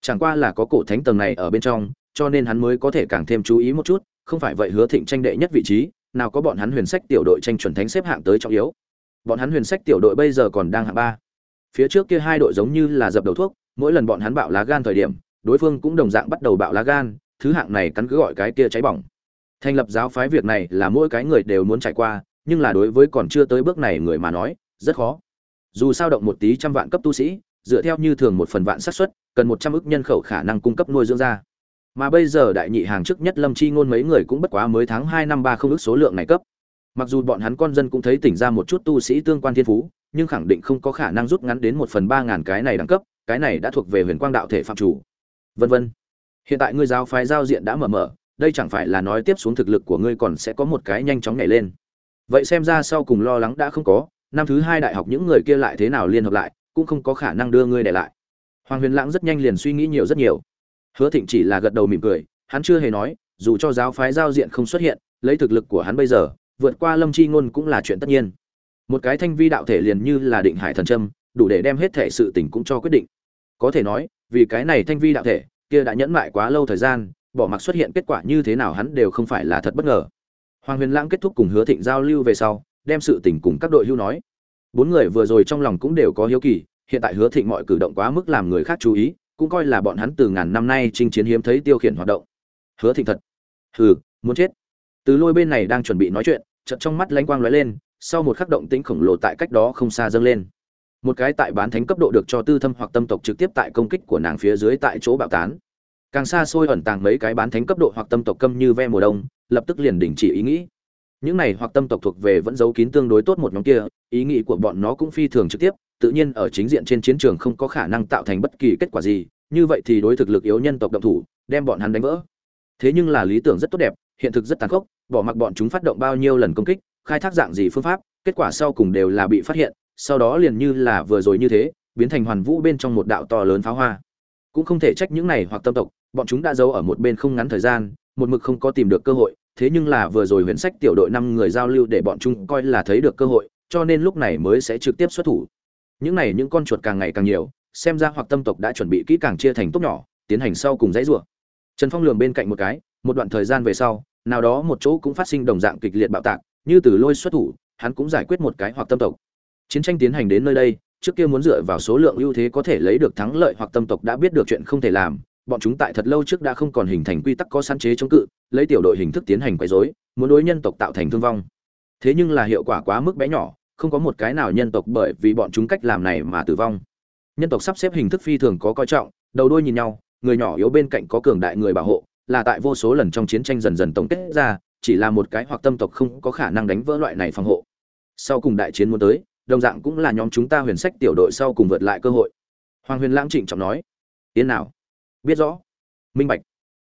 Chẳng qua là có cổ thánh tầng này ở bên trong, cho nên hắn mới có thể càng thêm chú ý một chút, không phải vậy hứa thịnh tranh đệ nhất vị trí, nào có bọn hắn huyền sách tiểu đội tranh chuẩn thánh xếp hạng tới trọng yếu. Bọn hắn huyền sách tiểu đội bây giờ còn đang hạng ba. Phía trước kia hai đội giống như là dập đầu thuốc, mỗi lần bọn hắn bạo lá gan thời điểm, đối phương cũng đồng dạng bắt đầu bạo lá gan, thứ hạng này cắn cứ gọi cái kia cháy bỏng. Thành lập giáo phái việc này là mỗi cái người đều muốn trải qua, nhưng là đối với còn chưa tới bước này người mà nói, rất khó dù sao động một tí trăm vạn cấp tu sĩ, dựa theo như thường một phần vạn xác suất, cần một trăm ước nhân khẩu khả năng cung cấp nuôi dưỡng ra. Mà bây giờ đại nhị hàng trước nhất lâm chi ngôn mấy người cũng bất quá mới tháng hai năm ba không ước số lượng này cấp. Mặc dù bọn hắn con dân cũng thấy tỉnh ra một chút tu sĩ tương quan thiên phú, nhưng khẳng định không có khả năng rút ngắn đến một phần ba ngàn cái này đẳng cấp, cái này đã thuộc về huyền quang đạo thể phạm chủ. Vân vân. Hiện tại ngươi giáo phái giao diện đã mở mở, đây chẳng phải là nói tiếp xuống thực lực của ngươi còn sẽ có một cái nhanh chóng nhảy lên. Vậy xem ra sau cùng lo lắng đã không có năm thứ hai đại học những người kia lại thế nào liên hợp lại, cũng không có khả năng đưa ngươi để lại. Hoàng huyền lãng rất nhanh liền suy nghĩ nhiều rất nhiều. Hứa thịnh chỉ là gật đầu mỉm cười, hắn chưa hề nói, dù cho giáo phái giao diện không xuất hiện, lấy thực lực của hắn bây giờ, vượt qua lâm chi ngôn cũng là chuyện tất nhiên. Một cái thanh vi đạo thể liền như là định hải thần trâm đủ để đem hết thể sự tình cũng cho quyết định. Có thể nói, vì cái này thanh vi đạo thể, kia đã nhẫn mại quá lâu thời gian, bỏ mặc xuất hiện kết quả như thế nào hắn đều không phải là thật bất ngờ. Hoàng huyền lãng kết thúc cùng hứa thịnh giao lưu về sau đem sự tình cùng các đội hưu nói. Bốn người vừa rồi trong lòng cũng đều có hiếu kỳ, hiện tại hứa thịnh mọi cử động quá mức làm người khác chú ý, cũng coi là bọn hắn từ ngàn năm nay chinh chiến hiếm thấy tiêu khiển hoạt động. Hứa thịnh thật. Hừ, muốn chết. Từ lôi bên này đang chuẩn bị nói chuyện, chợt trong mắt lanh quang lóe lên, sau một khắc động tĩnh khổng lồ tại cách đó không xa dâng lên. Một cái tại bán thánh cấp độ được cho tư thâm hoặc tâm tộc trực tiếp tại công kích của nàng phía dưới tại chỗ bạo tán. Càng xa xôi ẩn tàng mấy cái bán thánh cấp độ hoặc tâm tộc câm như ve mùa đông, lập tức liền đình chỉ ý nghĩ những này hoặc tâm tộc thuộc về vẫn giấu kín tương đối tốt một nhóm kia, ý nghĩ của bọn nó cũng phi thường trực tiếp, tự nhiên ở chính diện trên chiến trường không có khả năng tạo thành bất kỳ kết quả gì, như vậy thì đối thực lực yếu nhân tộc động thủ, đem bọn hắn đánh vỡ. Thế nhưng là lý tưởng rất tốt đẹp, hiện thực rất tàn khốc, bỏ mặc bọn chúng phát động bao nhiêu lần công kích, khai thác dạng gì phương pháp, kết quả sau cùng đều là bị phát hiện, sau đó liền như là vừa rồi như thế, biến thành hoàn vũ bên trong một đạo to lớn pháo hoa. Cũng không thể trách những này hoặc tâm tộc, bọn chúng đã giấu ở một bên không ngắn thời gian, một mực không có tìm được cơ hội thế nhưng là vừa rồi huyền sách tiểu đội năm người giao lưu để bọn chúng coi là thấy được cơ hội, cho nên lúc này mới sẽ trực tiếp xuất thủ. Những này những con chuột càng ngày càng nhiều, xem ra hoặc tâm tộc đã chuẩn bị kỹ càng chia thành tốt nhỏ, tiến hành sau cùng dãy rủa. Trần phong lường bên cạnh một cái, một đoạn thời gian về sau, nào đó một chỗ cũng phát sinh đồng dạng kịch liệt bạo tạc, như từ lôi xuất thủ, hắn cũng giải quyết một cái hoặc tâm tộc. Chiến tranh tiến hành đến nơi đây, trước kia muốn dựa vào số lượng ưu thế có thể lấy được thắng lợi hoặc tâm tộc đã biết được chuyện không thể làm bọn chúng tại thật lâu trước đã không còn hình thành quy tắc có sáng chế chống cự, lấy tiểu đội hình thức tiến hành quấy rối, muốn đối nhân tộc tạo thành thương vong. Thế nhưng là hiệu quả quá mức bé nhỏ, không có một cái nào nhân tộc bởi vì bọn chúng cách làm này mà tử vong. Nhân tộc sắp xếp hình thức phi thường có coi trọng, đầu đuôi nhìn nhau, người nhỏ yếu bên cạnh có cường đại người bảo hộ, là tại vô số lần trong chiến tranh dần dần tổng kết ra, chỉ là một cái hoặc tâm tộc không có khả năng đánh vỡ loại này phòng hộ. Sau cùng đại chiến muốn tới, đồng dạng cũng là nhóm chúng ta huyền sách tiểu đội sau cùng vượt lại cơ hội. Hoàng huyền lãng trịnh trọng nói tiến nào biết rõ. Minh bạch.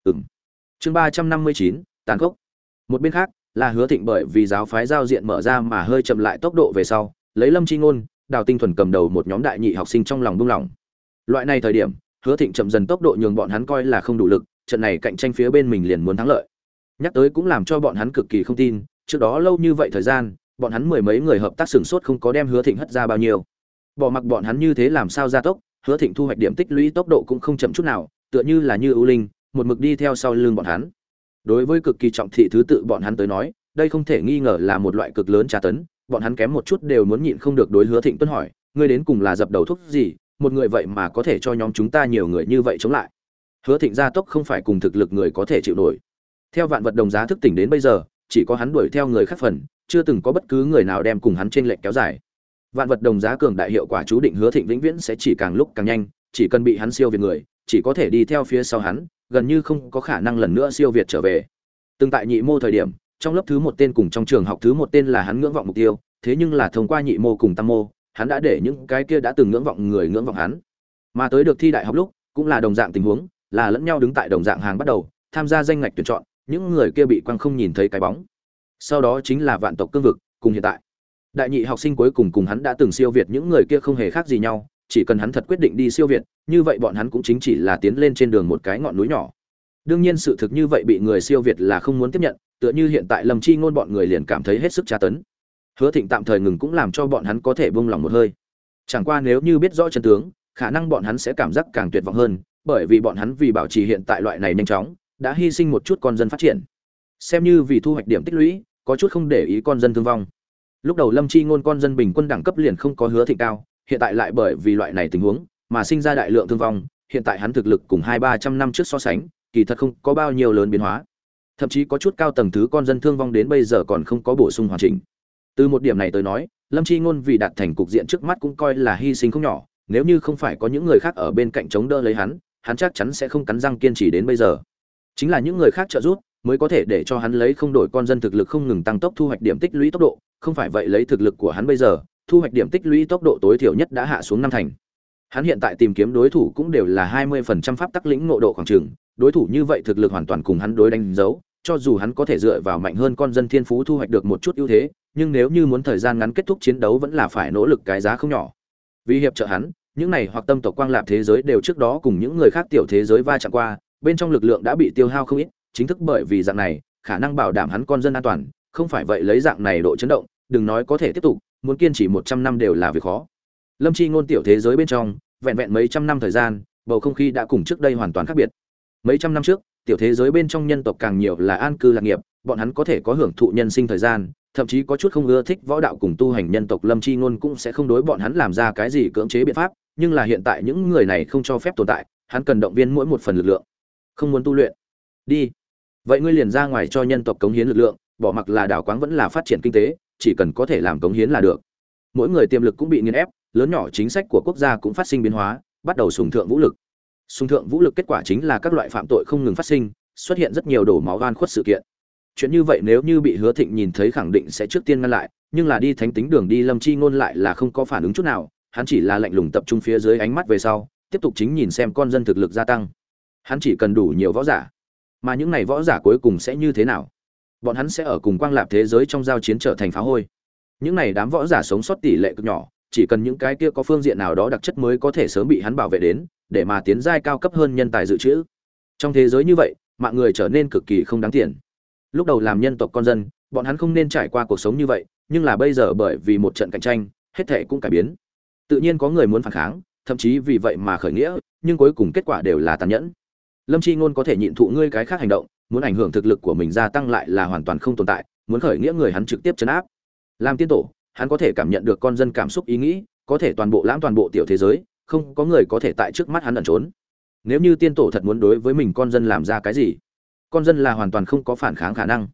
Ừng chương ba trăm năm mươi chín, tàn khốc. Một bên khác, là hứa thịnh bởi vì giáo phái giao diện mở ra mà hơi chậm lại tốc độ về sau, lấy lâm chi ngôn, đào tinh thuần cầm đầu một nhóm đại nhị học sinh trong lòng buông lỏng loại này thời điểm, hứa thịnh chậm dần tốc độ nhường bọn hắn coi là không đủ lực, trận này cạnh tranh phía bên mình liền muốn thắng lợi. Nhắc tới cũng làm cho bọn hắn cực kỳ không tin, trước đó lâu như vậy thời gian, bọn hắn mười mấy người hợp tác sửng sốt không có đem hứa thịnh hất ra bao nhiêu. Bỏ mặc bọn hắn như thế làm sao gia tốc, hứa thịnh thu hoạch điểm tích lũy tốc độ cũng không chậm chút nào tựa như là như ưu linh, một mực đi theo sau lưng bọn hắn. Đối với cực kỳ trọng thị thứ tự bọn hắn tới nói, đây không thể nghi ngờ là một loại cực lớn tra tấn, bọn hắn kém một chút đều muốn nhịn không được đối hứa thịnh tuân hỏi, ngươi đến cùng là dập đầu thuốc gì, một người vậy mà có thể cho nhóm chúng ta nhiều người như vậy chống lại? Hứa thịnh gia tốc không phải cùng thực lực người có thể chịu nổi. Theo vạn vật đồng giá thức tỉnh đến bây giờ, chỉ có hắn đuổi theo người khác phần, chưa từng có bất cứ người nào đem cùng hắn trên lệnh kéo dài. Vạn vật đồng giá cường đại hiệu quả chú định hứa thịnh vĩnh viễn sẽ chỉ càng lúc càng nhanh, chỉ cần bị hắn siêu việt người chỉ có thể đi theo phía sau hắn, gần như không có khả năng lần nữa siêu việt trở về. Từng tại nhị mô thời điểm, trong lớp thứ một tên cùng trong trường học thứ một tên là hắn ngưỡng vọng mục tiêu, thế nhưng là thông qua nhị mô cùng tam mô, hắn đã để những cái kia đã từng ngưỡng vọng người ngưỡng vọng hắn. Mà tới được thi đại học lúc, cũng là đồng dạng tình huống, là lẫn nhau đứng tại đồng dạng hàng bắt đầu, tham gia danh ngạch tuyển chọn, những người kia bị quăng không nhìn thấy cái bóng. Sau đó chính là vạn tộc cương vực, cùng hiện tại. Đại nhị học sinh cuối cùng cùng hắn đã từng siêu việt những người kia không hề khác gì nhau chỉ cần hắn thật quyết định đi siêu việt, như vậy bọn hắn cũng chính chỉ là tiến lên trên đường một cái ngọn núi nhỏ. Đương nhiên sự thực như vậy bị người siêu việt là không muốn tiếp nhận, tựa như hiện tại lâm chi ngôn bọn người liền cảm thấy hết sức tra tấn. Hứa thịnh tạm thời ngừng cũng làm cho bọn hắn có thể buông lòng một hơi. Chẳng qua nếu như biết rõ chân tướng, khả năng bọn hắn sẽ cảm giác càng tuyệt vọng hơn, bởi vì bọn hắn vì bảo trì hiện tại loại này nhanh chóng, đã hy sinh một chút con dân phát triển. Xem như vì thu hoạch điểm tích lũy, có chút không để ý con dân thương vong. Lúc đầu lâm chi ngôn con dân bình quân đẳng cấp liền không có hứa thịnh cao hiện tại lại bởi vì loại này tình huống mà sinh ra đại lượng thương vong, hiện tại hắn thực lực cùng hai ba trăm năm trước so sánh, kỳ thật không có bao nhiêu lớn biến hóa. Thậm chí có chút cao tầng thứ con dân thương vong đến bây giờ còn không có bổ sung hoàn chỉnh. Từ một điểm này tới nói, lâm chi ngôn vì đạt thành cục diện trước mắt cũng coi là hy sinh không nhỏ, nếu như không phải có những người khác ở bên cạnh chống đỡ lấy hắn hắn chắc chắn sẽ không cắn răng kiên trì đến bây giờ. Chính là những người khác trợ giúp mới có thể để cho hắn lấy không đổi con dân thực lực không ngừng tăng tốc thu hoạch điểm tích lũy tốc độ, không phải vậy lấy thực lực của hắn bây giờ thu hoạch điểm tích lũy tốc độ tối thiểu nhất đã hạ xuống năm thành. Hắn hiện tại tìm kiếm đối thủ cũng đều là hai mươi phần trăm pháp tắc lĩnh ngộ độ khoảng trường, đối thủ như vậy thực lực hoàn toàn cùng hắn đối đánh dấu, cho dù hắn có thể dựa vào mạnh hơn con dân thiên phú thu hoạch được một chút ưu thế, nhưng nếu như muốn thời gian ngắn kết thúc chiến đấu vẫn là phải nỗ lực cái giá không nhỏ. Vì hiệp trợ hắn, những này hoặc tâm tộc quang lạp thế giới đều trước đó cùng những người khác tiểu thế giới va chạm qua, bên trong lực lượng đã bị tiêu hao không ít, chính thức bởi vì dạng này, khả năng bảo đảm hắn con dân an toàn, không phải vậy lấy dạng này độ chấn động, đừng nói có thể tiếp tục muốn kiên trì một trăm năm đều là việc khó. Lâm chi ngôn tiểu thế giới bên trong, vẹn vẹn mấy trăm năm thời gian, bầu không khí đã cùng trước đây hoàn toàn khác biệt. Mấy trăm năm trước, tiểu thế giới bên trong nhân tộc càng nhiều là an cư lạc nghiệp, bọn hắn có thể có hưởng thụ nhân sinh thời gian, thậm chí có chút không ưa thích võ đạo cùng tu hành nhân tộc lâm chi ngôn cũng sẽ không đối bọn hắn làm ra cái gì cưỡng chế biện pháp, nhưng là hiện tại những người này không cho phép tồn tại, hắn cần động viên mỗi một phần lực lượng. Không muốn tu luyện. Đi. Vậy ngươi liền ra ngoài cho nhân tộc cống hiến lực lượng, bỏ mặc là đảo quáng vẫn là phát triển kinh tế chỉ cần có thể làm cống hiến là được. Mỗi người tiềm lực cũng bị nghiền ép, lớn nhỏ chính sách của quốc gia cũng phát sinh biến hóa, bắt đầu sùng thượng vũ lực. Sùng thượng vũ lực kết quả chính là các loại phạm tội không ngừng phát sinh, xuất hiện rất nhiều đổ máu oan khuất sự kiện. Chuyện như vậy nếu như bị hứa thịnh nhìn thấy khẳng định sẽ trước tiên ngăn lại, nhưng là đi thánh tính đường đi lâm chi ngôn lại là không có phản ứng chút nào, hắn chỉ là lạnh lùng tập trung phía dưới ánh mắt về sau, tiếp tục chính nhìn xem con dân thực lực gia tăng. Hắn chỉ cần đủ nhiều võ giả, mà những này võ giả cuối cùng sẽ như thế nào? Bọn hắn sẽ ở cùng quang lạp thế giới trong giao chiến trở thành phá hôi. Những này đám võ giả sống sót tỷ lệ cực nhỏ, chỉ cần những cái kia có phương diện nào đó đặc chất mới có thể sớm bị hắn bảo vệ đến, để mà tiến giai cao cấp hơn nhân tài dự trữ. Trong thế giới như vậy, mạng người trở nên cực kỳ không đáng tiền. Lúc đầu làm nhân tộc con dân, bọn hắn không nên trải qua cuộc sống như vậy, nhưng là bây giờ bởi vì một trận cạnh tranh, hết thể cũng cải biến. Tự nhiên có người muốn phản kháng, thậm chí vì vậy mà khởi nghĩa, nhưng cuối cùng kết quả đều là tàn nhẫn. Lâm chi ngôn có thể nhịn thụ ngươi cái khác hành động muốn ảnh hưởng thực lực của mình gia tăng lại là hoàn toàn không tồn tại, muốn khởi nghĩa người hắn trực tiếp chấn áp. Làm tiên tổ, hắn có thể cảm nhận được con dân cảm xúc ý nghĩ, có thể toàn bộ lãm toàn bộ tiểu thế giới, không có người có thể tại trước mắt hắn ẩn trốn. Nếu như tiên tổ thật muốn đối với mình con dân làm ra cái gì, con dân là hoàn toàn không có phản kháng khả năng.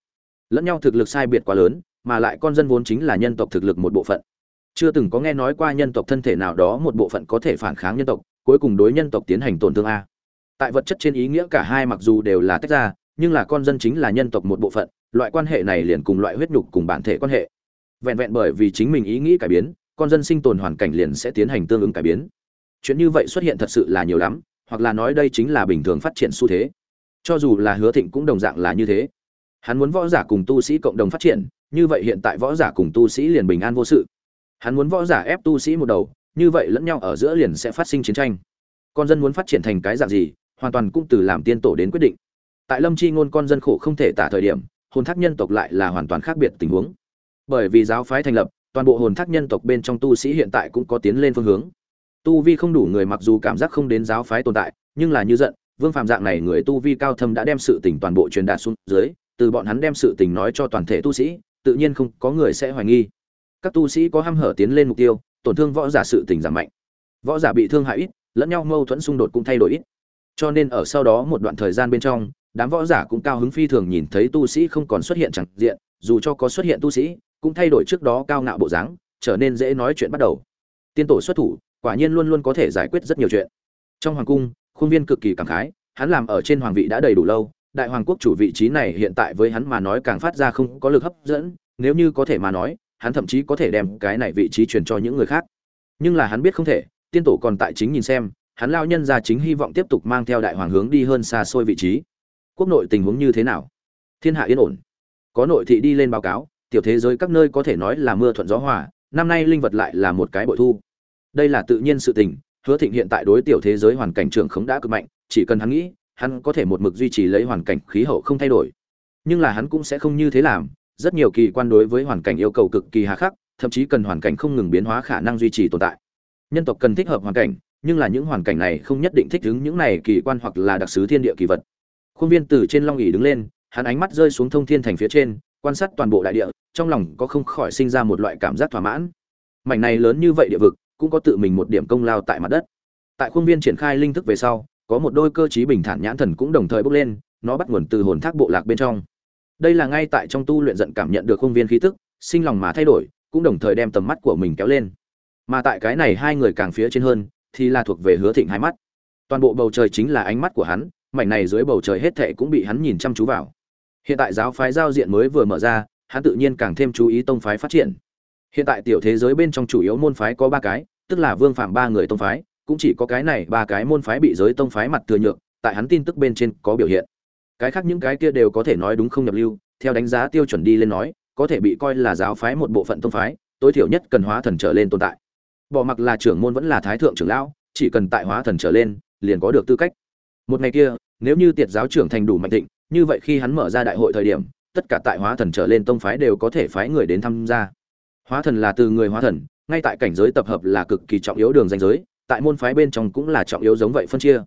Lẫn nhau thực lực sai biệt quá lớn, mà lại con dân vốn chính là nhân tộc thực lực một bộ phận. Chưa từng có nghe nói qua nhân tộc thân thể nào đó một bộ phận có thể phản kháng nhân tộc, cuối cùng đối nhân tộc tiến hành tổn thương a. Tại vật chất trên ý nghĩa cả hai mặc dù đều là tách ra nhưng là con dân chính là nhân tộc một bộ phận, loại quan hệ này liền cùng loại huyết nhục cùng bản thể quan hệ. Vẹn vẹn bởi vì chính mình ý nghĩ cải biến, con dân sinh tồn hoàn cảnh liền sẽ tiến hành tương ứng cải biến. Chuyện như vậy xuất hiện thật sự là nhiều lắm, hoặc là nói đây chính là bình thường phát triển xu thế. Cho dù là hứa thịnh cũng đồng dạng là như thế. Hắn muốn võ giả cùng tu sĩ cộng đồng phát triển, như vậy hiện tại võ giả cùng tu sĩ liền bình an vô sự. Hắn muốn võ giả ép tu sĩ một đầu, như vậy lẫn nhau ở giữa liền sẽ phát sinh chiến tranh. Con dân muốn phát triển thành cái dạng gì, hoàn toàn cũng từ làm tiên tổ đến quyết định tại lâm chi ngôn con dân khổ không thể tả thời điểm, hồn thác nhân tộc lại là hoàn toàn khác biệt tình huống. Bởi vì giáo phái thành lập, toàn bộ hồn thác nhân tộc bên trong tu sĩ hiện tại cũng có tiến lên phương hướng. Tu vi không đủ người mặc dù cảm giác không đến giáo phái tồn tại, nhưng là như giận, vương phạm dạng này người tu vi cao thâm đã đem sự tình toàn bộ truyền đạt xuống dưới, từ bọn hắn đem sự tình nói cho toàn thể tu sĩ, tự nhiên không có người sẽ hoài nghi. Các tu sĩ có hăm hở tiến lên mục tiêu, tổn thương võ giả sự tình giảm mạnh. Võ giả bị thương hại ít, lẫn nhau mâu thuẫn xung đột cũng thay đổi ít. Cho nên ở sau đó một đoạn thời gian bên trong đám võ giả cũng cao hứng phi thường nhìn thấy tu sĩ không còn xuất hiện chẳng diện, dù cho có xuất hiện tu sĩ, cũng thay đổi trước đó cao ngạo bộ dáng, trở nên dễ nói chuyện bắt đầu. Tiên tổ xuất thủ, quả nhiên luôn luôn có thể giải quyết rất nhiều chuyện. Trong hoàng cung, khuôn viên cực kỳ cảm khái, hắn làm ở trên hoàng vị đã đầy đủ lâu, đại hoàng quốc chủ vị trí này hiện tại với hắn mà nói càng phát ra không có lực hấp dẫn, nếu như có thể mà nói, hắn thậm chí có thể đem cái này vị trí truyền cho những người khác. Nhưng là hắn biết không thể, tiên tổ còn tại chính nhìn xem, hắn lao nhân ra chính hy vọng tiếp tục mang theo đại hoàng hướng đi hơn xa xôi vị trí quốc nội tình huống như thế nào? Thiên hạ yên ổn. Có nội thị đi lên báo cáo, tiểu thế giới các nơi có thể nói là mưa thuận gió hòa, năm nay linh vật lại là một cái bội thu. Đây là tự nhiên sự tình, hứa thịnh hiện tại đối tiểu thế giới hoàn cảnh trường khống đã cực mạnh, chỉ cần hắn nghĩ, hắn có thể một mực duy trì lấy hoàn cảnh khí hậu không thay đổi. Nhưng là hắn cũng sẽ không như thế làm, rất nhiều kỳ quan đối với hoàn cảnh yêu cầu cực kỳ hà khắc, thậm chí cần hoàn cảnh không ngừng biến hóa khả năng duy trì tồn tại. Nhân tộc cần thích hợp hoàn cảnh, nhưng là những hoàn cảnh này không nhất định thích ứng những này kỳ quan hoặc là đặc sứ thiên địa kỳ vật khuôn viên từ trên long ỉ đứng lên, hắn ánh mắt rơi xuống thông thiên thành phía trên, quan sát toàn bộ đại địa, trong lòng có không khỏi sinh ra một loại cảm giác thỏa mãn. Mảnh này lớn như vậy địa vực, cũng có tự mình một điểm công lao tại mặt đất. Tại khuôn viên triển khai linh thức về sau, có một đôi cơ trí bình thản nhãn thần cũng đồng thời bốc lên, nó bắt nguồn từ hồn thác bộ lạc bên trong. Đây là ngay tại trong tu luyện giận cảm nhận được khuôn viên khí tức, sinh lòng mà thay đổi, cũng đồng thời đem tầm mắt của mình kéo lên. Mà tại cái này hai người càng phía trên hơn, thì là thuộc về hứa thịnh hai mắt. Toàn bộ bầu trời chính là ánh mắt của hắn mảnh này dưới bầu trời hết thệ cũng bị hắn nhìn chăm chú vào. Hiện tại giáo phái giao diện mới vừa mở ra, hắn tự nhiên càng thêm chú ý tông phái phát triển. Hiện tại tiểu thế giới bên trong chủ yếu môn phái có ba cái, tức là vương phạm ba người tông phái, cũng chỉ có cái này ba cái môn phái bị giới tông phái mặt thừa nhượng tại hắn tin tức bên trên có biểu hiện. Cái khác những cái kia đều có thể nói đúng không nhập lưu, theo đánh giá tiêu chuẩn đi lên nói, có thể bị coi là giáo phái một bộ phận tông phái, tối thiểu nhất cần hóa thần trở lên tồn tại. Bỏ mặc là trưởng môn vẫn là thái thượng trưởng lão, chỉ cần tại hóa thần trở lên, liền có được tư cách một ngày kia, nếu như tiệt giáo trưởng thành đủ mạnh thịnh, như vậy khi hắn mở ra đại hội thời điểm, tất cả tại hóa thần trở lên tông phái đều có thể phái người đến tham gia. Hóa thần là từ người hóa thần, ngay tại cảnh giới tập hợp là cực kỳ trọng yếu đường danh giới, tại môn phái bên trong cũng là trọng yếu giống vậy phân chia.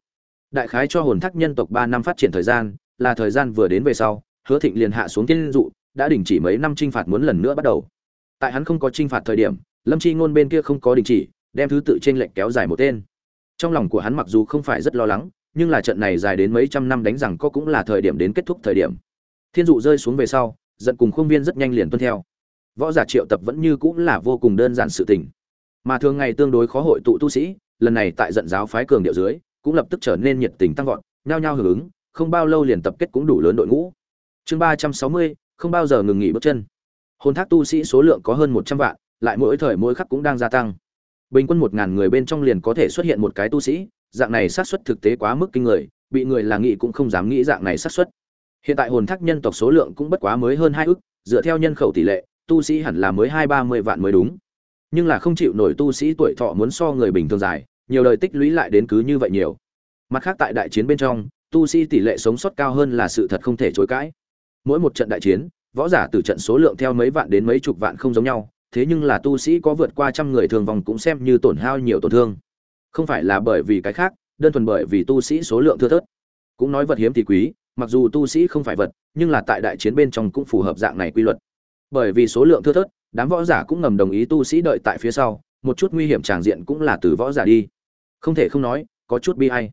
Đại khái cho hồn thác nhân tộc ba năm phát triển thời gian, là thời gian vừa đến về sau, hứa thịnh liền hạ xuống tiên dụ, đã đình chỉ mấy năm trinh phạt muốn lần nữa bắt đầu. Tại hắn không có trinh phạt thời điểm, lâm chi ngôn bên kia không có đình chỉ, đem thứ tự trên lệnh kéo dài một tên. Trong lòng của hắn mặc dù không phải rất lo lắng nhưng là trận này dài đến mấy trăm năm đánh rằng có cũng là thời điểm đến kết thúc thời điểm. Thiên dụ rơi xuống về sau, giận cùng khuôn viên rất nhanh liền tuân theo. Võ giả triệu tập vẫn như cũng là vô cùng đơn giản sự tình. Mà thường ngày tương đối khó hội tụ tu sĩ, lần này tại giận giáo phái cường điệu dưới, cũng lập tức trở nên nhiệt tình tăng vọt, nhao nhao hưởng ứng, không bao lâu liền tập kết cũng đủ lớn đội ngũ. Chương ba trăm sáu mươi, không bao giờ ngừng nghỉ bước chân. Hồn thác tu sĩ số lượng có hơn một trăm vạn, lại mỗi thời mỗi khắc cũng đang gia tăng. Bình quân một ngàn người bên trong liền có thể xuất hiện một cái tu sĩ dạng này xác suất thực tế quá mức kinh người bị người là nghĩ cũng không dám nghĩ dạng này xác suất. Hiện tại hồn thác nhân tộc số lượng cũng bất quá mới hơn hai ức, dựa theo nhân khẩu tỷ lệ tu sĩ hẳn là mới hai ba mươi vạn mới đúng. Nhưng là không chịu nổi tu sĩ tuổi thọ muốn so người bình thường dài nhiều đời tích lũy lại đến cứ như vậy nhiều. Mặt khác tại đại chiến bên trong tu sĩ tỷ lệ sống sót cao hơn là sự thật không thể chối cãi. Mỗi một trận đại chiến võ giả từ trận số lượng theo mấy vạn đến mấy chục vạn không giống nhau thế nhưng là tu sĩ có vượt qua trăm người thường vòng cũng xem như tổn hao nhiều tổn thương không phải là bởi vì cái khác, đơn thuần bởi vì tu sĩ số lượng thưa thớt. Cũng nói vật hiếm thì quý, mặc dù tu sĩ không phải vật, nhưng là tại đại chiến bên trong cũng phù hợp dạng này quy luật. Bởi vì số lượng thưa thớt, đám võ giả cũng ngầm đồng ý tu sĩ đợi tại phía sau, một chút nguy hiểm tràng diện cũng là từ võ giả đi. Không thể không nói, có chút bi hay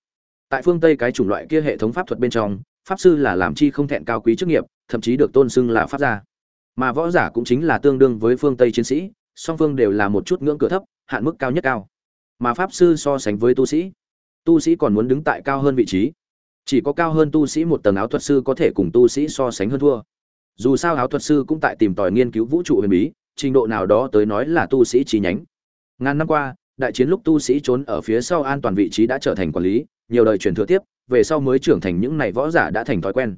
tại phương tây cái chủng loại kia hệ thống pháp thuật bên trong, pháp sư là làm chi không thẹn cao quý chức nghiệp, thậm chí được tôn xưng là pháp gia. Mà võ giả cũng chính là tương đương với phương tây chiến sĩ, song phương đều là một chút ngưỡng cửa thấp, hạn mức cao nhất cao mà pháp sư so sánh với tu sĩ. Tu sĩ còn muốn đứng tại cao hơn vị trí. Chỉ có cao hơn tu sĩ một tầng áo thuật sư có thể cùng tu sĩ so sánh hơn thua. Dù sao áo thuật sư cũng tại tìm tòi nghiên cứu vũ trụ huyền bí, trình độ nào đó tới nói là tu sĩ chi nhánh. Ngàn năm qua, đại chiến lúc tu sĩ trốn ở phía sau an toàn vị trí đã trở thành quản lý, nhiều đời truyền thừa tiếp, về sau mới trưởng thành những này võ giả đã thành thói quen.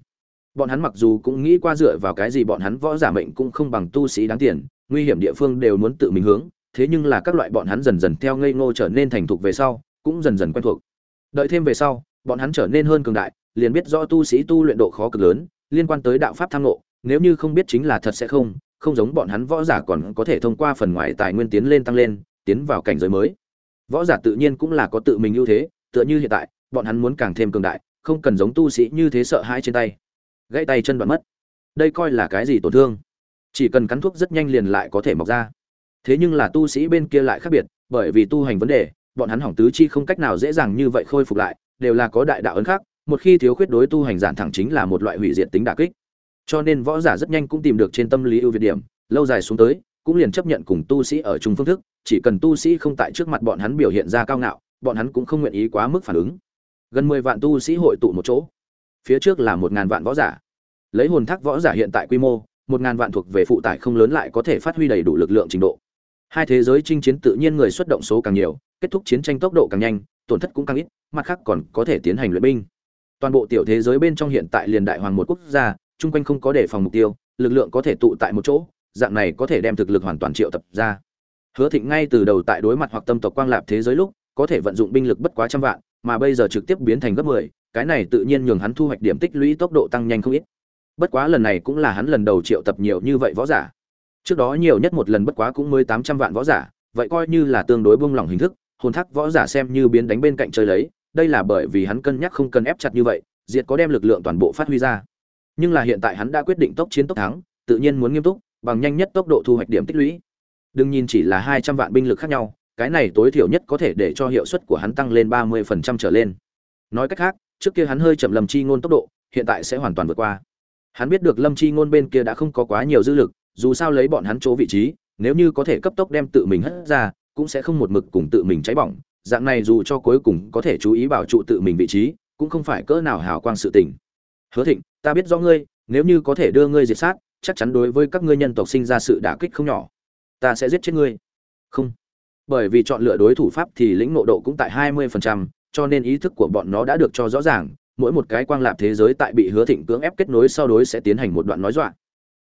Bọn hắn mặc dù cũng nghĩ qua dựa vào cái gì bọn hắn võ giả mệnh cũng không bằng tu sĩ đáng tiền, nguy hiểm địa phương đều muốn tự mình hướng thế nhưng là các loại bọn hắn dần dần theo ngây ngô trở nên thành thục về sau, cũng dần dần quen thuộc. Đợi thêm về sau, bọn hắn trở nên hơn cường đại, liền biết rõ tu sĩ tu luyện độ khó cực lớn, liên quan tới đạo pháp tham ngộ, nếu như không biết chính là thật sẽ không không giống bọn hắn võ giả còn có thể thông qua phần ngoại tài nguyên tiến lên tăng lên, tiến vào cảnh giới mới. Võ giả tự nhiên cũng là có tự mình ưu thế, tựa như hiện tại, bọn hắn muốn càng thêm cường đại, không cần giống tu sĩ như thế sợ hãi trên tay. Gãy tay chân đoạn mất. Đây coi là cái gì tổn thương? Chỉ cần cắn thuốc rất nhanh liền lại có thể mọc ra thế nhưng là tu sĩ bên kia lại khác biệt, bởi vì tu hành vấn đề, bọn hắn hỏng tứ chi không cách nào dễ dàng như vậy khôi phục lại, đều là có đại đạo ấn khác, một khi thiếu khuyết đối tu hành giản thẳng chính là một loại hủy diệt tính đả kích. Cho nên võ giả rất nhanh cũng tìm được trên tâm lý ưu việt điểm, lâu dài xuống tới, cũng liền chấp nhận cùng tu sĩ ở chung phương thức, chỉ cần tu sĩ không tại trước mặt bọn hắn biểu hiện ra cao ngạo, bọn hắn cũng không nguyện ý quá mức phản ứng. Gần mười vạn tu sĩ hội tụ một chỗ. Phía trước là một ngàn vạn võ giả. Lấy hồn thác võ giả hiện tại quy mô, một ngàn vạn thuộc về phụ tải không lớn lại có thể phát huy đầy đủ lực lượng trình độ hai thế giới chinh chiến tự nhiên người xuất động số càng nhiều, kết thúc chiến tranh tốc độ càng nhanh, tổn thất cũng càng ít, mặt khác còn có thể tiến hành luyện binh. Toàn bộ tiểu thế giới bên trong hiện tại liền đại hoàng một quốc gia, chung quanh không có đề phòng mục tiêu, lực lượng có thể tụ tại một chỗ, dạng này có thể đem thực lực hoàn toàn triệu tập ra. Hứa thịnh ngay từ đầu tại đối mặt hoặc tâm tộc quang lạp thế giới lúc, có thể vận dụng binh lực bất quá trăm vạn, mà bây giờ trực tiếp biến thành gấp mười, cái này tự nhiên nhường hắn thu hoạch điểm tích lũy tốc độ tăng nhanh không ít. Bất quá lần này cũng là hắn lần đầu triệu tập nhiều như vậy võ giả trước đó nhiều nhất một lần bất quá cũng mới tám trăm vạn võ giả, vậy coi như là tương đối buông lỏng hình thức, hồn thác võ giả xem như biến đánh bên cạnh chơi lấy, đây là bởi vì hắn cân nhắc không cần ép chặt như vậy, diệt có đem lực lượng toàn bộ phát huy ra. Nhưng là hiện tại hắn đã quyết định tốc chiến tốc thắng, tự nhiên muốn nghiêm túc, bằng nhanh nhất tốc độ thu hoạch điểm tích lũy. Đừng nhìn chỉ là hai trăm vạn binh lực khác nhau, cái này tối thiểu nhất có thể để cho hiệu suất của hắn tăng lên ba mươi phần trăm trở lên. Nói cách khác, trước kia hắn hơi chậm lầm chi ngôn tốc độ, hiện tại sẽ hoàn toàn vượt qua. Hắn biết được lâm chi ngôn bên kia đã không có quá nhiều dư lực dù sao lấy bọn hắn chỗ vị trí nếu như có thể cấp tốc đem tự mình hất ra cũng sẽ không một mực cùng tự mình cháy bỏng. Dạng này dù cho cuối cùng có thể chú ý bảo trụ tự mình vị trí cũng không phải cỡ nào hào quang sự tình. Hứa thịnh ta biết rõ ngươi nếu như có thể đưa ngươi diệt sát chắc chắn đối với các ngươi nhân tộc sinh ra sự đả kích không nhỏ. Ta sẽ giết chết ngươi. Không. Bởi vì chọn lựa đối thủ pháp thì lĩnh nộ độ cũng tại hai mươi phần trăm, cho nên ý thức của bọn nó đã được cho rõ ràng. Mỗi một cái quang lạp thế giới tại bị hứa thịnh cưỡng ép kết nối sau đối sẽ tiến hành một đoạn nói dọa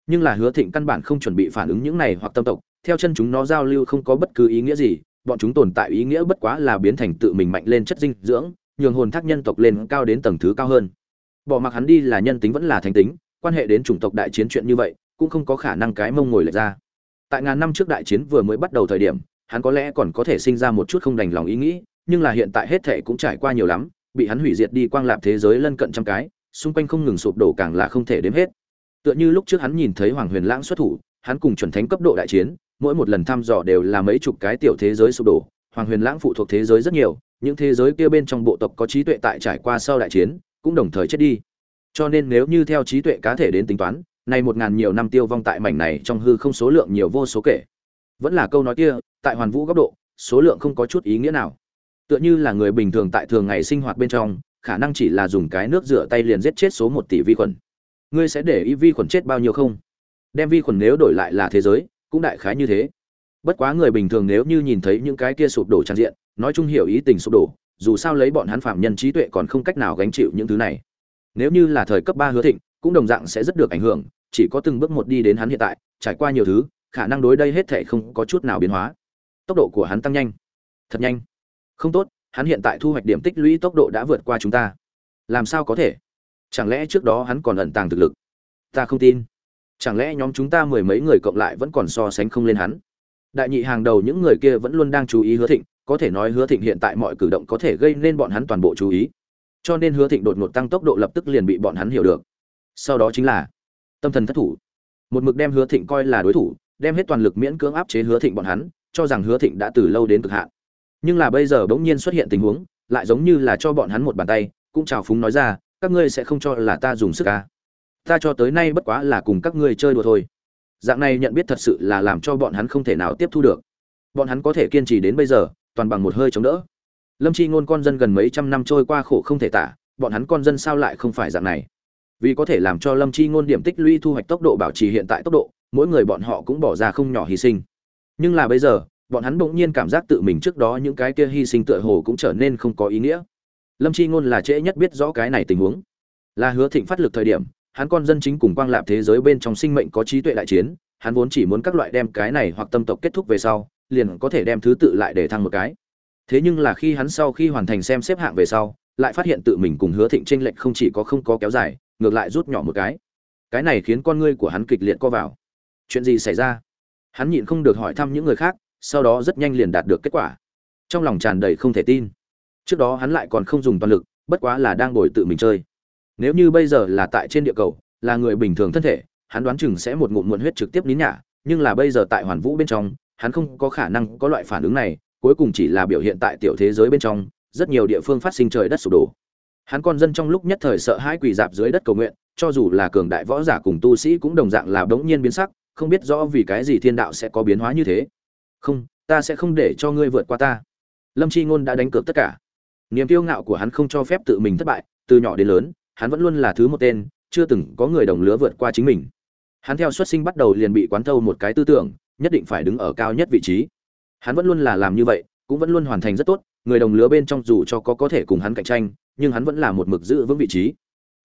nhưng là hứa thịnh căn bản không chuẩn bị phản ứng những này hoặc tâm tộc, theo chân chúng nó giao lưu không có bất cứ ý nghĩa gì, bọn chúng tồn tại ý nghĩa bất quá là biến thành tự mình mạnh lên chất dinh dưỡng, nhường hồn thác nhân tộc lên cao đến tầng thứ cao hơn. Bỏ mặc hắn đi là nhân tính vẫn là thành tính, quan hệ đến chủng tộc đại chiến chuyện như vậy, cũng không có khả năng cái mông ngồi lệch ra. Tại ngàn năm trước đại chiến vừa mới bắt đầu thời điểm, hắn có lẽ còn có thể sinh ra một chút không đành lòng ý nghĩ, nhưng là hiện tại hết thể cũng trải qua nhiều lắm, bị hắn hủy diệt đi quang lạp thế giới lân cận trăm cái, xung quanh không ngừng sụp đổ càng là không thể đếm hết tựa như lúc trước hắn nhìn thấy hoàng huyền lãng xuất thủ, hắn cùng chuẩn thánh cấp độ đại chiến, mỗi một lần thăm dò đều là mấy chục cái tiểu thế giới sụp đổ. Hoàng huyền lãng phụ thuộc thế giới rất nhiều, những thế giới kia bên trong bộ tộc có trí tuệ tại trải qua sau đại chiến, cũng đồng thời chết đi. Cho nên nếu như theo trí tuệ cá thể đến tính toán, nay một ngàn nhiều năm tiêu vong tại mảnh này trong hư không số lượng nhiều vô số kể. Vẫn là câu nói kia, tại hoàn vũ góc độ, số lượng không có chút ý nghĩa nào. Tựa như là người bình thường tại thường ngày sinh hoạt bên trong, khả năng chỉ là dùng cái nước rửa tay liền giết chết số một tỷ vi khuẩn ngươi sẽ để ý vi khuẩn chết bao nhiêu không? Đem vi khuẩn nếu đổi lại là thế giới, cũng đại khái như thế. Bất quá người bình thường nếu như nhìn thấy những cái kia sụp đổ trang diện, nói chung hiểu ý tình sụp đổ, dù sao lấy bọn hắn phạm nhân trí tuệ còn không cách nào gánh chịu những thứ này. Nếu như là thời cấp ba hứa thịnh, cũng đồng dạng sẽ rất được ảnh hưởng, chỉ có từng bước một đi đến hắn hiện tại, trải qua nhiều thứ, khả năng đối đây hết thể không có chút nào biến hóa. Tốc độ của hắn tăng nhanh. Thật nhanh. Không tốt, hắn hiện tại thu hoạch điểm tích lũy tốc độ đã vượt qua chúng ta. Làm sao có thể? Chẳng lẽ trước đó hắn còn ẩn tàng thực lực? Ta không tin. Chẳng lẽ nhóm chúng ta mười mấy người cộng lại vẫn còn so sánh không lên hắn? Đại nhị hàng đầu những người kia vẫn luôn đang chú ý hứa thịnh, có thể nói hứa thịnh hiện tại mọi cử động có thể gây nên bọn hắn toàn bộ chú ý. Cho nên hứa thịnh đột ngột tăng tốc độ lập tức liền bị bọn hắn hiểu được. Sau đó chính là tâm thần thất thủ. Một mực đem hứa thịnh coi là đối thủ, đem hết toàn lực miễn cưỡng áp chế hứa thịnh bọn hắn, cho rằng hứa thịnh đã từ lâu đến cực hạn. Nhưng là bây giờ bỗng nhiên xuất hiện tình huống, lại giống như là cho bọn hắn một bàn tay, cũng chào phúng nói ra các ngươi sẽ không cho là ta dùng sức à? ta cho tới nay bất quá là cùng các ngươi chơi đùa thôi. Dạng này nhận biết thật sự là làm cho bọn hắn không thể nào tiếp thu được. Bọn hắn có thể kiên trì đến bây giờ, toàn bằng một hơi chống đỡ. Lâm chi ngôn con dân gần mấy trăm năm trôi qua khổ không thể tả, bọn hắn con dân sao lại không phải dạng này? Vì có thể làm cho lâm chi ngôn điểm tích lũy thu hoạch tốc độ bảo trì hiện tại tốc độ, mỗi người bọn họ cũng bỏ ra không nhỏ hy sinh. Nhưng là bây giờ, bọn hắn bỗng nhiên cảm giác tự mình trước đó những cái kia hy sinh tựa hồ cũng trở nên không có ý nghĩa lâm chi ngôn là trễ nhất biết rõ cái này tình huống. Là hứa thịnh phát lực thời điểm, hắn con dân chính cùng quang lạp thế giới bên trong sinh mệnh có trí tuệ đại chiến, hắn vốn chỉ muốn các loại đem cái này hoặc tâm tộc kết thúc về sau, liền có thể đem thứ tự lại để thăng một cái. Thế nhưng là khi hắn sau khi hoàn thành xem xếp hạng về sau, lại phát hiện tự mình cùng hứa thịnh tranh lệch không chỉ có không có kéo dài, ngược lại rút nhỏ một cái. Cái này khiến con ngươi của hắn kịch liệt co vào. Chuyện gì xảy ra? Hắn nhịn không được hỏi thăm những người khác, sau đó rất nhanh liền đạt được kết quả. Trong lòng tràn đầy không thể tin trước đó hắn lại còn không dùng toàn lực, bất quá là đang ngồi tự mình chơi. Nếu như bây giờ là tại trên địa cầu, là người bình thường thân thể, hắn đoán chừng sẽ một ngụm muộn huyết trực tiếp nín nhả, nhưng là bây giờ tại hoàn vũ bên trong, hắn không có khả năng có loại phản ứng này, cuối cùng chỉ là biểu hiện tại tiểu thế giới bên trong, rất nhiều địa phương phát sinh trời đất sụp đổ. Hắn con dân trong lúc nhất thời sợ hãi quỳ dạp dưới đất cầu nguyện, cho dù là cường đại võ giả cùng tu sĩ cũng đồng dạng là đống nhiên biến sắc, không biết rõ vì cái gì thiên đạo sẽ có biến hóa như thế. Không, ta sẽ không để cho ngươi vượt qua ta. Lâm chi ngôn đã đánh cược tất cả niềm kiêu ngạo của hắn không cho phép tự mình thất bại, từ nhỏ đến lớn, hắn vẫn luôn là thứ một tên, chưa từng có người đồng lứa vượt qua chính mình. Hắn theo xuất sinh bắt đầu liền bị quán thâu một cái tư tưởng, nhất định phải đứng ở cao nhất vị trí. Hắn vẫn luôn là làm như vậy, cũng vẫn luôn hoàn thành rất tốt, người đồng lứa bên trong dù cho có có thể cùng hắn cạnh tranh, nhưng hắn vẫn là một mực giữ vững vị trí.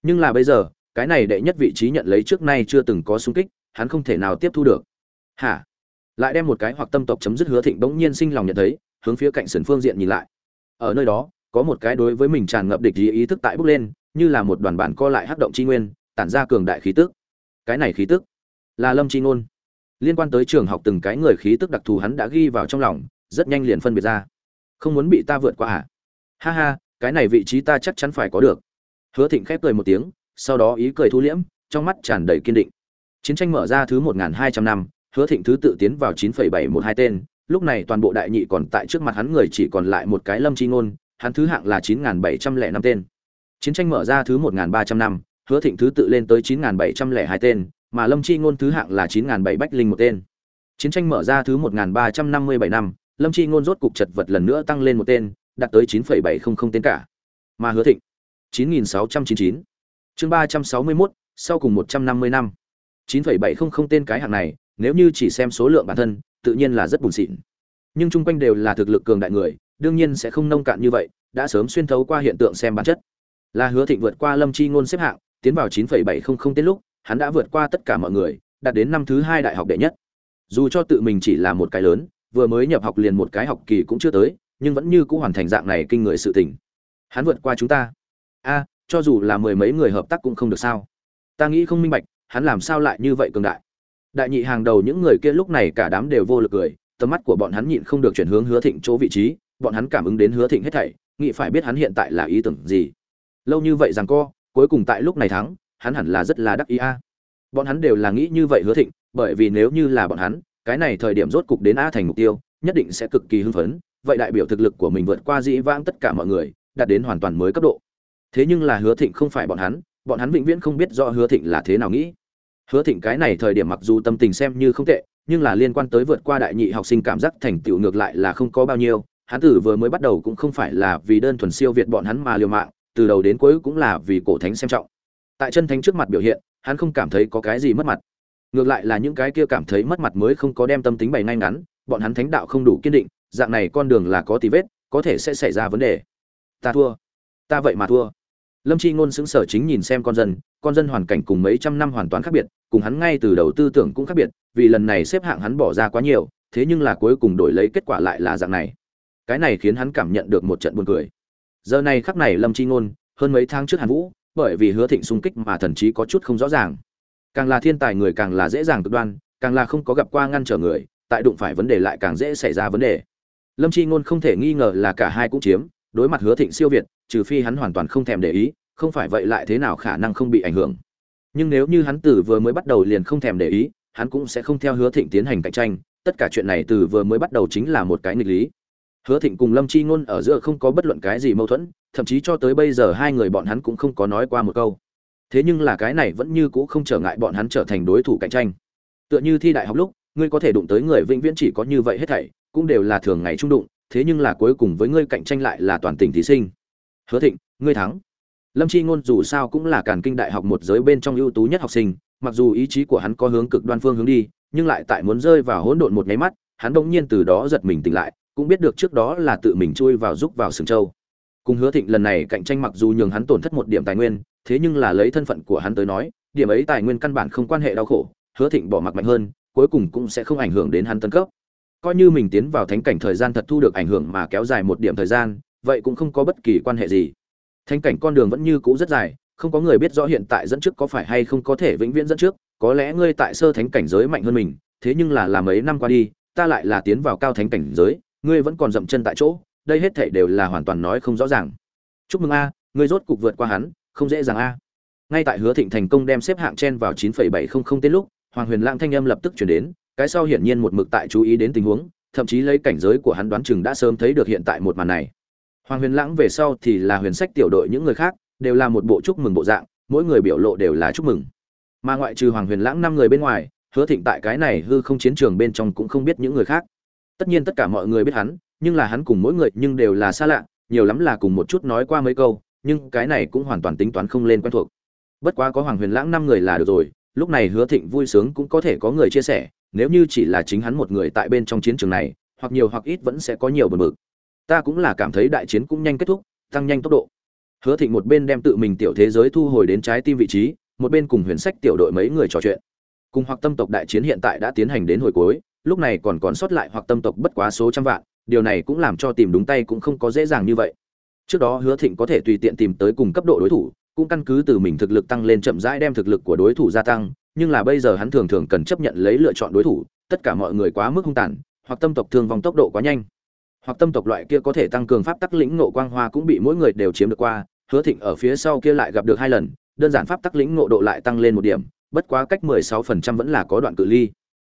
Nhưng là bây giờ, cái này đệ nhất vị trí nhận lấy trước nay chưa từng có xung kích, hắn không thể nào tiếp thu được. Hả? Lại đem một cái hoặc tâm tộc chấm dứt hứa thịnh bỗng nhiên sinh lòng nhận thấy, hướng phía cạnh sườn phương diện nhìn lại. Ở nơi đó có một cái đối với mình tràn ngập địch ý, ý thức tại bước lên như là một đoàn bản co lại hắc động chi nguyên tản ra cường đại khí tức. Cái này khí tức là lâm chi ngôn. Liên quan tới trường học từng cái người khí tức đặc thù hắn đã ghi vào trong lòng rất nhanh liền phân biệt ra. Không muốn bị ta vượt qua à? Ha ha cái này vị trí ta chắc chắn phải có được. Hứa thịnh khép cười một tiếng sau đó ý cười thu liễm trong mắt tràn đầy kiên định. Chiến tranh mở ra thứ một hai trăm năm hứa thịnh thứ tự tiến vào chín bảy một hai tên lúc này toàn bộ đại nhị còn tại trước mặt hắn người chỉ còn lại một cái lâm chi ngôn hắn thứ hạng là chín bảy trăm lẻ năm tên. Chiến tranh mở ra thứ một ba trăm năm, hứa thịnh thứ tự lên tới chín bảy trăm lẻ hai tên, mà lâm chi ngôn thứ hạng là chín bảy bách linh một tên. Chiến tranh mở ra thứ một ba trăm năm mươi bảy năm, lâm chi ngôn rốt cục chật vật lần nữa tăng lên một tên, đạt tới chín bảy không không tên cả. Mà hứa thịnh, chín nghìn sáu trăm chín chín. Chương ba trăm sáu mươi mốt, sau cùng một trăm năm mươi năm. chín bảy không không tên cái hạng này, nếu như chỉ xem số lượng bản thân, tự nhiên là rất buồn xịn. Nhưng chung quanh đều là thực lực cường đại người đương nhiên sẽ không nông cạn như vậy, đã sớm xuyên thấu qua hiện tượng xem bản chất. Là hứa thịnh vượt qua lâm chi ngôn xếp hạng, tiến vào chín bảy không không tên lúc, hắn đã vượt qua tất cả mọi người, đạt đến năm thứ hai đại học đệ nhất. Dù cho tự mình chỉ là một cái lớn, vừa mới nhập học liền một cái học kỳ cũng chưa tới, nhưng vẫn như cũng hoàn thành dạng này kinh người sự tình. Hắn vượt qua chúng ta. A, cho dù là mười mấy người hợp tác cũng không được sao. Ta nghĩ không minh bạch, hắn làm sao lại như vậy cường đại? Đại nhị hàng đầu những người kia lúc này cả đám đều vô lực cười, tầm mắt của bọn hắn nhịn không được chuyển hướng hứa thịnh chỗ vị trí bọn hắn cảm ứng đến hứa thịnh hết thảy, nghĩ phải biết hắn hiện tại là ý tưởng gì. Lâu như vậy rằng co, cuối cùng tại lúc này thắng, hắn hẳn là rất là đắc ý a. Bọn hắn đều là nghĩ như vậy hứa thịnh, bởi vì nếu như là bọn hắn, cái này thời điểm rốt cục đến a thành mục tiêu, nhất định sẽ cực kỳ hưng phấn, vậy đại biểu thực lực của mình vượt qua dĩ vãng tất cả mọi người, đạt đến hoàn toàn mới cấp độ. Thế nhưng là hứa thịnh không phải bọn hắn bọn hắn vĩnh viễn không biết rõ hứa thịnh là thế nào nghĩ. Hứa thịnh cái này thời điểm mặc dù tâm tình xem như không tệ, nhưng là liên quan tới vượt qua đại nhị học sinh cảm giác thành tựu ngược lại là không có bao nhiêu hắn tử vừa mới bắt đầu cũng không phải là vì đơn thuần siêu việt bọn hắn mà liều mạng, từ đầu đến cuối cũng là vì cổ thánh xem trọng. Tại chân thánh trước mặt biểu hiện, hắn không cảm thấy có cái gì mất mặt. Ngược lại là những cái kia cảm thấy mất mặt mới không có đem tâm tính bày ngay ngắn, bọn hắn thánh đạo không đủ kiên định, dạng này con đường là có tí vết, có thể sẽ xảy ra vấn đề. Ta thua. Ta vậy mà thua. Lâm chi ngôn xứng sở chính nhìn xem con dân con dân hoàn cảnh cùng mấy trăm năm hoàn toàn khác biệt, cùng hắn ngay từ đầu tư tưởng cũng khác biệt, vì lần này xếp hạng hắn bỏ ra quá nhiều, thế nhưng là cuối cùng đổi lấy kết quả lại là dạng này cái này khiến hắn cảm nhận được một trận buồn cười. Giờ này khắc này lâm chi ngôn, hơn mấy tháng trước hàn vũ, bởi vì hứa thịnh xung kích mà thần chí có chút không rõ ràng. Càng là thiên tài người càng là dễ dàng cực đoan, càng là không có gặp qua ngăn trở người, tại đụng phải vấn đề lại càng dễ xảy ra vấn đề. Lâm chi ngôn không thể nghi ngờ là cả hai cũng chiếm, đối mặt hứa thịnh siêu việt, trừ phi hắn hoàn toàn không thèm để ý, không phải vậy lại thế nào khả năng không bị ảnh hưởng. Nhưng nếu như hắn từ vừa mới bắt đầu liền không thèm để ý, hắn cũng sẽ không theo hứa thịnh tiến hành cạnh tranh, tất cả chuyện này từ vừa mới bắt đầu chính là một cái nghịch lý hứa thịnh cùng lâm chi ngôn ở giữa không có bất luận cái gì mâu thuẫn, thậm chí cho tới bây giờ hai người bọn hắn cũng không có nói qua một câu. Thế nhưng là cái này vẫn như cũ không trở ngại bọn hắn trở thành đối thủ cạnh tranh. Tựa như thi đại học lúc, ngươi có thể đụng tới người vĩnh viễn chỉ có như vậy hết thảy, cũng đều là thường ngày trung đụng, thế nhưng là cuối cùng với ngươi cạnh tranh lại là toàn tình thí sinh. Hứa thịnh, ngươi thắng. Lâm chi ngôn dù sao cũng là càn kinh đại học một giới bên trong ưu tú nhất học sinh, mặc dù ý chí của hắn có hướng cực đoan phương hướng đi, nhưng lại tại muốn rơi vào hỗn độn một nháy mắt, hắn bỗng nhiên từ đó giật mình tỉnh lại cũng biết được trước đó là tự mình chui vào giúp vào sừng châu cùng hứa thịnh lần này cạnh tranh mặc dù nhường hắn tổn thất một điểm tài nguyên, thế nhưng là lấy thân phận của hắn tới nói, điểm ấy tài nguyên căn bản không quan hệ đau khổ, hứa thịnh bỏ mặc mạnh hơn, cuối cùng cũng sẽ không ảnh hưởng đến hắn tân cấp. Coi như mình tiến vào thánh cảnh thời gian thật thu được ảnh hưởng mà kéo dài một điểm thời gian, vậy cũng không có bất kỳ quan hệ gì. Thánh cảnh con đường vẫn như cũ rất dài, không có người biết rõ hiện tại dẫn trước có phải hay không có thể vĩnh viễn dẫn trước, có lẽ ngươi tại sơ thánh cảnh giới mạnh hơn mình, thế nhưng là làm ấy năm qua đi, ta lại là tiến vào cao thánh cảnh giới ngươi vẫn còn dậm chân tại chỗ, đây hết thảy đều là hoàn toàn nói không rõ ràng. Chúc mừng a, ngươi rốt cục vượt qua hắn, không dễ dàng a. Ngay tại hứa thịnh thành công đem xếp hạng chen vào 9.700 tên lúc, hoàng huyền lãng thanh âm lập tức chuyển đến, cái sau hiển nhiên một mực tại chú ý đến tình huống, thậm chí lấy cảnh giới của hắn đoán chừng đã sớm thấy được hiện tại một màn này. Hoàng huyền lãng về sau thì là huyền sách tiểu đội những người khác, đều là một bộ chúc mừng bộ dạng, mỗi người biểu lộ đều là chúc mừng. Mà ngoại trừ hoàng huyền lãng năm người bên ngoài, hứa thịnh tại cái này hư không chiến trường bên trong cũng không biết những người khác tất nhiên tất cả mọi người biết hắn, nhưng là hắn cùng mỗi người nhưng đều là xa lạ, nhiều lắm là cùng một chút nói qua mấy câu, nhưng cái này cũng hoàn toàn tính toán không lên quen thuộc. Bất quá có hoàng huyền lãng năm người là được rồi, lúc này hứa thịnh vui sướng cũng có thể có người chia sẻ, nếu như chỉ là chính hắn một người tại bên trong chiến trường này, hoặc nhiều hoặc ít vẫn sẽ có nhiều bờ mực ta cũng là cảm thấy đại chiến cũng nhanh kết thúc, tăng nhanh tốc độ. Hứa thịnh một bên đem tự mình tiểu thế giới thu hồi đến trái tim vị trí, một bên cùng huyền sách tiểu đội mấy người trò chuyện. Cùng hoặc tâm tộc đại chiến hiện tại đã tiến hành đến hồi cuối lúc này còn còn sót lại hoặc tâm tộc bất quá số trăm vạn, điều này cũng làm cho tìm đúng tay cũng không có dễ dàng như vậy. Trước đó hứa thịnh có thể tùy tiện tìm tới cùng cấp độ đối thủ, cũng căn cứ từ mình thực lực tăng lên chậm rãi đem thực lực của đối thủ gia tăng, nhưng là bây giờ hắn thường thường cần chấp nhận lấy lựa chọn đối thủ, tất cả mọi người quá mức hung tàn, hoặc tâm tộc thương vong tốc độ quá nhanh. Hoặc tâm tộc loại kia có thể tăng cường pháp tắc lĩnh ngộ quang hoa cũng bị mỗi người đều chiếm được qua, hứa thịnh ở phía sau kia lại gặp được hai lần, đơn giản pháp tắc lĩnh ngộ độ lại tăng lên một điểm, bất quá cách 16% vẫn là có đoạn cự ly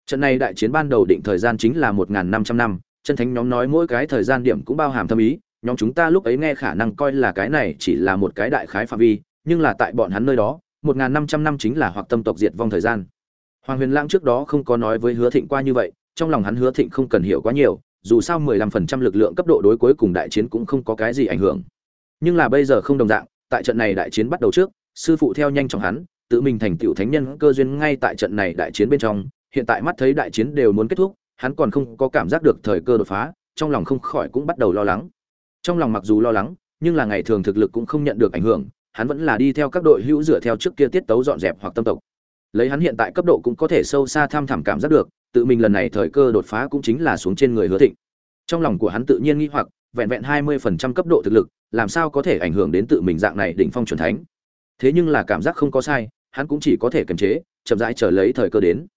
trận này đại chiến ban đầu định thời gian chính là 1.500 năm chân thánh nhóm nói mỗi cái thời gian điểm cũng bao hàm thâm ý, nhóm chúng ta lúc ấy nghe khả năng coi là cái này chỉ là một cái đại khái phạm vi, nhưng là tại bọn hắn nơi đó 1.500 năm chính là hoặc tâm tộc diệt vong thời gian. Hoàng huyền lãng trước đó không có nói với hứa thịnh qua như vậy, trong lòng hắn hứa thịnh không cần hiểu quá nhiều, dù sao 15% lực lượng cấp độ đối cuối cùng đại chiến cũng không có cái gì ảnh hưởng. Nhưng là bây giờ không đồng dạng, tại trận này đại chiến bắt đầu trước, sư phụ theo nhanh chóng hắn, tự mình thành tiểu thánh nhân cơ duyên ngay tại trận này đại chiến bên trong hiện tại mắt thấy đại chiến đều muốn kết thúc, hắn còn không có cảm giác được thời cơ đột phá, trong lòng không khỏi cũng bắt đầu lo lắng. Trong lòng mặc dù lo lắng, nhưng là ngày thường thực lực cũng không nhận được ảnh hưởng, hắn vẫn là đi theo các đội hữu dựa theo trước kia tiết tấu dọn dẹp hoặc tâm tộc. Lấy hắn hiện tại cấp độ cũng có thể sâu xa tham thẳm cảm giác được, tự mình lần này thời cơ đột phá cũng chính là xuống trên người hứa thịnh. Trong lòng của hắn tự nhiên nghi hoặc, vẹn vẹn hai mươi phần trăm cấp độ thực lực, làm sao có thể ảnh hưởng đến tự mình dạng này đỉnh phong chuẩn thánh. Thế nhưng là cảm giác không có sai, hắn cũng chỉ có thể kiềm chế, chậm rãi chờ lấy thời cơ đến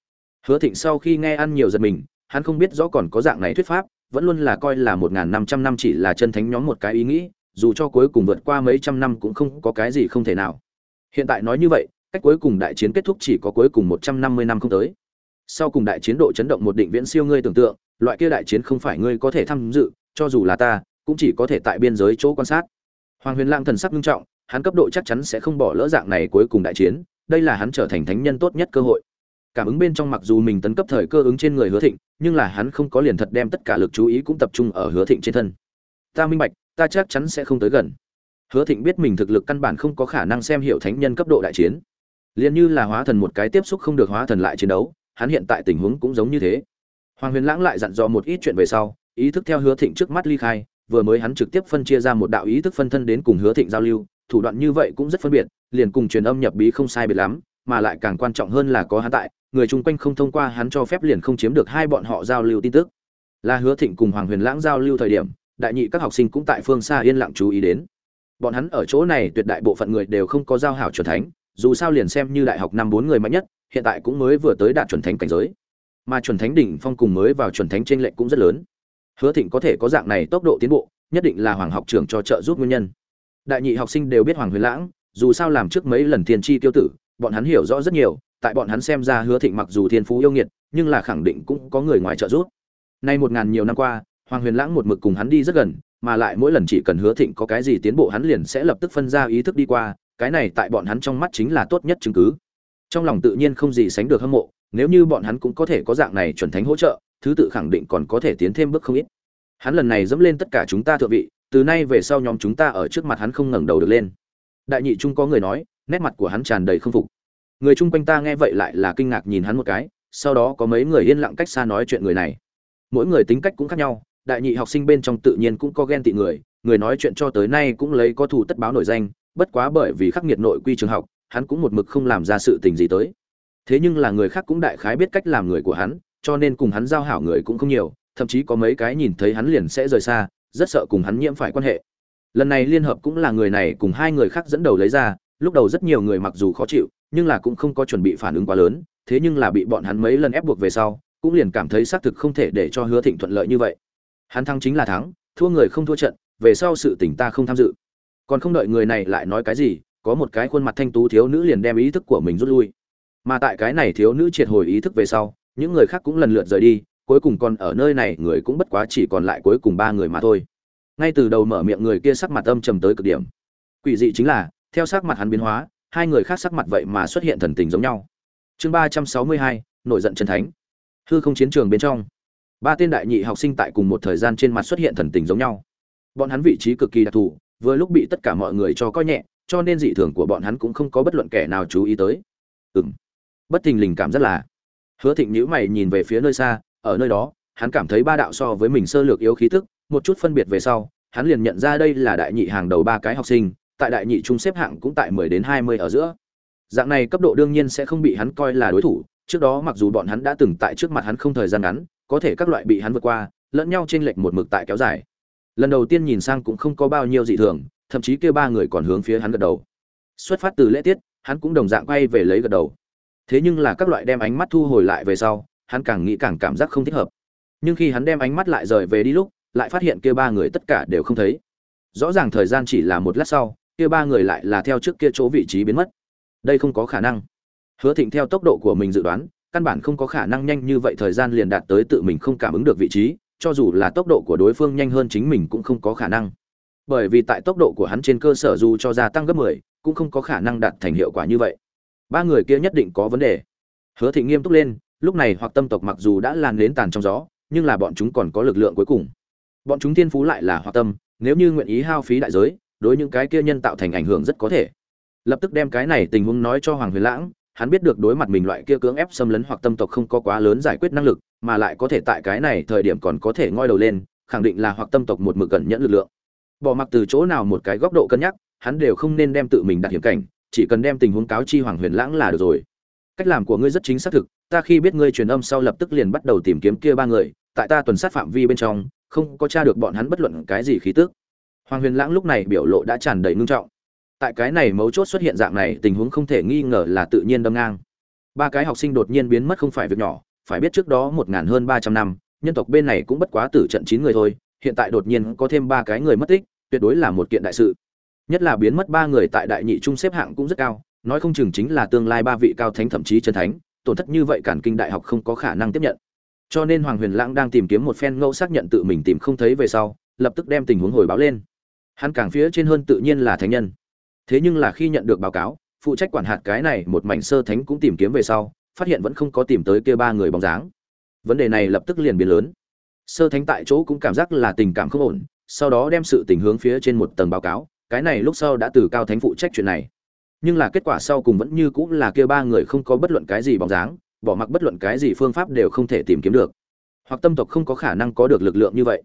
hứa thịnh sau khi nghe ăn nhiều giật mình, hắn không biết rõ còn có dạng này thuyết pháp, vẫn luôn là coi là một năm trăm năm chỉ là chân thánh nhóm một cái ý nghĩ, dù cho cuối cùng vượt qua mấy trăm năm cũng không có cái gì không thể nào. Hiện tại nói như vậy, cách cuối cùng đại chiến kết thúc chỉ có cuối cùng một trăm năm mươi năm không tới. Sau cùng đại chiến độ chấn động một định viễn siêu ngươi tưởng tượng, loại kia đại chiến không phải ngươi có thể tham dự, cho dù là ta, cũng chỉ có thể tại biên giới chỗ quan sát. Hoàng huyền lang thần sắc nghiêm trọng, hắn cấp độ chắc chắn sẽ không bỏ lỡ dạng này cuối cùng đại chiến, đây là hắn trở thành thánh nhân tốt nhất cơ hội cảm ứng bên trong mặc dù mình tấn cấp thời cơ ứng trên người hứa thịnh, nhưng là hắn không có liền thật đem tất cả lực chú ý cũng tập trung ở hứa thịnh trên thân. Ta minh bạch, ta chắc chắn sẽ không tới gần. Hứa thịnh biết mình thực lực căn bản không có khả năng xem hiểu thánh nhân cấp độ đại chiến. Liền như là hóa thần một cái tiếp xúc không được hóa thần lại chiến đấu, hắn hiện tại tình huống cũng giống như thế. Hoàng huyền lãng lại dặn dò một ít chuyện về sau, ý thức theo hứa thịnh trước mắt ly khai, vừa mới hắn trực tiếp phân chia ra một đạo ý thức phân thân đến cùng hứa thịnh giao lưu, thủ đoạn như vậy cũng rất phân biệt, liền cùng truyền âm nhập bí không sai biệt lắm, mà lại càng quan trọng hơn là có hắn tại người chung quanh không thông qua hắn cho phép liền không chiếm được hai bọn họ giao lưu tin tức. Là hứa thịnh cùng hoàng huyền lãng giao lưu thời điểm, đại nhị các học sinh cũng tại phương xa yên lặng chú ý đến. Bọn hắn ở chỗ này tuyệt đại bộ phận người đều không có giao hảo chuẩn thánh, dù sao liền xem như đại học năm bốn người mạnh nhất, hiện tại cũng mới vừa tới đạt chuẩn thánh cảnh giới. Mà chuẩn thánh đỉnh phong cùng mới vào chuẩn thánh trên lệnh cũng rất lớn. Hứa thịnh có thể có dạng này tốc độ tiến bộ, nhất định là hoàng học trưởng cho trợ giúp nguyên nhân. Đại nhị học sinh đều biết hoàng huyền lãng, dù sao làm trước mấy lần thiên tri tiêu tử, bọn hắn hiểu rõ rất nhiều tại bọn hắn xem ra hứa thịnh mặc dù thiên phú yêu nghiệt, nhưng là khẳng định cũng có người ngoài trợ giúp. Nay một ngàn nhiều năm qua, hoàng huyền lãng một mực cùng hắn đi rất gần, mà lại mỗi lần chỉ cần hứa thịnh có cái gì tiến bộ hắn liền sẽ lập tức phân ra ý thức đi qua, cái này tại bọn hắn trong mắt chính là tốt nhất chứng cứ. Trong lòng tự nhiên không gì sánh được hâm mộ, nếu như bọn hắn cũng có thể có dạng này chuẩn thánh hỗ trợ, thứ tự khẳng định còn có thể tiến thêm bước không ít. Hắn lần này dẫm lên tất cả chúng ta thượng vị, từ nay về sau nhóm chúng ta ở trước mặt hắn không ngẩng đầu được lên. Đại nhị trung có người nói, nét mặt của hắn tràn đầy không phục người chung quanh ta nghe vậy lại là kinh ngạc nhìn hắn một cái, sau đó có mấy người yên lặng cách xa nói chuyện người này. Mỗi người tính cách cũng khác nhau, đại nhị học sinh bên trong tự nhiên cũng có ghen tị người người nói chuyện cho tới nay cũng lấy có thù tất báo nổi danh, bất quá bởi vì khắc nghiệt nội quy trường học, hắn cũng một mực không làm ra sự tình gì tới. Thế nhưng là người khác cũng đại khái biết cách làm người của hắn, cho nên cùng hắn giao hảo người cũng không nhiều, thậm chí có mấy cái nhìn thấy hắn liền sẽ rời xa, rất sợ cùng hắn nhiễm phải quan hệ. Lần này liên hợp cũng là người này cùng hai người khác dẫn đầu lấy ra lúc đầu rất nhiều người mặc dù khó chịu, nhưng là cũng không có chuẩn bị phản ứng quá lớn, thế nhưng là bị bọn hắn mấy lần ép buộc về sau, cũng liền cảm thấy xác thực không thể để cho hứa thịnh thuận lợi như vậy. Hắn thắng chính là thắng, thua người không thua trận, về sau sự tình ta không tham dự. Còn không đợi người này lại nói cái gì, có một cái khuôn mặt thanh tú thiếu nữ liền đem ý thức của mình rút lui. Mà tại cái này thiếu nữ triệt hồi ý thức về sau, những người khác cũng lần lượt rời đi, cuối cùng còn ở nơi này, người cũng bất quá chỉ còn lại cuối cùng ba người mà thôi. Ngay từ đầu mở miệng người kia sắc mặt âm trầm tới cực điểm. Quỷ dị chính là theo sắc mặt hắn biến hóa hai người khác sắc mặt vậy mà xuất hiện thần tình giống nhau. Chương ba trăm sáu mươi hai nổi giận chân thánh. Hư không chiến trường bên trong ba tên đại nhị học sinh tại cùng một thời gian trên mặt xuất hiện thần tình giống nhau. Bọn hắn vị trí cực kỳ đặc thù vừa lúc bị tất cả mọi người cho coi nhẹ cho nên dị thường của bọn hắn cũng không có bất luận kẻ nào chú ý tới. Ừm, bất thình lình cảm rất là. Hứa thịnh nhíu mày nhìn về phía nơi xa ở nơi đó hắn cảm thấy ba đạo so với mình sơ lược yếu khí tức một chút phân biệt về sau hắn liền nhận ra đây là đại nhị hàng đầu ba cái học sinh tại đại nhị trung xếp hạng cũng tại mười đến hai mươi ở giữa. Dạng này cấp độ đương nhiên sẽ không bị hắn coi là đối thủ, trước đó mặc dù bọn hắn đã từng tại trước mặt hắn không thời gian ngắn, có thể các loại bị hắn vượt qua, lẫn nhau chênh lệch một mực tại kéo dài. Lần đầu tiên nhìn sang cũng không có bao nhiêu dị thường, thậm chí kia ba người còn hướng phía hắn gật đầu. Xuất phát từ lễ tiết, hắn cũng đồng dạng quay về lấy gật đầu. Thế nhưng là các loại đem ánh mắt thu hồi lại về sau, hắn càng nghĩ càng cảm giác không thích hợp. Nhưng khi hắn đem ánh mắt lại rời về đi lúc, lại phát hiện kia ba người tất cả đều không thấy. Rõ ràng thời gian chỉ là một lát sau kia ba người lại là theo trước kia chỗ vị trí biến mất. Đây không có khả năng. Hứa thịnh theo tốc độ của mình dự đoán căn bản không có khả năng nhanh như vậy thời gian liền đạt tới tự mình không cảm ứng được vị trí cho dù là tốc độ của đối phương nhanh hơn chính mình cũng không có khả năng. Bởi vì tại tốc độ của hắn trên cơ sở dù cho gia tăng gấp 10, cũng không có khả năng đạt thành hiệu quả như vậy. Ba người kia nhất định có vấn đề. Hứa thịnh nghiêm túc lên lúc này hoặc tâm tộc mặc dù đã lan đến tàn trong gió nhưng là bọn chúng còn có lực lượng cuối cùng. Bọn chúng thiên phú lại là hoặc tâm nếu như nguyện ý hao phí đại giới đối những cái kia nhân tạo thành ảnh hưởng rất có thể. Lập tức đem cái này tình huống nói cho hoàng huyền lãng, hắn biết được đối mặt mình loại kia cưỡng ép xâm lấn hoặc tâm tộc không có quá lớn giải quyết năng lực, mà lại có thể tại cái này thời điểm còn có thể ngoi đầu lên, khẳng định là hoặc tâm tộc một mực cẩn nhẫn lực lượng. Bỏ mặc từ chỗ nào một cái góc độ cân nhắc, hắn đều không nên đem tự mình đặt hiểm cảnh, chỉ cần đem tình huống cáo chi hoàng huyền lãng là được rồi. Cách làm của ngươi rất chính xác thực, ta khi biết ngươi truyền âm sau lập tức liền bắt đầu tìm kiếm kia ba người, tại ta tuần sát phạm vi bên trong, không có tra được bọn hắn bất luận cái gì khí tức hoàng huyền lãng lúc này biểu lộ đã tràn đầy ngưng trọng. Tại cái này mấu chốt xuất hiện dạng này, tình huống không thể nghi ngờ là tự nhiên đâm ngang. Ba cái học sinh đột nhiên biến mất không phải việc nhỏ, phải biết trước đó một ngàn hơn ba trăm năm, nhân tộc bên này cũng bất quá tử trận chín người thôi, hiện tại đột nhiên có thêm ba cái người mất tích, tuyệt đối là một kiện đại sự. Nhất là biến mất ba người tại đại nhị trung xếp hạng cũng rất cao, nói không chừng chính là tương lai ba vị cao thánh thậm chí chân thánh, tổn thất như vậy cản kinh đại học không có khả năng tiếp nhận. Cho nên hoàng huyền lãng đang tìm kiếm một phen ngẫu xác nhận tự mình tìm không thấy về sau, lập tức đem tình huống hồi báo lên hắn càng phía trên hơn tự nhiên là thánh nhân. Thế nhưng là khi nhận được báo cáo, phụ trách quản hạt cái này một mảnh sơ thánh cũng tìm kiếm về sau, phát hiện vẫn không có tìm tới kia ba người bóng dáng. Vấn đề này lập tức liền biến lớn. Sơ thánh tại chỗ cũng cảm giác là tình cảm không ổn, sau đó đem sự tình hướng phía trên một tầng báo cáo, cái này lúc sau đã từ cao thánh phụ trách chuyện này. Nhưng là kết quả sau cùng vẫn như cũng là kia ba người không có bất luận cái gì bóng dáng, bỏ mặc bất luận cái gì phương pháp đều không thể tìm kiếm được. Hoặc tâm tộc không có khả năng có được lực lượng như vậy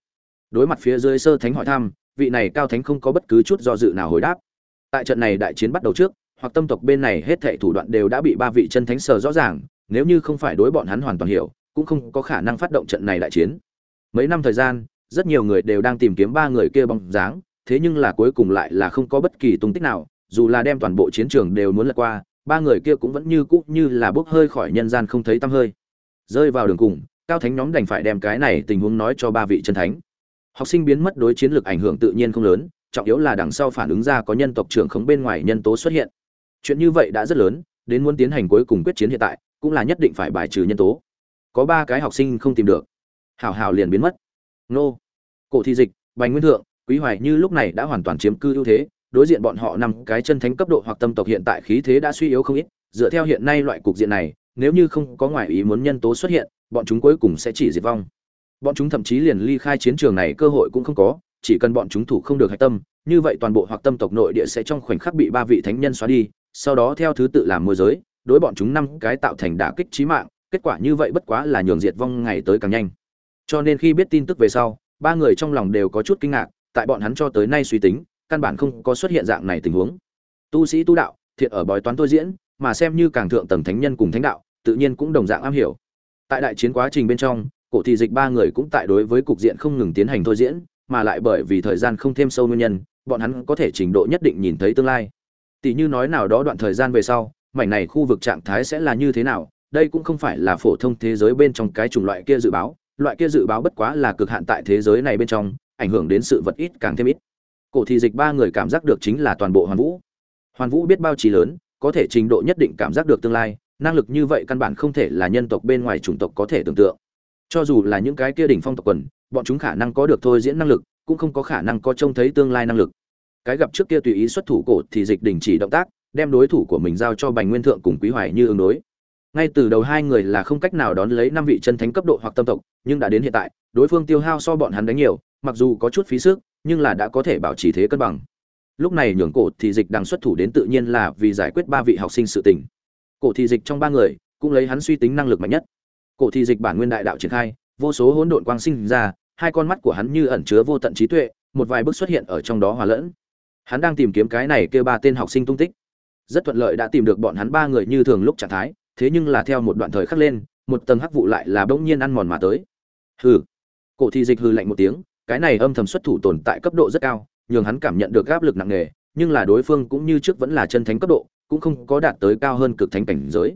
đối mặt phía dưới sơ thánh hỏi thăm, vị này cao thánh không có bất cứ chút do dự nào hồi đáp. Tại trận này đại chiến bắt đầu trước, hoặc tâm tộc bên này hết thệ thủ đoạn đều đã bị ba vị chân thánh sờ rõ ràng, nếu như không phải đối bọn hắn hoàn toàn hiểu, cũng không có khả năng phát động trận này đại chiến. Mấy năm thời gian, rất nhiều người đều đang tìm kiếm ba người kia bóng dáng, thế nhưng là cuối cùng lại là không có bất kỳ tung tích nào, dù là đem toàn bộ chiến trường đều muốn lật qua, ba người kia cũng vẫn như cũ như là bốc hơi khỏi nhân gian không thấy tăm hơi. Rơi vào đường cùng, cao thánh nhóm đành phải đem cái này tình huống nói cho ba vị chân thánh học sinh biến mất đối chiến lược ảnh hưởng tự nhiên không lớn, trọng yếu là đằng sau phản ứng ra có nhân tộc trưởng khống bên ngoài nhân tố xuất hiện. Chuyện như vậy đã rất lớn, đến muốn tiến hành cuối cùng quyết chiến hiện tại, cũng là nhất định phải bài trừ nhân tố. Có ba cái học sinh không tìm được. Hảo hảo liền biến mất. Nô. Cổ thi dịch, bành nguyên thượng, quý hoài như lúc này đã hoàn toàn chiếm cư ưu thế, đối diện bọn họ năm cái chân thánh cấp độ hoặc tâm tộc hiện tại khí thế đã suy yếu không ít, dựa theo hiện nay loại cục diện này, nếu như không có ngoại ý muốn nhân tố xuất hiện, bọn chúng cuối cùng sẽ chỉ diệt vong bọn chúng thậm chí liền ly khai chiến trường này cơ hội cũng không có, chỉ cần bọn chúng thủ không được hạch tâm, như vậy toàn bộ hoặc tâm tộc nội địa sẽ trong khoảnh khắc bị ba vị thánh nhân xóa đi, sau đó theo thứ tự làm môi giới, đối bọn chúng năm cái tạo thành đả kích trí mạng, kết quả như vậy bất quá là nhường diệt vong ngày tới càng nhanh. Cho nên khi biết tin tức về sau, ba người trong lòng đều có chút kinh ngạc, tại bọn hắn cho tới nay suy tính, căn bản không có xuất hiện dạng này tình huống. Tu sĩ tu đạo thiện ở bói toán tôi diễn, mà xem như càng thượng tầng thánh nhân cùng thánh đạo, tự nhiên cũng đồng dạng am hiểu. Tại đại chiến quá trình bên trong cổ thị dịch ba người cũng tại đối với cục diện không ngừng tiến hành thôi diễn, mà lại bởi vì thời gian không thêm sâu nguyên nhân, bọn hắn có thể trình độ nhất định nhìn thấy tương lai. Tỷ như nói nào đó đoạn thời gian về sau, mảnh này khu vực trạng thái sẽ là như thế nào, đây cũng không phải là phổ thông thế giới bên trong cái chủng loại kia dự báo, loại kia dự báo bất quá là cực hạn tại thế giới này bên trong, ảnh hưởng đến sự vật ít càng thêm ít. Cổ thị dịch ba người cảm giác được chính là toàn bộ hoàn vũ. Hoàn vũ biết bao trí lớn, có thể trình độ nhất định cảm giác được tương lai, năng lực như vậy căn bản không thể là nhân tộc bên ngoài chủng tộc có thể tưởng tượng cho dù là những cái kia đỉnh phong tộc quần, bọn chúng khả năng có được thôi diễn năng lực, cũng không có khả năng có trông thấy tương lai năng lực. Cái gặp trước kia tùy ý xuất thủ cổ thì dịch đình chỉ động tác, đem đối thủ của mình giao cho bành nguyên thượng cùng quý hoài như ứng đối. Ngay từ đầu hai người là không cách nào đón lấy năm vị chân thánh cấp độ hoặc tâm tộc, nhưng đã đến hiện tại, đối phương tiêu hao so bọn hắn đánh nhiều, mặc dù có chút phí sức, nhưng là đã có thể bảo trì thế cân bằng. Lúc này nhường cổ thì dịch đang xuất thủ đến tự nhiên là vì giải quyết ba vị học sinh sự tình. Cổ thì dịch trong ba người, cũng lấy hắn suy tính năng lực mạnh nhất cổ thi dịch bản nguyên đại đạo triển khai, vô số hỗn độn quang sinh ra, hai con mắt của hắn như ẩn chứa vô tận trí tuệ, một vài bước xuất hiện ở trong đó hòa lẫn. Hắn đang tìm kiếm cái này kêu ba tên học sinh tung tích. Rất thuận lợi đã tìm được bọn hắn ba người như thường lúc trạng thái, thế nhưng là theo một đoạn thời khắc lên, một tầng hắc vụ lại là bỗng nhiên ăn mòn mà tới. Hừ. Cổ thi dịch hừ lạnh một tiếng, cái này âm thầm xuất thủ tồn tại cấp độ rất cao, nhường hắn cảm nhận được áp lực nặng nề, nhưng là đối phương cũng như trước vẫn là chân thánh cấp độ, cũng không có đạt tới cao hơn cực thánh cảnh giới.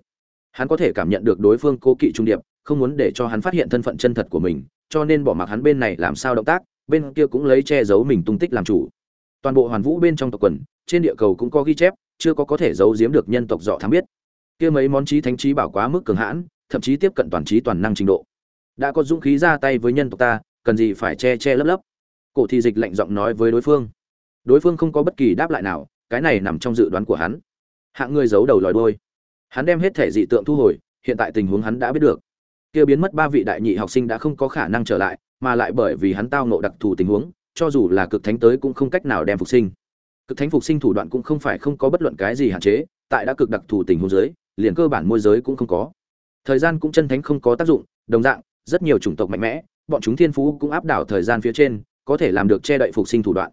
Hắn có thể cảm nhận được đối phương cố kỵ trung điệp không muốn để cho hắn phát hiện thân phận chân thật của mình, cho nên bỏ mặc hắn bên này làm sao động tác, bên kia cũng lấy che giấu mình tung tích làm chủ. Toàn bộ hoàn vũ bên trong tộc quần, trên địa cầu cũng có ghi chép, chưa có có thể giấu giếm được nhân tộc dọ thám biết. Kia mấy món trí thánh trí bảo quá mức cường hãn, thậm chí tiếp cận toàn trí toàn năng trình độ. Đã có dũng khí ra tay với nhân tộc ta, cần gì phải che che lấp lấp. Cổ thị dịch lạnh giọng nói với đối phương. Đối phương không có bất kỳ đáp lại nào, cái này nằm trong dự đoán của hắn. Hạng người giấu đầu lòi đôi hắn đem hết thể dị tượng thu hồi, hiện tại tình huống hắn đã biết được kia biến mất ba vị đại nhị học sinh đã không có khả năng trở lại, mà lại bởi vì hắn tao nộ đặc thù tình huống, cho dù là cực thánh tới cũng không cách nào đem phục sinh. Cực thánh phục sinh thủ đoạn cũng không phải không có bất luận cái gì hạn chế, tại đã cực đặc thù tình huống giới liền cơ bản môi giới cũng không có. Thời gian cũng chân thánh không có tác dụng, đồng dạng, rất nhiều chủng tộc mạnh mẽ, bọn chúng thiên phú cũng áp đảo thời gian phía trên, có thể làm được che đậy phục sinh thủ đoạn.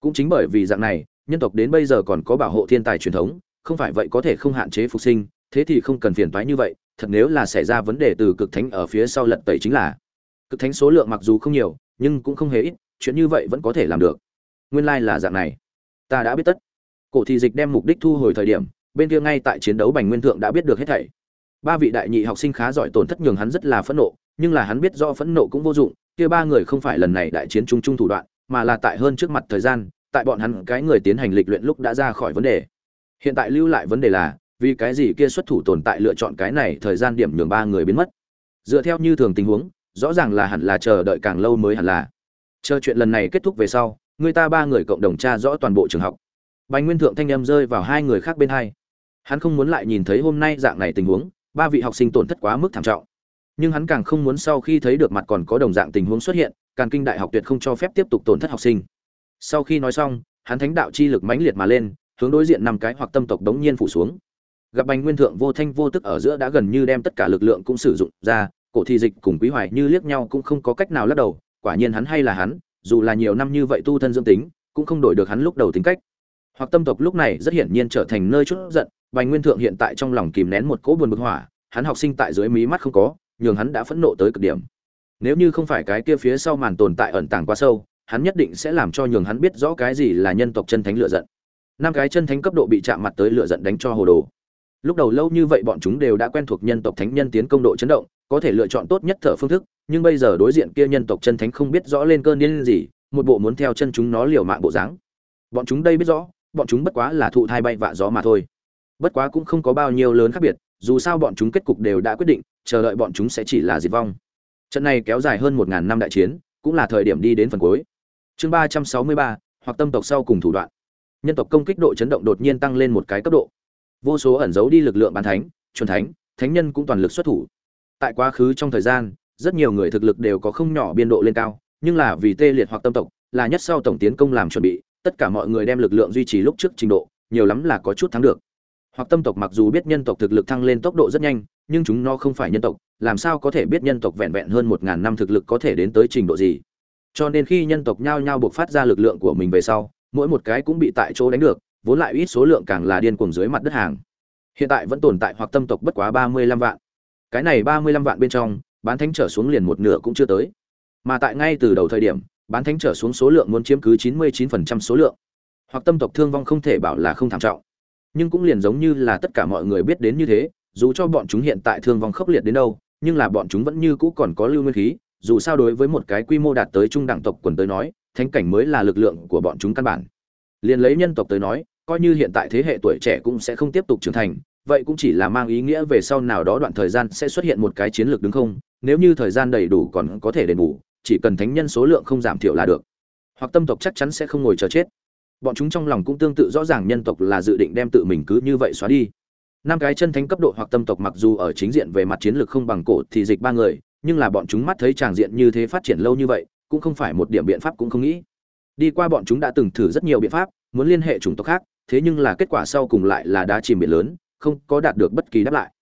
Cũng chính bởi vì dạng này, nhân tộc đến bây giờ còn có bảo hộ thiên tài truyền thống, không phải vậy có thể không hạn chế phục sinh, thế thì không cần phiền toái như vậy thật nếu là xảy ra vấn đề từ cực thánh ở phía sau lật tẩy chính là, cực thánh số lượng mặc dù không nhiều, nhưng cũng không hề ít, chuyện như vậy vẫn có thể làm được. Nguyên lai là dạng này. Ta đã biết tất. Cổ thị dịch đem mục đích thu hồi thời điểm, bên kia ngay tại chiến đấu bành nguyên thượng đã biết được hết thảy. Ba vị đại nhị học sinh khá giỏi tổn thất nhường hắn rất là phẫn nộ, nhưng là hắn biết do phẫn nộ cũng vô dụng, kia ba người không phải lần này đại chiến chung chung thủ đoạn, mà là tại hơn trước mặt thời gian, tại bọn hắn cái người tiến hành lịch luyện lúc đã ra khỏi vấn đề. Hiện tại lưu lại vấn đề là vì cái gì kia xuất thủ tồn tại lựa chọn cái này, thời gian điểm nhường ba người biến mất. Dựa theo như thường tình huống, rõ ràng là hẳn là chờ đợi càng lâu mới hẳn là. Chờ chuyện lần này kết thúc về sau, người ta ba người cộng đồng tra rõ toàn bộ trường học. Bành nguyên thượng thanh em rơi vào hai người khác bên hai. Hắn không muốn lại nhìn thấy hôm nay dạng này tình huống, ba vị học sinh tổn thất quá mức thảm trọng. Nhưng hắn càng không muốn sau khi thấy được mặt còn có đồng dạng tình huống xuất hiện, càng kinh đại học tuyệt không cho phép tiếp tục tổn thất học sinh. Sau khi nói xong, hắn thánh đạo chi lực mãnh liệt mà lên, hướng đối diện năm cái hoặc tâm tộc đống nhiên phủ xuống gặp bành nguyên thượng vô thanh vô tức ở giữa đã gần như đem tất cả lực lượng cũng sử dụng ra, cổ thi dịch cùng quý hoài như liếc nhau cũng không có cách nào lắc đầu, quả nhiên hắn hay là hắn, dù là nhiều năm như vậy tu thân dương tính, cũng không đổi được hắn lúc đầu tính cách. Hoặc tâm tộc lúc này rất hiển nhiên trở thành nơi chút giận, bành nguyên thượng hiện tại trong lòng kìm nén một cỗ buồn bực hỏa, hắn học sinh tại dưới mí mắt không có, nhường hắn đã phẫn nộ tới cực điểm. Nếu như không phải cái kia phía sau màn tồn tại ẩn tàng quá sâu, hắn nhất định sẽ làm cho nhường hắn biết rõ cái gì là nhân tộc chân thánh lựa giận. Năm cái chân thánh cấp độ bị chạm mặt tới lựa giận đánh cho hồ đồ lúc đầu lâu như vậy bọn chúng đều đã quen thuộc nhân tộc thánh nhân tiến công độ chấn động, có thể lựa chọn tốt nhất thở phương thức, nhưng bây giờ đối diện kia nhân tộc chân thánh không biết rõ lên cơn điên gì, một bộ muốn theo chân chúng nó liều mạng bộ dáng. Bọn chúng đây biết rõ, bọn chúng bất quá là thụ thai bay vạ gió mà thôi. Bất quá cũng không có bao nhiêu lớn khác biệt, dù sao bọn chúng kết cục đều đã quyết định, chờ đợi bọn chúng sẽ chỉ là diệt vong. Trận này kéo dài hơn một ngàn năm đại chiến, cũng là thời điểm đi đến phần cuối. Chương ba trăm sáu mươi ba, hoặc tâm tộc sau cùng thủ đoạn. Nhân tộc công kích độ chấn động đột nhiên tăng lên một cái cấp độ vô số ẩn giấu đi lực lượng bàn thánh, chuẩn thánh thánh nhân cũng toàn lực xuất thủ. Tại quá khứ trong thời gian, rất nhiều người thực lực đều có không nhỏ biên độ lên cao, nhưng là vì tê liệt hoặc tâm tộc, là nhất sau tổng tiến công làm chuẩn bị, tất cả mọi người đem lực lượng duy trì lúc trước trình độ, nhiều lắm là có chút thắng được. Hoặc tâm tộc mặc dù biết nhân tộc thực lực thăng lên tốc độ rất nhanh, nhưng chúng nó không phải nhân tộc, làm sao có thể biết nhân tộc vẹn vẹn hơn một ngàn năm thực lực có thể đến tới trình độ gì? Cho nên khi nhân tộc nhao nhao buộc phát ra lực lượng của mình về sau, mỗi một cái cũng bị tại chỗ đánh được vốn lại ít số lượng càng là điên cuồng dưới mặt đất hàng. Hiện tại vẫn tồn tại hoặc tâm tộc bất quá ba mươi lăm vạn. Cái này ba mươi lăm vạn bên trong, bán thánh trở xuống liền một nửa cũng chưa tới. Mà tại ngay từ đầu thời điểm, bán thánh trở xuống số lượng muốn chiếm cứ chín mươi chín phần trăm số lượng. Hoặc tâm tộc thương vong không thể bảo là không thảm trọng. Nhưng cũng liền giống như là tất cả mọi người biết đến như thế, dù cho bọn chúng hiện tại thương vong khốc liệt đến đâu, nhưng là bọn chúng vẫn như cũ còn có lưu nguyên khí, dù sao đối với một cái quy mô đạt tới trung đẳng tộc quần tới nói, thánh cảnh mới là lực lượng của bọn chúng căn bản. Liền lấy nhân tộc tới nói coi như hiện tại thế hệ tuổi trẻ cũng sẽ không tiếp tục trưởng thành, vậy cũng chỉ là mang ý nghĩa về sau nào đó đoạn thời gian sẽ xuất hiện một cái chiến lược đứng không, nếu như thời gian đầy đủ còn có thể đền bù, chỉ cần thánh nhân số lượng không giảm thiểu là được. Hoặc tâm tộc chắc chắn sẽ không ngồi chờ chết. Bọn chúng trong lòng cũng tương tự rõ ràng nhân tộc là dự định đem tự mình cứ như vậy xóa đi. Năm cái chân thánh cấp độ hoặc tâm tộc mặc dù ở chính diện về mặt chiến lược không bằng cổ thì dịch ba người, nhưng là bọn chúng mắt thấy tràng diện như thế phát triển lâu như vậy, cũng không phải một điểm biện pháp cũng không nghĩ. Đi qua bọn chúng đã từng thử rất nhiều biện pháp, muốn liên hệ chủng tộc khác thế nhưng là kết quả sau cùng lại là đá chìm biển lớn, không có đạt được bất kỳ đáp lại.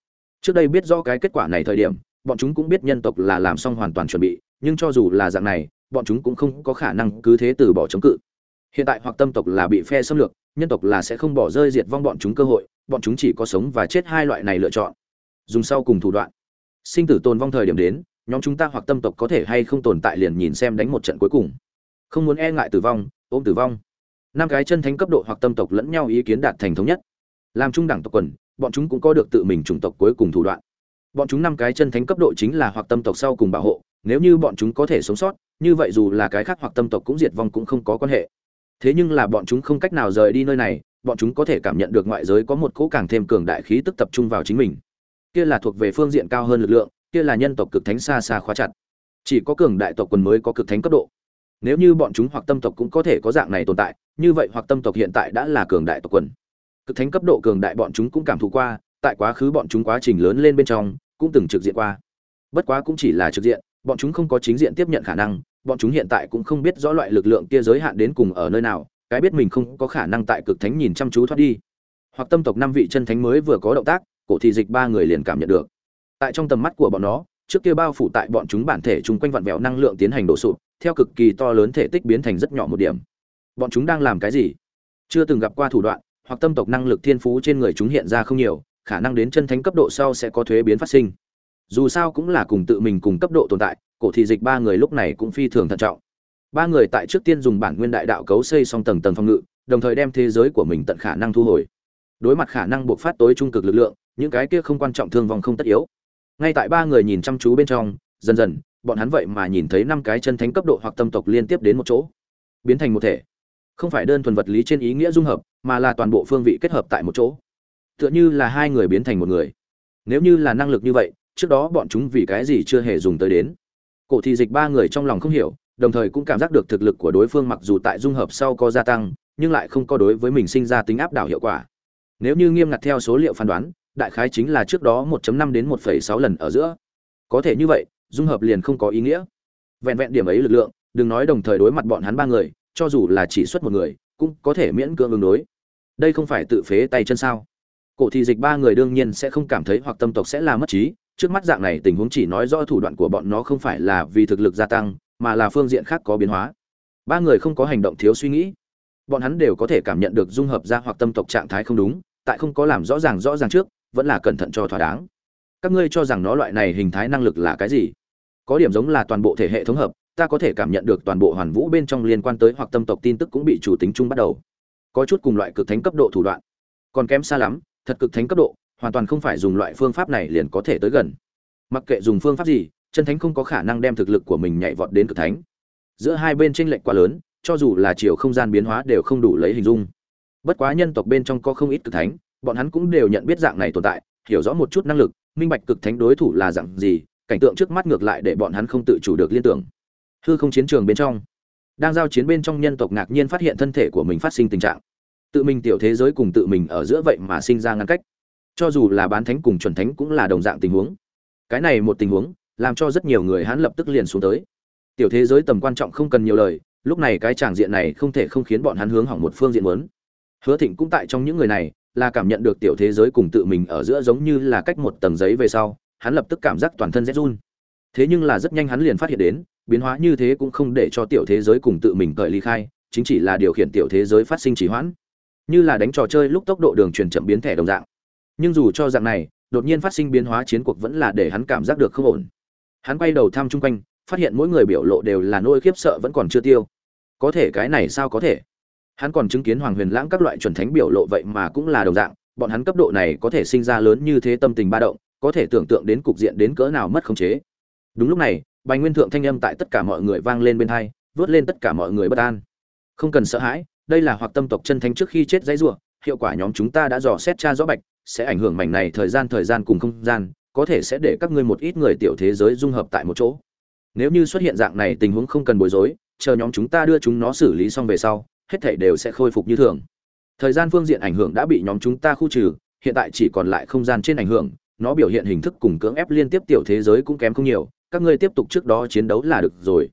Trước đây biết rõ cái kết quả này thời điểm, bọn chúng cũng biết nhân tộc là làm xong hoàn toàn chuẩn bị, nhưng cho dù là dạng này, bọn chúng cũng không có khả năng cứ thế từ bỏ chống cự. Hiện tại hoặc tâm tộc là bị phe xâm lược, nhân tộc là sẽ không bỏ rơi diệt vong bọn chúng cơ hội, bọn chúng chỉ có sống và chết hai loại này lựa chọn. Dùng sau cùng thủ đoạn. Sinh tử tồn vong thời điểm đến, nhóm chúng ta hoặc tâm tộc có thể hay không tồn tại liền nhìn xem đánh một trận cuối cùng. Không muốn e ngại tử vong, ôm tử vong năm cái chân thánh cấp độ hoặc tâm tộc lẫn nhau ý kiến đạt thành thống nhất. Làm trung đẳng tộc quần, bọn chúng cũng có được tự mình chủng tộc cuối cùng thủ đoạn. Bọn chúng năm cái chân thánh cấp độ chính là hoặc tâm tộc sau cùng bảo hộ, nếu như bọn chúng có thể sống sót, như vậy dù là cái khác hoặc tâm tộc cũng diệt vong cũng không có quan hệ. Thế nhưng là bọn chúng không cách nào rời đi nơi này, bọn chúng có thể cảm nhận được ngoại giới có một cỗ càng thêm cường đại khí tức tập trung vào chính mình. Kia là thuộc về phương diện cao hơn lực lượng, kia là nhân tộc cực thánh xa xa khóa chặt. Chỉ có cường đại tộc quần mới có cực thánh cấp độ nếu như bọn chúng hoặc tâm tộc cũng có thể có dạng này tồn tại, như vậy hoặc tâm tộc hiện tại đã là cường đại tộc quần. Cực thánh cấp độ cường đại bọn chúng cũng cảm thụ qua, tại quá khứ bọn chúng quá trình lớn lên bên trong, cũng từng trực diện qua. Bất quá cũng chỉ là trực diện, bọn chúng không có chính diện tiếp nhận khả năng, bọn chúng hiện tại cũng không biết rõ loại lực lượng kia giới hạn đến cùng ở nơi nào, cái biết mình không có khả năng tại cực thánh nhìn chăm chú thoát đi. Hoặc tâm tộc năm vị chân thánh mới vừa có động tác, cổ thị dịch ba người liền cảm nhận được. Tại trong tầm mắt của bọn nó, trước kia bao phủ tại bọn chúng bản thể chung quanh vặn vẹo năng lượng tiến hành đổ sụp theo cực kỳ to lớn thể tích biến thành rất nhỏ một điểm. Bọn chúng đang làm cái gì? Chưa từng gặp qua thủ đoạn, hoặc tâm tộc năng lực thiên phú trên người chúng hiện ra không nhiều, khả năng đến chân thánh cấp độ sau sẽ có thuế biến phát sinh. Dù sao cũng là cùng tự mình cùng cấp độ tồn tại, cổ thị dịch ba người lúc này cũng phi thường thận trọng. Ba người tại trước tiên dùng bản nguyên đại đạo cấu xây xong tầng tầng phòng ngự, đồng thời đem thế giới của mình tận khả năng thu hồi. Đối mặt khả năng buộc phát tối trung cực lực lượng, những cái kia không quan trọng thương vong không tất yếu. Ngay tại ba người nhìn chăm chú bên trong, dần dần bọn hắn vậy mà nhìn thấy năm cái chân thánh cấp độ hoặc tâm tộc liên tiếp đến một chỗ, biến thành một thể. Không phải đơn thuần vật lý trên ý nghĩa dung hợp, mà là toàn bộ phương vị kết hợp tại một chỗ. Tựa như là hai người biến thành một người. Nếu như là năng lực như vậy, trước đó bọn chúng vì cái gì chưa hề dùng tới đến? Cổ thị dịch ba người trong lòng không hiểu, đồng thời cũng cảm giác được thực lực của đối phương mặc dù tại dung hợp sau có gia tăng, nhưng lại không có đối với mình sinh ra tính áp đảo hiệu quả. Nếu như nghiêm ngặt theo số liệu phán đoán, đại khái chính là trước đó 1.5 đến 1.6 lần ở giữa. Có thể như vậy dung hợp liền không có ý nghĩa. Vẹn vẹn điểm ấy lực lượng, đừng nói đồng thời đối mặt bọn hắn ba người, cho dù là chỉ xuất một người, cũng có thể miễn cưỡng ứng đối. Đây không phải tự phế tay chân sao? Cổ thị dịch ba người đương nhiên sẽ không cảm thấy hoặc tâm tộc sẽ là mất trí, trước mắt dạng này tình huống chỉ nói rõ thủ đoạn của bọn nó không phải là vì thực lực gia tăng, mà là phương diện khác có biến hóa. Ba người không có hành động thiếu suy nghĩ. Bọn hắn đều có thể cảm nhận được dung hợp ra hoặc tâm tộc trạng thái không đúng, tại không có làm rõ ràng rõ ràng trước, vẫn là cẩn thận cho thỏa đáng. Các ngươi cho rằng nó loại này hình thái năng lực là cái gì? Có điểm giống là toàn bộ thể hệ thống hợp, ta có thể cảm nhận được toàn bộ hoàn vũ bên trong liên quan tới hoặc tâm tộc tin tức cũng bị chủ tính chung bắt đầu. Có chút cùng loại cực thánh cấp độ thủ đoạn. Còn kém xa lắm, thật cực thánh cấp độ, hoàn toàn không phải dùng loại phương pháp này liền có thể tới gần. Mặc kệ dùng phương pháp gì, chân thánh không có khả năng đem thực lực của mình nhảy vọt đến cực thánh. Giữa hai bên tranh lệch quá lớn, cho dù là chiều không gian biến hóa đều không đủ lấy hình dung. Bất quá nhân tộc bên trong có không ít cực thánh, bọn hắn cũng đều nhận biết dạng này tồn tại, hiểu rõ một chút năng lực, minh bạch cực thánh đối thủ là dạng gì cảnh tượng trước mắt ngược lại để bọn hắn không tự chủ được liên tưởng. Hư không chiến trường bên trong, đang giao chiến bên trong nhân tộc ngạc nhiên phát hiện thân thể của mình phát sinh tình trạng. Tự mình tiểu thế giới cùng tự mình ở giữa vậy mà sinh ra ngăn cách. Cho dù là bán thánh cùng chuẩn thánh cũng là đồng dạng tình huống. Cái này một tình huống, làm cho rất nhiều người hắn lập tức liền xuống tới. Tiểu thế giới tầm quan trọng không cần nhiều lời, lúc này cái tràng diện này không thể không khiến bọn hắn hướng hỏng một phương diện muốn hứa thịnh cũng tại trong những người này, là cảm nhận được tiểu thế giới cùng tự mình ở giữa giống như là cách một tầng giấy về sau hắn lập tức cảm giác toàn thân rét run. Thế nhưng là rất nhanh hắn liền phát hiện đến, biến hóa như thế cũng không để cho tiểu thế giới cùng tự mình cởi ly khai, chính chỉ là điều khiển tiểu thế giới phát sinh trì hoãn. Như là đánh trò chơi lúc tốc độ đường truyền chậm biến thẻ đồng dạng. Nhưng dù cho dạng này, đột nhiên phát sinh biến hóa chiến cuộc vẫn là để hắn cảm giác được không ổn. Hắn quay đầu thăm chung quanh, phát hiện mỗi người biểu lộ đều là nỗi khiếp sợ vẫn còn chưa tiêu. Có thể cái này sao có thể? Hắn còn chứng kiến hoàng huyền lãng các loại chuẩn thánh biểu lộ vậy mà cũng là đồng dạng, bọn hắn cấp độ này có thể sinh ra lớn như thế tâm tình ba động có thể tưởng tượng đến cục diện đến cỡ nào mất khống chế. Đúng lúc này bài nguyên thượng thanh âm tại tất cả mọi người vang lên bên hai, vớt lên tất cả mọi người bất an. Không cần sợ hãi, đây là hoặc tâm tộc chân thánh trước khi chết dãy rủa, hiệu quả nhóm chúng ta đã dò xét tra rõ bạch, sẽ ảnh hưởng mảnh này thời gian thời gian cùng không gian, có thể sẽ để các ngươi một ít người tiểu thế giới dung hợp tại một chỗ. Nếu như xuất hiện dạng này tình huống không cần bối rối, chờ nhóm chúng ta đưa chúng nó xử lý xong về sau, hết thảy đều sẽ khôi phục như thường. Thời gian phương diện ảnh hưởng đã bị nhóm chúng ta khu trừ, hiện tại chỉ còn lại không gian trên ảnh hưởng nó biểu hiện hình thức cùng cưỡng ép liên tiếp tiểu thế giới cũng kém không nhiều, các ngươi tiếp tục trước đó chiến đấu là được rồi.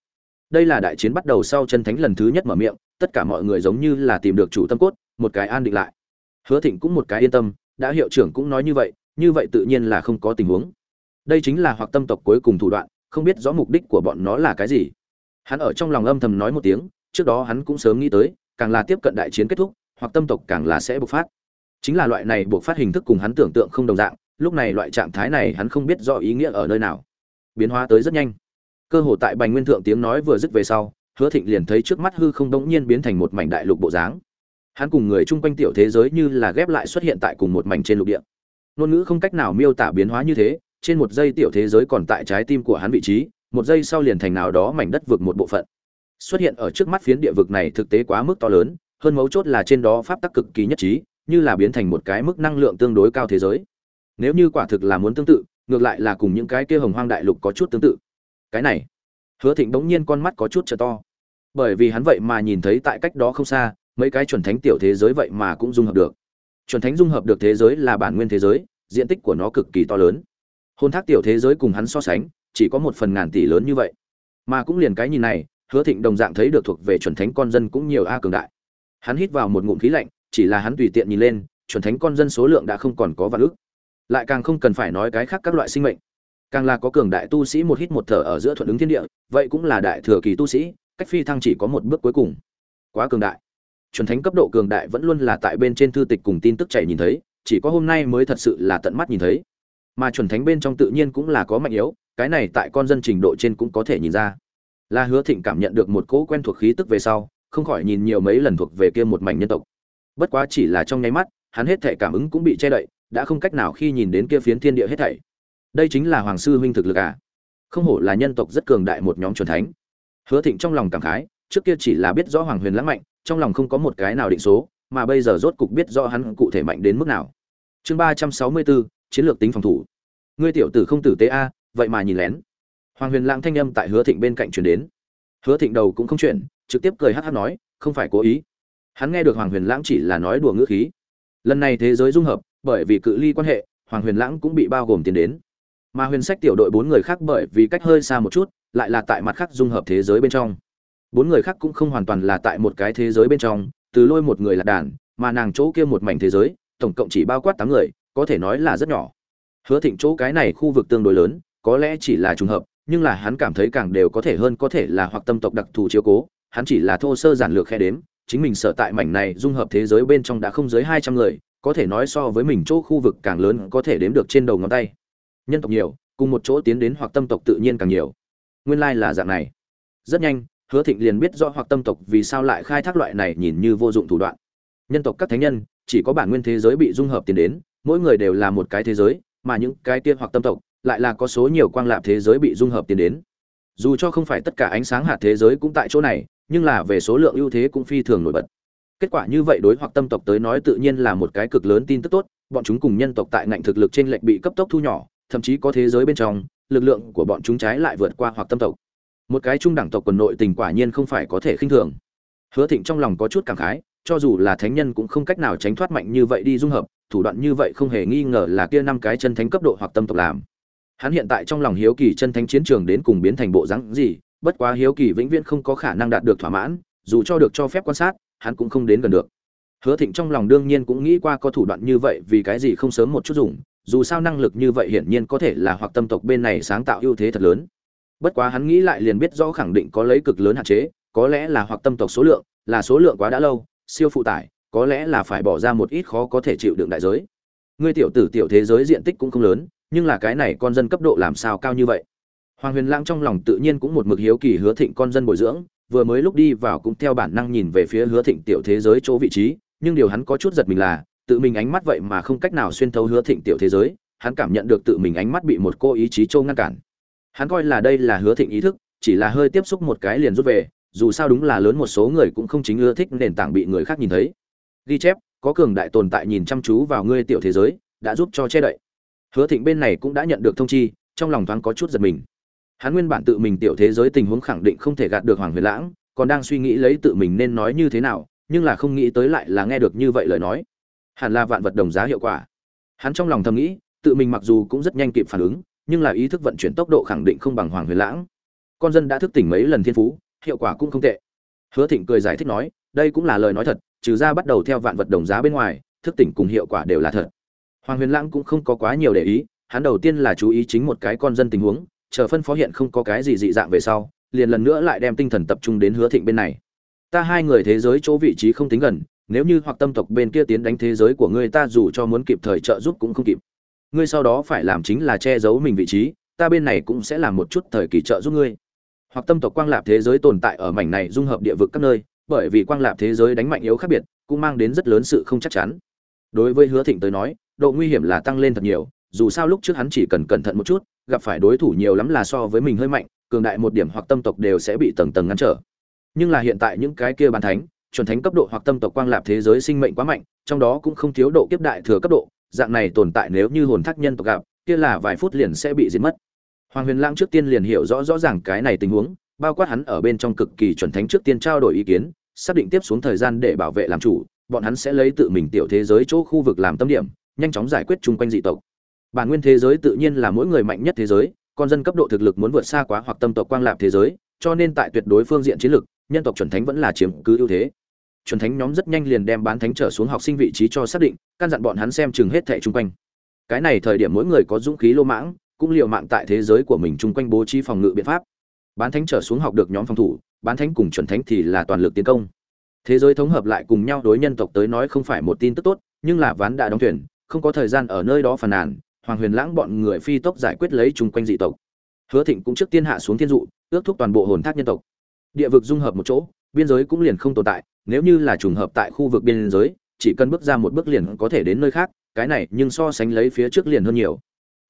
Đây là đại chiến bắt đầu sau chân thánh lần thứ nhất mở miệng, tất cả mọi người giống như là tìm được chủ tâm cốt, một cái an định lại. Hứa thịnh cũng một cái yên tâm, đã hiệu trưởng cũng nói như vậy như vậy tự nhiên là không có tình huống. Đây chính là hoặc tâm tộc cuối cùng thủ đoạn, không biết rõ mục đích của bọn nó là cái gì. Hắn ở trong lòng âm thầm nói một tiếng, trước đó hắn cũng sớm nghĩ tới, càng là tiếp cận đại chiến kết thúc, hoặc tâm tộc càng là sẽ bộc phát. Chính là loại này bộc phát hình thức cùng hắn tưởng tượng không đồng dạng lúc này loại trạng thái này hắn không biết rõ ý nghĩa ở nơi nào. Biến hóa tới rất nhanh. Cơ hồ tại bành nguyên thượng tiếng nói vừa dứt về sau, hứa thịnh liền thấy trước mắt hư không đống nhiên biến thành một mảnh đại lục bộ dáng. Hắn cùng người chung quanh tiểu thế giới như là ghép lại xuất hiện tại cùng một mảnh trên lục địa. Ngôn ngữ không cách nào miêu tả biến hóa như thế, trên một giây tiểu thế giới còn tại trái tim của hắn vị trí, một giây sau liền thành nào đó mảnh đất vực một bộ phận. Xuất hiện ở trước mắt phiến địa vực này thực tế quá mức to lớn, hơn mấu chốt là trên đó pháp tắc cực kỳ nhất trí, như là biến thành một cái mức năng lượng tương đối cao thế giới nếu như quả thực là muốn tương tự, ngược lại là cùng những cái kia hồng hoang đại lục có chút tương tự. Cái này, hứa thịnh bỗng nhiên con mắt có chút trở to. Bởi vì hắn vậy mà nhìn thấy tại cách đó không xa, mấy cái chuẩn thánh tiểu thế giới vậy mà cũng dung hợp được. Chuẩn thánh dung hợp được thế giới là bản nguyên thế giới, diện tích của nó cực kỳ to lớn. Hôn thác tiểu thế giới cùng hắn so sánh, chỉ có một phần ngàn tỷ lớn như vậy. Mà cũng liền cái nhìn này, hứa thịnh đồng dạng thấy được thuộc về chuẩn thánh con dân cũng nhiều a cường đại. Hắn hít vào một ngụm khí lạnh, chỉ là hắn tùy tiện nhìn lên, chuẩn thánh con dân số lượng đã không còn có vạn ước lại càng không cần phải nói cái khác các loại sinh mệnh. Càng là có cường đại tu sĩ một hít một thở ở giữa thuận ứng thiên địa, vậy cũng là đại thừa kỳ tu sĩ, cách phi thăng chỉ có một bước cuối cùng. Quá cường đại. Chuẩn thánh cấp độ cường đại vẫn luôn là tại bên trên thư tịch cùng tin tức chảy nhìn thấy, chỉ có hôm nay mới thật sự là tận mắt nhìn thấy. Mà chuẩn thánh bên trong tự nhiên cũng là có mạnh yếu, cái này tại con dân trình độ trên cũng có thể nhìn ra. Là hứa thịnh cảm nhận được một cỗ quen thuộc khí tức về sau, không khỏi nhìn nhiều mấy lần thuộc về kia một mảnh nhân tộc. Bất quá chỉ là trong nháy mắt hắn hết thể cảm ứng cũng bị che đậy, đã không cách nào khi nhìn đến kia phiến thiên địa hết thảy. Đây chính là hoàng sư huynh thực lực à? Không hổ là nhân tộc rất cường đại một nhóm chuẩn thánh. Hứa thịnh trong lòng cảm khái, trước kia chỉ là biết rõ hoàng huyền lãng mạnh, trong lòng không có một cái nào định số, mà bây giờ rốt cục biết rõ hắn cụ thể mạnh đến mức nào. Chương ba trăm sáu mươi bốn, chiến lược tính phòng thủ. Ngươi tiểu tử không tử tế a, vậy mà nhìn lén. Hoàng huyền lãng thanh âm tại hứa thịnh bên cạnh truyền đến. Hứa thịnh đầu cũng không chuyển, trực tiếp cười hát hát nói, không phải cố ý. Hắn nghe được hoàng huyền lãng chỉ là nói đùa ngữ khí lần này thế giới dung hợp, bởi vì cự ly quan hệ, hoàng huyền lãng cũng bị bao gồm tiến đến. Mà huyền sách tiểu đội bốn người khác bởi vì cách hơi xa một chút, lại là tại mặt khác dung hợp thế giới bên trong. Bốn người khác cũng không hoàn toàn là tại một cái thế giới bên trong, từ lôi một người là đàn, mà nàng chỗ kia một mảnh thế giới, tổng cộng chỉ bao quát tám người, có thể nói là rất nhỏ. Hứa thịnh chỗ cái này khu vực tương đối lớn, có lẽ chỉ là trùng hợp, nhưng là hắn cảm thấy càng đều có thể hơn có thể là hoặc tâm tộc đặc thù chiếu cố, hắn chỉ là thô sơ giản lược khe đếm chính mình sở tại mảnh này dung hợp thế giới bên trong đã không dưới hai trăm người, có thể nói so với mình chỗ khu vực càng lớn có thể đếm được trên đầu ngón tay. Nhân tộc nhiều, cùng một chỗ tiến đến hoặc tâm tộc tự nhiên càng nhiều. Nguyên lai là dạng này. Rất nhanh, hứa thịnh liền biết rõ hoặc tâm tộc vì sao lại khai thác loại này nhìn như vô dụng thủ đoạn. Nhân tộc các thánh nhân, chỉ có bản nguyên thế giới bị dung hợp tiến đến, mỗi người đều là một cái thế giới, mà những cái tiên hoặc tâm tộc lại là có số nhiều quang lạp thế giới bị dung hợp tiến đến. Dù cho không phải tất cả ánh sáng hạt thế giới cũng tại chỗ này nhưng là về số lượng ưu thế cũng phi thường nổi bật. Kết quả như vậy đối hoặc tâm tộc tới nói tự nhiên là một cái cực lớn tin tức tốt, bọn chúng cùng nhân tộc tại ngạnh thực lực trên lệch bị cấp tốc thu nhỏ, thậm chí có thế giới bên trong, lực lượng của bọn chúng trái lại vượt qua hoặc tâm tộc. Một cái trung đẳng tộc quần nội tình quả nhiên không phải có thể khinh thường. Hứa thịnh trong lòng có chút cảm khái, cho dù là thánh nhân cũng không cách nào tránh thoát mạnh như vậy đi dung hợp, thủ đoạn như vậy không hề nghi ngờ là kia năm cái chân thánh cấp độ hoặc tâm tộc làm. Hắn hiện tại trong lòng hiếu kỳ chân thánh chiến trường đến cùng biến thành bộ dáng gì bất quá hiếu kỳ vĩnh viễn không có khả năng đạt được thỏa mãn, dù cho được cho phép quan sát, hắn cũng không đến gần được. Hứa thịnh trong lòng đương nhiên cũng nghĩ qua có thủ đoạn như vậy vì cái gì không sớm một chút dùng, dù sao năng lực như vậy hiển nhiên có thể là hoặc tâm tộc bên này sáng tạo ưu thế thật lớn. Bất quá hắn nghĩ lại liền biết rõ khẳng định có lấy cực lớn hạn chế, có lẽ là hoặc tâm tộc số lượng, là số lượng quá đã lâu, siêu phụ tải, có lẽ là phải bỏ ra một ít khó có thể chịu đựng đại giới. Ngươi tiểu tử tiểu thế giới diện tích cũng không lớn, nhưng là cái này con dân cấp độ làm sao cao như vậy? Hoàng huyền lãng trong lòng tự nhiên cũng một mực hiếu kỳ hứa thịnh con dân bồi dưỡng, vừa mới lúc đi vào cũng theo bản năng nhìn về phía hứa thịnh tiểu thế giới chỗ vị trí, nhưng điều hắn có chút giật mình là, tự mình ánh mắt vậy mà không cách nào xuyên thấu hứa thịnh tiểu thế giới, hắn cảm nhận được tự mình ánh mắt bị một cô ý chí châu ngăn cản. Hắn coi là đây là hứa thịnh ý thức, chỉ là hơi tiếp xúc một cái liền rút về, dù sao đúng là lớn một số người cũng không chính ưa thích nền tảng bị người khác nhìn thấy. Ghi chép, có cường đại tồn tại nhìn chăm chú vào ngươi tiểu thế giới, đã giúp cho che đậy. Hứa thịnh bên này cũng đã nhận được thông chi, trong lòng thoáng có chút giật mình hắn nguyên bản tự mình tiểu thế giới tình huống khẳng định không thể gạt được hoàng huyền lãng, còn đang suy nghĩ lấy tự mình nên nói như thế nào, nhưng là không nghĩ tới lại là nghe được như vậy lời nói. Hẳn là vạn vật đồng giá hiệu quả. Hắn trong lòng thầm nghĩ, tự mình mặc dù cũng rất nhanh kịp phản ứng, nhưng là ý thức vận chuyển tốc độ khẳng định không bằng hoàng huyền lãng. Con dân đã thức tỉnh mấy lần thiên phú, hiệu quả cũng không tệ. Hứa thịnh cười giải thích nói, đây cũng là lời nói thật, trừ ra bắt đầu theo vạn vật đồng giá bên ngoài, thức tỉnh cùng hiệu quả đều là thật. Hoàng huyền lãng cũng không có quá nhiều để ý, hắn đầu tiên là chú ý chính một cái con dân tình huống chờ phân phó hiện không có cái gì dị dạng về sau, liền lần nữa lại đem tinh thần tập trung đến hứa thịnh bên này. Ta hai người thế giới chỗ vị trí không tính gần, nếu như hoặc tâm tộc bên kia tiến đánh thế giới của ngươi ta dù cho muốn kịp thời trợ giúp cũng không kịp. Ngươi sau đó phải làm chính là che giấu mình vị trí, ta bên này cũng sẽ làm một chút thời kỳ trợ giúp ngươi. Hoặc tâm tộc quang lạp thế giới tồn tại ở mảnh này dung hợp địa vực các nơi, bởi vì quang lạp thế giới đánh mạnh yếu khác biệt, cũng mang đến rất lớn sự không chắc chắn. Đối với hứa thịnh tới nói, độ nguy hiểm là tăng lên thật nhiều, dù sao lúc trước hắn chỉ cần cẩn thận một chút gặp phải đối thủ nhiều lắm là so với mình hơi mạnh, cường đại một điểm hoặc tâm tộc đều sẽ bị tầng tầng ngăn trở. Nhưng là hiện tại những cái kia bàn thánh, chuẩn thánh cấp độ hoặc tâm tộc quang lạp thế giới sinh mệnh quá mạnh, trong đó cũng không thiếu độ kiếp đại thừa cấp độ, dạng này tồn tại nếu như hồn thác nhân tộc gặp, kia là vài phút liền sẽ bị diệt mất. Hoàng huyền lãng trước tiên liền hiểu rõ rõ ràng cái này tình huống, bao quát hắn ở bên trong cực kỳ chuẩn thánh trước tiên trao đổi ý kiến, xác định tiếp xuống thời gian để bảo vệ làm chủ, bọn hắn sẽ lấy tự mình tiểu thế giới chỗ khu vực làm tâm điểm, nhanh chóng giải quyết chung quanh dị tộc bản nguyên thế giới tự nhiên là mỗi người mạnh nhất thế giới, con dân cấp độ thực lực muốn vượt xa quá hoặc tâm tộc quang lạp thế giới, cho nên tại tuyệt đối phương diện chiến lược, nhân tộc chuẩn thánh vẫn là chiếm cứ ưu thế. Chuẩn thánh nhóm rất nhanh liền đem bán thánh trở xuống học sinh vị trí cho xác định, căn dặn bọn hắn xem chừng hết thệ chung quanh. Cái này thời điểm mỗi người có dũng khí lô mãng, cũng liều mạng tại thế giới của mình chung quanh bố trí phòng ngự biện pháp. Bán thánh trở xuống học được nhóm phòng thủ, bán thánh cùng chuẩn thánh thì là toàn lực tiến công. Thế giới thống hợp lại cùng nhau đối nhân tộc tới nói không phải một tin tức tốt, nhưng là ván đã đóng thuyền, không có thời gian ở nơi đó phàn nàn hoàng huyền lãng bọn người phi tốc giải quyết lấy chung quanh dị tộc. Hứa thịnh cũng trước tiên hạ xuống thiên dụ, ước thúc toàn bộ hồn thác nhân tộc. Địa vực dung hợp một chỗ, biên giới cũng liền không tồn tại, nếu như là trùng hợp tại khu vực biên giới, chỉ cần bước ra một bước liền có thể đến nơi khác, cái này nhưng so sánh lấy phía trước liền hơn nhiều.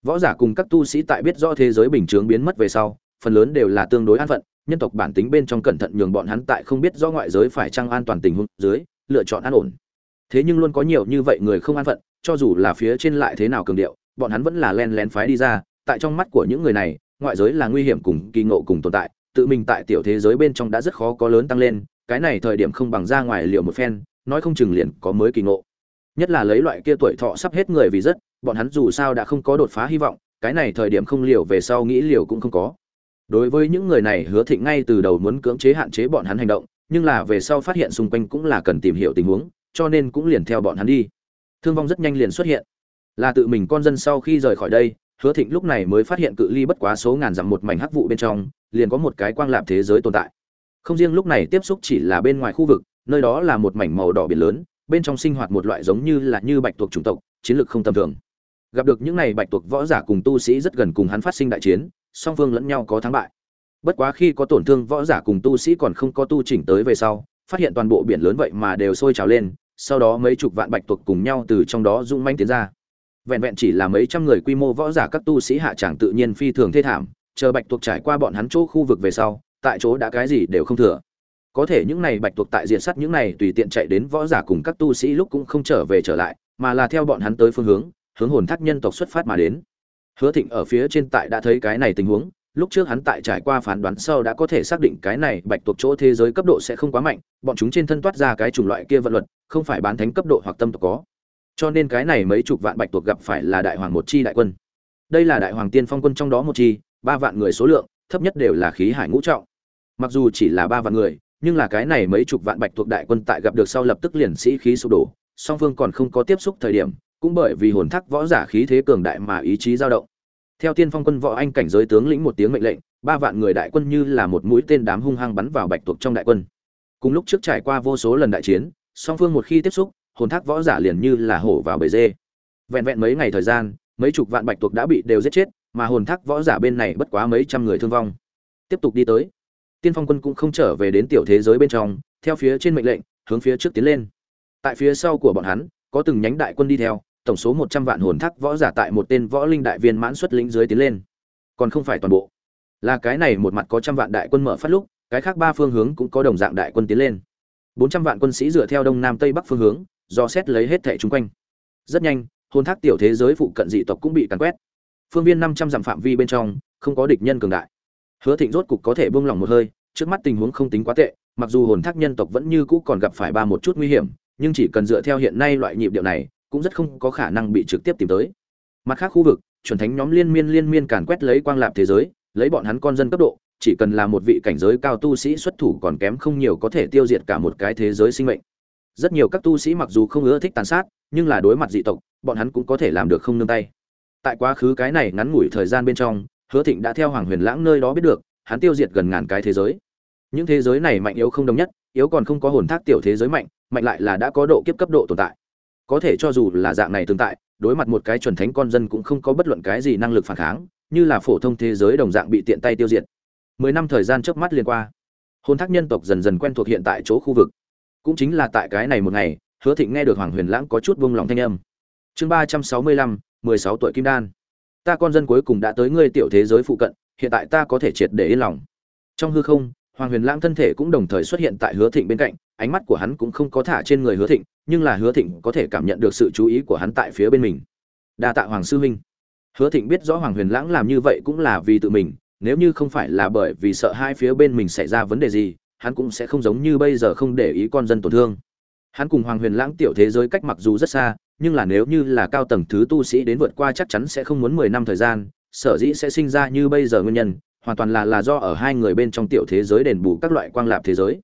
Võ giả cùng các tu sĩ tại biết rõ thế giới bình thường biến mất về sau, phần lớn đều là tương đối an phận, nhân tộc bản tính bên trong cẩn thận nhường bọn hắn tại không biết do ngoại giới phải chăng an toàn tình huống dưới, lựa chọn an ổn. Thế nhưng luôn có nhiều như vậy người không an phận, cho dù là phía trên lại thế nào cường điệu bọn hắn vẫn là len lén phái đi ra, tại trong mắt của những người này, ngoại giới là nguy hiểm cùng kỳ ngộ cùng tồn tại, tự mình tại tiểu thế giới bên trong đã rất khó có lớn tăng lên, cái này thời điểm không bằng ra ngoài liệu một phen, nói không chừng liền có mới kỳ ngộ. Nhất là lấy loại kia tuổi thọ sắp hết người vì rất, bọn hắn dù sao đã không có đột phá hy vọng, cái này thời điểm không liều về sau nghĩ liều cũng không có. Đối với những người này hứa thịnh ngay từ đầu muốn cưỡng chế hạn chế bọn hắn hành động, nhưng là về sau phát hiện xung quanh cũng là cần tìm hiểu tình huống, cho nên cũng liền theo bọn hắn đi. Thương vong rất nhanh liền xuất hiện là tự mình con dân sau khi rời khỏi đây, hứa thịnh lúc này mới phát hiện cự ly bất quá số ngàn dặm một mảnh hắc vụ bên trong, liền có một cái quang lạp thế giới tồn tại. Không riêng lúc này tiếp xúc chỉ là bên ngoài khu vực, nơi đó là một mảnh màu đỏ biển lớn, bên trong sinh hoạt một loại giống như là như bạch tuộc chủng tộc, chiến lược không tầm thường. Gặp được những này bạch tuộc võ giả cùng tu sĩ rất gần cùng hắn phát sinh đại chiến, song phương lẫn nhau có thắng bại. Bất quá khi có tổn thương võ giả cùng tu sĩ còn không có tu chỉnh tới về sau, phát hiện toàn bộ biển lớn vậy mà đều sôi trào lên, sau đó mấy chục vạn bạch tuộc cùng nhau từ trong đó rung manh tiến ra vẹn vẹn chỉ là mấy trăm người quy mô võ giả các tu sĩ hạ tràng tự nhiên phi thường thê thảm, chờ bạch tuộc trải qua bọn hắn chỗ khu vực về sau, tại chỗ đã cái gì đều không thừa. Có thể những này bạch tuộc tại diện sắt những này tùy tiện chạy đến võ giả cùng các tu sĩ lúc cũng không trở về trở lại, mà là theo bọn hắn tới phương hướng hướng hồn thác nhân tộc xuất phát mà đến. Hứa thịnh ở phía trên tại đã thấy cái này tình huống, lúc trước hắn tại trải qua phán đoán sau đã có thể xác định cái này bạch tuộc chỗ thế giới cấp độ sẽ không quá mạnh, bọn chúng trên thân toát ra cái chủng loại kia vận luật, không phải bán thánh cấp độ hoặc tâm tộc có cho nên cái này mấy chục vạn bạch tuộc gặp phải là đại hoàng một chi đại quân. Đây là đại hoàng tiên phong quân trong đó một chi, ba vạn người số lượng, thấp nhất đều là khí hải ngũ trọng. Mặc dù chỉ là ba vạn người, nhưng là cái này mấy chục vạn bạch tuộc đại quân tại gặp được sau lập tức liền sĩ khí sụp đổ, song phương còn không có tiếp xúc thời điểm, cũng bởi vì hồn thắc võ giả khí thế cường đại mà ý chí dao động. Theo tiên phong quân võ anh cảnh giới tướng lĩnh một tiếng mệnh lệnh, ba vạn người đại quân như là một mũi tên đám hung hăng bắn vào bạch tuộc trong đại quân. Cùng lúc trước trải qua vô số lần đại chiến, song phương một khi tiếp xúc hồn thác võ giả liền như là hổ vào bầy dê. Vẹn vẹn mấy ngày thời gian, mấy chục vạn bạch tuộc đã bị đều giết chết, mà hồn thác võ giả bên này bất quá mấy trăm người thương vong. Tiếp tục đi tới. Tiên phong quân cũng không trở về đến tiểu thế giới bên trong, theo phía trên mệnh lệnh, hướng phía trước tiến lên. Tại phía sau của bọn hắn, có từng nhánh đại quân đi theo, tổng số một trăm vạn hồn thác võ giả tại một tên võ linh đại viên mãn xuất lĩnh dưới tiến lên. Còn không phải toàn bộ. Là cái này một mặt có trăm vạn đại quân mở phát lúc, cái khác ba phương hướng cũng có đồng dạng đại quân tiến lên. Bốn trăm vạn quân sĩ dựa theo đông nam tây bắc phương hướng do xét lấy hết thẻ chung quanh. Rất nhanh, hồn thác tiểu thế giới phụ cận dị tộc cũng bị càn quét. Phương viên năm trăm dặm phạm vi bên trong, không có địch nhân cường đại. Hứa thịnh rốt cục có thể buông lỏng một hơi, trước mắt tình huống không tính quá tệ, mặc dù hồn thác nhân tộc vẫn như cũ còn gặp phải ba một chút nguy hiểm, nhưng chỉ cần dựa theo hiện nay loại nhịp điệu này, cũng rất không có khả năng bị trực tiếp tìm tới. Mặt khác khu vực, chuẩn thánh nhóm liên miên liên miên càn quét lấy quang lạp thế giới, lấy bọn hắn con dân cấp độ, chỉ cần là một vị cảnh giới cao tu sĩ xuất thủ còn kém không nhiều có thể tiêu diệt cả một cái thế giới sinh mệnh rất nhiều các tu sĩ mặc dù không ưa thích tàn sát, nhưng là đối mặt dị tộc, bọn hắn cũng có thể làm được không nương tay. Tại quá khứ cái này ngắn ngủi thời gian bên trong, hứa thịnh đã theo hoàng huyền lãng nơi đó biết được, hắn tiêu diệt gần ngàn cái thế giới. Những thế giới này mạnh yếu không đồng nhất, yếu còn không có hồn thác tiểu thế giới mạnh mạnh lại là đã có độ kiếp cấp độ tồn tại. Có thể cho dù là dạng này tồn tại, đối mặt một cái chuẩn thánh con dân cũng không có bất luận cái gì năng lực phản kháng, như là phổ thông thế giới đồng dạng bị tiện tay tiêu diệt. Mười năm thời gian trước mắt liên qua, hồn thác nhân tộc dần dần quen thuộc hiện tại chỗ khu vực cũng chính là tại cái này một ngày, hứa thịnh nghe được hoàng huyền lãng có chút vung lòng thanh âm. Chương ba trăm sáu mươi lăm, mười sáu tuổi kim đan. Ta con dân cuối cùng đã tới ngươi tiểu thế giới phụ cận, hiện tại ta có thể triệt để yên lòng. Trong hư không, hoàng huyền lãng thân thể cũng đồng thời xuất hiện tại hứa thịnh bên cạnh, ánh mắt của hắn cũng không có thả trên người hứa thịnh, nhưng là hứa thịnh có thể cảm nhận được sự chú ý của hắn tại phía bên mình. Đa tạ hoàng sư huynh. Hứa thịnh biết rõ hoàng huyền lãng làm như vậy cũng là vì tự mình, nếu như không phải là bởi vì sợ hai phía bên mình xảy ra vấn đề gì hắn cũng sẽ không giống như bây giờ không để ý con dân tổn thương. Hắn cùng hoàng huyền lãng tiểu thế giới cách mặc dù rất xa, nhưng là nếu như là cao tầng thứ tu sĩ đến vượt qua chắc chắn sẽ không muốn mười năm thời gian, sở dĩ sẽ sinh ra như bây giờ nguyên nhân, hoàn toàn là là do ở hai người bên trong tiểu thế giới đền bù các loại quang lạp thế giới.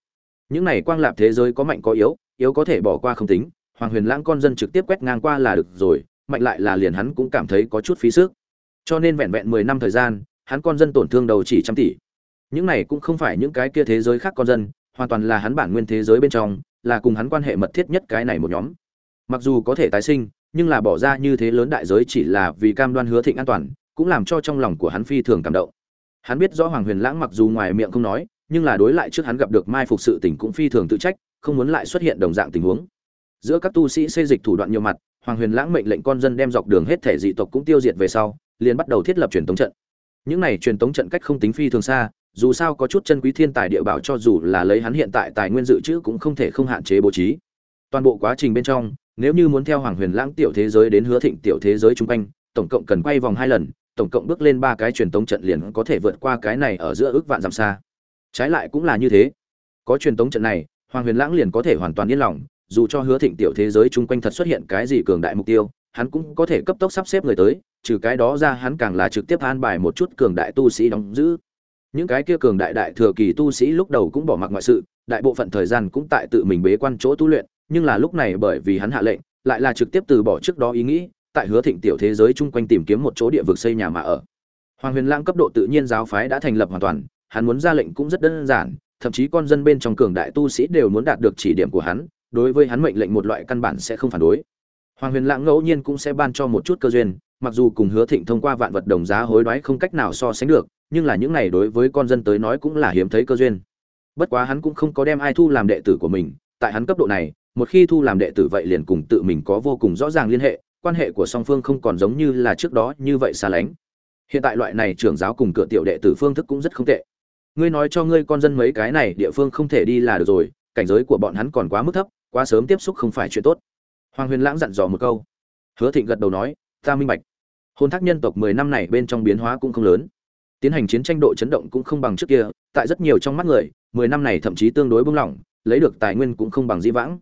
Những này quang lạp thế giới có mạnh có yếu yếu có thể bỏ qua không tính, hoàng huyền lãng con dân trực tiếp quét ngang qua là được rồi, mạnh lại là liền hắn cũng cảm thấy có chút phí sức. Cho nên vẹn vẹn mười năm thời gian, hắn con dân tổn thương đầu chỉ trăm tỷ những này cũng không phải những cái kia thế giới khác con dân, hoàn toàn là hắn bản nguyên thế giới bên trong, là cùng hắn quan hệ mật thiết nhất cái này một nhóm. Mặc dù có thể tái sinh, nhưng là bỏ ra như thế lớn đại giới chỉ là vì cam đoan hứa thịnh an toàn, cũng làm cho trong lòng của hắn phi thường cảm động. Hắn biết rõ hoàng huyền lãng mặc dù ngoài miệng không nói, nhưng là đối lại trước hắn gặp được mai phục sự tình cũng phi thường tự trách, không muốn lại xuất hiện đồng dạng tình huống. Giữa các tu sĩ xây dịch thủ đoạn nhiều mặt, hoàng huyền lãng mệnh lệnh con dân đem dọc đường hết thể dị tộc cũng tiêu diệt về sau, liền bắt đầu thiết lập truyền tống trận. Những này truyền tống trận cách không tính phi thường xa dù sao có chút chân quý thiên tài địa bảo cho dù là lấy hắn hiện tại tài nguyên dự trữ cũng không thể không hạn chế bố trí. Toàn bộ quá trình bên trong, nếu như muốn theo hoàng huyền lãng tiểu thế giới đến hứa thịnh tiểu thế giới trung quanh, tổng cộng cần quay vòng hai lần, tổng cộng bước lên ba cái truyền tống trận liền có thể vượt qua cái này ở giữa ước vạn dặm xa. Trái lại cũng là như thế. Có truyền tống trận này, hoàng huyền lãng liền có thể hoàn toàn yên lòng, dù cho hứa thịnh tiểu thế giới trung quanh thật xuất hiện cái gì cường đại mục tiêu, hắn cũng có thể cấp tốc sắp xếp người tới, trừ cái đó ra hắn càng là trực tiếp an bài một chút cường đại tu sĩ đóng giữ những cái kia cường đại đại thừa kỳ tu sĩ lúc đầu cũng bỏ mặc ngoại sự, đại bộ phận thời gian cũng tại tự mình bế quan chỗ tu luyện, nhưng là lúc này bởi vì hắn hạ lệnh, lại là trực tiếp từ bỏ trước đó ý nghĩ, tại hứa thịnh tiểu thế giới chung quanh tìm kiếm một chỗ địa vực xây nhà mà ở. Hoàng huyền lãng cấp độ tự nhiên giáo phái đã thành lập hoàn toàn, hắn muốn ra lệnh cũng rất đơn giản, thậm chí con dân bên trong cường đại tu sĩ đều muốn đạt được chỉ điểm của hắn, đối với hắn mệnh lệnh một loại căn bản sẽ không phản đối. Hoàng huyền lãng ngẫu nhiên cũng sẽ ban cho một chút cơ duyên mặc dù cùng hứa thịnh thông qua vạn vật đồng giá hối đoái không cách nào so sánh được, nhưng là những này đối với con dân tới nói cũng là hiếm thấy cơ duyên. Bất quá hắn cũng không có đem ai thu làm đệ tử của mình, tại hắn cấp độ này, một khi thu làm đệ tử vậy liền cùng tự mình có vô cùng rõ ràng liên hệ, quan hệ của song phương không còn giống như là trước đó như vậy xa lánh. Hiện tại loại này trưởng giáo cùng cửa tiểu đệ tử phương thức cũng rất không tệ. Ngươi nói cho ngươi con dân mấy cái này địa phương không thể đi là được rồi, cảnh giới của bọn hắn còn quá mức thấp, quá sớm tiếp xúc không phải chuyện tốt. Hoàng huyền lãng dặn dò một câu. Hứa thịnh gật đầu nói ta minh bạch. Hôn thác nhân tộc mười năm này bên trong biến hóa cũng không lớn. Tiến hành chiến tranh độ chấn động cũng không bằng trước kia, tại rất nhiều trong mắt người, mười năm này thậm chí tương đối bung lỏng, lấy được tài nguyên cũng không bằng di vãng.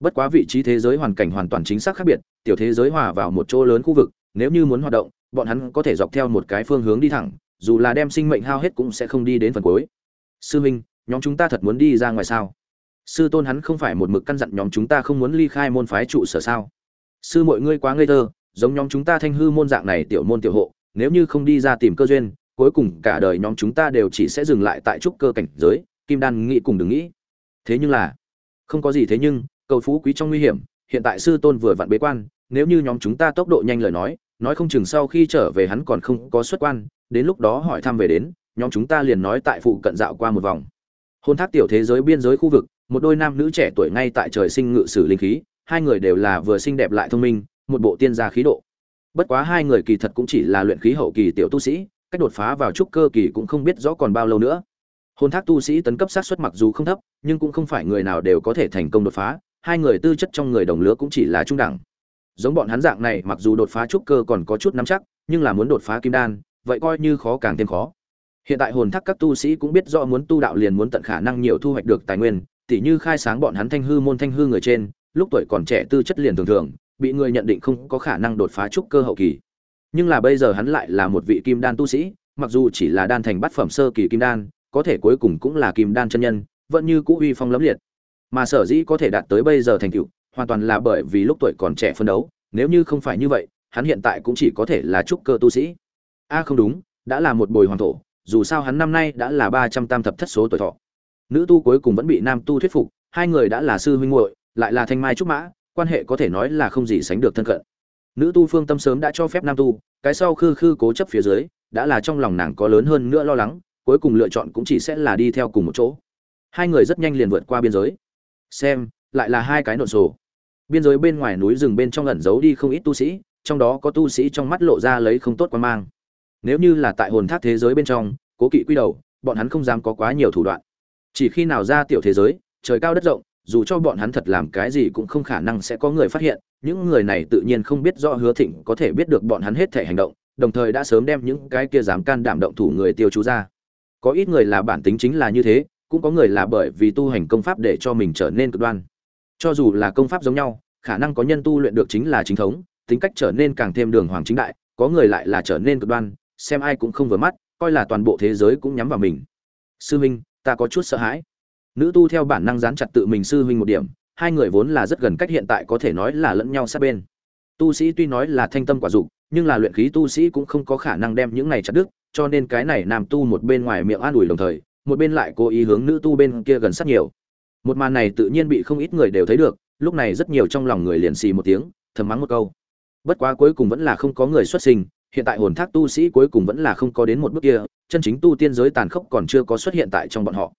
Bất quá vị trí thế giới hoàn cảnh hoàn toàn chính xác khác biệt, tiểu thế giới hòa vào một chỗ lớn khu vực, nếu như muốn hoạt động, bọn hắn có thể dọc theo một cái phương hướng đi thẳng, dù là đem sinh mệnh hao hết cũng sẽ không đi đến phần cuối. Sư minh, nhóm chúng ta thật muốn đi ra ngoài sao? Sư tôn hắn không phải một mực căn dặn nhóm chúng ta không muốn ly khai môn phái trụ sở sao? Sư, mọi ngươi quá ngây thơ giống nhóm chúng ta thanh hư môn dạng này tiểu môn tiểu hộ, nếu như không đi ra tìm cơ duyên, cuối cùng cả đời nhóm chúng ta đều chỉ sẽ dừng lại tại trúc cơ cảnh giới, kim đan nghĩ cùng đừng nghĩ. Thế nhưng là, không có gì thế nhưng, cầu phú quý trong nguy hiểm, hiện tại sư tôn vừa vặn bế quan, nếu như nhóm chúng ta tốc độ nhanh lời nói nói không chừng sau khi trở về hắn còn không có xuất quan, đến lúc đó hỏi thăm về đến, nhóm chúng ta liền nói tại phụ cận dạo qua một vòng. Hôn thác tiểu thế giới biên giới khu vực, một đôi nam nữ trẻ tuổi ngay tại trời sinh ngự sử linh khí, hai người đều là vừa xinh đẹp lại thông minh một bộ tiên gia khí độ. Bất quá hai người kỳ thật cũng chỉ là luyện khí hậu kỳ tiểu tu sĩ, cách đột phá vào trúc cơ kỳ cũng không biết rõ còn bao lâu nữa. Hồn thác tu sĩ tấn cấp sát suất mặc dù không thấp, nhưng cũng không phải người nào đều có thể thành công đột phá, hai người tư chất trong người đồng lứa cũng chỉ là trung đẳng. Giống bọn hắn dạng này, mặc dù đột phá trúc cơ còn có chút nắm chắc, nhưng là muốn đột phá kim đan, vậy coi như khó càng thêm khó. Hiện tại hồn thác các tu sĩ cũng biết rõ muốn tu đạo liền muốn tận khả năng nhiều thu hoạch được tài nguyên, tỉ như khai sáng bọn hắn thanh hư môn thanh hư người trên, lúc tuổi còn trẻ tư chất liền thường thường bị người nhận định không có khả năng đột phá trúc cơ hậu kỳ. Nhưng là bây giờ hắn lại là một vị kim đan tu sĩ, mặc dù chỉ là đan thành bát phẩm sơ kỳ kim đan, có thể cuối cùng cũng là kim đan chân nhân, vẫn như cũ uy phong lẫm liệt. Mà sở dĩ có thể đạt tới bây giờ thành tựu, hoàn toàn là bởi vì lúc tuổi còn trẻ phân đấu, nếu như không phải như vậy, hắn hiện tại cũng chỉ có thể là trúc cơ tu sĩ. A, không đúng, đã là một bồi hoàng thổ, dù sao hắn năm nay đã là ba trăm tam thập thất số tuổi thọ. Nữ tu cuối cùng vẫn bị nam tu thuyết phục, hai người đã là sư huynh muội, lại là thanh mai trúc mã quan hệ có thể nói là không gì sánh được thân cận. Nữ tu phương tâm sớm đã cho phép nam tu, cái sau khư khư cố chấp phía dưới, đã là trong lòng nàng có lớn hơn nữa lo lắng, cuối cùng lựa chọn cũng chỉ sẽ là đi theo cùng một chỗ. Hai người rất nhanh liền vượt qua biên giới. Xem, lại là hai cái nộn sổ. Biên giới bên ngoài núi rừng bên trong ẩn giấu đi không ít tu sĩ, trong đó có tu sĩ trong mắt lộ ra lấy không tốt quan mang. Nếu như là tại hồn thác thế giới bên trong, cố kỵ quy đầu, bọn hắn không dám có quá nhiều thủ đoạn. Chỉ khi nào ra tiểu thế giới, trời cao đất rộng dù cho bọn hắn thật làm cái gì cũng không khả năng sẽ có người phát hiện, những người này tự nhiên không biết rõ hứa thịnh có thể biết được bọn hắn hết thể hành động, đồng thời đã sớm đem những cái kia dám can đảm động thủ người tiêu chú ra. Có ít người là bản tính chính là như thế, cũng có người là bởi vì tu hành công pháp để cho mình trở nên cực đoan. Cho dù là công pháp giống nhau, khả năng có nhân tu luyện được chính là chính thống, tính cách trở nên càng thêm đường hoàng chính đại, có người lại là trở nên cực đoan, xem ai cũng không vừa mắt, coi là toàn bộ thế giới cũng nhắm vào mình. Sư huynh ta có chút sợ hãi nữ tu theo bản năng dán chặt tự mình sư huynh một điểm, hai người vốn là rất gần cách hiện tại có thể nói là lẫn nhau sát bên. Tu sĩ tuy nói là thanh tâm quả dục, nhưng là luyện khí tu sĩ cũng không có khả năng đem những này chặt đứt, cho nên cái này nam tu một bên ngoài miệng an ủi đồng thời, một bên lại cố ý hướng nữ tu bên kia gần sát nhiều. Một màn này tự nhiên bị không ít người đều thấy được, lúc này rất nhiều trong lòng người liền xì một tiếng, thầm mắng một câu. Bất quá cuối cùng vẫn là không có người xuất sinh, hiện tại hồn thác tu sĩ cuối cùng vẫn là không có đến một bước kia, chân chính tu tiên giới tàn khốc còn chưa có xuất hiện tại trong bọn họ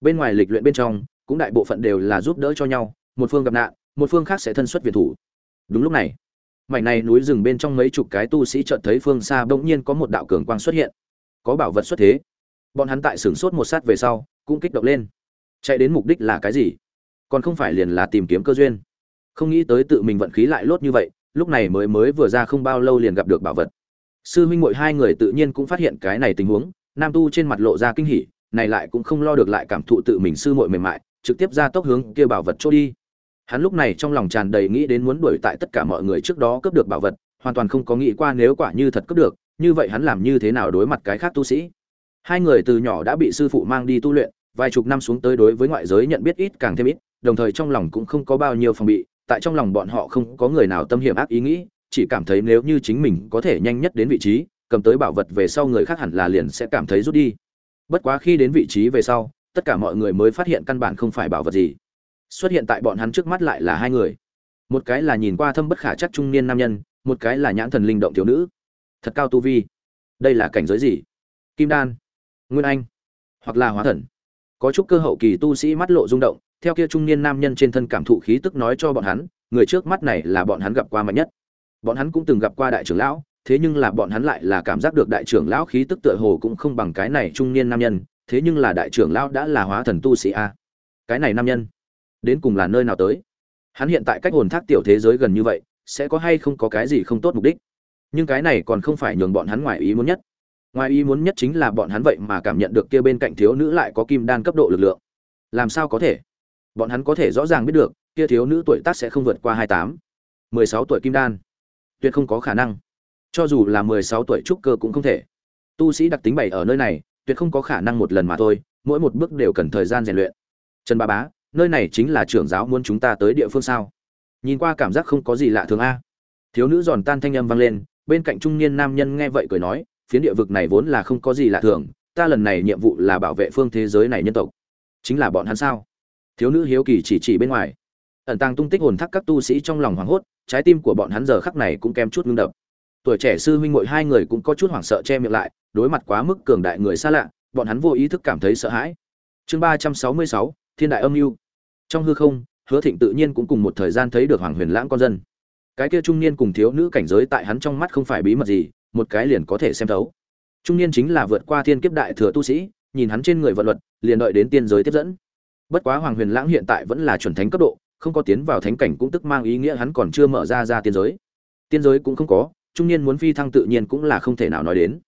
bên ngoài lịch luyện bên trong, cũng đại bộ phận đều là giúp đỡ cho nhau, một phương gặp nạn, một phương khác sẽ thân xuất việt thủ. Đúng lúc này, mảnh này núi rừng bên trong mấy chục cái tu sĩ chợt thấy phương xa bỗng nhiên có một đạo cường quang xuất hiện. Có bảo vật xuất thế. Bọn hắn tại sửng sốt một sát về sau, cũng kích động lên. Chạy đến mục đích là cái gì? Còn không phải liền là tìm kiếm cơ duyên. Không nghĩ tới tự mình vận khí lại lốt như vậy, lúc này mới mới vừa ra không bao lâu liền gặp được bảo vật. Sư huynh muội hai người tự nhiên cũng phát hiện cái này tình huống, nam tu trên mặt lộ ra kinh hỉ này lại cũng không lo được lại cảm thụ tự mình sư muội mềm mại, trực tiếp ra tốc hướng kia bảo vật trôi đi. Hắn lúc này trong lòng tràn đầy nghĩ đến muốn đuổi tại tất cả mọi người trước đó cướp được bảo vật, hoàn toàn không có nghĩ qua nếu quả như thật cướp được, như vậy hắn làm như thế nào đối mặt cái khác tu sĩ. Hai người từ nhỏ đã bị sư phụ mang đi tu luyện, vài chục năm xuống tới đối với ngoại giới nhận biết ít càng thêm ít, đồng thời trong lòng cũng không có bao nhiêu phòng bị, tại trong lòng bọn họ không có người nào tâm hiểm ác ý nghĩ, chỉ cảm thấy nếu như chính mình có thể nhanh nhất đến vị trí, cầm tới bảo vật về sau người khác hẳn là liền sẽ cảm thấy rút đi bất quá khi đến vị trí về sau, tất cả mọi người mới phát hiện căn bản không phải bảo vật gì. Xuất hiện tại bọn hắn trước mắt lại là hai người. Một cái là nhìn qua thâm bất khả chắc trung niên nam nhân, một cái là nhãn thần linh động thiếu nữ. Thật cao tu vi. Đây là cảnh giới gì? Kim đan, nguyên anh, hoặc là hóa thần. Có chút cơ hậu kỳ tu sĩ mắt lộ rung động, theo kia trung niên nam nhân trên thân cảm thụ khí tức nói cho bọn hắn, người trước mắt này là bọn hắn gặp qua mạnh nhất. Bọn hắn cũng từng gặp qua đại trưởng lão thế nhưng là bọn hắn lại là cảm giác được đại trưởng lão khí tức tựa hồ cũng không bằng cái này trung niên nam nhân, thế nhưng là đại trưởng lão đã là hóa thần tu sĩ a. Cái này nam nhân, đến cùng là nơi nào tới? Hắn hiện tại cách hồn thác tiểu thế giới gần như vậy, sẽ có hay không có cái gì không tốt mục đích? Nhưng cái này còn không phải nhường bọn hắn ngoài ý muốn nhất. Ngoài ý muốn nhất chính là bọn hắn vậy mà cảm nhận được kia bên cạnh thiếu nữ lại có kim đan cấp độ lực lượng. Làm sao có thể? Bọn hắn có thể rõ ràng biết được, kia thiếu nữ tuổi tác sẽ không vượt qua hai tám, mười sáu tuổi kim đan, tuyệt không có khả năng cho dù là mười sáu tuổi trúc cơ cũng không thể. Tu sĩ đặc tính bảy ở nơi này, tuyệt không có khả năng một lần mà thôi, mỗi một bước đều cần thời gian rèn luyện. Trần ba bá, nơi này chính là trưởng giáo muốn chúng ta tới địa phương sao? Nhìn qua cảm giác không có gì lạ thường a. Thiếu nữ giòn tan thanh âm vang lên, bên cạnh trung niên nam nhân nghe vậy cười nói, phiến địa vực này vốn là không có gì lạ thường, ta lần này nhiệm vụ là bảo vệ phương thế giới này nhân tộc. Chính là bọn hắn sao? Thiếu nữ hiếu kỳ chỉ chỉ bên ngoài. Ẩn tàng tung tích hồn thác các tu sĩ trong lòng hoảng hốt, trái tim của bọn hắn giờ khắc này cũng kém chút ngưng đập tuổi trẻ sư huynh muội hai người cũng có chút hoảng sợ che miệng lại, đối mặt quá mức cường đại người xa lạ, bọn hắn vô ý thức cảm thấy sợ hãi. Chương ba trăm sáu mươi sáu, thiên đại âm u. trong hư không, hứa thịnh tự nhiên cũng cùng một thời gian thấy được hoàng huyền lãng con dân. Cái kia trung niên cùng thiếu nữ cảnh giới tại hắn trong mắt không phải bí mật gì, một cái liền có thể xem thấu. Trung niên chính là vượt qua thiên kiếp đại thừa tu sĩ, nhìn hắn trên người vận luật, liền đợi đến tiên giới tiếp dẫn. Bất quá hoàng huyền lãng hiện tại vẫn là chuẩn thánh cấp độ, không có tiến vào thánh cảnh cũng tức mang ý nghĩa hắn còn chưa mở ra ra tiên giới. Tiên giới cũng không có trung niên muốn phi thăng tự nhiên cũng là không thể nào nói đến.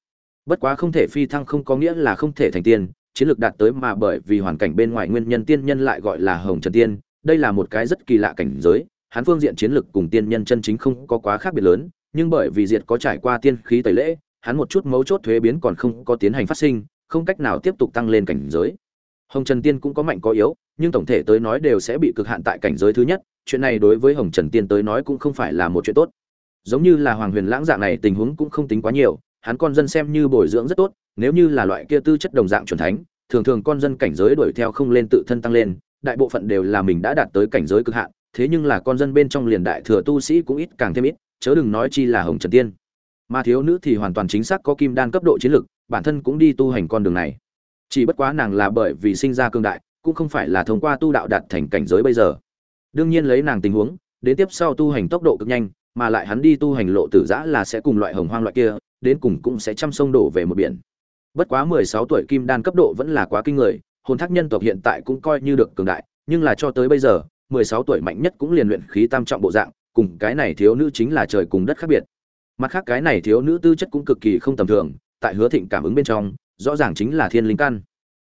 Bất quá không thể phi thăng không có nghĩa là không thể thành tiên, chiến lược đạt tới mà bởi vì hoàn cảnh bên ngoài nguyên nhân tiên nhân lại gọi là hồng trần tiên, đây là một cái rất kỳ lạ cảnh giới, hắn phương diện chiến lược cùng tiên nhân chân chính không có quá khác biệt lớn, nhưng bởi vì diệt có trải qua tiên khí tẩy lễ, hắn một chút mấu chốt thuế biến còn không có tiến hành phát sinh, không cách nào tiếp tục tăng lên cảnh giới. Hồng trần tiên cũng có mạnh có yếu, nhưng tổng thể tới nói đều sẽ bị cực hạn tại cảnh giới thứ nhất, chuyện này đối với hồng trần tiên tới nói cũng không phải là một chuyện tốt giống như là hoàng huyền lãng dạng này tình huống cũng không tính quá nhiều, hắn con dân xem như bồi dưỡng rất tốt, nếu như là loại kia tư chất đồng dạng chuẩn thánh, thường thường con dân cảnh giới đuổi theo không lên tự thân tăng lên, đại bộ phận đều là mình đã đạt tới cảnh giới cực hạn, thế nhưng là con dân bên trong liền đại thừa tu sĩ cũng ít càng thêm ít, chớ đừng nói chi là hồng trần tiên. Mà thiếu nữ thì hoàn toàn chính xác có kim đan cấp độ chiến lực, bản thân cũng đi tu hành con đường này. Chỉ bất quá nàng là bởi vì sinh ra cương đại, cũng không phải là thông qua tu đạo đạt thành cảnh giới bây giờ. Đương nhiên lấy nàng tình huống, đến tiếp sau tu hành tốc độ cực nhanh mà lại hắn đi tu hành lộ tử giã là sẽ cùng loại hồng hoang loại kia, đến cùng cũng sẽ chăm sông đổ về một biển. Bất quá mười sáu tuổi kim đan cấp độ vẫn là quá kinh người, hồn thác nhân tộc hiện tại cũng coi như được cường đại, nhưng là cho tới bây giờ, mười sáu tuổi mạnh nhất cũng liền luyện khí tam trọng bộ dạng, cùng cái này thiếu nữ chính là trời cùng đất khác biệt. Mặt khác cái này thiếu nữ tư chất cũng cực kỳ không tầm thường, tại hứa thịnh cảm ứng bên trong, rõ ràng chính là thiên linh căn.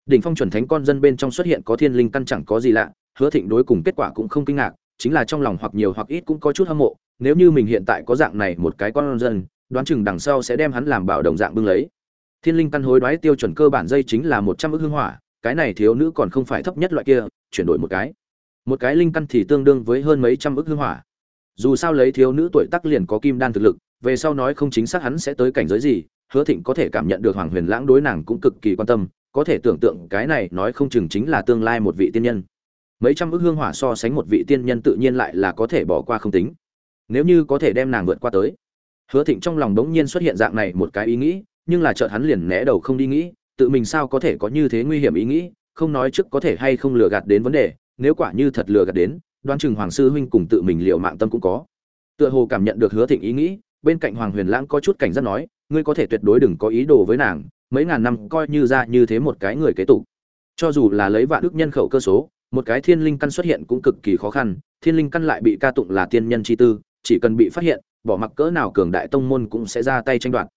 Đỉnh phong chuẩn thánh con dân bên trong xuất hiện có thiên linh căn chẳng có gì lạ, hứa thịnh đối cùng kết quả cũng không kinh ngạc, chính là trong lòng hoặc nhiều hoặc ít cũng có chút hâm mộ nếu như mình hiện tại có dạng này một cái con dân, đoán chừng đằng sau sẽ đem hắn làm bảo đồng dạng bưng lấy. Thiên linh căn hối đoái tiêu chuẩn cơ bản dây chính là một trăm ước hương hỏa, cái này thiếu nữ còn không phải thấp nhất loại kia, chuyển đổi một cái. Một cái linh căn thì tương đương với hơn mấy trăm ước hương hỏa. Dù sao lấy thiếu nữ tuổi tác liền có kim đan thực lực, về sau nói không chính xác hắn sẽ tới cảnh giới gì, hứa thịnh có thể cảm nhận được hoàng huyền lãng đối nàng cũng cực kỳ quan tâm, có thể tưởng tượng cái này nói không chừng chính là tương lai một vị tiên nhân. Mấy trăm ước hương hỏa so sánh một vị tiên nhân tự nhiên lại là có thể bỏ qua không tính nếu như có thể đem nàng vượt qua tới. Hứa thịnh trong lòng đống nhiên xuất hiện dạng này một cái ý nghĩ, nhưng là chợt hắn liền né đầu không đi nghĩ, tự mình sao có thể có như thế nguy hiểm ý nghĩ, không nói trước có thể hay không lừa gạt đến vấn đề, nếu quả như thật lừa gạt đến, đoán chừng hoàng sư huynh cùng tự mình liệu mạng tâm cũng có. Tựa hồ cảm nhận được hứa thịnh ý nghĩ, bên cạnh hoàng huyền lãng có chút cảnh giác nói, ngươi có thể tuyệt đối đừng có ý đồ với nàng, mấy ngàn năm coi như ra như thế một cái người kế tục. Cho dù là lấy vạn đức nhân khẩu cơ số, một cái thiên linh căn xuất hiện cũng cực kỳ khó khăn, thiên linh căn lại bị ca tụng là tiên nhân chi tư chỉ cần bị phát hiện, bỏ mặc cỡ nào cường đại tông môn cũng sẽ ra tay tranh đoạt.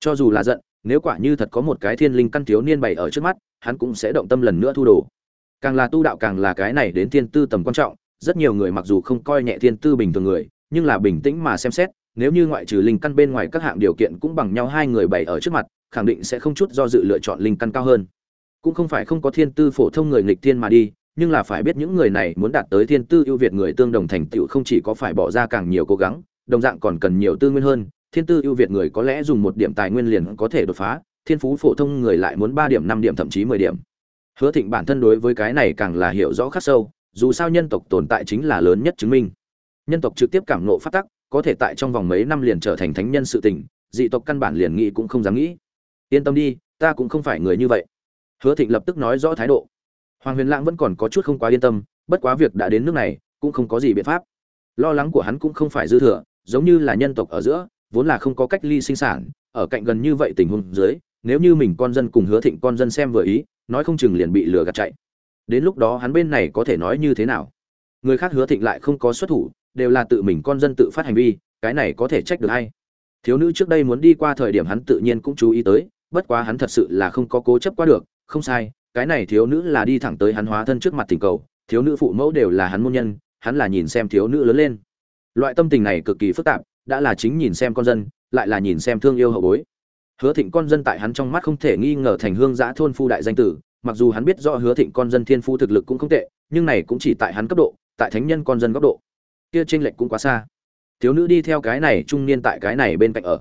Cho dù là giận, nếu quả như thật có một cái thiên linh căn thiếu niên bày ở trước mắt, hắn cũng sẽ động tâm lần nữa thu đồ. Càng là tu đạo càng là cái này đến thiên tư tầm quan trọng, rất nhiều người mặc dù không coi nhẹ thiên tư bình thường người, nhưng là bình tĩnh mà xem xét, nếu như ngoại trừ linh căn bên ngoài các hạng điều kiện cũng bằng nhau hai người bày ở trước mặt, khẳng định sẽ không chút do dự lựa chọn linh căn cao hơn. Cũng không phải không có thiên tư phổ thông người nghịch thiên mà đi nhưng là phải biết những người này muốn đạt tới thiên tư ưu việt người tương đồng thành tựu không chỉ có phải bỏ ra càng nhiều cố gắng, đồng dạng còn cần nhiều tư nguyên hơn. Thiên tư ưu việt người có lẽ dùng một điểm tài nguyên liền có thể đột phá, thiên phú phổ thông người lại muốn ba điểm, năm điểm, thậm chí mười điểm. Hứa thịnh bản thân đối với cái này càng là hiểu rõ khắc sâu, dù sao nhân tộc tồn tại chính là lớn nhất chứng minh. Nhân tộc trực tiếp cảm ngộ phát tắc, có thể tại trong vòng mấy năm liền trở thành thánh nhân sự tình, dị tộc căn bản liền nghĩ cũng không dám nghĩ. Yên tâm đi, ta cũng không phải người như vậy. Hứa thịnh lập tức nói rõ thái độ hoàng huyền lãng vẫn còn có chút không quá yên tâm, bất quá việc đã đến nước này, cũng không có gì biện pháp. Lo lắng của hắn cũng không phải dư thừa, giống như là nhân tộc ở giữa, vốn là không có cách ly sinh sản, ở cạnh gần như vậy tình huống dưới, nếu như mình con dân cùng hứa thịnh con dân xem vừa ý, nói không chừng liền bị lừa gạt chạy. Đến lúc đó hắn bên này có thể nói như thế nào? Người khác hứa thịnh lại không có xuất thủ, đều là tự mình con dân tự phát hành vi, cái này có thể trách được hay thiếu nữ trước đây muốn đi qua thời điểm hắn tự nhiên cũng chú ý tới, bất quá hắn thật sự là không có cố chấp qua được, không sai cái này thiếu nữ là đi thẳng tới hắn hóa thân trước mặt tình cầu, thiếu nữ phụ mẫu đều là hắn môn nhân, hắn là nhìn xem thiếu nữ lớn lên. Loại tâm tình này cực kỳ phức tạp, đã là chính nhìn xem con dân, lại là nhìn xem thương yêu hậu bối. Hứa thịnh con dân tại hắn trong mắt không thể nghi ngờ thành hương giã thôn phu đại danh tử, mặc dù hắn biết rõ hứa thịnh con dân thiên phu thực lực cũng không tệ, nhưng này cũng chỉ tại hắn cấp độ, tại thánh nhân con dân góc độ. Kia tranh lệch cũng quá xa. Thiếu nữ đi theo cái này, trung niên tại cái này bên cạnh ở.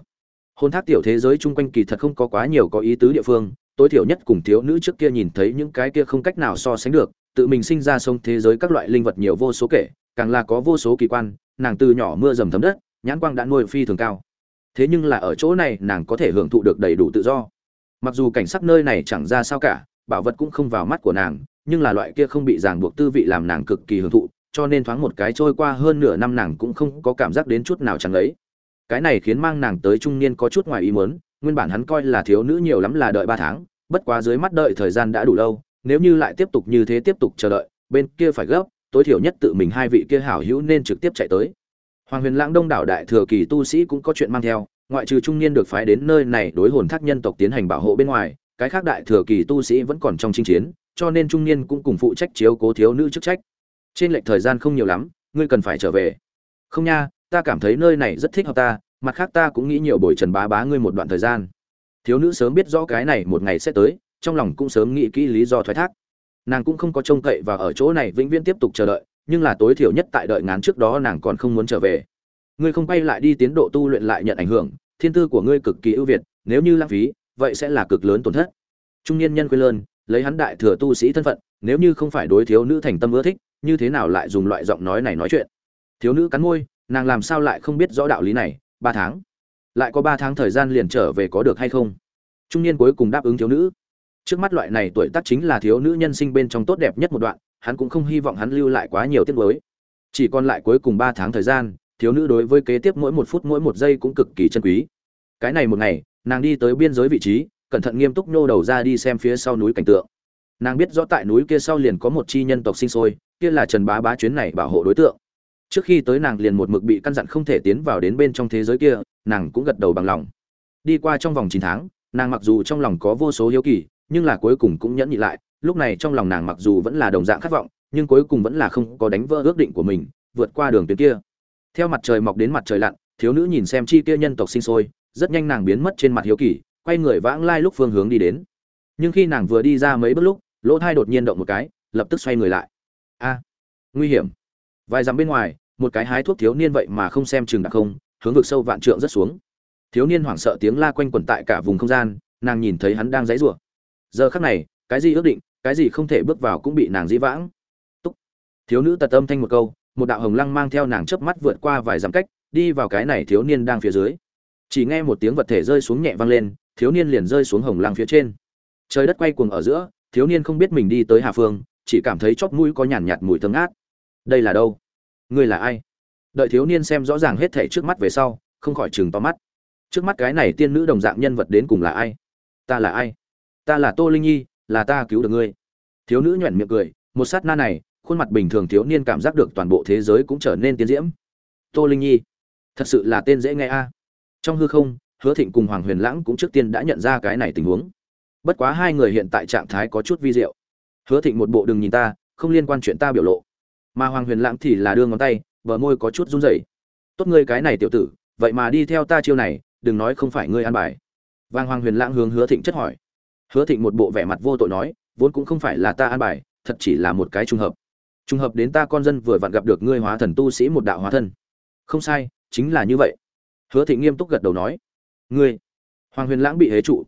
Hôn thác tiểu thế giới chung quanh kỳ thật không có quá nhiều có ý tứ địa phương tối thiểu nhất cùng thiếu nữ trước kia nhìn thấy những cái kia không cách nào so sánh được, tự mình sinh ra sông thế giới các loại linh vật nhiều vô số kể, càng là có vô số kỳ quan, nàng từ nhỏ mưa dầm thấm đất, nhãn quang đã nuôi phi thường cao. Thế nhưng là ở chỗ này, nàng có thể hưởng thụ được đầy đủ tự do. Mặc dù cảnh sắc nơi này chẳng ra sao cả, bảo vật cũng không vào mắt của nàng, nhưng là loại kia không bị ràng buộc tư vị làm nàng cực kỳ hưởng thụ, cho nên thoáng một cái trôi qua hơn nửa năm nàng cũng không có cảm giác đến chút nào chẳng ấy. Cái này khiến mang nàng tới trung niên có chút ngoài ý muốn nguyên bản hắn coi là thiếu nữ nhiều lắm là đợi ba tháng, bất quá dưới mắt đợi thời gian đã đủ lâu, nếu như lại tiếp tục như thế tiếp tục chờ đợi, bên kia phải gấp, tối thiểu nhất tự mình hai vị kia hảo hữu nên trực tiếp chạy tới. Hoàng huyền lãng đông đảo đại thừa kỳ tu sĩ cũng có chuyện mang theo, ngoại trừ trung niên được phái đến nơi này đối hồn thác nhân tộc tiến hành bảo hộ bên ngoài, cái khác đại thừa kỳ tu sĩ vẫn còn trong chinh chiến, cho nên trung niên cũng cùng phụ trách chiếu cố thiếu nữ chức trách. Trên lệch thời gian không nhiều lắm, ngươi cần phải trở về. Không nha, ta cảm thấy nơi này rất thích hợp ta mặt khác ta cũng nghĩ nhiều buổi trần bá bá ngươi một đoạn thời gian. Thiếu nữ sớm biết rõ cái này một ngày sẽ tới, trong lòng cũng sớm nghĩ kỹ lý do thoái thác. Nàng cũng không có trông cậy và ở chỗ này vĩnh viễn tiếp tục chờ đợi, nhưng là tối thiểu nhất tại đợi ngán trước đó nàng còn không muốn trở về. Ngươi không quay lại đi tiến độ tu luyện lại nhận ảnh hưởng, thiên tư của ngươi cực kỳ ưu việt, nếu như lãng phí, vậy sẽ là cực lớn tổn thất. Trung niên nhân quên lơn, lấy hắn đại thừa tu sĩ thân phận, nếu như không phải đối thiếu nữ thành tâm ưa thích, như thế nào lại dùng loại giọng nói này nói chuyện? Thiếu nữ cắn môi, nàng làm sao lại không biết rõ đạo lý này? Ba tháng. Lại có ba tháng thời gian liền trở về có được hay không? Trung niên cuối cùng đáp ứng thiếu nữ. Trước mắt loại này tuổi tác chính là thiếu nữ nhân sinh bên trong tốt đẹp nhất một đoạn, hắn cũng không hy vọng hắn lưu lại quá nhiều tiết mới chỉ còn lại cuối cùng ba tháng thời gian, thiếu nữ đối với kế tiếp mỗi một phút mỗi một giây cũng cực kỳ chân quý. Cái này một ngày, nàng đi tới biên giới vị trí, cẩn thận nghiêm túc nhô đầu ra đi xem phía sau núi cảnh tượng. Nàng biết rõ tại núi kia sau liền có một chi nhân tộc sinh sôi, kia là trần bá bá chuyến này bảo hộ đối tượng trước khi tới nàng liền một mực bị căn dặn không thể tiến vào đến bên trong thế giới kia, nàng cũng gật đầu bằng lòng. Đi qua trong vòng chín tháng, nàng mặc dù trong lòng có vô số hiếu kỳ, nhưng là cuối cùng cũng nhẫn nhị lại, lúc này trong lòng nàng mặc dù vẫn là đồng dạng khát vọng, nhưng cuối cùng vẫn là không có đánh vỡ ước định của mình, vượt qua đường tuyến kia. Theo mặt trời mọc đến mặt trời lặn, thiếu nữ nhìn xem chi kia nhân tộc sinh sôi, rất nhanh nàng biến mất trên mặt hiếu kỳ, quay người vãng lai lúc phương hướng đi đến. Nhưng khi nàng vừa đi ra mấy bước lúc, lỗ thai đột nhiên động một cái, lập tức xoay người lại. A, nguy hiểm vài dặm bên ngoài, một cái hái thuốc thiếu niên vậy mà không xem chừng đặc không, hướng vực sâu vạn trượng rất xuống. Thiếu niên hoảng sợ tiếng la quanh quẩn tại cả vùng không gian, nàng nhìn thấy hắn đang dãy rủa. Giờ khắc này, cái gì ước định, cái gì không thể bước vào cũng bị nàng dĩ vãng. Túc. Thiếu nữ tật âm thanh một câu, một đạo hồng lăng mang theo nàng chớp mắt vượt qua vài dặm cách, đi vào cái này thiếu niên đang phía dưới. Chỉ nghe một tiếng vật thể rơi xuống nhẹ vang lên, thiếu niên liền rơi xuống hồng lăng phía trên. Trời đất quay cuồng ở giữa, thiếu niên không biết mình đi tới hà phương, chỉ cảm thấy chóp mũi có nhàn nhạt mùi thơm ngát đây là đâu? Ngươi là ai? Đợi thiếu niên xem rõ ràng hết thảy trước mắt về sau, không khỏi chừng to mắt. Trước mắt cái này tiên nữ đồng dạng nhân vật đến cùng là ai? Ta là ai? Ta là tô linh nhi, là ta cứu được ngươi. Thiếu nữ nhoẻn miệng cười, một sát na này, khuôn mặt bình thường thiếu niên cảm giác được toàn bộ thế giới cũng trở nên tiến diễm. Tô linh nhi, thật sự là tên dễ nghe a. Trong hư không, hứa thịnh cùng hoàng huyền lãng cũng trước tiên đã nhận ra cái này tình huống. Bất quá hai người hiện tại trạng thái có chút vi diệu. Hứa thịnh một bộ đừng nhìn ta, không liên quan chuyện ta biểu lộ mà hoàng huyền lãng thì là đưa ngón tay vợ môi có chút run rẩy. Tốt ngươi cái này tiểu tử, vậy mà đi theo ta chiêu này, đừng nói không phải ngươi an bài. Vang hoàng huyền lãng hướng hứa thịnh chất hỏi. Hứa thịnh một bộ vẻ mặt vô tội nói, vốn cũng không phải là ta an bài, thật chỉ là một cái trùng hợp. Trùng hợp đến ta con dân vừa vặn gặp được ngươi hóa thần tu sĩ một đạo hóa thân. Không sai, chính là như vậy. Hứa thịnh nghiêm túc gật đầu nói. Ngươi. Hoàng huyền lãng bị hế trụ.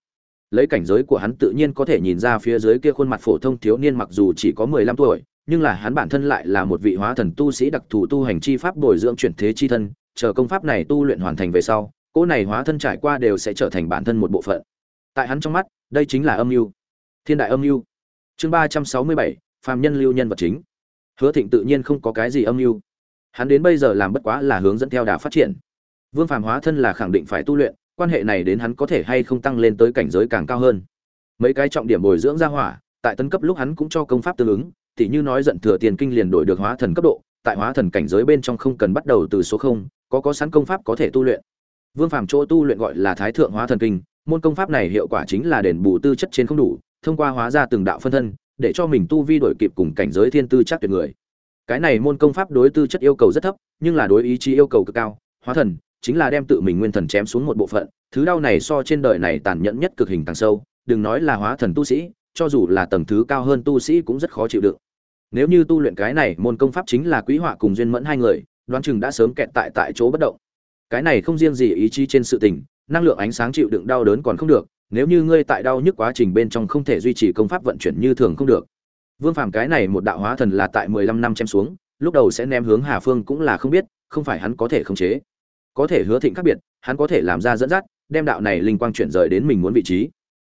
Lấy cảnh giới của hắn tự nhiên có thể nhìn ra phía dưới kia khuôn mặt phổ thông thiếu niên mặc dù chỉ có mười lăm tuổi nhưng là hắn bản thân lại là một vị hóa thần tu sĩ đặc thù tu hành chi pháp bồi dưỡng chuyển thế chi thân, chờ công pháp này tu luyện hoàn thành về sau, cỗ này hóa thân trải qua đều sẽ trở thành bản thân một bộ phận. Tại hắn trong mắt, đây chính là âm mưu. Thiên đại âm mưu. Chương ba trăm sáu mươi bảy, phàm nhân lưu nhân vật chính. Hứa thịnh tự nhiên không có cái gì âm mưu. Hắn đến bây giờ làm bất quá là hướng dẫn theo đà phát triển. Vương phàm hóa thân là khẳng định phải tu luyện, quan hệ này đến hắn có thể hay không tăng lên tới cảnh giới càng cao hơn. Mấy cái trọng điểm bồi dưỡng ra hỏa, tại tân cấp lúc hắn cũng cho công pháp tương ứng tỉ như nói giận thừa tiền kinh liền đổi được hóa thần cấp độ, tại hóa thần cảnh giới bên trong không cần bắt đầu từ số không, có có sẵn công pháp có thể tu luyện. Vương phàm chỗ tu luyện gọi là thái thượng hóa thần kinh, môn công pháp này hiệu quả chính là đền bù tư chất trên không đủ, thông qua hóa ra từng đạo phân thân, để cho mình tu vi đổi kịp cùng cảnh giới thiên tư chắc tuyệt người. Cái này môn công pháp đối tư chất yêu cầu rất thấp, nhưng là đối ý chí yêu cầu cực cao. Hóa thần chính là đem tự mình nguyên thần chém xuống một bộ phận, thứ đau này so trên đời này tàn nhẫn nhất cực hình càng sâu, đừng nói là hóa thần tu sĩ, cho dù là tầng thứ cao hơn tu sĩ cũng rất khó chịu đựng nếu như tu luyện cái này, môn công pháp chính là quý họa cùng duyên mẫn hai người, đoán chừng đã sớm kẹt tại tại chỗ bất động. Cái này không riêng gì ý chí trên sự tình, năng lượng ánh sáng chịu đựng đau đớn còn không được, nếu như ngươi tại đau nhức quá trình bên trong không thể duy trì công pháp vận chuyển như thường không được. Vương phàm cái này một đạo hóa thần là tại mười lăm năm chém xuống, lúc đầu sẽ ném hướng hà phương cũng là không biết, không phải hắn có thể khống chế. Có thể hứa thịnh khác biệt, hắn có thể làm ra dẫn dắt, đem đạo này linh quang chuyển rời đến mình muốn vị trí.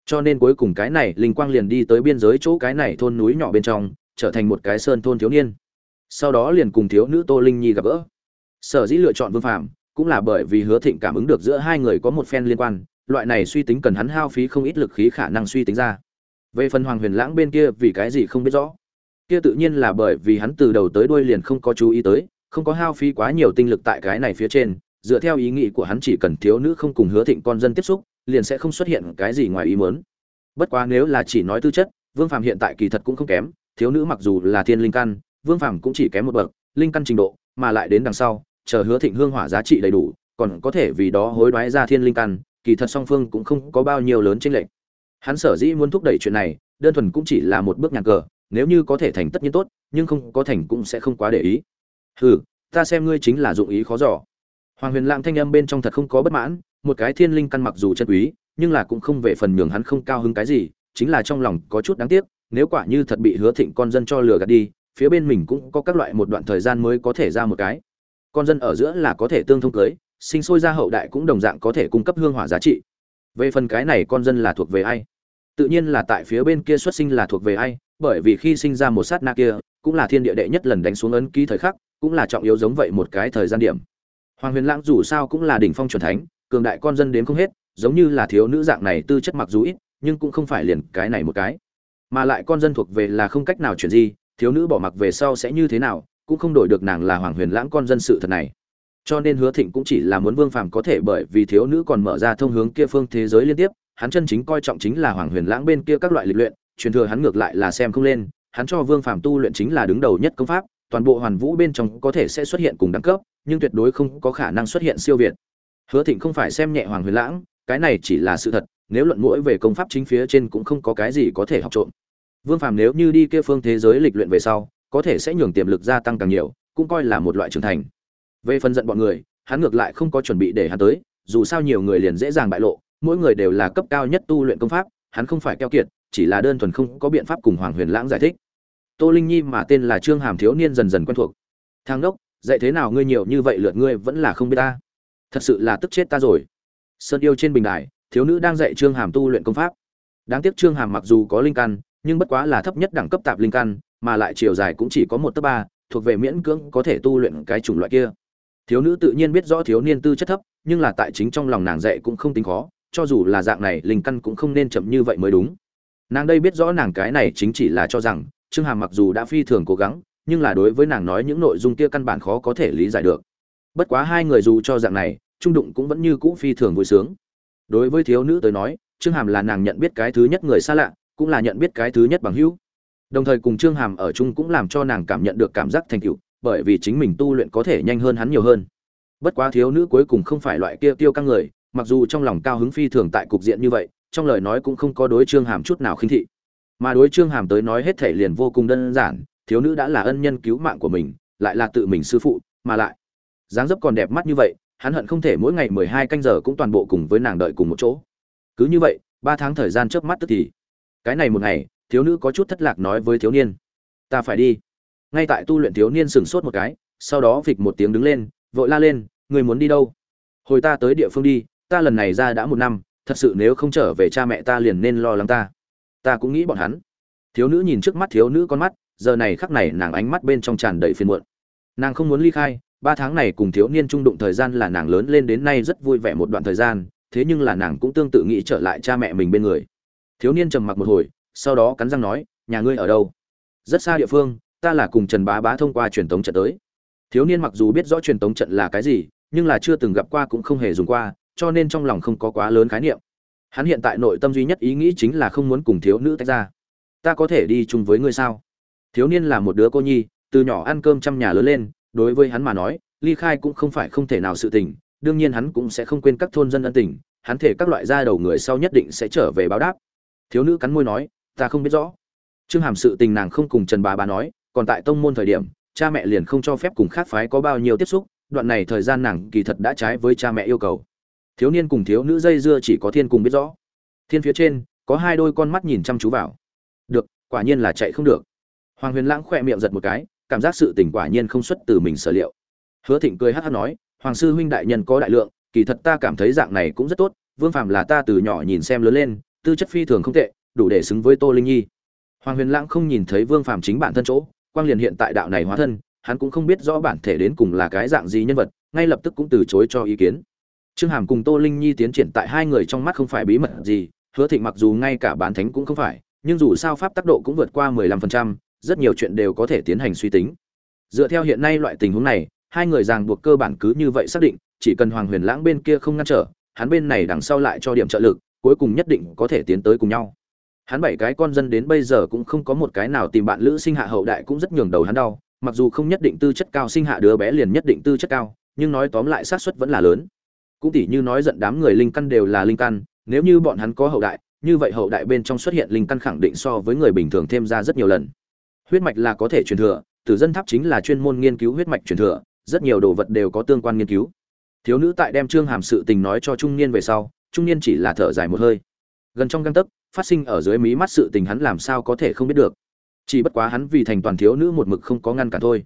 Cho nên cuối cùng cái này linh quang liền đi tới biên giới chỗ cái này thôn núi nhỏ bên trong trở thành một cái sơn thôn thiếu niên. Sau đó liền cùng thiếu nữ tô linh nhi gặp gỡ. Sở dĩ lựa chọn vương phạm cũng là bởi vì hứa thịnh cảm ứng được giữa hai người có một phen liên quan, loại này suy tính cần hắn hao phí không ít lực khí khả năng suy tính ra. Về phần hoàng huyền lãng bên kia vì cái gì không biết rõ. Kia tự nhiên là bởi vì hắn từ đầu tới đuôi liền không có chú ý tới, không có hao phí quá nhiều tinh lực tại cái này phía trên, dựa theo ý nghĩ của hắn chỉ cần thiếu nữ không cùng hứa thịnh con dân tiếp xúc, liền sẽ không xuất hiện cái gì ngoài ý muốn. Bất quá nếu là chỉ nói tư chất, vương phạm hiện tại kỳ thật cũng không kém thiếu nữ mặc dù là thiên linh căn, vương phàm cũng chỉ kém một bậc, linh căn trình độ, mà lại đến đằng sau, chờ hứa thịnh hương hỏa giá trị đầy đủ, còn có thể vì đó hối đoái ra thiên linh căn, kỳ thật song phương cũng không có bao nhiêu lớn chênh lệch hắn sở dĩ muốn thúc đẩy chuyện này, đơn thuần cũng chỉ là một bước nhàn cờ, nếu như có thể thành tất nhiên tốt, nhưng không có thành cũng sẽ không quá để ý hừ, ta xem ngươi chính là dụng ý khó dò. hoàng huyền lãng thanh âm bên trong thật không có bất mãn, một cái thiên linh căn mặc dù chân quý, nhưng là cũng không về phần nhường hắn không cao hứng cái gì, chính là trong lòng có chút đáng tiếc nếu quả như thật bị hứa thịnh con dân cho lừa gạt đi, phía bên mình cũng có các loại một đoạn thời gian mới có thể ra một cái. Con dân ở giữa là có thể tương thông cưới, sinh sôi ra hậu đại cũng đồng dạng có thể cung cấp hương hỏa giá trị. Về phần cái này con dân là thuộc về ai? Tự nhiên là tại phía bên kia xuất sinh là thuộc về ai, bởi vì khi sinh ra một sát na kia, cũng là thiên địa đệ nhất lần đánh xuống ấn ký thời khắc, cũng là trọng yếu giống vậy một cái thời gian điểm. Hoàng huyền lãng dù sao cũng là đỉnh phong chuẩn thánh, cường đại con dân đến không hết, giống như là thiếu nữ dạng này tư chất mặc dù ít, nhưng cũng không phải liền cái này một cái mà lại con dân thuộc về là không cách nào chuyển di, thiếu nữ bỏ mặc về sau sẽ như thế nào, cũng không đổi được nàng là hoàng huyền lãng con dân sự thật này. Cho nên hứa thịnh cũng chỉ là muốn vương phàm có thể bởi vì thiếu nữ còn mở ra thông hướng kia phương thế giới liên tiếp, hắn chân chính coi trọng chính là hoàng huyền lãng bên kia các loại lịch luyện, truyền thừa hắn ngược lại là xem không lên, hắn cho vương phàm tu luyện chính là đứng đầu nhất công pháp, toàn bộ hoàn vũ bên trong có thể sẽ xuất hiện cùng đẳng cấp, nhưng tuyệt đối không có khả năng xuất hiện siêu việt. Hứa thịnh không phải xem nhẹ hoàng huyền lãng, cái này chỉ là sự thật, nếu luận mũi về công pháp chính phía trên cũng không có cái gì có thể học trộm vương phàm nếu như đi kia phương thế giới lịch luyện về sau, có thể sẽ nhường tiềm lực gia tăng càng nhiều, cũng coi là một loại trưởng thành. Về phần giận bọn người, hắn ngược lại không có chuẩn bị để hắn tới, dù sao nhiều người liền dễ dàng bại lộ, mỗi người đều là cấp cao nhất tu luyện công pháp, hắn không phải keo kiệt, chỉ là đơn thuần không có biện pháp cùng hoàng huyền lãng giải thích. Tô linh nhi mà tên là trương hàm thiếu niên dần dần quen thuộc. Thang đốc, dạy thế nào ngươi nhiều như vậy lượt ngươi vẫn là không biết ta. Thật sự là tức chết ta rồi. Sơn yêu trên bình đài, thiếu nữ đang dạy trương hàm tu luyện công pháp. Đáng tiếc trương hàm mặc dù có linh căn nhưng bất quá là thấp nhất đẳng cấp tạp linh căn, mà lại chiều dài cũng chỉ có một tấc ba, thuộc về miễn cưỡng có thể tu luyện cái chủng loại kia. Thiếu nữ tự nhiên biết rõ thiếu niên tư chất thấp, nhưng là tại chính trong lòng nàng dạy cũng không tính khó, cho dù là dạng này, linh căn cũng không nên chậm như vậy mới đúng. Nàng đây biết rõ nàng cái này chính chỉ là cho rằng, trương hàm mặc dù đã phi thường cố gắng, nhưng là đối với nàng nói những nội dung kia căn bản khó có thể lý giải được. Bất quá hai người dù cho dạng này, trung đụng cũng vẫn như cũ phi thường vui sướng. Đối với thiếu nữ tới nói, trương hàm là nàng nhận biết cái thứ nhất người xa lạ cũng là nhận biết cái thứ nhất bằng hữu. Đồng thời cùng trương hàm ở chung cũng làm cho nàng cảm nhận được cảm giác thành tựu, bởi vì chính mình tu luyện có thể nhanh hơn hắn nhiều hơn. Bất quá thiếu nữ cuối cùng không phải loại kia tiêu căng người, mặc dù trong lòng cao hứng phi thường tại cục diện như vậy, trong lời nói cũng không có đối trương hàm chút nào khinh thị. Mà đối trương hàm tới nói hết thể liền vô cùng đơn giản, thiếu nữ đã là ân nhân cứu mạng của mình, lại là tự mình sư phụ, mà lại, dáng dấp còn đẹp mắt như vậy, hắn hận không thể mỗi ngày mười hai canh giờ cũng toàn bộ cùng với nàng đợi cùng một chỗ. Cứ như vậy, ba tháng thời gian trước mắt tức thì cái này một ngày, thiếu nữ có chút thất lạc nói với thiếu niên, ta phải đi. Ngay tại tu luyện thiếu niên sửng sốt một cái, sau đó phịch một tiếng đứng lên, vội la lên người muốn đi đâu? Hồi ta tới địa phương đi, ta lần này ra đã một năm, thật sự nếu không trở về cha mẹ ta liền nên lo lắng ta. Ta cũng nghĩ bọn hắn. Thiếu nữ nhìn trước mắt thiếu nữ con mắt, giờ này khắc này nàng ánh mắt bên trong tràn đầy phiền muộn. Nàng không muốn ly khai, ba tháng này cùng thiếu niên trung đụng thời gian là nàng lớn lên đến nay rất vui vẻ một đoạn thời gian, thế nhưng là nàng cũng tương tự nghĩ trở lại cha mẹ mình bên người thiếu niên trầm mặc một hồi, sau đó cắn răng nói, nhà ngươi ở đâu? Rất xa địa phương, ta là cùng trần bá bá thông qua truyền tống trận tới. Thiếu niên mặc dù biết rõ truyền tống trận là cái gì, nhưng là chưa từng gặp qua cũng không hề dùng qua, cho nên trong lòng không có quá lớn khái niệm. Hắn hiện tại nội tâm duy nhất ý nghĩ chính là không muốn cùng thiếu nữ tách ra. Ta có thể đi chung với ngươi sao? Thiếu niên là một đứa cô nhi, từ nhỏ ăn cơm trong nhà lớn lên, đối với hắn mà nói, ly khai cũng không phải không thể nào sự tình, đương nhiên hắn cũng sẽ không quên các thôn dân ân tình, hắn thể các loại gia đầu người sau nhất định sẽ trở về báo đáp thiếu nữ cắn môi nói, ta không biết rõ. Trương hàm sự tình nàng không cùng trần bà bà nói, còn tại tông môn thời điểm, cha mẹ liền không cho phép cùng khác phái có bao nhiêu tiếp xúc, đoạn này thời gian nàng kỳ thật đã trái với cha mẹ yêu cầu. Thiếu niên cùng thiếu nữ dây dưa chỉ có thiên cùng biết rõ. Thiên phía trên, có hai đôi con mắt nhìn chăm chú vào. Được, quả nhiên là chạy không được. Hoàng huyền lãng khỏe miệng giật một cái, cảm giác sự tình quả nhiên không xuất từ mình sở liệu. Hứa thịnh cười hát hát nói, hoàng sư huynh đại nhân có đại lượng, kỳ thật ta cảm thấy dạng này cũng rất tốt, vương phàm là ta từ nhỏ nhìn xem lớn lên tư chất phi thường không tệ, đủ để xứng với tô linh nhi. Hoàng huyền lãng không nhìn thấy vương phàm chính bản thân chỗ, quang liền hiện tại đạo này hóa thân, hắn cũng không biết rõ bản thể đến cùng là cái dạng gì nhân vật, ngay lập tức cũng từ chối cho ý kiến. Trương hàm cùng tô linh nhi tiến triển tại hai người trong mắt không phải bí mật gì, hứa thịnh mặc dù ngay cả bán thánh cũng không phải, nhưng dù sao pháp tác độ cũng vượt qua mười lăm phần trăm, rất nhiều chuyện đều có thể tiến hành suy tính. Dựa theo hiện nay loại tình huống này, hai người ràng buộc cơ bản cứ như vậy xác định, chỉ cần hoàng huyền lãng bên kia không ngăn trở, hắn bên này đằng sau lại cho điểm trợ lực cuối cùng nhất định có thể tiến tới cùng nhau. Hắn bảy cái con dân đến bây giờ cũng không có một cái nào tìm bạn lữ sinh hạ hậu đại cũng rất nhường đầu hắn đau, mặc dù không nhất định tư chất cao sinh hạ đứa bé liền nhất định tư chất cao, nhưng nói tóm lại xác suất vẫn là lớn. Cũng tỉ như nói giận đám người linh căn đều là linh căn, nếu như bọn hắn có hậu đại, như vậy hậu đại bên trong xuất hiện linh căn khẳng định so với người bình thường thêm ra rất nhiều lần. Huyết mạch là có thể truyền thừa, tử dân tháp chính là chuyên môn nghiên cứu huyết mạch truyền thừa, rất nhiều đồ vật đều có tương quan nghiên cứu. Thiếu nữ tại đem trương hàm sự tình nói cho trung niên về sau trung niên chỉ là thở dài một hơi. Gần trong găng tấc, phát sinh ở dưới mí mắt sự tình hắn làm sao có thể không biết được. Chỉ bất quá hắn vì thành toàn thiếu nữ một mực không có ngăn cản thôi.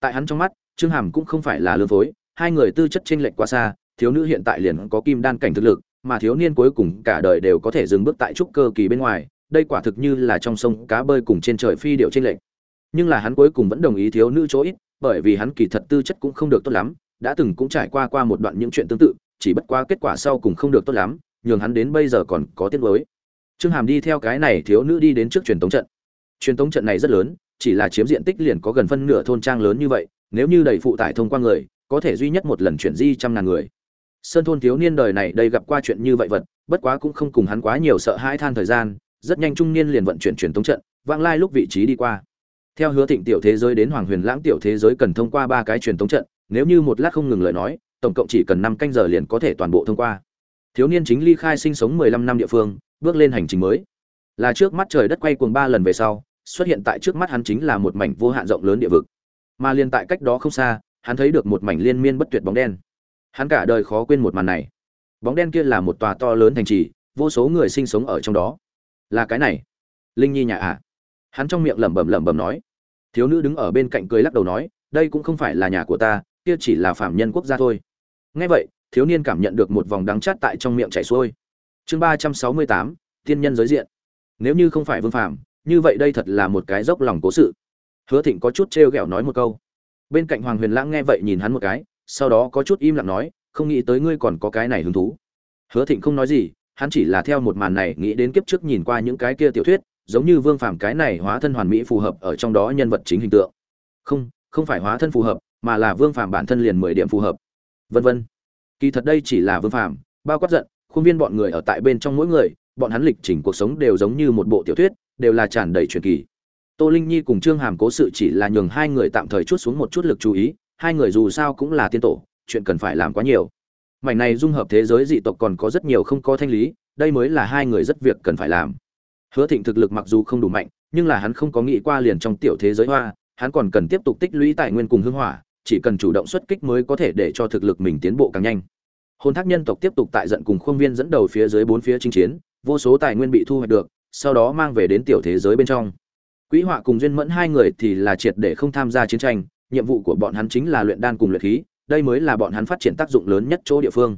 Tại hắn trong mắt, trương hàm cũng không phải là lương phối, hai người tư chất chênh lệch quá xa, thiếu nữ hiện tại liền có kim đan cảnh thực lực, mà thiếu niên cuối cùng cả đời đều có thể dừng bước tại trúc cơ kỳ bên ngoài, đây quả thực như là trong sông cá bơi cùng trên trời phi điệu chênh lệch. Nhưng là hắn cuối cùng vẫn đồng ý thiếu nữ chỗ ít, bởi vì hắn kỳ thật tư chất cũng không được tốt lắm, đã từng cũng trải qua qua một đoạn những chuyện tương tự chỉ bất quá kết quả sau cùng không được tốt lắm, nhường hắn đến bây giờ còn có tiếc nuối. Trương hàm đi theo cái này thiếu nữ đi đến trước truyền tống trận. Truyền tống trận này rất lớn, chỉ là chiếm diện tích liền có gần phân nửa thôn trang lớn như vậy, nếu như đầy phụ tải thông qua người, có thể duy nhất một lần chuyển di trăm ngàn người. Sơn thôn thiếu niên đời này đây gặp qua chuyện như vậy vật, bất quá cũng không cùng hắn quá nhiều sợ hãi than thời gian, rất nhanh trung niên liền vận chuyển truyền tống trận, vãng lai lúc vị trí đi qua. Theo hứa thịnh tiểu thế giới đến hoàng huyền lãng tiểu thế giới cần thông qua ba cái truyền tống trận, nếu như một lát không ngừng lời nói tổng cộng chỉ cần năm canh giờ liền có thể toàn bộ thông qua. Thiếu niên chính ly khai sinh sống mười lăm năm địa phương, bước lên hành trình mới. Là trước mắt trời đất quay cuồng ba lần về sau, xuất hiện tại trước mắt hắn chính là một mảnh vô hạn rộng lớn địa vực. Mà liên tại cách đó không xa, hắn thấy được một mảnh liên miên bất tuyệt bóng đen. Hắn cả đời khó quên một màn này. Bóng đen kia là một tòa to lớn thành trì, vô số người sinh sống ở trong đó. Là cái này. Linh nhi nhà ạ à? hắn trong miệng lẩm bẩm lẩm bẩm nói. Thiếu nữ đứng ở bên cạnh cười lắc đầu nói, đây cũng không phải là nhà của ta kia chỉ là phạm nhân quốc gia thôi. Ngay vậy, thiếu niên cảm nhận được một vòng đắng chát tại trong miệng chảy xuôi. Chương ba trăm sáu mươi tám, tiên nhân giới diện. Nếu như không phải vương phạm như vậy đây thật là một cái dốc lòng cố sự. Hứa thịnh có chút trêu ghẹo nói một câu. Bên cạnh hoàng huyền lãng nghe vậy nhìn hắn một cái, sau đó có chút im lặng nói, không nghĩ tới ngươi còn có cái này hứng thú. Hứa thịnh không nói gì, hắn chỉ là theo một màn này nghĩ đến kiếp trước nhìn qua những cái kia tiểu thuyết, giống như vương phàm cái này hóa thân hoàn mỹ phù hợp ở trong đó nhân vật chính hình tượng. Không không phải hóa thân phù hợp mà là vương phàm bản thân liền mười điểm phù hợp. Vân vân. Kỳ thật đây chỉ là vương phàm, bao quát giận, khuôn viên bọn người ở tại bên trong mỗi người, bọn hắn lịch trình cuộc sống đều giống như một bộ tiểu thuyết, đều là tràn đầy truyền kỳ. Tô linh nhi cùng trương hàm cố sự chỉ là nhường hai người tạm thời chút xuống một chút lực chú ý, hai người dù sao cũng là tiên tổ, chuyện cần phải làm quá nhiều. Mảnh này dung hợp thế giới dị tộc còn có rất nhiều không có thanh lý, đây mới là hai người rất việc cần phải làm. Hứa thịnh thực lực mặc dù không đủ mạnh, nhưng là hắn không có nghĩ qua liền trong tiểu thế giới hoa, hắn còn cần tiếp tục tích lũy tài nguyên cùng hương hỏa chỉ cần chủ động xuất kích mới có thể để cho thực lực mình tiến bộ càng nhanh. Hồn thác nhân tộc tiếp tục tại giận cùng khuôn viên dẫn đầu phía dưới bốn phía chinh chiến, vô số tài nguyên bị thu hoạch được, sau đó mang về đến tiểu thế giới bên trong. Quỹ họa cùng duyên mẫn hai người thì là triệt để không tham gia chiến tranh, nhiệm vụ của bọn hắn chính là luyện đan cùng luyện khí, đây mới là bọn hắn phát triển tác dụng lớn nhất chỗ địa phương.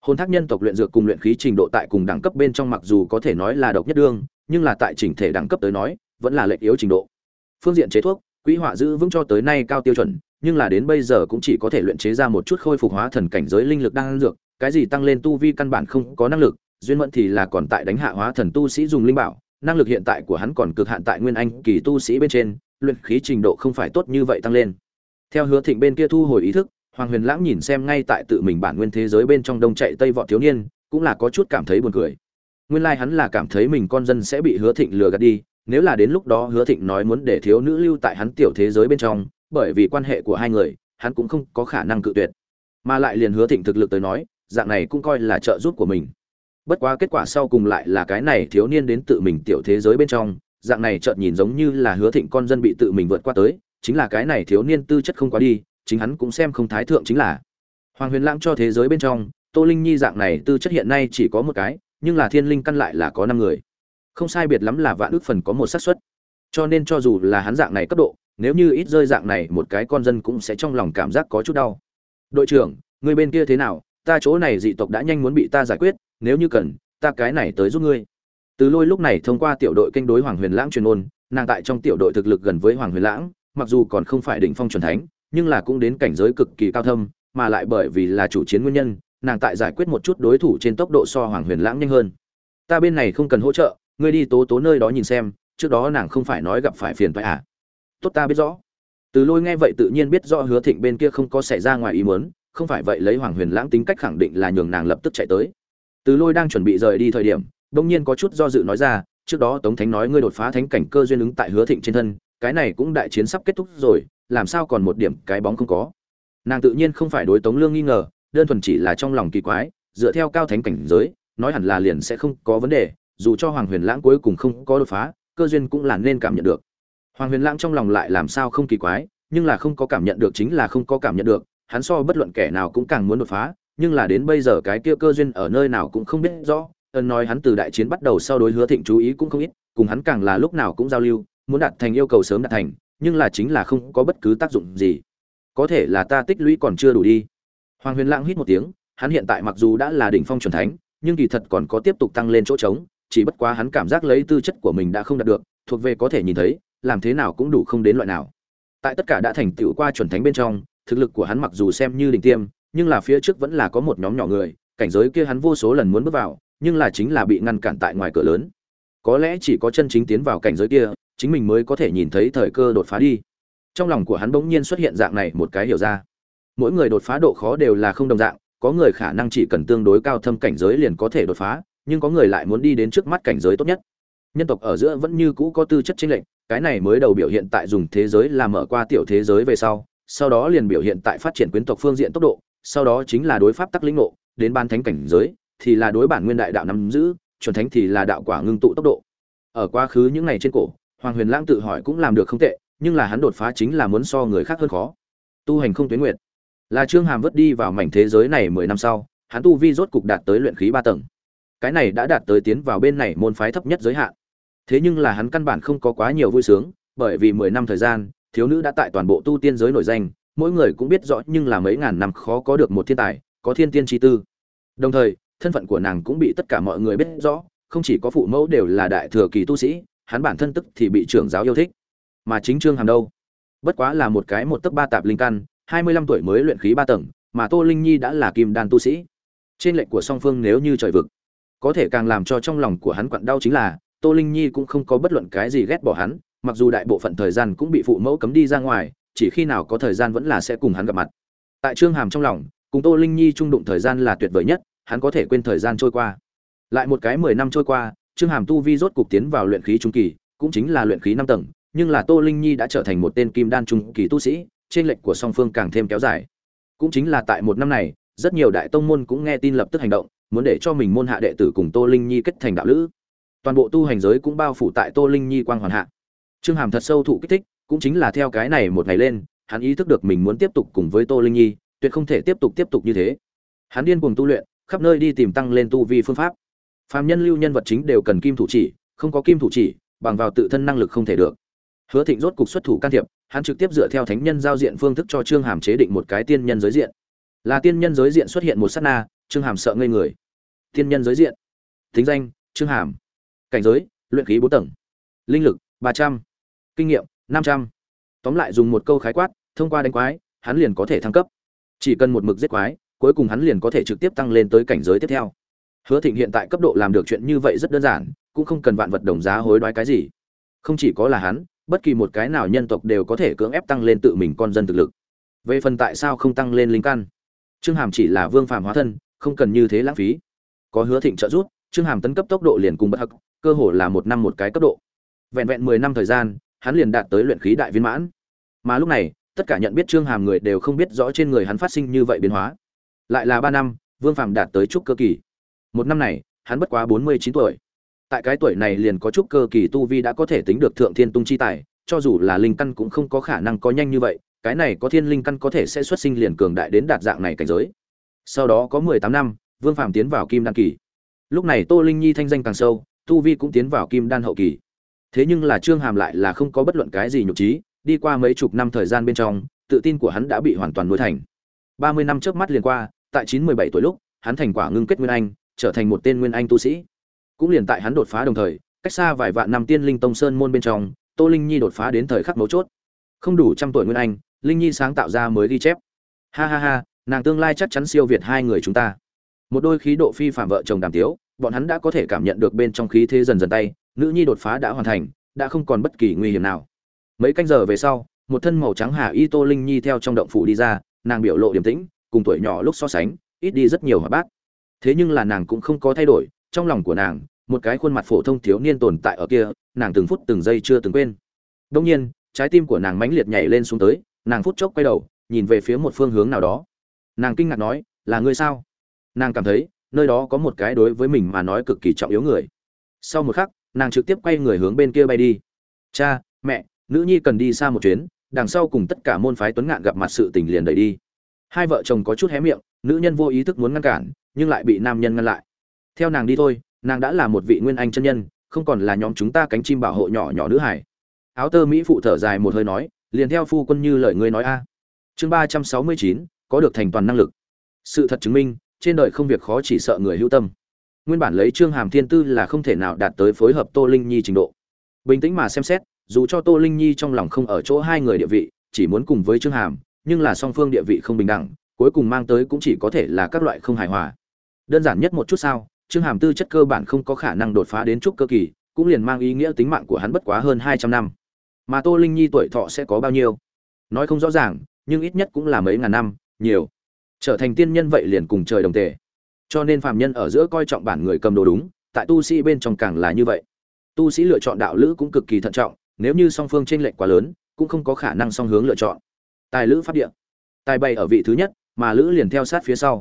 Hồn thác nhân tộc luyện dược cùng luyện khí trình độ tại cùng đẳng cấp bên trong mặc dù có thể nói là độc nhất đương, nhưng là tại chỉnh thể đẳng cấp tới nói, vẫn là lệch yếu trình độ. Phương diện chế thuốc quỹ họa giữ vững cho tới nay cao tiêu chuẩn nhưng là đến bây giờ cũng chỉ có thể luyện chế ra một chút khôi phục hóa thần cảnh giới linh lực đang dược, cái gì tăng lên tu vi căn bản không có năng lực, duyên mẫn thì là còn tại đánh hạ hóa thần tu sĩ dùng linh bảo, năng lực hiện tại của hắn còn cực hạn tại nguyên anh kỳ tu sĩ bên trên, luyện khí trình độ không phải tốt như vậy tăng lên. Theo hứa thịnh bên kia thu hồi ý thức, hoàng huyền lãng nhìn xem ngay tại tự mình bản nguyên thế giới bên trong đông chạy tây vọt thiếu niên, cũng là có chút cảm thấy buồn cười. Nguyên lai hắn là cảm thấy mình con dân sẽ bị hứa thịnh lừa gạt đi, nếu là đến lúc đó hứa thịnh nói muốn để thiếu nữ lưu tại hắn tiểu thế giới bên trong bởi vì quan hệ của hai người, hắn cũng không có khả năng cự tuyệt. Mà lại liền hứa thịnh thực lực tới nói, dạng này cũng coi là trợ giúp của mình. Bất quá kết quả sau cùng lại là cái này thiếu niên đến tự mình tiểu thế giới bên trong, dạng này chợt nhìn giống như là hứa thịnh con dân bị tự mình vượt qua tới, chính là cái này thiếu niên tư chất không quá đi, chính hắn cũng xem không thái thượng chính là. Hoàng huyền lãng cho thế giới bên trong, tô linh nhi dạng này tư chất hiện nay chỉ có một cái, nhưng là thiên linh căn lại là có năm người. Không sai biệt lắm là vạn ước phần có một xác suất. Cho nên cho dù là hắn dạng này cấp độ nếu như ít rơi dạng này, một cái con dân cũng sẽ trong lòng cảm giác có chút đau. Đội trưởng, người bên kia thế nào? Ta chỗ này dị tộc đã nhanh muốn bị ta giải quyết, nếu như cần, ta cái này tới giúp ngươi. Từ lôi lúc này thông qua tiểu đội kênh đối hoàng huyền lãng truyền ôn, nàng tại trong tiểu đội thực lực gần với hoàng huyền lãng, mặc dù còn không phải đỉnh phong chuẩn thánh, nhưng là cũng đến cảnh giới cực kỳ cao thâm, mà lại bởi vì là chủ chiến nguyên nhân, nàng tại giải quyết một chút đối thủ trên tốc độ so hoàng huyền lãng nhanh hơn. Ta bên này không cần hỗ trợ, ngươi đi tố tố nơi đó nhìn xem, trước đó nàng không phải nói gặp phải phiền phải à? Tốt ta biết rõ. Từ lôi nghe vậy tự nhiên biết rõ hứa thịnh bên kia không có xảy ra ngoài ý muốn, không phải vậy lấy hoàng huyền lãng tính cách khẳng định là nhường nàng lập tức chạy tới. Từ lôi đang chuẩn bị rời đi thời điểm đông nhiên có chút do dự nói ra, trước đó tống thánh nói ngươi đột phá thánh cảnh cơ duyên ứng tại hứa thịnh trên thân, cái này cũng đại chiến sắp kết thúc rồi, làm sao còn một điểm cái bóng không có. Nàng tự nhiên không phải đối tống lương nghi ngờ, đơn thuần chỉ là trong lòng kỳ quái, dựa theo cao thánh cảnh giới, nói hẳn là liền sẽ không có vấn đề, dù cho hoàng huyền lãng cuối cùng không có đột phá, cơ duyên cũng là nên cảm nhận được hoàng huyền lãng trong lòng lại làm sao không kỳ quái, nhưng là không có cảm nhận được chính là không có cảm nhận được, hắn so bất luận kẻ nào cũng càng muốn đột phá, nhưng là đến bây giờ cái kia cơ duyên ở nơi nào cũng không biết rõ. Ân nói hắn từ đại chiến bắt đầu sau đối hứa thịnh chú ý cũng không ít, cùng hắn càng là lúc nào cũng giao lưu, muốn đạt thành yêu cầu sớm đạt thành, nhưng là chính là không có bất cứ tác dụng gì. Có thể là ta tích lũy còn chưa đủ đi. Hoàng huyền lãng hít một tiếng, hắn hiện tại mặc dù đã là đỉnh phong chuẩn thánh, nhưng kỳ thật còn có tiếp tục tăng lên chỗ trống, chỉ bất quá hắn cảm giác lấy tư chất của mình đã không đạt được, thuộc về có thể nhìn thấy làm thế nào cũng đủ không đến loại nào. Tại tất cả đã thành tựu qua chuẩn thánh bên trong, thực lực của hắn mặc dù xem như đỉnh tiêm, nhưng là phía trước vẫn là có một nhóm nhỏ người, cảnh giới kia hắn vô số lần muốn bước vào, nhưng là chính là bị ngăn cản tại ngoài cửa lớn. Có lẽ chỉ có chân chính tiến vào cảnh giới kia, chính mình mới có thể nhìn thấy thời cơ đột phá đi. Trong lòng của hắn bỗng nhiên xuất hiện dạng này một cái hiểu ra. Mỗi người đột phá độ khó đều là không đồng dạng, có người khả năng chỉ cần tương đối cao thâm cảnh giới liền có thể đột phá, nhưng có người lại muốn đi đến trước mắt cảnh giới tốt nhất. Nhân tộc ở giữa vẫn như cũ có tư chất chênh lệch cái này mới đầu biểu hiện tại dùng thế giới làm mở qua tiểu thế giới về sau sau đó liền biểu hiện tại phát triển quyến tộc phương diện tốc độ, sau đó chính là đối pháp tắc lĩnh ngộ, đến ban thánh cảnh giới, thì là đối bản nguyên đại đạo nắm giữ, chuẩn thánh thì là đạo quả ngưng tụ tốc độ. Ở quá khứ những ngày trên cổ, hoàng huyền lãng tự hỏi cũng làm được không tệ, nhưng là hắn đột phá chính là muốn so người khác hơn khó. Tu hành không tuyến nguyệt. Là trương hàm vớt đi vào mảnh thế giới này mười năm sau, hắn tu vi rốt cục đạt tới luyện khí ba tầng. Cái này đã đạt tới tiến vào bên này môn phái thấp nhất giới hạn thế nhưng là hắn căn bản không có quá nhiều vui sướng, bởi vì mười năm thời gian, thiếu nữ đã tại toàn bộ tu tiên giới nổi danh, mỗi người cũng biết rõ nhưng là mấy ngàn năm khó có được một thiên tài, có thiên tiên chi tư. Đồng thời, thân phận của nàng cũng bị tất cả mọi người biết rõ, không chỉ có phụ mẫu đều là đại thừa kỳ tu sĩ, hắn bản thân tức thì bị trưởng giáo yêu thích. Mà chính trương hàm đâu? Bất quá là một cái một tấc ba tạp linh căn, hai mươi lăm tuổi mới luyện khí ba tầng, mà tô linh nhi đã là kim đan tu sĩ. Trên lệnh của song phương nếu như trời vực, có thể càng làm cho trong lòng của hắn quặn đau chính là tô linh nhi cũng không có bất luận cái gì ghét bỏ hắn, mặc dù đại bộ phận thời gian cũng bị phụ mẫu cấm đi ra ngoài, chỉ khi nào có thời gian vẫn là sẽ cùng hắn gặp mặt. Tại trương hàm trong lòng, cùng tô linh nhi trung đụng thời gian là tuyệt vời nhất, hắn có thể quên thời gian trôi qua. Lại một cái mười năm trôi qua, trương hàm tu vi rốt cục tiến vào luyện khí trung kỳ, cũng chính là luyện khí năm tầng, nhưng là tô linh nhi đã trở thành một tên kim đan trung kỳ tu sĩ, trên lệnh của song phương càng thêm kéo dài. Cũng chính là tại một năm này, rất nhiều đại tông môn cũng nghe tin lập tức hành động, muốn để cho mình môn hạ đệ tử cùng tô linh nhi kết thành đạo lữ toàn bộ tu hành giới cũng bao phủ tại tô linh nhi quang hoàn hạ. Trương hàm thật sâu thụ kích thích, cũng chính là theo cái này một ngày lên, hắn ý thức được mình muốn tiếp tục cùng với tô linh nhi, tuyệt không thể tiếp tục tiếp tục như thế. Hắn điên cuồng tu luyện, khắp nơi đi tìm tăng lên tu vi phương pháp. Phàm nhân lưu nhân vật chính đều cần kim thủ chỉ, không có kim thủ chỉ, bằng vào tự thân năng lực không thể được. Hứa thịnh rốt cục xuất thủ can thiệp, hắn trực tiếp dựa theo thánh nhân giao diện phương thức cho trương hàm chế định một cái tiên nhân giới diện. Là tiên nhân giới diện xuất hiện một sát na, trương hàm sợ ngây người. Tiên nhân giới diện. Thính danh, trương hàm cảnh giới, luyện khí bốn tầng. Linh lực, ba trăm. Kinh nghiệm, năm trăm. Tóm lại dùng một câu khái quát, thông qua đánh quái, hắn liền có thể thăng cấp. Chỉ cần một mực giết quái, cuối cùng hắn liền có thể trực tiếp tăng lên tới cảnh giới tiếp theo. Hứa thịnh hiện tại cấp độ làm được chuyện như vậy rất đơn giản, cũng không cần vạn vật đồng giá hối đoái cái gì. Không chỉ có là hắn, bất kỳ một cái nào nhân tộc đều có thể cưỡng ép tăng lên tự mình con dân thực lực. Về phần tại sao không tăng lên linh căn? Trương hàm chỉ là vương phàm hóa thân, không cần như thế lãng phí. Có hứa thịnh trợ giúp, trương hàm tấn cấp tốc độ liền cùng bất hắc cơ hồ là một năm một cái cấp độ. Vẹn vẹn mười năm thời gian, hắn liền đạt tới luyện khí đại viên mãn. Mà lúc này, tất cả nhận biết trương hàm người đều không biết rõ trên người hắn phát sinh như vậy biến hóa. Lại là ba năm, vương phàm đạt tới trúc cơ kỳ. Một năm này, hắn bất quá bốn mươi chín tuổi. Tại cái tuổi này liền có trúc cơ kỳ tu vi đã có thể tính được thượng thiên tung chi tài, cho dù là linh căn cũng không có khả năng có nhanh như vậy, cái này có thiên linh căn có thể sẽ xuất sinh liền cường đại đến đạt dạng này cảnh giới. Sau đó có mười tám năm, vương phàm tiến vào kim đan kỳ. Lúc này tô linh nhi thanh danh càng sâu tu vi cũng tiến vào kim đan hậu kỳ. Thế nhưng là trương hàm lại là không có bất luận cái gì nhục trí, đi qua mấy chục năm thời gian bên trong, tự tin của hắn đã bị hoàn toàn nuôi thành. Ba mươi năm trước mắt liền qua, tại chín mười bảy tuổi lúc, hắn thành quả ngưng kết nguyên anh, trở thành một tên nguyên anh tu sĩ. Cũng liền tại hắn đột phá đồng thời, cách xa vài vạn năm tiên linh tông sơn môn bên trong, tô linh nhi đột phá đến thời khắc mấu chốt. Không đủ trăm tuổi nguyên anh, linh nhi sáng tạo ra mới ghi chép. Ha ha ha, nàng tương lai chắc chắn siêu việt hai người chúng ta. Một đôi khí độ phi phạm vợ chồng đàm tiếu bọn hắn đã có thể cảm nhận được bên trong khí thế dần dần tay, nữ nhi đột phá đã hoàn thành, đã không còn bất kỳ nguy hiểm nào. Mấy canh giờ về sau, một thân màu trắng hà y tô linh nhi theo trong động phủ đi ra, nàng biểu lộ điềm tĩnh, cùng tuổi nhỏ lúc so sánh, ít đi rất nhiều hỏa bát. Thế nhưng là nàng cũng không có thay đổi, trong lòng của nàng, một cái khuôn mặt phổ thông thiếu niên tồn tại ở kia, nàng từng phút từng giây chưa từng quên. Đông nhiên, trái tim của nàng mãnh liệt nhảy lên xuống tới, nàng phút chốc quay đầu, nhìn về phía một phương hướng nào đó. Nàng kinh ngạc nói, là ngươi sao? Nàng cảm thấy nơi đó có một cái đối với mình mà nói cực kỳ trọng yếu người. Sau một khắc, nàng trực tiếp quay người hướng bên kia bay đi. Cha, mẹ, nữ nhi cần đi xa một chuyến, đằng sau cùng tất cả môn phái tuấn ngạn gặp mặt sự tình liền đẩy đi. Hai vợ chồng có chút hé miệng, nữ nhân vô ý thức muốn ngăn cản, nhưng lại bị nam nhân ngăn lại. Theo nàng đi thôi, nàng đã là một vị nguyên anh chân nhân, không còn là nhóm chúng ta cánh chim bảo hộ nhỏ nhỏ nữ hải. Áo tơ mỹ phụ thở dài một hơi nói, liền theo phu quân như lời ngươi nói a. Chương ba trăm sáu mươi chín, có được thành toàn năng lực. Sự thật chứng minh trên đời không việc khó chỉ sợ người hữu tâm. Nguyên bản lấy trương hàm thiên tư là không thể nào đạt tới phối hợp tô linh nhi trình độ. Bình tĩnh mà xem xét, dù cho tô linh nhi trong lòng không ở chỗ hai người địa vị, chỉ muốn cùng với trương hàm, nhưng là song phương địa vị không bình đẳng, cuối cùng mang tới cũng chỉ có thể là các loại không hài hòa. Đơn giản nhất một chút sao, trương hàm tư chất cơ bản không có khả năng đột phá đến trúc cơ kỳ, cũng liền mang ý nghĩa tính mạng của hắn bất quá hơn hai trăm năm. Mà tô linh nhi tuổi thọ sẽ có bao nhiêu? Nói không rõ ràng, nhưng ít nhất cũng là mấy ngàn năm, nhiều trở thành tiên nhân vậy liền cùng trời đồng tề. Cho nên phàm nhân ở giữa coi trọng bản người cầm đồ đúng, tại tu sĩ bên trong càng là như vậy. Tu sĩ lựa chọn đạo lữ cũng cực kỳ thận trọng, nếu như song phương t r ê n lệch quá lớn, cũng không có khả năng song hướng lựa chọn. Tài lữ pháp địa. Tài bày ở vị thứ nhất, mà lữ liền theo sát phía sau.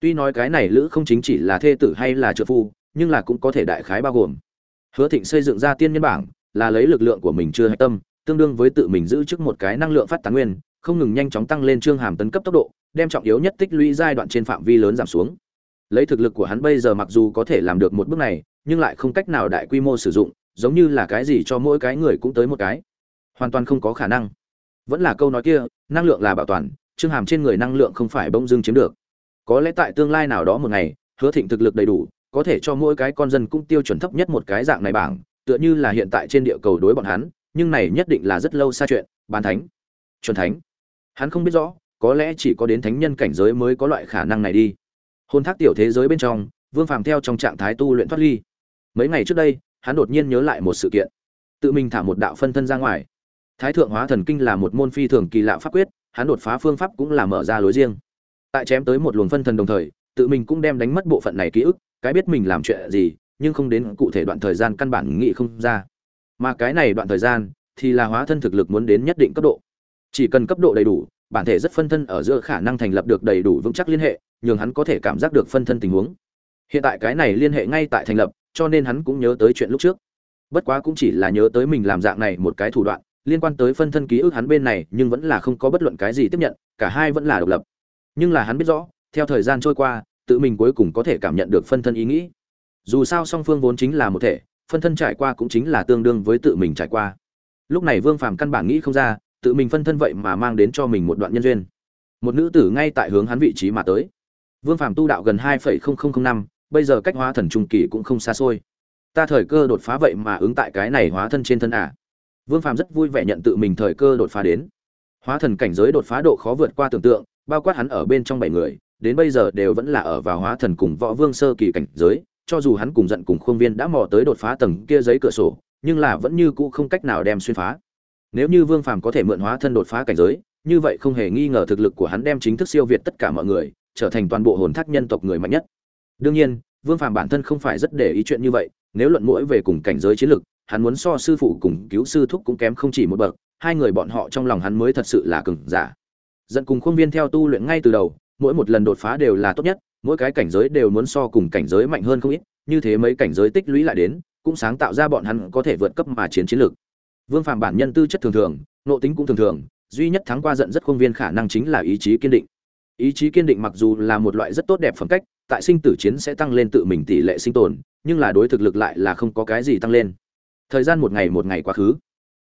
Tuy nói cái này lữ không chính chỉ là thê tử hay là trợ phu, nhưng là cũng có thể đại khái bao gồm. Hứa thịnh xây dựng ra tiên nhân bảng, là lấy lực lượng của mình chưa hạch tâm, tương đương với tự mình giữ trước một cái năng lượng phát tán nguyên, không ngừng nhanh chóng tăng lên trương hàm tấn cấp tốc độ đem trọng yếu nhất tích lũy giai đoạn trên phạm vi lớn giảm xuống. Lấy thực lực của hắn bây giờ mặc dù có thể làm được một bước này, nhưng lại không cách nào đại quy mô sử dụng, giống như là cái gì cho mỗi cái người cũng tới một cái. Hoàn toàn không có khả năng. Vẫn là câu nói kia, năng lượng là bảo toàn chương hàm trên người năng lượng không phải bỗng dưng chiếm được. Có lẽ tại tương lai nào đó một ngày, hứa thịnh thực lực đầy đủ, có thể cho mỗi cái con dân cũng tiêu chuẩn thấp nhất một cái dạng này bảng, tựa như là hiện tại trên địa cầu đối bọn hắn, nhưng này nhất định là rất lâu xa chuyện. Bán thánh. Chuẩn thánh. Hắn không biết rõ có lẽ chỉ có đến thánh nhân cảnh giới mới có loại khả năng này đi. Hôn thác tiểu thế giới bên trong, vương phàm theo trong trạng thái tu luyện thoát ly. Mấy ngày trước đây, hắn đột nhiên nhớ lại một sự kiện. Tự mình thả một đạo phân thân ra ngoài. Thái thượng hóa thần kinh là một môn phi thường kỳ lạ pháp quyết, hắn đột phá phương pháp cũng là mở ra lối riêng. Tại chém tới một luồng phân thân đồng thời, tự mình cũng đem đánh mất bộ phận này ký ức, cái biết mình làm chuyện gì, nhưng không đến cụ thể đoạn thời gian căn bản nghĩ không ra. Mà cái này đoạn thời gian thì là hóa thân thực lực muốn đến nhất định cấp độ. Chỉ cần cấp độ đầy đủ bản thể rất phân thân ở giữa khả năng thành lập được đầy đủ vững chắc liên hệ, nhường hắn có thể cảm giác được phân thân tình huống. Hiện tại cái này liên hệ ngay tại thành lập, cho nên hắn cũng nhớ tới chuyện lúc trước. Bất quá cũng chỉ là nhớ tới mình làm dạng này một cái thủ đoạn, liên quan tới phân thân ký ức hắn bên này nhưng vẫn là không có bất luận cái gì tiếp nhận, cả hai vẫn là độc lập. Nhưng là hắn biết rõ, theo thời gian trôi qua, tự mình cuối cùng có thể cảm nhận được phân thân ý nghĩ. Dù sao song phương vốn chính là một thể, phân thân trải qua cũng chính là tương đương với tự mình trải qua. Lúc này vương phàm căn bản nghĩ không ra tự mình phân thân vậy mà mang đến cho mình một đoạn nhân duyên. Một nữ tử ngay tại hướng hắn vị trí mà tới. Vương phàm tu đạo gần hai năm, bây giờ cách hóa thần trung kỳ cũng không xa xôi. Ta thời cơ đột phá vậy mà ứng tại cái này hóa thân trên thân à. vương phàm rất vui vẻ nhận tự mình thời cơ đột phá đến. Hóa thần cảnh giới đột phá độ khó vượt qua tưởng tượng, bao quát hắn ở bên trong bảy người, đến bây giờ đều vẫn là ở vào hóa thần cùng võ vương sơ kỳ cảnh giới, cho dù hắn cùng giận cùng khuôn viên đã mò tới đột phá tầng kia giấy cửa sổ, nhưng là vẫn như cũ không cách nào đem xuyên phá nếu như vương phàm có thể mượn hóa thân đột phá cảnh giới, như vậy không hề nghi ngờ thực lực của hắn đem chính thức siêu việt tất cả mọi người, trở thành toàn bộ hồn thác nhân tộc người mạnh nhất. Đương nhiên, vương phàm bản thân không phải rất để ý chuyện như vậy, nếu luận mũi về cùng cảnh giới chiến lực, hắn muốn so sư phụ cùng cứu sư thúc cũng kém không chỉ một bậc, hai người bọn họ trong lòng hắn mới thật sự là cường giả. Dẫn cùng khuôn viên theo tu luyện ngay từ đầu, mỗi một lần đột phá đều là tốt nhất, mỗi cái cảnh giới đều muốn so cùng cảnh giới mạnh hơn không ít, như thế mấy cảnh giới tích lũy lại đến, cũng sáng tạo ra bọn hắn có thể vượt cấp mà chiến chiến lược vương phàm bản nhân tư chất thường thường nội tính cũng thường thường, duy nhất thắng qua giận rất công viên khả năng chính là ý chí kiên định. Ý chí kiên định mặc dù là một loại rất tốt đẹp phẩm cách, tại sinh tử chiến sẽ tăng lên tự mình tỷ lệ sinh tồn, nhưng là đối thực lực lại là không có cái gì tăng lên. Thời gian một ngày một ngày quá khứ,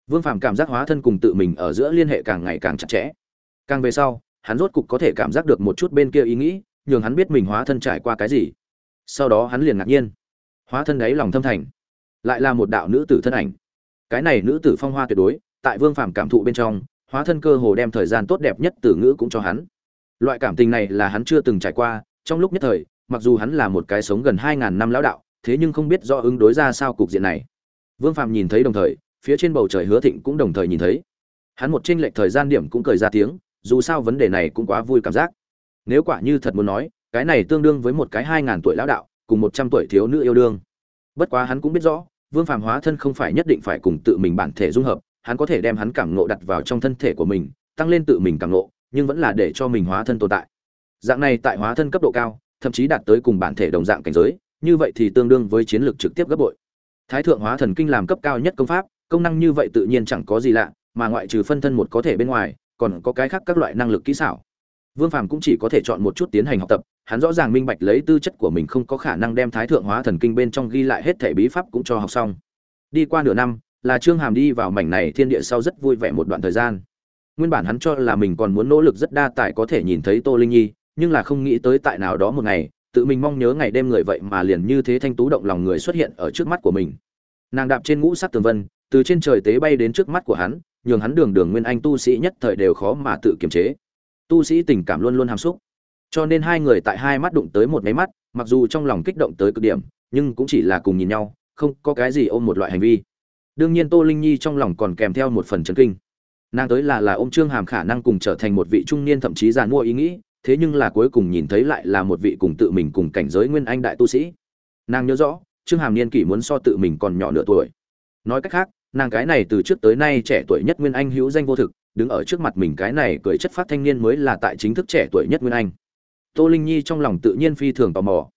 vương phàm cảm giác hóa thân cùng tự mình ở giữa liên hệ càng ngày càng chặt chẽ. Càng về sau, hắn rốt cục có thể cảm giác được một chút bên kia ý nghĩ, nhường hắn biết mình hóa thân trải qua cái gì. Sau đó hắn liền ngạc nhiên. Hóa thân đấy lòng thâm thành, lại là một đạo nữ tử thân ảnh cái này nữ tử phong hoa tuyệt đối, tại vương phàm cảm thụ bên trong, hóa thân cơ hồ đem thời gian tốt đẹp nhất từ ngữ cũng cho hắn. Loại cảm tình này là hắn chưa từng trải qua, trong lúc nhất thời, mặc dù hắn là một cái sống gần hai ngàn năm lão đạo, thế nhưng không biết do ứng đối ra sao cục diện này. Vương phàm nhìn thấy đồng thời, phía trên bầu trời hứa thịnh cũng đồng thời nhìn thấy. Hắn một tranh lệch thời gian điểm cũng cười ra tiếng, dù sao vấn đề này cũng quá vui cảm giác. Nếu quả như thật muốn nói, cái này tương đương với một cái hai ngàn tuổi lão đạo, cùng một trăm tuổi thiếu nữ yêu đương. Bất quá hắn cũng biết rõ vương phàm hóa thân không phải nhất định phải cùng tự mình bản thể dung hợp hắn có thể đem hắn cảm nộ đặt vào trong thân thể của mình tăng lên tự mình cảm nộ, nhưng vẫn là để cho mình hóa thân tồn tại. Dạng này tại hóa thân cấp độ cao thậm chí đạt tới cùng bản thể đồng dạng cảnh giới như vậy thì tương đương với chiến lược trực tiếp gấp bội. Thái thượng hóa thần kinh làm cấp cao nhất công pháp công năng như vậy tự nhiên chẳng có gì lạ mà ngoại trừ phân thân một có thể bên ngoài còn có cái khác các loại năng lực kỹ xảo vương phàm cũng chỉ có thể chọn một chút tiến hành học tập, hắn rõ ràng minh bạch lấy tư chất của mình không có khả năng đem thái thượng hóa thần kinh bên trong ghi lại hết thể bí pháp cũng cho học xong. Đi qua nửa năm, là trương hàm đi vào mảnh này thiên địa sau rất vui vẻ một đoạn thời gian. Nguyên bản hắn cho là mình còn muốn nỗ lực rất đa tài có thể nhìn thấy tô linh nhi, nhưng là không nghĩ tới tại nào đó một ngày, tự mình mong nhớ ngày đêm người vậy mà liền như thế thanh tú động lòng người xuất hiện ở trước mắt của mình. Nàng đạp trên ngũ sắc tường vân, từ trên trời tế bay đến trước mắt của hắn, nhường hắn đường đường nguyên anh tu sĩ nhất thời đều khó mà tự kiềm chế tu sĩ tình cảm luôn luôn hàm xúc. Cho nên hai người tại hai mắt đụng tới một máy mắt, mặc dù trong lòng kích động tới cực điểm, nhưng cũng chỉ là cùng nhìn nhau, không có cái gì ôm một loại hành vi. Đương nhiên tô linh nhi trong lòng còn kèm theo một phần chấn kinh. Nàng tới là là ôm trương hàm khả năng cùng trở thành một vị trung niên thậm chí giàn mua ý nghĩ, thế nhưng là cuối cùng nhìn thấy lại là một vị cùng tự mình cùng cảnh giới nguyên anh đại tu sĩ. Nàng nhớ rõ, trương hàm niên kỷ muốn so tự mình còn nhỏ nửa tuổi. Nói cách khác, nàng cái này từ trước tới nay trẻ tuổi nhất nguyên anh hữu danh vô thực đứng ở trước mặt mình cái này cười chất phát thanh niên mới là tại chính thức trẻ tuổi nhất nguyên anh. Tô linh nhi trong lòng tự nhiên phi thường tò mò.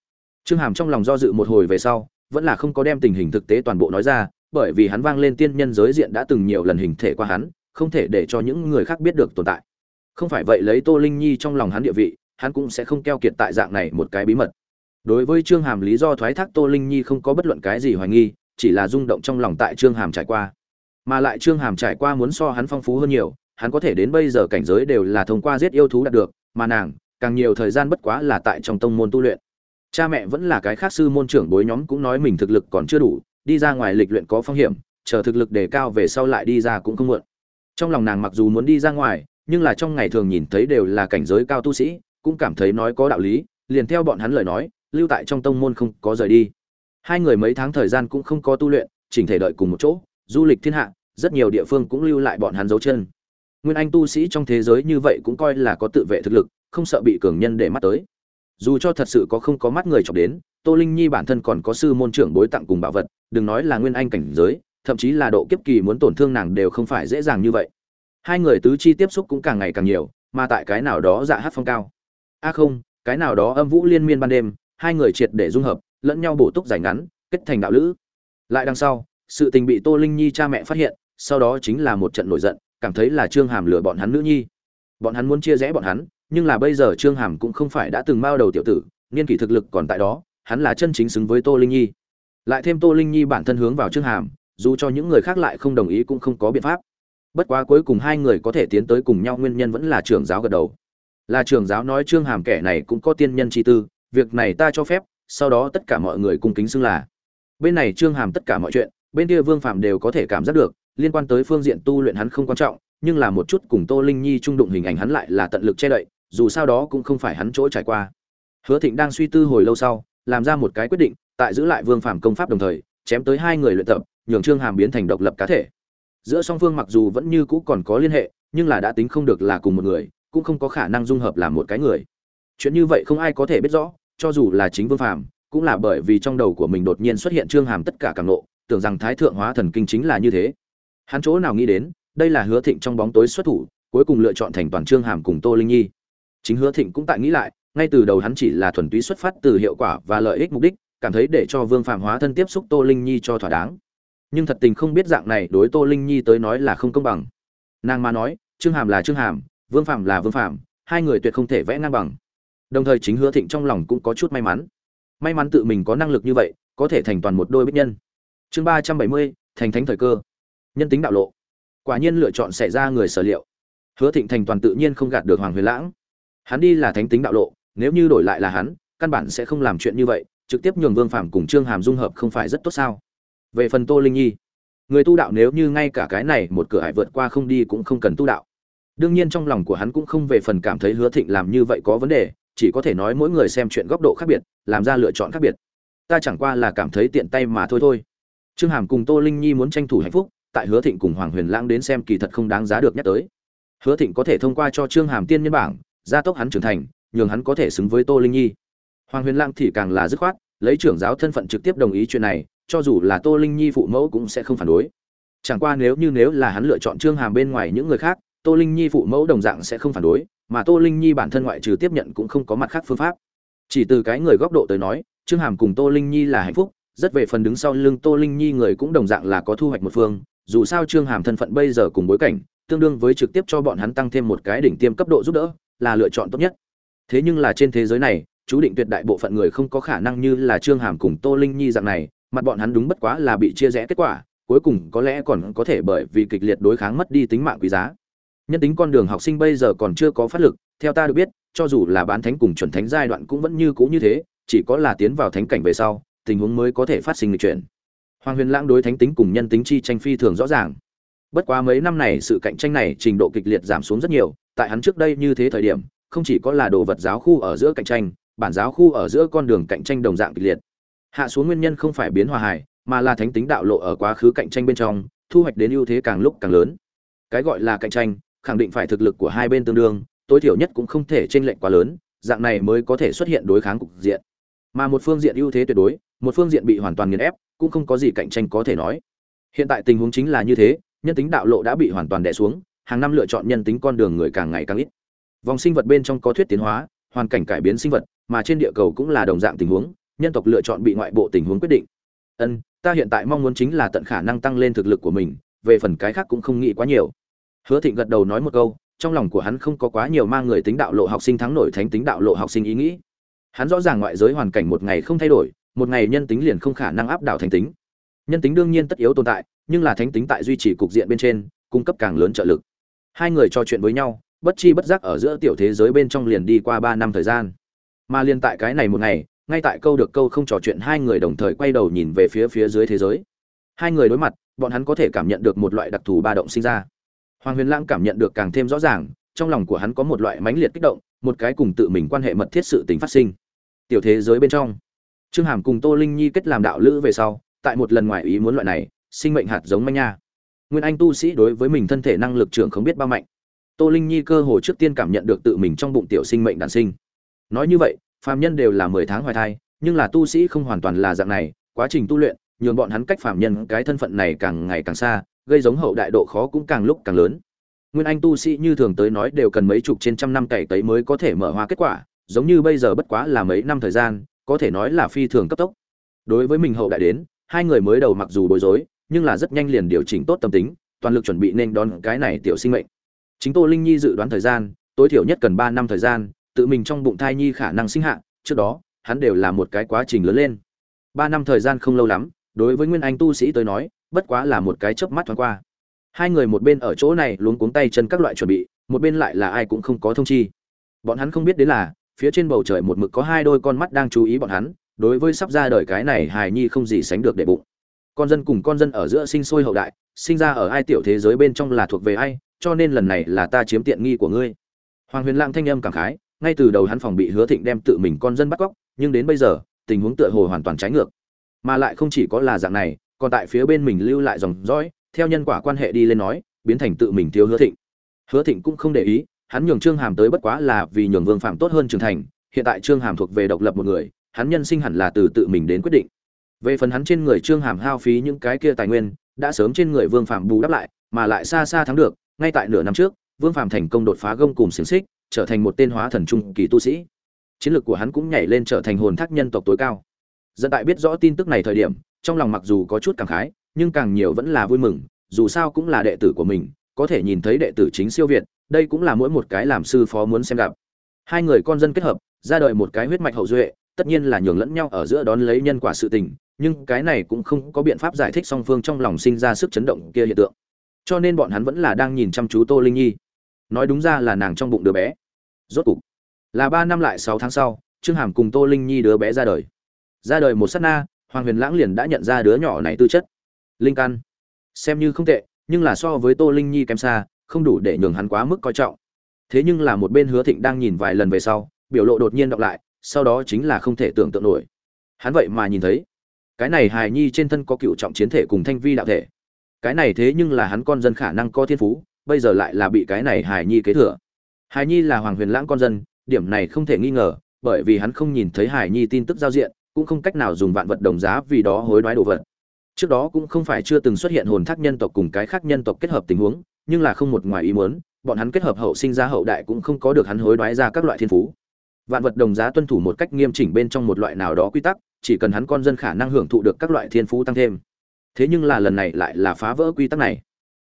Trương hàm trong lòng do dự một hồi về sau, vẫn là không có đem tình hình thực tế toàn bộ nói ra, bởi vì hắn vang lên tiên nhân giới diện đã từng nhiều lần hình thể qua hắn, không thể để cho những người khác biết được tồn tại. Không phải vậy lấy tô linh nhi trong lòng hắn địa vị, hắn cũng sẽ không keo kiệt tại dạng này một cái bí mật. Đối với trương hàm lý do thoái thác tô linh nhi không có bất luận cái gì hoài nghi, chỉ là rung động trong lòng tại trương hàm trải qua. Mà lại trương hàm trải qua muốn so hắn phong phú hơn nhiều hắn có thể đến bây giờ cảnh giới đều là thông qua giết yêu thú đạt được, mà nàng, càng nhiều thời gian bất quá là tại trong tông môn tu luyện. Cha mẹ vẫn là cái khác sư môn trưởng bối nhóm cũng nói mình thực lực còn chưa đủ, đi ra ngoài lịch luyện có phong hiểm, chờ thực lực đề cao về sau lại đi ra cũng không muộn. Trong lòng nàng mặc dù muốn đi ra ngoài, nhưng là trong ngày thường nhìn thấy đều là cảnh giới cao tu sĩ, cũng cảm thấy nói có đạo lý, liền theo bọn hắn lời nói, lưu tại trong tông môn không có rời đi. Hai người mấy tháng thời gian cũng không có tu luyện, chỉnh thể đợi cùng một chỗ, du lịch thiên hạ, rất nhiều địa phương cũng lưu lại bọn hắn dấu chân nguyên anh tu sĩ trong thế giới như vậy cũng coi là có tự vệ thực lực, không sợ bị cường nhân để mắt tới. Dù cho thật sự có không có mắt người chọc đến, tô linh nhi bản thân còn có sư môn trưởng bối tặng cùng bảo vật, đừng nói là nguyên anh cảnh giới, thậm chí là độ kiếp kỳ muốn tổn thương nàng đều không phải dễ dàng như vậy. Hai người tứ chi tiếp xúc cũng càng ngày càng nhiều, mà tại cái nào đó dạ hát phong cao. A à không, cái nào đó âm vũ liên miên ban đêm, hai người triệt để dung hợp, lẫn nhau bổ túc giải ngắn, kết thành đạo lữ. Lại đằng sau, sự tình bị tô linh nhi cha mẹ phát hiện, sau đó chính là một trận nổi giận cảm thấy là trương hàm lừa bọn hắn nữ nhi. Bọn hắn muốn chia rẽ bọn hắn, nhưng là bây giờ trương hàm cũng không phải đã từng bao đầu tiểu tử, niên kỷ thực lực còn tại đó, hắn là chân chính xứng với tô linh nhi. Lại thêm tô linh nhi bản thân hướng vào trương hàm, dù cho những người khác lại không đồng ý cũng không có biện pháp. Bất quá cuối cùng hai người có thể tiến tới cùng nhau nguyên nhân vẫn là trưởng giáo gật đầu. Là trưởng giáo nói trương hàm kẻ này cũng có tiên nhân chi tư, việc này ta cho phép, sau đó tất cả mọi người cung kính xưng là. Bên này trương hàm tất cả mọi chuyện, bên kia vương phạm đều có thể cảm giác được liên quan tới phương diện tu luyện hắn không quan trọng, nhưng là một chút cùng tô linh nhi trung đụng hình ảnh hắn lại là tận lực che đậy, dù sao đó cũng không phải hắn chỗ trải qua. Hứa thịnh đang suy tư hồi lâu sau, làm ra một cái quyết định, tại giữ lại vương phạm công pháp đồng thời, chém tới hai người luyện tập, nhường trương hàm biến thành độc lập cá thể. Giữa song phương mặc dù vẫn như cũ còn có liên hệ, nhưng là đã tính không được là cùng một người, cũng không có khả năng dung hợp làm một cái người. Chuyện như vậy không ai có thể biết rõ, cho dù là chính vương phàm, cũng là bởi vì trong đầu của mình đột nhiên xuất hiện trương hàm tất cả càng nộ tưởng rằng thái thượng hóa thần kinh chính là như thế hắn chỗ nào nghĩ đến, đây là hứa thịnh trong bóng tối xuất thủ, cuối cùng lựa chọn thành toàn trương hàm cùng tô linh nhi. Chính hứa thịnh cũng tại nghĩ lại, ngay từ đầu hắn chỉ là thuần túy xuất phát từ hiệu quả và lợi ích mục đích, cảm thấy để cho vương phạm hóa thân tiếp xúc tô linh nhi cho thỏa đáng. Nhưng thật tình không biết dạng này đối tô linh nhi tới nói là không công bằng. Nàng mà nói, trương hàm là trương hàm, vương phạm là vương phạm, hai người tuyệt không thể vẽ ngang bằng. Đồng thời chính hứa thịnh trong lòng cũng có chút may mắn. May mắn tự mình có năng lực như vậy, có thể thành toàn một đôi bích nhân. Chương ba trăm bảy mươi, thành thánh thời cơ nhân tính đạo lộ. Quả nhiên lựa chọn xảy ra người sở liệu. Hứa thịnh thành toàn tự nhiên không gạt được hoàng huyền lãng. Hắn đi là thánh tính đạo lộ, nếu như đổi lại là hắn, căn bản sẽ không làm chuyện như vậy, trực tiếp nhường vương phạm cùng trương hàm dung hợp không phải rất tốt sao? Về phần tô linh nhi, người tu đạo nếu như ngay cả cái này một cửa hải vượt qua không đi cũng không cần tu đạo. Đương nhiên trong lòng của hắn cũng không về phần cảm thấy hứa thịnh làm như vậy có vấn đề, chỉ có thể nói mỗi người xem chuyện góc độ khác biệt, làm ra lựa chọn khác biệt. Ta chẳng qua là cảm thấy tiện tay mà thôi thôi. Trương hàm cùng tô linh nhi muốn tranh thủ hạnh phúc tại hứa thịnh cùng hoàng huyền lãng đến xem kỳ thật không đáng giá được nhắc tới. Hứa thịnh có thể thông qua cho trương hàm tiên nhân bảng, gia tốc hắn trưởng thành, nhường hắn có thể xứng với tô linh nhi. Hoàng huyền lãng thì càng là dứt khoát, lấy trưởng giáo thân phận trực tiếp đồng ý chuyện này, cho dù là tô linh nhi phụ mẫu cũng sẽ không phản đối. Chẳng qua nếu như nếu là hắn lựa chọn trương hàm bên ngoài những người khác, tô linh nhi phụ mẫu đồng dạng sẽ không phản đối, mà tô linh nhi bản thân ngoại trừ tiếp nhận cũng không có mặt khác phương pháp. Chỉ từ cái người góc độ tới nói, trương hàm cùng tô linh nhi là hạnh phúc, rất về phần đứng sau lưng tô linh nhi người cũng đồng dạng là có thu hoạch một phương dù sao trương hàm thân phận bây giờ cùng bối cảnh, tương đương với trực tiếp cho bọn hắn tăng thêm một cái đỉnh tiêm cấp độ giúp đỡ, là lựa chọn tốt nhất. Thế nhưng là trên thế giới này, chú định tuyệt đại bộ phận người không có khả năng như là trương hàm cùng tô linh nhi dạng này, mặt bọn hắn đúng bất quá là bị chia rẽ kết quả, cuối cùng có lẽ còn có thể bởi vì kịch liệt đối kháng mất đi tính mạng quý giá. Nhân tính con đường học sinh bây giờ còn chưa có phát lực, theo ta được biết, cho dù là bán thánh cùng chuẩn thánh giai đoạn cũng vẫn như cũ như thế, chỉ có là tiến vào thánh cảnh về sau, tình huống mới có thể phát sinh lịch chuyển hoàng huyền lãng đối thánh tính cùng nhân tính chi tranh phi thường rõ ràng. Bất quá mấy năm này sự cạnh tranh này trình độ kịch liệt giảm xuống rất nhiều, tại hắn trước đây như thế thời điểm, không chỉ có là đồ vật giáo khu ở giữa cạnh tranh, bản giáo khu ở giữa con đường cạnh tranh đồng dạng kịch liệt. Hạ xuống nguyên nhân không phải biến hòa hài, mà là thánh tính đạo lộ ở quá khứ cạnh tranh bên trong, thu hoạch đến ưu thế càng lúc càng lớn. Cái gọi là cạnh tranh, khẳng định phải thực lực của hai bên tương đương, tối thiểu nhất cũng không thể chênh lệch quá lớn, dạng này mới có thể xuất hiện đối kháng cục diện. Mà một phương diện ưu thế tuyệt đối, một phương diện bị hoàn toàn nghiền ép cũng không có gì cạnh tranh có thể nói. Hiện tại tình huống chính là như thế, nhân tính đạo lộ đã bị hoàn toàn đè xuống, hàng năm lựa chọn nhân tính con đường người càng ngày càng ít. Vòng sinh vật bên trong có thuyết tiến hóa, hoàn cảnh cải biến sinh vật, mà trên địa cầu cũng là đồng dạng tình huống, nhân tộc lựa chọn bị ngoại bộ tình huống quyết định. Ân, ta hiện tại mong muốn chính là tận khả năng tăng lên thực lực của mình, về phần cái khác cũng không nghĩ quá nhiều. Hứa thịnh gật đầu nói một câu, trong lòng của hắn không có quá nhiều mang người tính đạo lộ học sinh thắng nổi thánh tính đạo lộ học sinh ý nghĩ. Hắn rõ ràng ngoại giới hoàn cảnh một ngày không thay đổi một ngày nhân tính liền không khả năng áp đảo thánh tính. Nhân tính đương nhiên tất yếu tồn tại, nhưng là thánh tính tại duy trì cục diện bên trên, cung cấp càng lớn trợ lực. Hai người trò chuyện với nhau, bất chi bất giác ở giữa tiểu thế giới bên trong liền đi qua ba năm thời gian. Mà liên tại cái này một ngày, ngay tại câu được câu không trò chuyện hai người đồng thời quay đầu nhìn về phía phía dưới thế giới. Hai người đối mặt, bọn hắn có thể cảm nhận được một loại đặc thù ba động sinh ra. Hoàng huyền lãng cảm nhận được càng thêm rõ ràng, trong lòng của hắn có một loại mãnh liệt kích động, một cái cùng tự mình quan hệ mật thiết sự tình phát sinh. Tiểu thế giới bên trong trương hàm cùng tô linh nhi kết làm đạo lữ về sau, tại một lần ngoài ý muốn loại này, sinh mệnh hạt giống manh nha. Nguyên anh tu sĩ đối với mình thân thể năng lực trưởng không biết bao mạnh. Tô linh nhi cơ hồ trước tiên cảm nhận được tự mình trong bụng tiểu sinh mệnh đản sinh. Nói như vậy, phàm nhân đều là mười tháng hoài thai, nhưng là tu sĩ không hoàn toàn là dạng này, quá trình tu luyện, nhường bọn hắn cách phàm nhân cái thân phận này càng ngày càng xa, gây giống hậu đại độ khó cũng càng lúc càng lớn. Nguyên anh tu sĩ như thường tới nói đều cần mấy chục trên trăm năm cày tấy mới có thể mở hoa kết quả, giống như bây giờ bất quá là mấy năm thời gian có thể nói là phi thường cấp tốc. Đối với mình hậu đại đến, hai người mới đầu mặc dù bối rối, nhưng là rất nhanh liền điều chỉnh tốt tâm tính, toàn lực chuẩn bị nên đón cái này tiểu sinh mệnh. Chính tô linh nhi dự đoán thời gian, tối thiểu nhất cần ba năm thời gian, tự mình trong bụng thai nhi khả năng sinh hạ, trước đó, hắn đều là một cái quá trình lớn lên. Ba năm thời gian không lâu lắm, đối với nguyên anh tu sĩ tới nói, bất quá là một cái chớp mắt thoáng qua. Hai người một bên ở chỗ này luống cuống tay chân các loại chuẩn bị, một bên lại là ai cũng không có thông chi. Bọn hắn không biết đến là phía trên bầu trời một mực có hai đôi con mắt đang chú ý bọn hắn, đối với sắp ra đời cái này hài nhi không gì sánh được để bụng. Con dân cùng con dân ở giữa sinh sôi hậu đại, sinh ra ở ai tiểu thế giới bên trong là thuộc về ai, cho nên lần này là ta chiếm tiện nghi của ngươi. Hoàng huyền lãng thanh âm cảm khái, ngay từ đầu hắn phòng bị hứa thịnh đem tự mình con dân bắt cóc, nhưng đến bây giờ, tình huống tựa hồ hoàn toàn trái ngược. Mà lại không chỉ có là dạng này, còn tại phía bên mình lưu lại dòng dõi, theo nhân quả quan hệ đi lên nói, biến thành tự mình thiếu hứa thịnh. Hứa thịnh cũng không để ý hắn nhường trương hàm tới bất quá là vì nhường vương phạm tốt hơn trưởng thành, hiện tại trương hàm thuộc về độc lập một người, hắn nhân sinh hẳn là từ tự mình đến quyết định. Về phần hắn trên người trương hàm hao phí những cái kia tài nguyên, đã sớm trên người vương phạm bù đắp lại, mà lại xa xa thắng được, ngay tại nửa năm trước, vương phạm thành công đột phá gông cùng xiển xích, trở thành một tên hóa thần trung kỳ tu sĩ. Chiến lược của hắn cũng nhảy lên trở thành hồn thác nhân tộc tối cao. Dân tại biết rõ tin tức này thời điểm, trong lòng mặc dù có chút cảm khái, nhưng càng nhiều vẫn là vui mừng, dù sao cũng là đệ tử của mình, có thể nhìn thấy đệ tử chính siêu việt đây cũng là mỗi một cái làm sư phó muốn xem gặp. Hai người con dân kết hợp, ra đời một cái huyết mạch hậu duệ, tất nhiên là nhường lẫn nhau ở giữa đón lấy nhân quả sự tình, nhưng cái này cũng không có biện pháp giải thích song phương trong lòng sinh ra sức chấn động kia hiện tượng. Cho nên bọn hắn vẫn là đang nhìn chăm chú tô linh nhi. Nói đúng ra là nàng trong bụng đứa bé. Rốt cục, là ba năm lại sáu tháng sau, trương hàm cùng tô linh nhi đứa bé ra đời. Ra đời một s á t na, hoàng huyền lãng liền đã nhận ra đứa nhỏ này tư chất. Linh căn, xem như không tệ, nhưng là so với tô linh nhi kém xa không đủ để nhường hắn quá mức coi trọng. Thế nhưng là một bên hứa thịnh đang nhìn vài lần về sau, biểu lộ đột nhiên đọc lại, sau đó chính là không thể tưởng tượng nổi. Hắn vậy mà nhìn thấy, cái này hài nhi trên thân có cựu trọng chiến thể cùng thanh vi đạo thể. Cái này thế nhưng là hắn con dân khả năng có thiên phú, bây giờ lại là bị cái này hài nhi kế thừa. Hài nhi là hoàng huyền lãng con dân, điểm này không thể nghi ngờ, bởi vì hắn không nhìn thấy hài nhi tin tức giao diện, cũng không cách nào dùng vạn vật đồng giá vì đó hối đoái đồ vật. Trước đó cũng không phải chưa từng xuất hiện hồn thác nhân tộc cùng cái khác nhân tộc kết hợp tình huống nhưng là không một ngoài ý muốn, bọn hắn kết hợp hậu sinh ra hậu đại cũng không có được hắn hối đoái ra các loại thiên phú. Vạn vật đồng giá tuân thủ một cách nghiêm chỉnh bên trong một loại nào đó quy tắc, chỉ cần hắn con dân khả năng hưởng thụ được các loại thiên phú tăng thêm. Thế nhưng là lần này lại là phá vỡ quy tắc này.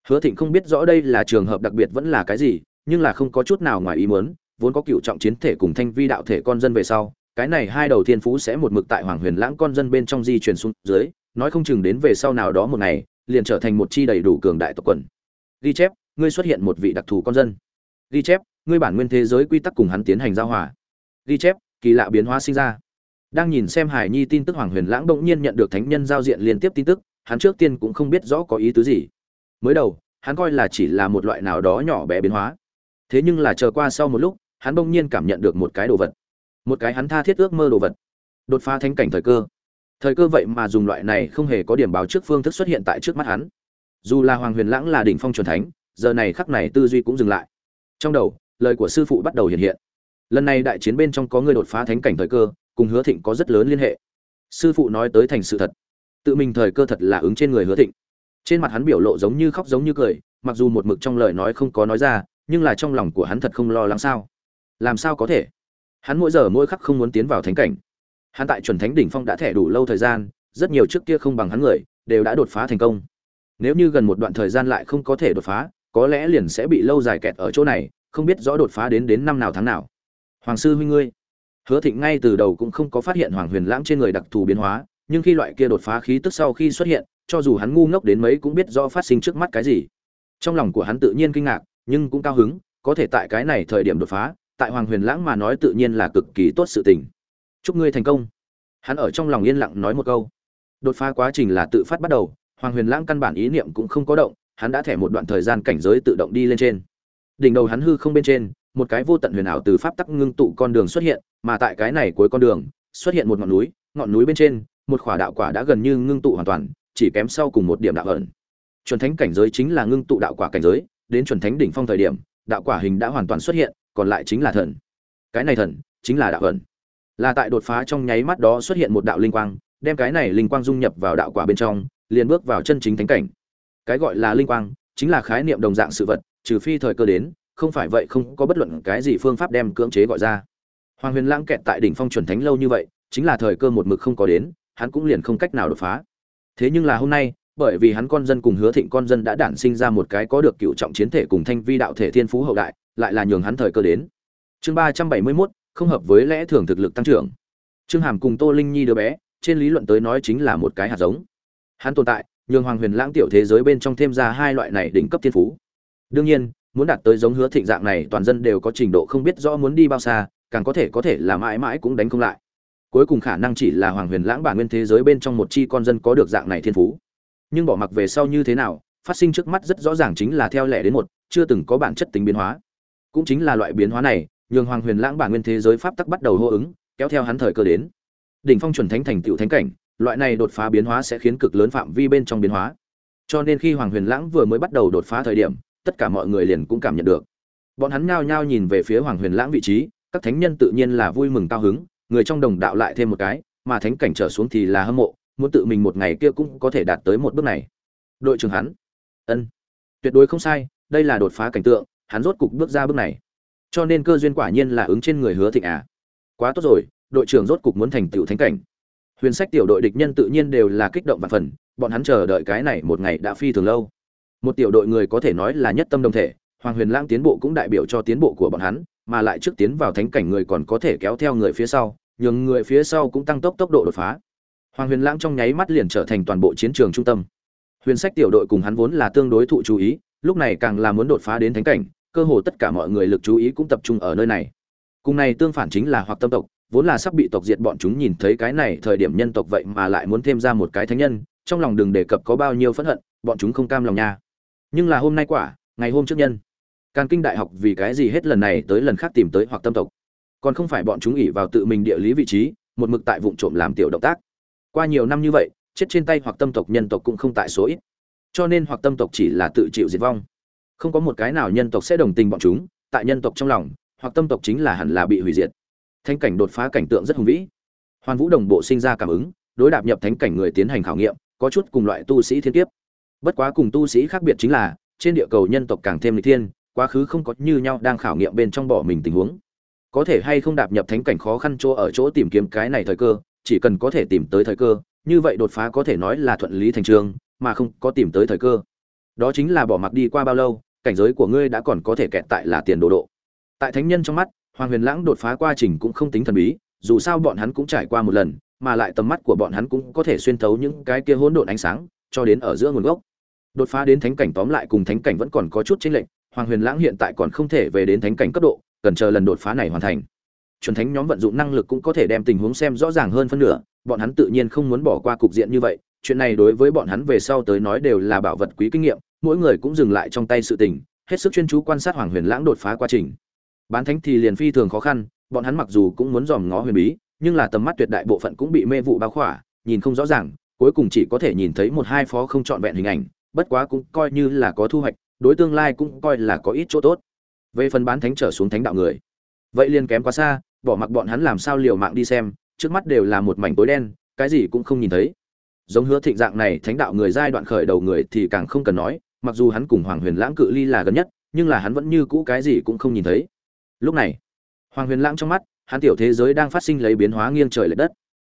Hứa thịnh không biết rõ đây là trường hợp đặc biệt vẫn là cái gì, nhưng là không có chút nào ngoài ý muốn, vốn có cựu trọng chiến thể cùng thanh vi đạo thể con dân về sau, cái này hai đầu thiên phú sẽ một mực tại hoàng huyền lãng con dân bên trong di chuyển xuống dưới, nói không chừng đến về sau nào đó một ngày, liền trở thành một chi đầy đủ cường đại tộc quần ghi chép, ngươi xuất hiện một vị đặc thù con dân. Ghi chép, ngươi bản nguyên thế giới quy tắc cùng hắn tiến hành giao hòa. Ghi chép, kỳ lạ biến hóa sinh ra. Đang nhìn xem hải nhi tin tức hoàng huyền lãng bỗng nhiên nhận được thánh nhân giao diện liên tiếp tin tức, hắn trước tiên cũng không biết rõ có ý tứ gì. Mới đầu, hắn coi là chỉ là một loại nào đó nhỏ bé biến hóa. Thế nhưng là chờ qua sau một lúc, hắn bỗng nhiên cảm nhận được một cái đồ vật. Một cái hắn tha thiết ước mơ đồ vật. Đột phá thánh cảnh thời cơ. Thời cơ vậy mà dùng loại này không hề có điểm báo trước phương thức xuất hiện tại trước mắt hắn dù là hoàng huyền lãng là đỉnh phong truyền thánh, giờ này khắc này tư duy cũng dừng lại. Trong đầu, lời của sư phụ bắt đầu hiện hiện. Lần này đại chiến bên trong có người đột phá thánh cảnh thời cơ, cùng hứa thịnh có rất lớn liên hệ. Sư phụ nói tới thành sự thật. Tự mình thời cơ thật là ứng trên người hứa thịnh. Trên mặt hắn biểu lộ giống như khóc giống như cười, mặc dù một mực trong lời nói không có nói ra, nhưng là trong lòng của hắn thật không lo lắng sao? Làm sao có thể? Hắn mỗi giờ mỗi khắc không muốn tiến vào thánh cảnh. Hắn tại chuẩn thánh đỉnh phong đã thẻ đủ lâu thời gian, rất nhiều trước kia không bằng hắn người, đều đã đột phá thành công nếu như gần một đoạn thời gian lại không có thể đột phá, có lẽ liền sẽ bị lâu dài kẹt ở chỗ này, không biết rõ đột phá đến đến năm nào tháng nào. Hoàng sư huynh ngươi, hứa thịnh ngay từ đầu cũng không có phát hiện hoàng huyền lãng trên người đặc thù biến hóa, nhưng khi loại kia đột phá khí tức sau khi xuất hiện, cho dù hắn ngu ngốc đến mấy cũng biết rõ phát sinh trước mắt cái gì. Trong lòng của hắn tự nhiên kinh ngạc, nhưng cũng cao hứng, có thể tại cái này thời điểm đột phá, tại hoàng huyền lãng mà nói tự nhiên là cực kỳ tốt sự tình. Chúc ngươi thành công. Hắn ở trong lòng yên lặng nói một câu. Đột phá quá trình là tự phát bắt đầu hoàng huyền lãng căn bản ý niệm cũng không có động, hắn đã thẻ một đoạn thời gian cảnh giới tự động đi lên trên. Đỉnh đầu hắn hư không bên trên, một cái vô tận huyền ảo từ pháp tắc ngưng tụ con đường xuất hiện, mà tại cái này cuối con đường, xuất hiện một ngọn núi ngọn núi bên trên, một khỏa đạo quả đã gần như ngưng tụ hoàn toàn, chỉ kém sau cùng một điểm đạo ẩn. Chuẩn thánh cảnh giới chính là ngưng tụ đạo quả cảnh giới, đến chuẩn thánh đỉnh phong thời điểm, đạo quả hình đã hoàn toàn xuất hiện, còn lại chính là thần. Cái này thần, chính là đạo ẩn. Là tại đột phá trong nháy mắt đó xuất hiện một đạo linh quang, đem cái này linh quang dung nhập vào đạo quả bên trong liền bước vào chân chính thánh cảnh. Cái gọi là linh quang, chính là khái niệm đồng dạng sự vật, trừ phi thời cơ đến, không phải vậy không có bất luận cái gì phương pháp đem cưỡng chế gọi ra. Hoàng huyền lãng kẹt tại đỉnh phong chuẩn thánh lâu như vậy, chính là thời cơ một mực không có đến, hắn cũng liền không cách nào đột phá. Thế nhưng là hôm nay, bởi vì hắn con dân cùng hứa thịnh con dân đã đản sinh ra một cái có được cựu trọng chiến thể cùng thanh vi đạo thể thiên phú hậu đại, lại là nhường hắn thời cơ đến. Chương ba trăm bảy mươi mốt, không hợp với lẽ thường thực lực tăng trưởng. Trương hàm cùng tô linh nhi đứa bé, trên lý luận tới nói chính là một cái hạt giống hắn tồn tại, nhường hoàng huyền lãng tiểu thế giới bên trong thêm ra hai loại này đỉnh cấp thiên phú. Đương nhiên, muốn đạt tới giống hứa thịnh dạng này, toàn dân đều có trình độ không biết rõ muốn đi bao xa, càng có thể có thể là mãi mãi cũng đánh không lại. Cuối cùng khả năng chỉ là hoàng huyền lãng bản nguyên thế giới bên trong một chi con dân có được dạng này thiên phú. Nhưng bỏ mặc về sau như thế nào, phát sinh trước mắt rất rõ ràng chính là theo lẻ đến một, chưa từng có bản chất tính biến hóa. Cũng chính là loại biến hóa này, nhường hoàng huyền lãng bản nguyên thế giới pháp tắc bắt đầu hô ứng, kéo theo hắn thời cơ đến. Đỉnh phong chuẩn thánh thành tựu thánh cảnh loại này đột phá biến hóa sẽ khiến cực lớn phạm vi bên trong biến hóa. Cho nên khi hoàng huyền lãng vừa mới bắt đầu đột phá thời điểm, tất cả mọi người liền cũng cảm nhận được. Bọn hắn nhao nhao nhìn về phía hoàng huyền lãng vị trí, các thánh nhân tự nhiên là vui mừng cao hứng, người trong đồng đạo lại thêm một cái, mà thánh cảnh trở xuống thì là hâm mộ, muốn tự mình một ngày kia cũng có thể đạt tới một bước này. Đội trưởng hắn. Ân. Tuyệt đối không sai, đây là đột phá cảnh tượng, hắn rốt cục bước ra bước này. Cho nên cơ duyên quả nhiên là ứng trên người hứa thịnh à. Quá tốt rồi, đội trưởng rốt cục muốn thành tựu thánh cảnh huyền sách tiểu đội địch nhân tự nhiên đều là kích động và phần, bọn hắn chờ đợi cái này một ngày đã phi thường lâu. Một tiểu đội người có thể nói là nhất tâm đồng thể, hoàng huyền lãng tiến bộ cũng đại biểu cho tiến bộ của bọn hắn, mà lại trước tiến vào thánh cảnh người còn có thể kéo theo người phía sau, nhường người phía sau cũng tăng tốc tốc độ đột phá. Hoàng huyền lãng trong nháy mắt liền trở thành toàn bộ chiến trường trung tâm. Huyền sách tiểu đội cùng hắn vốn là tương đối thụ chú ý, lúc này càng là muốn đột phá đến thánh cảnh, cơ hồ tất cả mọi người lực chú ý cũng tập trung ở nơi này. Cùng này tương phản chính là hoặc tâm tộc vốn là sắp bị tộc diệt bọn chúng nhìn thấy cái này thời điểm nhân tộc vậy mà lại muốn thêm ra một cái thánh nhân, trong lòng đừng đề cập có bao nhiêu phẫn hận, bọn chúng không cam lòng nha. Nhưng là hôm nay quả, ngày hôm trước nhân, càn kinh đại học vì cái gì hết lần này tới lần khác tìm tới hoặc tâm tộc? Còn không phải bọn chúng ỉ vào tự mình địa lý vị trí, một mực tại vụ trộm làm tiểu động tác. Qua nhiều năm như vậy, chết trên tay hoặc tâm tộc nhân tộc cũng không tại số ít. Cho nên hoặc tâm tộc chỉ là tự chịu diệt vong. Không có một cái nào nhân tộc sẽ đồng tình bọn chúng, tại nhân tộc trong lòng, hoặc tâm tộc chính là hẳn là bị hủy diệt thánh cảnh đột phá cảnh tượng rất hùng vĩ. Hoàn vũ đồng bộ sinh ra cảm ứng, đối đạp nhập thánh cảnh người tiến hành khảo nghiệm, có chút cùng loại tu sĩ thiên kiếp. Bất quá cùng tu sĩ khác biệt chính là, trên địa cầu nhân tộc càng thêm lịch thiên, quá khứ không có như nhau đang khảo nghiệm bên trong bỏ mình tình huống. Có thể hay không đạp nhập thánh cảnh khó khăn chỗ ở chỗ tìm kiếm cái này thời cơ, chỉ cần có thể tìm tới thời cơ, như vậy đột phá có thể nói là thuận lý thành trường, mà không có tìm tới thời cơ. Đó chính là bỏ mặc đi qua bao lâu, cảnh giới của ngươi đã còn có thể kẹt tại là tiền đồ độ. Tại thánh nhân trong mắt hoàng huyền lãng đột phá quá trình cũng không tính thần bí, dù sao bọn hắn cũng trải qua một lần, mà lại tầm mắt của bọn hắn cũng có thể xuyên thấu những cái kia hỗn độn ánh sáng, cho đến ở giữa nguồn gốc. Đột phá đến thánh cảnh tóm lại cùng thánh cảnh vẫn còn có chút chênh lệch, hoàng huyền lãng hiện tại còn không thể về đến thánh cảnh cấp độ, cần chờ lần đột phá này hoàn thành. Chuẩn thánh nhóm vận dụng năng lực cũng có thể đem tình huống xem rõ ràng hơn phân nửa, bọn hắn tự nhiên không muốn bỏ qua cục diện như vậy, chuyện này đối với bọn hắn về sau tới nói đều là bảo vật quý kinh nghiệm, mỗi người cũng dừng lại trong tay sự tình, hết sức chuyên chú quan sát hoàng huyền lãng đột phá quá trình bán thánh thì liền phi thường khó khăn, bọn hắn mặc dù cũng muốn dòm ngó huyền bí, nhưng là tầm mắt tuyệt đại bộ phận cũng bị mê vụ bao khỏa, nhìn không rõ ràng, cuối cùng chỉ có thể nhìn thấy một hai phó không trọn vẹn hình ảnh, bất quá cũng coi như là có thu hoạch, đối tương lai cũng coi là có ít chỗ tốt. Về phần bán thánh trở xuống thánh đạo người, vậy liền kém quá xa, bỏ mặc bọn hắn làm sao liều mạng đi xem, trước mắt đều là một mảnh tối đen, cái gì cũng không nhìn thấy. Giống hứa thịnh dạng này thánh đạo người giai đoạn khởi đầu người thì càng không cần nói, mặc dù hắn cùng hoàng huyền lãng cự ly là gần nhất, nhưng là hắn vẫn như cũ cái gì cũng không nhìn thấy lúc này, hoàng huyền lãng trong mắt, hắn tiểu thế giới đang phát sinh lấy biến hóa nghiêng trời lệch đất.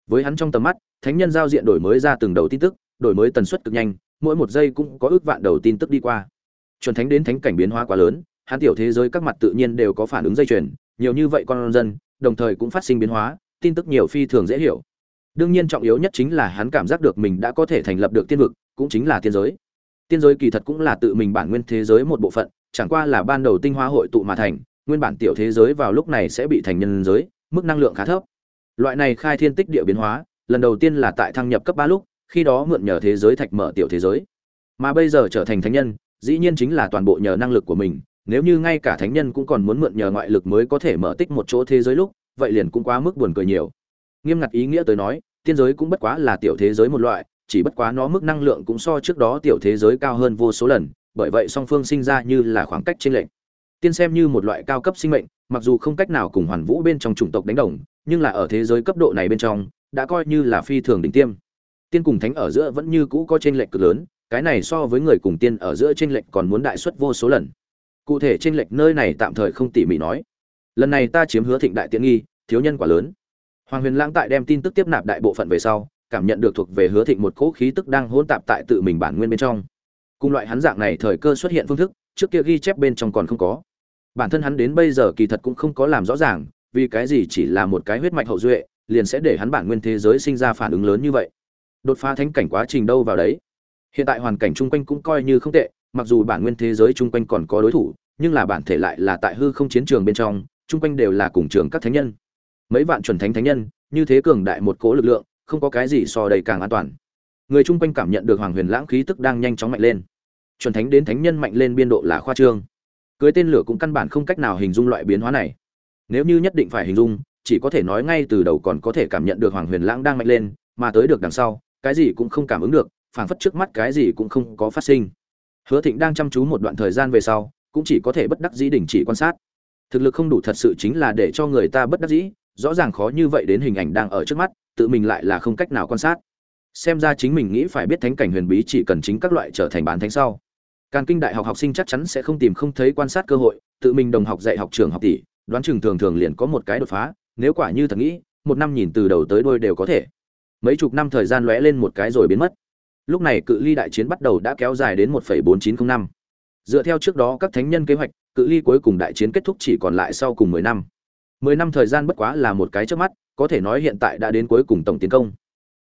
Với hắn trong tầm mắt, thánh nhân giao diện đổi mới ra từng đầu tin tức, đổi mới tần suất cực nhanh, mỗi một giây cũng có ước vạn đầu tin tức đi qua. Chuẩn thánh đến thánh cảnh biến hóa quá lớn, hắn tiểu thế giới các mặt tự nhiên đều có phản ứng dây chuyền, nhiều như vậy con dân, đồng thời cũng phát sinh biến hóa, tin tức nhiều phi thường dễ hiểu. Đương nhiên trọng yếu nhất chính là hắn cảm giác được mình đã có thể thành lập được tiên vực, cũng chính là tiên giới. Tiên giới kỳ thật cũng là tự mình bản nguyên thế giới một bộ phận, chẳng qua là ban đầu tinh hoa hội tụ mà thành nguyên bản tiểu thế giới vào lúc này sẽ bị thành nhân giới, mức năng lượng khá thấp. Loại này khai thiên tích địa biến hóa, lần đầu tiên là tại thăng nhập cấp ba lúc, khi đó mượn nhờ thế giới thạch mở tiểu thế giới. Mà bây giờ trở thành thánh nhân, dĩ nhiên chính là toàn bộ nhờ năng lực của mình, nếu như ngay cả thánh nhân cũng còn muốn mượn nhờ ngoại lực mới có thể mở tích một chỗ thế giới lúc, vậy liền cũng quá mức buồn cười nhiều. Nghiêm ngặt ý nghĩa tới nói, tiên giới cũng bất quá là tiểu thế giới một loại, chỉ bất quá nó mức năng lượng cũng so trước đó tiểu thế giới cao hơn vô số lần, bởi vậy song phương sinh ra như là khoảng cách trên lệnh tiên xem như một loại cao cấp sinh mệnh, mặc dù không cách nào cùng hoàn vũ bên trong chủng tộc đánh đồng, nhưng là ở thế giới cấp độ này bên trong, đã coi như là phi thường đỉnh tiêm. Tiên cùng thánh ở giữa vẫn như cũ có trên lệnh cực lớn, cái này so với người cùng tiên ở giữa trên lệnh còn muốn đại suất vô số lần. Cụ thể trên lệnh nơi này tạm thời không tỉ mỉ nói. Lần này ta chiếm hứa thịnh đại tiện nghi, thiếu nhân quả lớn. Hoàng huyền lãng tại đem tin tức tiếp nạp đại bộ phận về sau, cảm nhận được thuộc về hứa thịnh một cỗ khí tức đang hỗn tạp tại tự mình bản nguyên bên trong. Cùng loại hắn dạng này thời cơ xuất hiện phương thức, trước kia ghi chép bên trong còn không có bản thân hắn đến bây giờ kỳ thật cũng không có làm rõ ràng, vì cái gì chỉ là một cái huyết mạch hậu duệ, liền sẽ để hắn bản nguyên thế giới sinh ra phản ứng lớn như vậy. Đột phá thánh cảnh quá trình đâu vào đấy. Hiện tại hoàn cảnh chung quanh cũng coi như không tệ, mặc dù bản nguyên thế giới chung quanh còn có đối thủ, nhưng là bản thể lại là tại hư không chiến trường bên trong, chung quanh đều là cùng trường các thánh nhân. Mấy vạn chuẩn thánh thánh nhân, như thế cường đại một cố lực lượng, không có cái gì so đầy càng an toàn. Người chung quanh cảm nhận được hoàng huyền lãng khí tức đang nhanh chóng mạnh lên. Chuẩn thánh đến thánh nhân mạnh lên biên độ là khoa trương cưới tên lửa cũng căn bản không cách nào hình dung loại biến hóa này. Nếu như nhất định phải hình dung, chỉ có thể nói ngay từ đầu còn có thể cảm nhận được hoàng huyền lãng đang mạnh lên, mà tới được đằng sau, cái gì cũng không cảm ứng được, phảng phất trước mắt cái gì cũng không có phát sinh. Hứa thịnh đang chăm chú một đoạn thời gian về sau, cũng chỉ có thể bất đắc dĩ đình chỉ quan sát. Thực lực không đủ thật sự chính là để cho người ta bất đắc dĩ, rõ ràng khó như vậy đến hình ảnh đang ở trước mắt, tự mình lại là không cách nào quan sát. Xem ra chính mình nghĩ phải biết thánh cảnh huyền bí chỉ cần chính các loại trở thành bán thánh sau càn kinh đại học học sinh chắc chắn sẽ không tìm không thấy quan sát cơ hội, tự mình đồng học dạy học trường học tỷ, đoán chừng thường thường liền có một cái đột phá, nếu quả như thật nghĩ, một năm nhìn từ đầu tới đuôi đều có thể. Mấy chục năm thời gian lóe lên một cái rồi biến mất. Lúc này cự ly đại chiến bắt đầu đã kéo dài đến 1.4905. dựa theo trước đó các thánh nhân kế hoạch, cự ly cuối cùng đại chiến kết thúc chỉ còn lại sau cùng 10 năm. 10 năm thời gian bất quá là một cái trước mắt, có thể nói hiện tại đã đến cuối cùng tổng tiến công.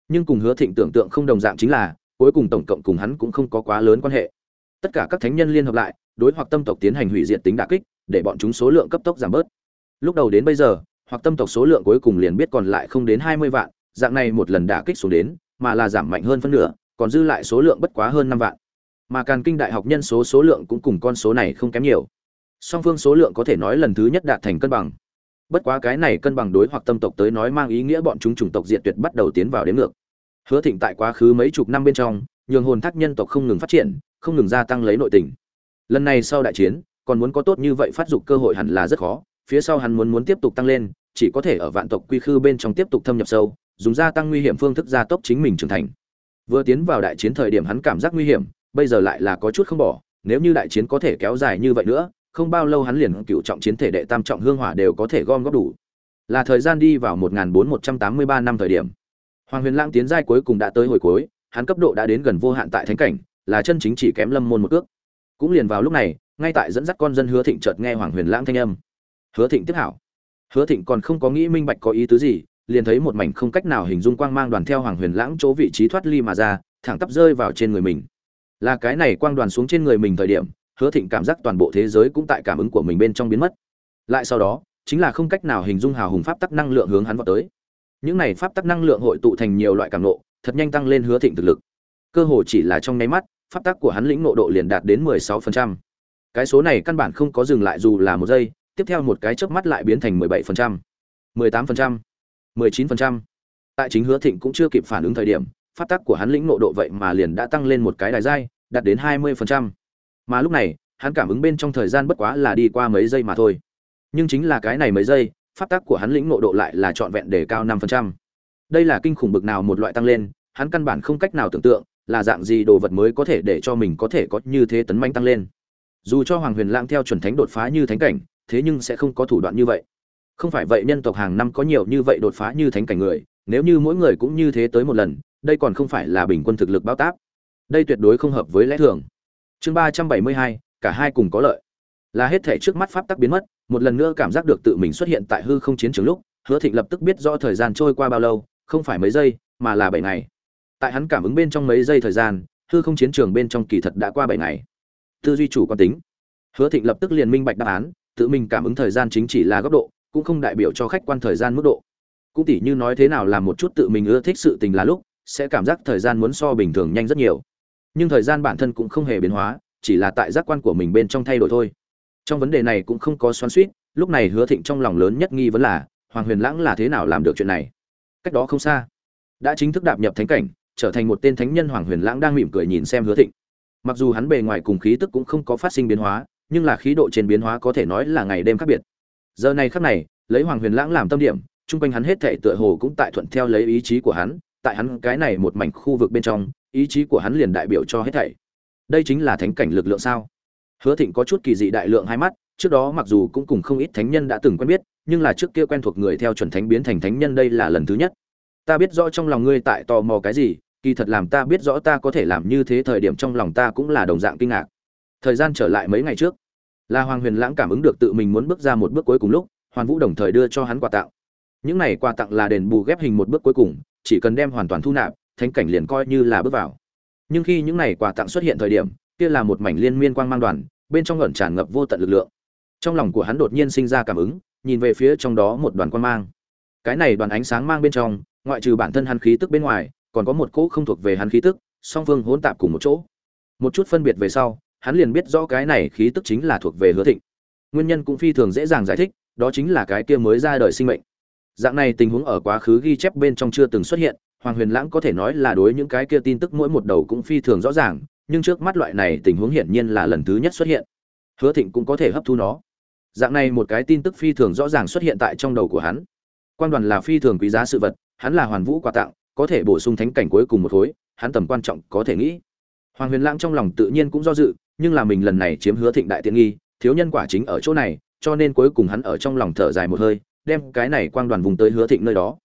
Nhưng cùng hứa thịnh tưởng tượng không đồng dạng chính là, cuối cùng tổng cộng cùng hắn cũng không có quá lớn quan hệ tất cả các thánh nhân liên hợp lại, đối hoặc tâm tộc tiến hành hủy diệt tính đả kích, để bọn chúng số lượng cấp tốc giảm bớt. Lúc đầu đến bây giờ, hoặc tâm tộc số lượng cuối cùng liền biết còn lại không đến 20 vạn, dạng này một lần đả kích xuống đến, mà là giảm mạnh hơn phân nửa, còn dư lại số lượng bất quá hơn năm vạn. Mà càn kinh đại học nhân số số lượng cũng cùng con số này không kém nhiều. Song phương số lượng có thể nói lần thứ nhất đạt thành cân bằng. Bất quá cái này cân bằng đối hoặc tâm tộc tới nói mang ý nghĩa bọn chúng chủng tộc diệt tuyệt bắt đầu tiến vào đến ngược. Hứa thịnh tại quá khứ mấy chục năm bên trong, nhường hồn thác nhân tộc không ngừng phát triển không ngừng gia tăng lấy nội tình. Lần này sau đại chiến, còn muốn có tốt như vậy phát dục cơ hội hẳn là rất khó, phía sau hắn muốn muốn tiếp tục tăng lên, chỉ có thể ở vạn tộc quy khư bên trong tiếp tục thâm nhập sâu, dùng gia tăng nguy hiểm phương thức gia tốc chính mình trưởng thành. Vừa tiến vào đại chiến thời điểm hắn cảm giác nguy hiểm, bây giờ lại là có chút không bỏ, nếu như đại chiến có thể kéo dài như vậy nữa, không bao lâu hắn liền cựu trọng chiến thể đệ tam trọng hương hỏa đều có thể gom góp đủ. Là thời gian đi vào một bốn một trăm tám mươi ba năm thời điểm. Hoàng huyền lãng tiến giai cuối cùng đã tới hồi cuối, hắn cấp độ đã đến gần vô hạn tại thánh cảnh là chân chính chỉ kém lâm môn một cước. Cũng liền vào lúc này, ngay tại dẫn dắt con dân hứa thịnh chợt nghe hoàng huyền lãng thanh âm. Hứa thịnh tiếp hảo. Hứa thịnh còn không có nghĩ minh bạch có ý tứ gì, liền thấy một mảnh không cách nào hình dung quang mang đoàn theo hoàng huyền lãng chỗ vị trí thoát ly mà ra, thẳng tắp rơi vào trên người mình. Là cái này quang đoàn xuống trên người mình thời điểm, hứa thịnh cảm giác toàn bộ thế giới cũng tại cảm ứng của mình bên trong biến mất. Lại sau đó, chính là không cách nào hình dung hào hùng pháp tắc năng lượng hướng hắn vào tới. Những này pháp tắc năng lượng hội tụ thành nhiều loại cảm nộ, thật nhanh tăng lên hứa thịnh thực lực. Cơ hồ chỉ là trong nháy mắt pháp tắc của hắn lĩnh nộ độ liền đạt đến 16%. cái số này căn bản không có dừng lại dù là một giây tiếp theo một cái chớp mắt lại biến thành 17%, 18%, 19%. tại chính hứa thịnh cũng chưa kịp phản ứng thời điểm pháp tắc của hắn lĩnh nộ độ vậy mà liền đã tăng lên một cái đài giai đạt đến 20%. mà lúc này hắn cảm ứng bên trong thời gian bất quá là đi qua mấy giây mà thôi nhưng chính là cái này mấy giây pháp tắc của hắn lĩnh nộ độ lại là trọn vẹn để cao 5%. đây là kinh khủng bực nào một loại tăng lên hắn căn bản không cách nào tưởng tượng là dạng gì đồ vật mới có thể để cho mình có thể có như thế tấn manh tăng lên. Dù cho hoàng huyền lãng theo chuẩn thánh đột phá như thánh cảnh, thế nhưng sẽ không có thủ đoạn như vậy. Không phải vậy nhân tộc hàng năm có nhiều như vậy đột phá như thánh cảnh người, nếu như mỗi người cũng như thế tới một lần, đây còn không phải là bình quân thực lực bao táp. Đây tuyệt đối không hợp với lẽ thường. Chương ba trăm bảy mươi hai, cả hai cùng có lợi. Là hết thể trước mắt pháp tắc biến mất, một lần nữa cảm giác được tự mình xuất hiện tại hư không chiến trường lúc, hứa thịnh lập tức biết rõ thời gian trôi qua bao lâu, không phải mấy giây, mà là bảy ngày tại hắn cảm ứng bên trong mấy giây thời gian, hư không chiến trường bên trong kỳ thật đã qua bảy ngày. Tư duy chủ quan tính. Hứa thịnh lập tức liền minh bạch đáp án, tự mình cảm ứng thời gian chính chỉ là góc độ, cũng không đại biểu cho khách quan thời gian mức độ. Cũng tỉ như nói thế nào làm một chút tự mình ưa thích sự tình là lúc, sẽ cảm giác thời gian muốn so bình thường nhanh rất nhiều. Nhưng thời gian bản thân cũng không hề biến hóa, chỉ là tại giác quan của mình bên trong thay đổi thôi. Trong vấn đề này cũng không có xoắn suýt lúc này hứa thịnh trong lòng lớn nhất nghi vấn là, hoàng huyền lãng là thế nào làm được chuyện này? Cách đó không xa, đã chính thức đạp nhập thánh cảnh trở thành một tên thánh nhân hoàng huyền lãng đang mỉm cười nhìn xem hứa thịnh. Mặc dù hắn bề ngoài cùng khí tức cũng không có phát sinh biến hóa, nhưng là khí độ trên biến hóa có thể nói là ngày đêm khác biệt. Giờ này khắc này, lấy hoàng huyền lãng làm tâm điểm, chung quanh hắn hết thảy tựa hồ cũng tại thuận theo lấy ý chí của hắn, tại hắn cái này một mảnh khu vực bên trong, ý chí của hắn liền đại biểu cho hết thảy. Đây chính là thánh cảnh lực lượng sao? Hứa thịnh có chút kỳ dị đại lượng hai mắt, trước đó mặc dù cũng cùng không ít thánh nhân đã từng quen biết, nhưng là trước kia quen thuộc người theo chuẩn thánh biến thành thánh nhân đây là lần thứ nhất. Ta biết rõ trong lòng ngươi tại tò mò cái gì kỳ thật làm ta biết rõ ta có thể làm như thế thời điểm trong lòng ta cũng là đồng dạng kinh ngạc. Thời gian trở lại mấy ngày trước là hoàng huyền lãng cảm ứng được tự mình muốn bước ra một bước cuối cùng lúc, hoàn vũ đồng thời đưa cho hắn quà tặng. Những này quà tặng là đền bù ghép hình một bước cuối cùng, chỉ cần đem hoàn toàn thu nạp, thánh cảnh liền coi như là bước vào. Nhưng khi những này quà tặng xuất hiện thời điểm, kia là một mảnh liên miên quang mang đoàn, bên trong ngẩn tràn ngập vô tận lực lượng. Trong lòng của hắn đột nhiên sinh ra cảm ứng, nhìn về phía trong đó một đoàn quang mang. Cái này đoàn ánh sáng mang bên trong, ngoại trừ bản thân hắn khí tức bên ngoài còn có một cỗ không thuộc về hắn khí tức, song phương hỗn tạp cùng một chỗ. Một chút phân biệt về sau, hắn liền biết rõ cái này khí tức chính là thuộc về hứa thịnh. Nguyên nhân cũng phi thường dễ dàng giải thích, đó chính là cái kia mới ra đời sinh mệnh. Dạng này tình huống ở quá khứ ghi chép bên trong chưa từng xuất hiện, hoàng huyền lãng có thể nói là đối những cái kia tin tức mỗi một đầu cũng phi thường rõ ràng, nhưng trước mắt loại này tình huống hiển nhiên là lần thứ nhất xuất hiện. Hứa thịnh cũng có thể hấp thu nó. Dạng này một cái tin tức phi thường rõ ràng xuất hiện tại trong đầu của hắn. Quan đoàn là phi thường quý giá sự vật, hắn là hoàn vũ quà tặng có thể bổ sung thánh cảnh cuối cùng một khối, hắn tầm quan trọng có thể nghĩ. Hoàng huyền lãng trong lòng tự nhiên cũng do dự, nhưng là mình lần này chiếm hứa thịnh đại tiện nghi, thiếu nhân quả chính ở chỗ này, cho nên cuối cùng hắn ở trong lòng thở dài một hơi, đem cái này quang đoàn vùng tới hứa thịnh nơi đó.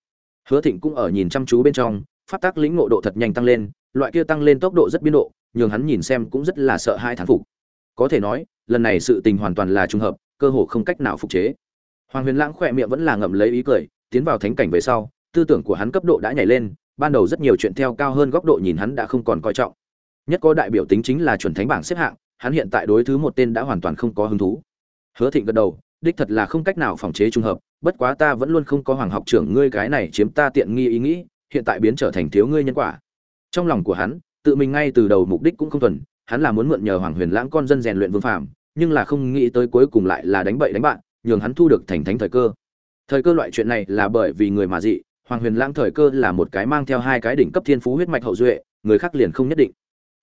Hứa thịnh cũng ở nhìn chăm chú bên trong, pháp tắc lĩnh ngộ độ thật nhanh tăng lên, loại kia tăng lên tốc độ rất biến độ, nhường hắn nhìn xem cũng rất là sợ hai thán phục. Có thể nói, lần này sự tình hoàn toàn là trùng hợp, cơ hồ không cách nào phục chế. Hoàng huyền lãng khỏe miệng vẫn là ngậm lấy ý cười, tiến vào thánh cảnh về sau, tư tưởng của hắn cấp độ đã nhảy lên ban đầu rất nhiều chuyện theo cao hơn góc độ nhìn hắn đã không còn coi trọng. Nhất có đại biểu tính chính là chuẩn thánh bảng xếp hạng, hắn hiện tại đối thứ một tên đã hoàn toàn không có hứng thú. Hứa thịnh gật đầu, đích thật là không cách nào phòng chế trùng hợp, bất quá ta vẫn luôn không có hoàng học trưởng ngươi cái này chiếm ta tiện nghi ý nghĩ, hiện tại biến trở thành thiếu ngươi nhân quả. Trong lòng của hắn, tự mình ngay từ đầu mục đích cũng không thuần, hắn là muốn mượn nhờ hoàng huyền lãng con dân rèn luyện vương phàm, nhưng là không nghĩ tới cuối cùng lại là đánh bậy đánh bạn, nhường hắn thu được thành thánh thời cơ. Thời cơ loại chuyện này là bởi vì người mà dị hoàng huyền lãng thời cơ là một cái mang theo hai cái đỉnh cấp thiên phú huyết mạch hậu duệ, người khác liền không nhất định.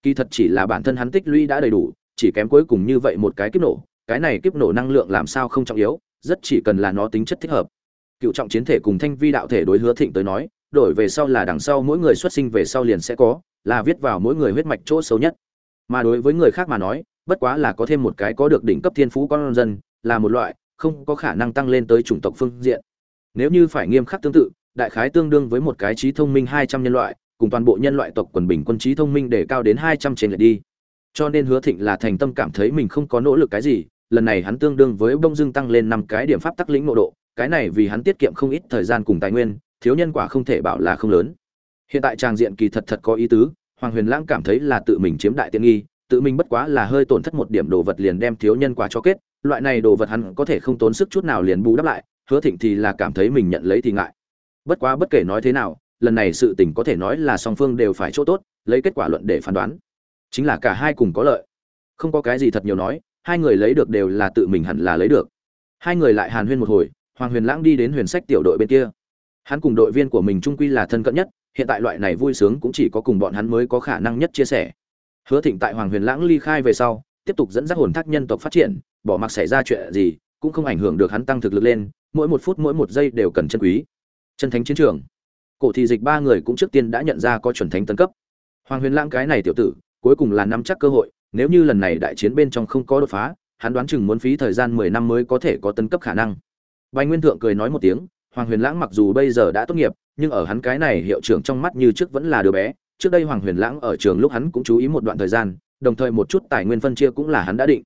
Kỳ thật chỉ là bản thân hắn tích lũy đã đầy đủ, chỉ kém cuối cùng như vậy một cái kiếp nổ, cái này kiếp nổ năng lượng làm sao không trọng yếu, rất chỉ cần là nó tính chất thích hợp. Cựu trọng chiến thể cùng thanh vi đạo thể đối hứa thịnh tới nói, đổi về sau là đằng sau mỗi người xuất sinh về sau liền sẽ có, là viết vào mỗi người huyết mạch chỗ xấu nhất. Mà đối với người khác mà nói, bất quá là có thêm một cái có được đỉnh cấp thiên phú con dân, là một loại không có khả năng tăng lên tới chủng tộc phương diện. Nếu như phải nghiêm khắc tương tự đại khái tương đương với một cái trí thông minh hai trăm nhân loại, cùng toàn bộ nhân loại tộc quần bình quân trí thông minh để cao đến hai trăm trên lệch đi. Cho nên hứa thịnh là thành tâm cảm thấy mình không có nỗ lực cái gì, lần này hắn tương đương với bông Dương tăng lên năm cái điểm pháp tắc lĩnh ngộ độ, cái này vì hắn tiết kiệm không ít thời gian cùng tài nguyên, thiếu nhân quả không thể bảo là không lớn. Hiện tại tràng diện kỳ thật thật có ý tứ, hoàng huyền lãng cảm thấy là tự mình chiếm đại tiện nghi, tự mình bất quá là hơi tổn thất một điểm đồ vật liền đem thiếu nhân quả cho kết, loại này đồ vật hắn có thể không tốn sức chút nào liền bù đắp lại, hứa thịnh thì là cảm thấy mình nhận lấy thì ngại bất quá bất kể nói thế nào, lần này sự tình có thể nói là song phương đều phải chỗ tốt, lấy kết quả luận để phán đoán. Chính là cả hai cùng có lợi. Không có cái gì thật nhiều nói, hai người lấy được đều là tự mình hẳn là lấy được. Hai người lại hàn huyên một hồi, hoàng huyền lãng đi đến huyền sách tiểu đội bên kia. Hắn cùng đội viên của mình trung quy là thân cận nhất, hiện tại loại này vui sướng cũng chỉ có cùng bọn hắn mới có khả năng nhất chia sẻ. Hứa thịnh tại hoàng huyền lãng ly khai về sau, tiếp tục dẫn dắt hồn thác nhân tộc phát triển, bỏ mặc xảy ra chuyện gì, cũng không ảnh hưởng được hắn tăng thực lực lên, mỗi một phút mỗi một giây đều cần chân quý chân thánh chiến trường. Cổ thị dịch ba người cũng trước tiên đã nhận ra có chuẩn thánh tấn cấp. Hoàng huyền lãng cái này tiểu tử, cuối cùng là nắm chắc cơ hội, nếu như lần này đại chiến bên trong không có đột phá, hắn đoán chừng muốn phí thời gian mười năm mới có thể có tấn cấp khả năng. Bạch nguyên thượng cười nói một tiếng, hoàng huyền lãng mặc dù bây giờ đã tốt nghiệp, nhưng ở hắn cái này hiệu trưởng trong mắt như trước vẫn là đứa bé. Trước đây hoàng huyền lãng ở trường lúc hắn cũng chú ý một đoạn thời gian, đồng thời một chút tài nguyên phân chia cũng là hắn đã định.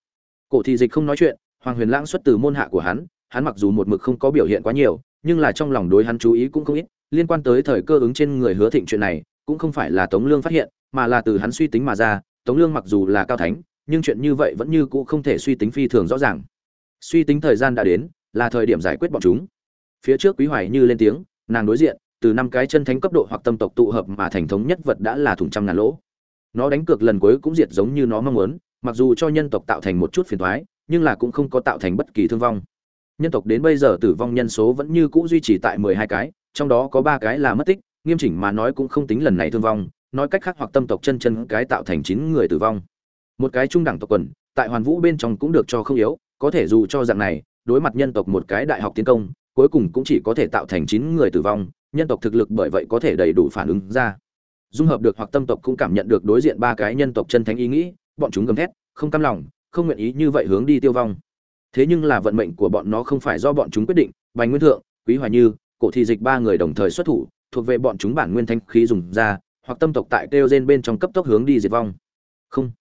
Cổ thị dịch không nói chuyện, hoàng huyền lãng xuất từ môn hạ của hắn hắn mặc dù một mực không có biểu hiện quá nhiều nhưng là trong lòng đối hắn chú ý cũng không ít, liên quan tới thời cơ ứng trên người hứa thịnh chuyện này, cũng không phải là tống lương phát hiện, mà là từ hắn suy tính mà ra, tống lương mặc dù là cao thánh, nhưng chuyện như vậy vẫn như cũ không thể suy tính phi thường rõ ràng. Suy tính thời gian đã đến, là thời điểm giải quyết bọn chúng. Phía trước quý hoài như lên tiếng, nàng đối diện, từ năm cái chân thánh cấp độ hoặc tâm tộc tụ hợp mà thành thống nhất vật đã là thủng trăm ngàn lỗ. Nó đánh cược lần cuối cũng diệt giống như nó mong muốn, mặc dù cho nhân tộc tạo thành một chút phiền toái, nhưng là cũng không có tạo thành bất kỳ thương vong nhân tộc đến bây giờ tử vong nhân số vẫn như cũ duy trì tại mười hai cái, trong đó có ba cái là mất tích, nghiêm chỉnh mà nói cũng không tính lần này thương vong, nói cách khác hoặc tâm tộc chân chân cái tạo thành chín người tử vong. Một cái trung đẳng tộc quần, tại hoàn vũ bên trong cũng được cho không yếu, có thể dù cho dạng này, đối mặt nhân tộc một cái đại học tiến công, cuối cùng cũng chỉ có thể tạo thành chín người tử vong, nhân tộc thực lực bởi vậy có thể đầy đủ phản ứng ra. Dung hợp được hoặc tâm tộc cũng cảm nhận được đối diện ba cái nhân tộc chân thánh ý nghĩ, bọn chúng gầm thét, không cam lòng, không nguyện ý như vậy hướng đi tiêu vong thế nhưng là vận mệnh của bọn nó không phải do bọn chúng quyết định, bành nguyên thượng, quý hoài như, cổ thị dịch ba người đồng thời xuất thủ, thuộc về bọn chúng bản nguyên thanh khí dùng ra, hoặc tâm tộc tại kêu gen bên trong cấp tốc hướng đi diệt vong. Không.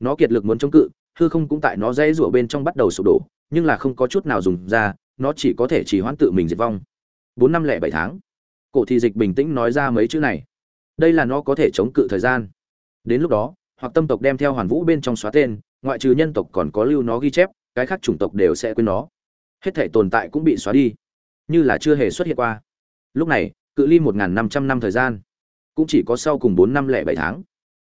Nó kiệt lực muốn chống cự, hư không cũng tại nó dãy rủa bên trong bắt đầu sụp đổ, nhưng là không có chút nào dùng ra, nó chỉ có thể chỉ hoãn tự mình diệt vong. Bốn năm lẻ bảy tháng. Cổ thị dịch bình tĩnh nói ra mấy chữ này. Đây là nó có thể chống cự thời gian. Đến lúc đó, hoặc tâm tộc đem theo hoàn vũ bên trong xóa tên, ngoại trừ nhân tộc còn có lưu nó ghi chép cái khác chủng tộc đều sẽ quên nó. Hết thể tồn tại cũng bị xóa đi, như là chưa hề xuất hiện qua. Lúc này, cự ly một năm trăm năm thời gian, cũng chỉ có sau cùng bốn năm lẻ bảy tháng.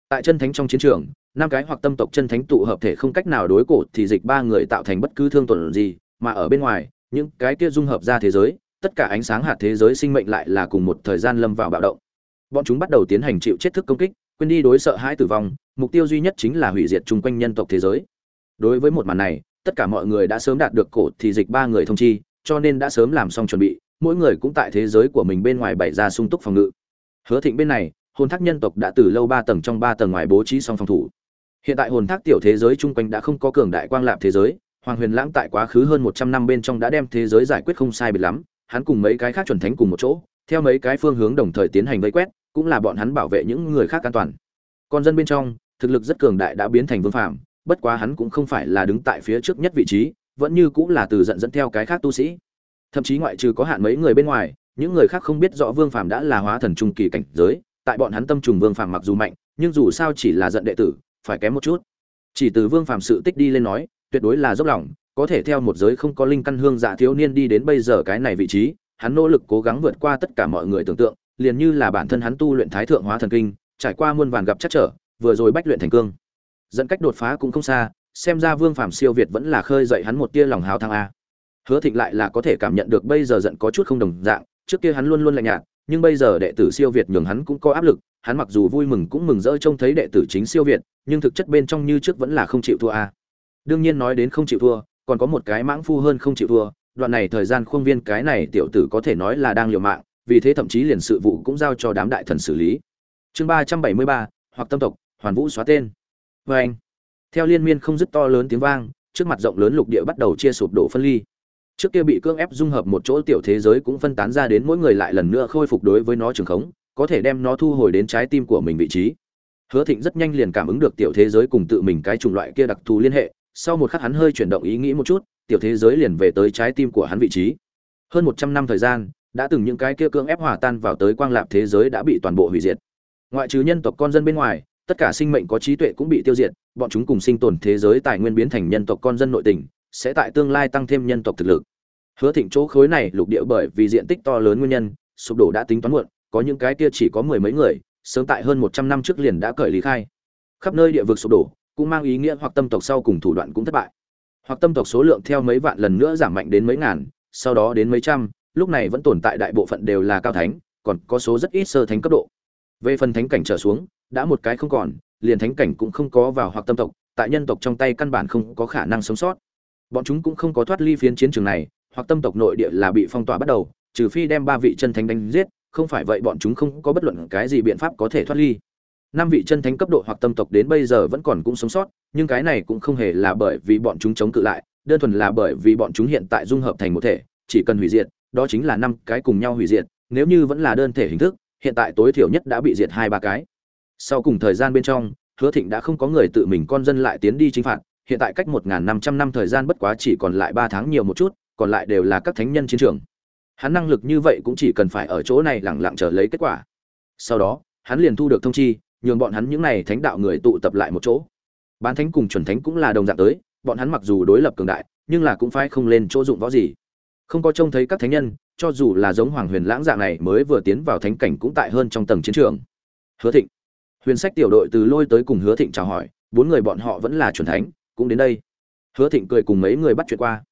Tại chân thánh trong chiến trường, năm cái hoặc tâm tộc chân thánh tụ hợp thể không cách nào đối cổ thì dịch ba người tạo thành bất cứ thương tổn gì, mà ở bên ngoài, những cái kia dung hợp ra thế giới, tất cả ánh sáng hạt thế giới sinh mệnh lại là cùng một thời gian lâm vào bạo động. Bọn chúng bắt đầu tiến hành chịu chết thức công kích, quên đi đối sợ hãi tử vong, mục tiêu duy nhất chính là hủy diệt chung quanh nhân tộc thế giới. Đối với một màn này tất cả mọi người đã sớm đạt được cổ thì dịch ba người thông chi, cho nên đã sớm làm xong chuẩn bị, mỗi người cũng tại thế giới của mình bên ngoài bày ra sung túc phòng ngự. Hứa thịnh bên này, hồn thác nhân tộc đã từ lâu ba tầng trong ba tầng ngoài bố trí xong phòng thủ. Hiện tại hồn thác tiểu thế giới chung quanh đã không có cường đại quang lạp thế giới, hoàng huyền lãng tại quá khứ hơn một trăm năm bên trong đã đem thế giới giải quyết không sai biệt lắm, hắn cùng mấy cái khác chuẩn thánh cùng một chỗ, theo mấy cái phương hướng đồng thời tiến hành vây quét, cũng là bọn hắn bảo vệ những người khác an toàn. Con dân bên trong, thực lực rất cường đại đã biến thành vương phạm bất quá hắn cũng không phải là đứng tại phía trước nhất vị trí, vẫn như cũng là từ giận dẫn theo cái khác tu sĩ. Thậm chí ngoại trừ có hạn mấy người bên ngoài, những người khác không biết rõ vương phàm đã là hóa thần trung kỳ cảnh giới, tại bọn hắn tâm trùng vương phàm mặc dù mạnh, nhưng dù sao chỉ là giận đệ tử, phải kém một chút. Chỉ từ vương phàm sự tích đi lên nói, tuyệt đối là dốc lòng, có thể theo một giới không có linh căn hương dạ thiếu niên đi đến bây giờ cái này vị trí, hắn nỗ lực cố gắng vượt qua tất cả mọi người tưởng tượng, liền như là bản thân hắn tu luyện thái thượng hóa thần kinh, trải qua muôn vàn gặp chắc trở, vừa rồi bách luyện thành cương dẫn cách đột phá cũng không xa, xem ra vương phạm siêu việt vẫn là khơi dậy hắn một tia lòng hào thăng a. Hứa thịnh lại là có thể cảm nhận được bây giờ giận có chút không đồng dạng, trước kia hắn luôn luôn lạnh nhạt, nhưng bây giờ đệ tử siêu việt nhường hắn cũng có áp lực, hắn mặc dù vui mừng cũng mừng rỡ trông thấy đệ tử chính siêu việt, nhưng thực chất bên trong như trước vẫn là không chịu thua a. Đương nhiên nói đến không chịu thua, còn có một cái mãng phu hơn không chịu thua, đoạn này thời gian khuôn viên cái này tiểu tử có thể nói là đang liều mạng, vì thế thậm chí liền sự vụ cũng giao cho đám đại thần xử lý. Chương ba trăm bảy mươi ba, hoặc tâm tộc, hoàn vũ xóa tên. Và anh, theo liên miên không dứt to lớn tiếng vang, trước mặt rộng lớn lục địa bắt đầu chia sụp đổ phân ly. Trước kia bị cưỡng ép dung hợp một chỗ tiểu thế giới cũng phân tán ra đến mỗi người lại lần nữa khôi phục đối với nó trường khống, có thể đem nó thu hồi đến trái tim của mình vị trí. Hứa thịnh rất nhanh liền cảm ứng được tiểu thế giới cùng tự mình cái chủng loại kia đặc thù liên hệ, sau một khắc hắn hơi chuyển động ý nghĩ một chút, tiểu thế giới liền về tới trái tim của hắn vị trí. Hơn một trăm năm thời gian, đã từng những cái kia cưỡng ép hòa tan vào tới quang lạp thế giới đã bị toàn bộ hủy diệt. Ngoại trừ nhân tộc con dân bên ngoài tất cả sinh mệnh có trí tuệ cũng bị tiêu diệt, bọn chúng cùng sinh tồn thế giới tài nguyên biến thành nhân tộc con dân nội tình, sẽ tại tương lai tăng thêm nhân tộc thực lực. Hứa thịnh chỗ khối này lục địa bởi vì diện tích to lớn nguyên nhân, sụp đổ đã tính toán muộn, có những cái kia chỉ có mười mấy người, sớm tại hơn một trăm năm trước liền đã cởi lý khai. Khắp nơi địa vực sụp đổ, cũng mang ý nghĩa hoặc tâm tộc sau cùng thủ đoạn cũng thất bại. Hoặc tâm tộc số lượng theo mấy vạn lần nữa giảm mạnh đến mấy ngàn, sau đó đến mấy trăm, lúc này vẫn tồn tại đại bộ phận đều là cao thánh, còn có số rất ít sơ thánh cấp độ về phần thánh cảnh trở xuống, đã một cái không còn, liền thánh cảnh cũng không có vào hoặc tâm tộc, tại nhân tộc trong tay căn bản không có khả năng sống sót. Bọn chúng cũng không có thoát ly phiến chiến trường này, hoặc tâm tộc nội địa là bị phong tỏa bắt đầu, trừ phi đem ba vị chân thánh đánh giết, không phải vậy bọn chúng không có bất luận cái gì biện pháp có thể thoát ly. Năm vị chân thánh cấp độ hoặc tâm tộc đến bây giờ vẫn còn cũng sống sót, nhưng cái này cũng không hề là bởi vì bọn chúng chống cự lại, đơn thuần là bởi vì bọn chúng hiện tại dung hợp thành một thể, chỉ cần hủy diệt, đó chính là năm cái cùng nhau hủy diệt, nếu như vẫn là đơn thể hình thức hiện tại tối thiểu nhất đã bị diệt hai ba cái. Sau cùng thời gian bên trong, hứa thịnh đã không có người tự mình con dân lại tiến đi chinh phạt, hiện tại cách một năm trăm năm thời gian bất quá chỉ còn lại ba tháng nhiều một chút, còn lại đều là các thánh nhân chiến trường. Hắn năng lực như vậy cũng chỉ cần phải ở chỗ này lẳng lặng chờ lấy kết quả. Sau đó, hắn liền thu được thông chi, nhường bọn hắn những này thánh đạo người tụ tập lại một chỗ. Bán thánh cùng chuẩn thánh cũng là đồng dạng tới, bọn hắn mặc dù đối lập cường đại, nhưng là cũng phải không lên chỗ dụng võ gì. Không có trông thấy các thánh nhân cho dù là giống hoàng huyền lãng dạng này mới vừa tiến vào thánh cảnh cũng tại hơn trong tầng chiến trường. Hứa thịnh. Huyền sách tiểu đội từ lôi tới cùng hứa thịnh chào hỏi, bốn người bọn họ vẫn là chuẩn thánh, cũng đến đây. Hứa thịnh cười cùng mấy người bắt chuyện qua.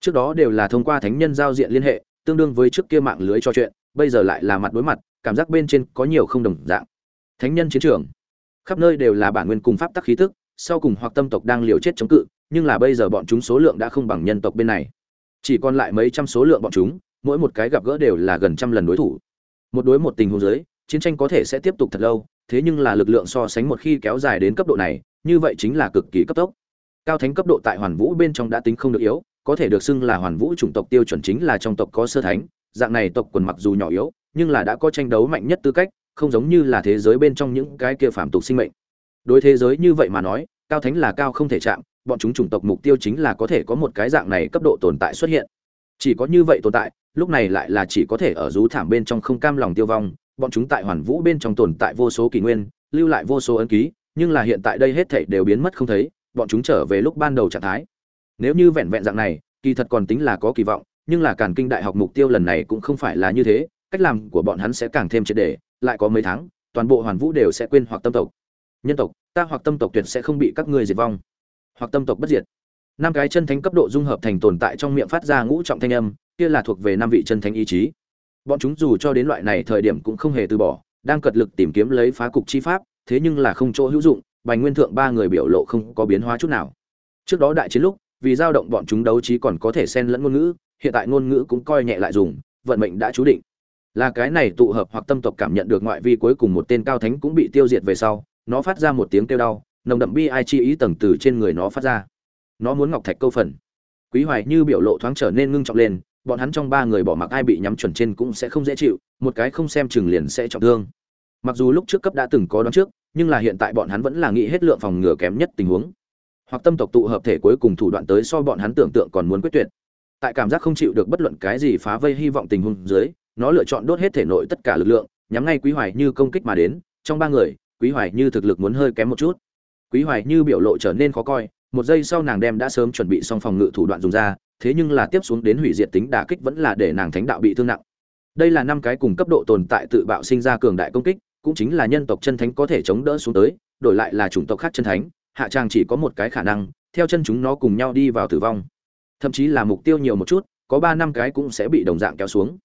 Trước đó đều là thông qua thánh nhân giao diện liên hệ, tương đương với trước kia mạng lưới cho chuyện, bây giờ lại là mặt đối mặt, cảm giác bên trên có nhiều không đồng dạng. Thánh nhân chiến trường. Khắp nơi đều là bản nguyên cùng pháp tắc khí tức, sau cùng hoặc tâm tộc đang liều chết chống cự, nhưng là bây giờ bọn chúng số lượng đã không bằng nhân tộc bên này. Chỉ còn lại mấy trăm số lượng bọn chúng mỗi một cái gặp gỡ đều là gần trăm lần đối thủ. Một đối một tình huống dưới, chiến tranh có thể sẽ tiếp tục thật lâu, thế nhưng là lực lượng so sánh một khi kéo dài đến cấp độ này, như vậy chính là cực kỳ cấp tốc. Cao thánh cấp độ tại hoàn vũ bên trong đã tính không được yếu, có thể được xưng là hoàn vũ chủng tộc tiêu chuẩn chính là trong tộc có sơ thánh, dạng này tộc quần mặc dù nhỏ yếu, nhưng là đã có tranh đấu mạnh nhất tư cách, không giống như là thế giới bên trong những cái kia phạm tục sinh mệnh. Đối thế giới như vậy mà nói, cao thánh là cao không thể chạm, bọn chúng chủng tộc mục tiêu chính là có thể có một cái dạng này cấp độ tồn tại xuất hiện chỉ có như vậy tồn tại, lúc này lại là chỉ có thể ở rú thảm bên trong không cam lòng tiêu vong, bọn chúng tại hoàn vũ bên trong tồn tại vô số kỷ nguyên, lưu lại vô số ấn ký, nhưng là hiện tại đây hết thảy đều biến mất không thấy, bọn chúng trở về lúc ban đầu trạng thái. Nếu như vẹn vẹn dạng này, kỳ thật còn tính là có kỳ vọng, nhưng là càn kinh đại học mục tiêu lần này cũng không phải là như thế, cách làm của bọn hắn sẽ càng thêm triệt đề lại có mấy tháng, toàn bộ hoàn vũ đều sẽ quên hoặc tâm tộc. Nhân tộc, ta hoặc tâm tộc tuyệt sẽ không bị các ngươi diệt vong. Hoặc tâm tộc bất diệt năm cái chân thánh cấp độ dung hợp thành tồn tại trong miệng phát ra ngũ trọng thanh âm, kia là thuộc về năm vị chân thánh ý chí. Bọn chúng dù cho đến loại này thời điểm cũng không hề từ bỏ, đang cật lực tìm kiếm lấy phá cục chi pháp, thế nhưng là không chỗ hữu dụng, bành nguyên thượng ba người biểu lộ không có biến hóa chút nào. Trước đó đại chiến lúc, vì dao động bọn chúng đấu trí còn có thể xen lẫn ngôn ngữ, hiện tại ngôn ngữ cũng coi nhẹ lại dùng, vận mệnh đã chú định. Là cái này tụ hợp hoặc tâm tộc cảm nhận được ngoại vi cuối cùng một tên cao thánh cũng bị tiêu diệt về sau, nó phát ra một tiếng kêu đau, nồng đậm bi ai chi ý tầng từ trên người nó phát ra nó muốn ngọc thạch câu phần. Quý hoài như biểu lộ thoáng trở nên ngưng trọng lên, bọn hắn trong ba người bỏ mặc ai bị nhắm chuẩn trên cũng sẽ không dễ chịu, một cái không xem chừng liền sẽ trọng thương. Mặc dù lúc trước cấp đã từng có đón trước, nhưng là hiện tại bọn hắn vẫn là nghĩ hết lượng phòng ngừa kém nhất tình huống. Hoặc tâm tộc tụ hợp thể cuối cùng thủ đoạn tới so bọn hắn tưởng tượng còn muốn quyết tuyệt. Tại cảm giác không chịu được bất luận cái gì phá vây hy vọng tình huống dưới, nó lựa chọn đốt hết thể nội tất cả lực lượng, nhắm ngay quý hoài như công kích mà đến, trong ba người, quý hoài như thực lực muốn hơi kém một chút. Quý hoài như biểu lộ trở nên khó coi một giây sau nàng đem đã sớm chuẩn bị xong phòng ngự thủ đoạn dùng ra, thế nhưng là tiếp xuống đến hủy diệt tính đả kích vẫn là để nàng thánh đạo bị thương nặng. Đây là năm cái cùng cấp độ tồn tại tự bạo sinh ra cường đại công kích, cũng chính là nhân tộc chân thánh có thể chống đỡ xuống tới, đổi lại là chủng tộc khác chân thánh, hạ trang chỉ có một cái khả năng, theo chân chúng nó cùng nhau đi vào tử vong. Thậm chí là mục tiêu nhiều một chút, có ba năm cái cũng sẽ bị đồng dạng kéo xuống.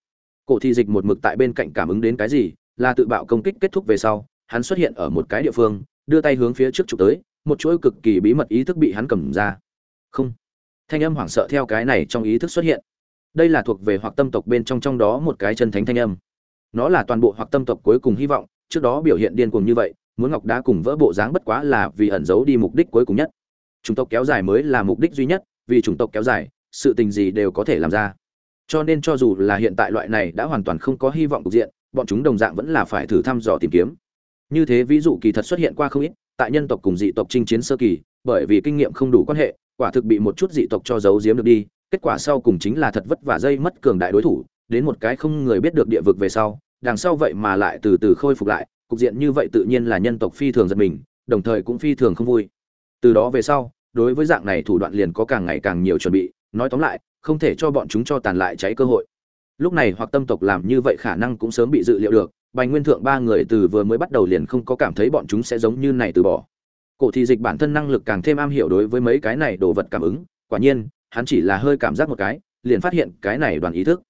Cổ thi dịch một mực tại bên cạnh cảm ứng đến cái gì, là tự bạo công kích kết thúc về sau, hắn xuất hiện ở một cái địa phương, đưa tay hướng phía trước chụp tới một chuỗi cực kỳ bí mật ý thức bị hắn cầm ra. Không. Thanh âm hoảng sợ theo cái này trong ý thức xuất hiện. Đây là thuộc về hoặc tâm tộc bên trong trong đó một cái chân thánh thanh âm. Nó là toàn bộ hoặc tâm tộc cuối cùng hy vọng, trước đó biểu hiện điên cuồng như vậy, muốn ngọc đá cùng vỡ bộ dáng bất quá là vì ẩn giấu đi mục đích cuối cùng nhất. Chủng tộc kéo dài mới là mục đích duy nhất, vì chủng tộc kéo dài, sự tình gì đều có thể làm ra. Cho nên cho dù là hiện tại loại này đã hoàn toàn không có hy vọng cục diện, bọn chúng đồng dạng vẫn là phải thử thăm dò tìm kiếm. Như thế ví dụ kỳ thật xuất hiện qua không ít tại nhân tộc cùng dị tộc chinh chiến sơ kỳ, bởi vì kinh nghiệm không đủ quan hệ, quả thực bị một chút dị tộc cho giấu giếm được đi, kết quả sau cùng chính là thật vất vả dây mất cường đại đối thủ, đến một cái không người biết được địa vực về sau, đằng sau vậy mà lại từ từ khôi phục lại, cục diện như vậy tự nhiên là nhân tộc phi thường giật mình, đồng thời cũng phi thường không vui. Từ đó về sau, đối với dạng này thủ đoạn liền có càng ngày càng nhiều chuẩn bị, nói tóm lại, không thể cho bọn chúng cho tàn lại cháy cơ hội. Lúc này hoặc tâm tộc làm như vậy khả năng cũng sớm bị dự liệu được bành nguyên thượng ba người từ vừa mới bắt đầu liền không có cảm thấy bọn chúng sẽ giống như này từ bỏ. Cổ thị dịch bản thân năng lực càng thêm am hiểu đối với mấy cái này đồ vật cảm ứng, quả nhiên, hắn chỉ là hơi cảm giác một cái, liền phát hiện cái này đoàn ý thức.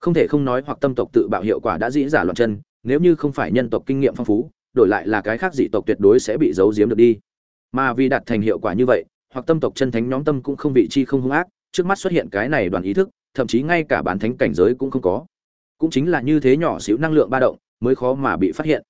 Không thể không nói hoặc tâm tộc tự bạo hiệu quả đã dĩ giả loạn chân, nếu như không phải nhân tộc kinh nghiệm phong phú, đổi lại là cái khác dị tộc tuyệt đối sẽ bị giấu giếm được đi. Mà vì đạt thành hiệu quả như vậy, hoặc tâm tộc chân thánh nhóm tâm cũng không vị chi không hung ác, trước mắt xuất hiện cái này đoàn ý thức, thậm chí ngay cả bản thánh cảnh giới cũng không có. Cũng chính là như thế nhỏ xíu năng lượng ba động mới khó mà bị phát hiện.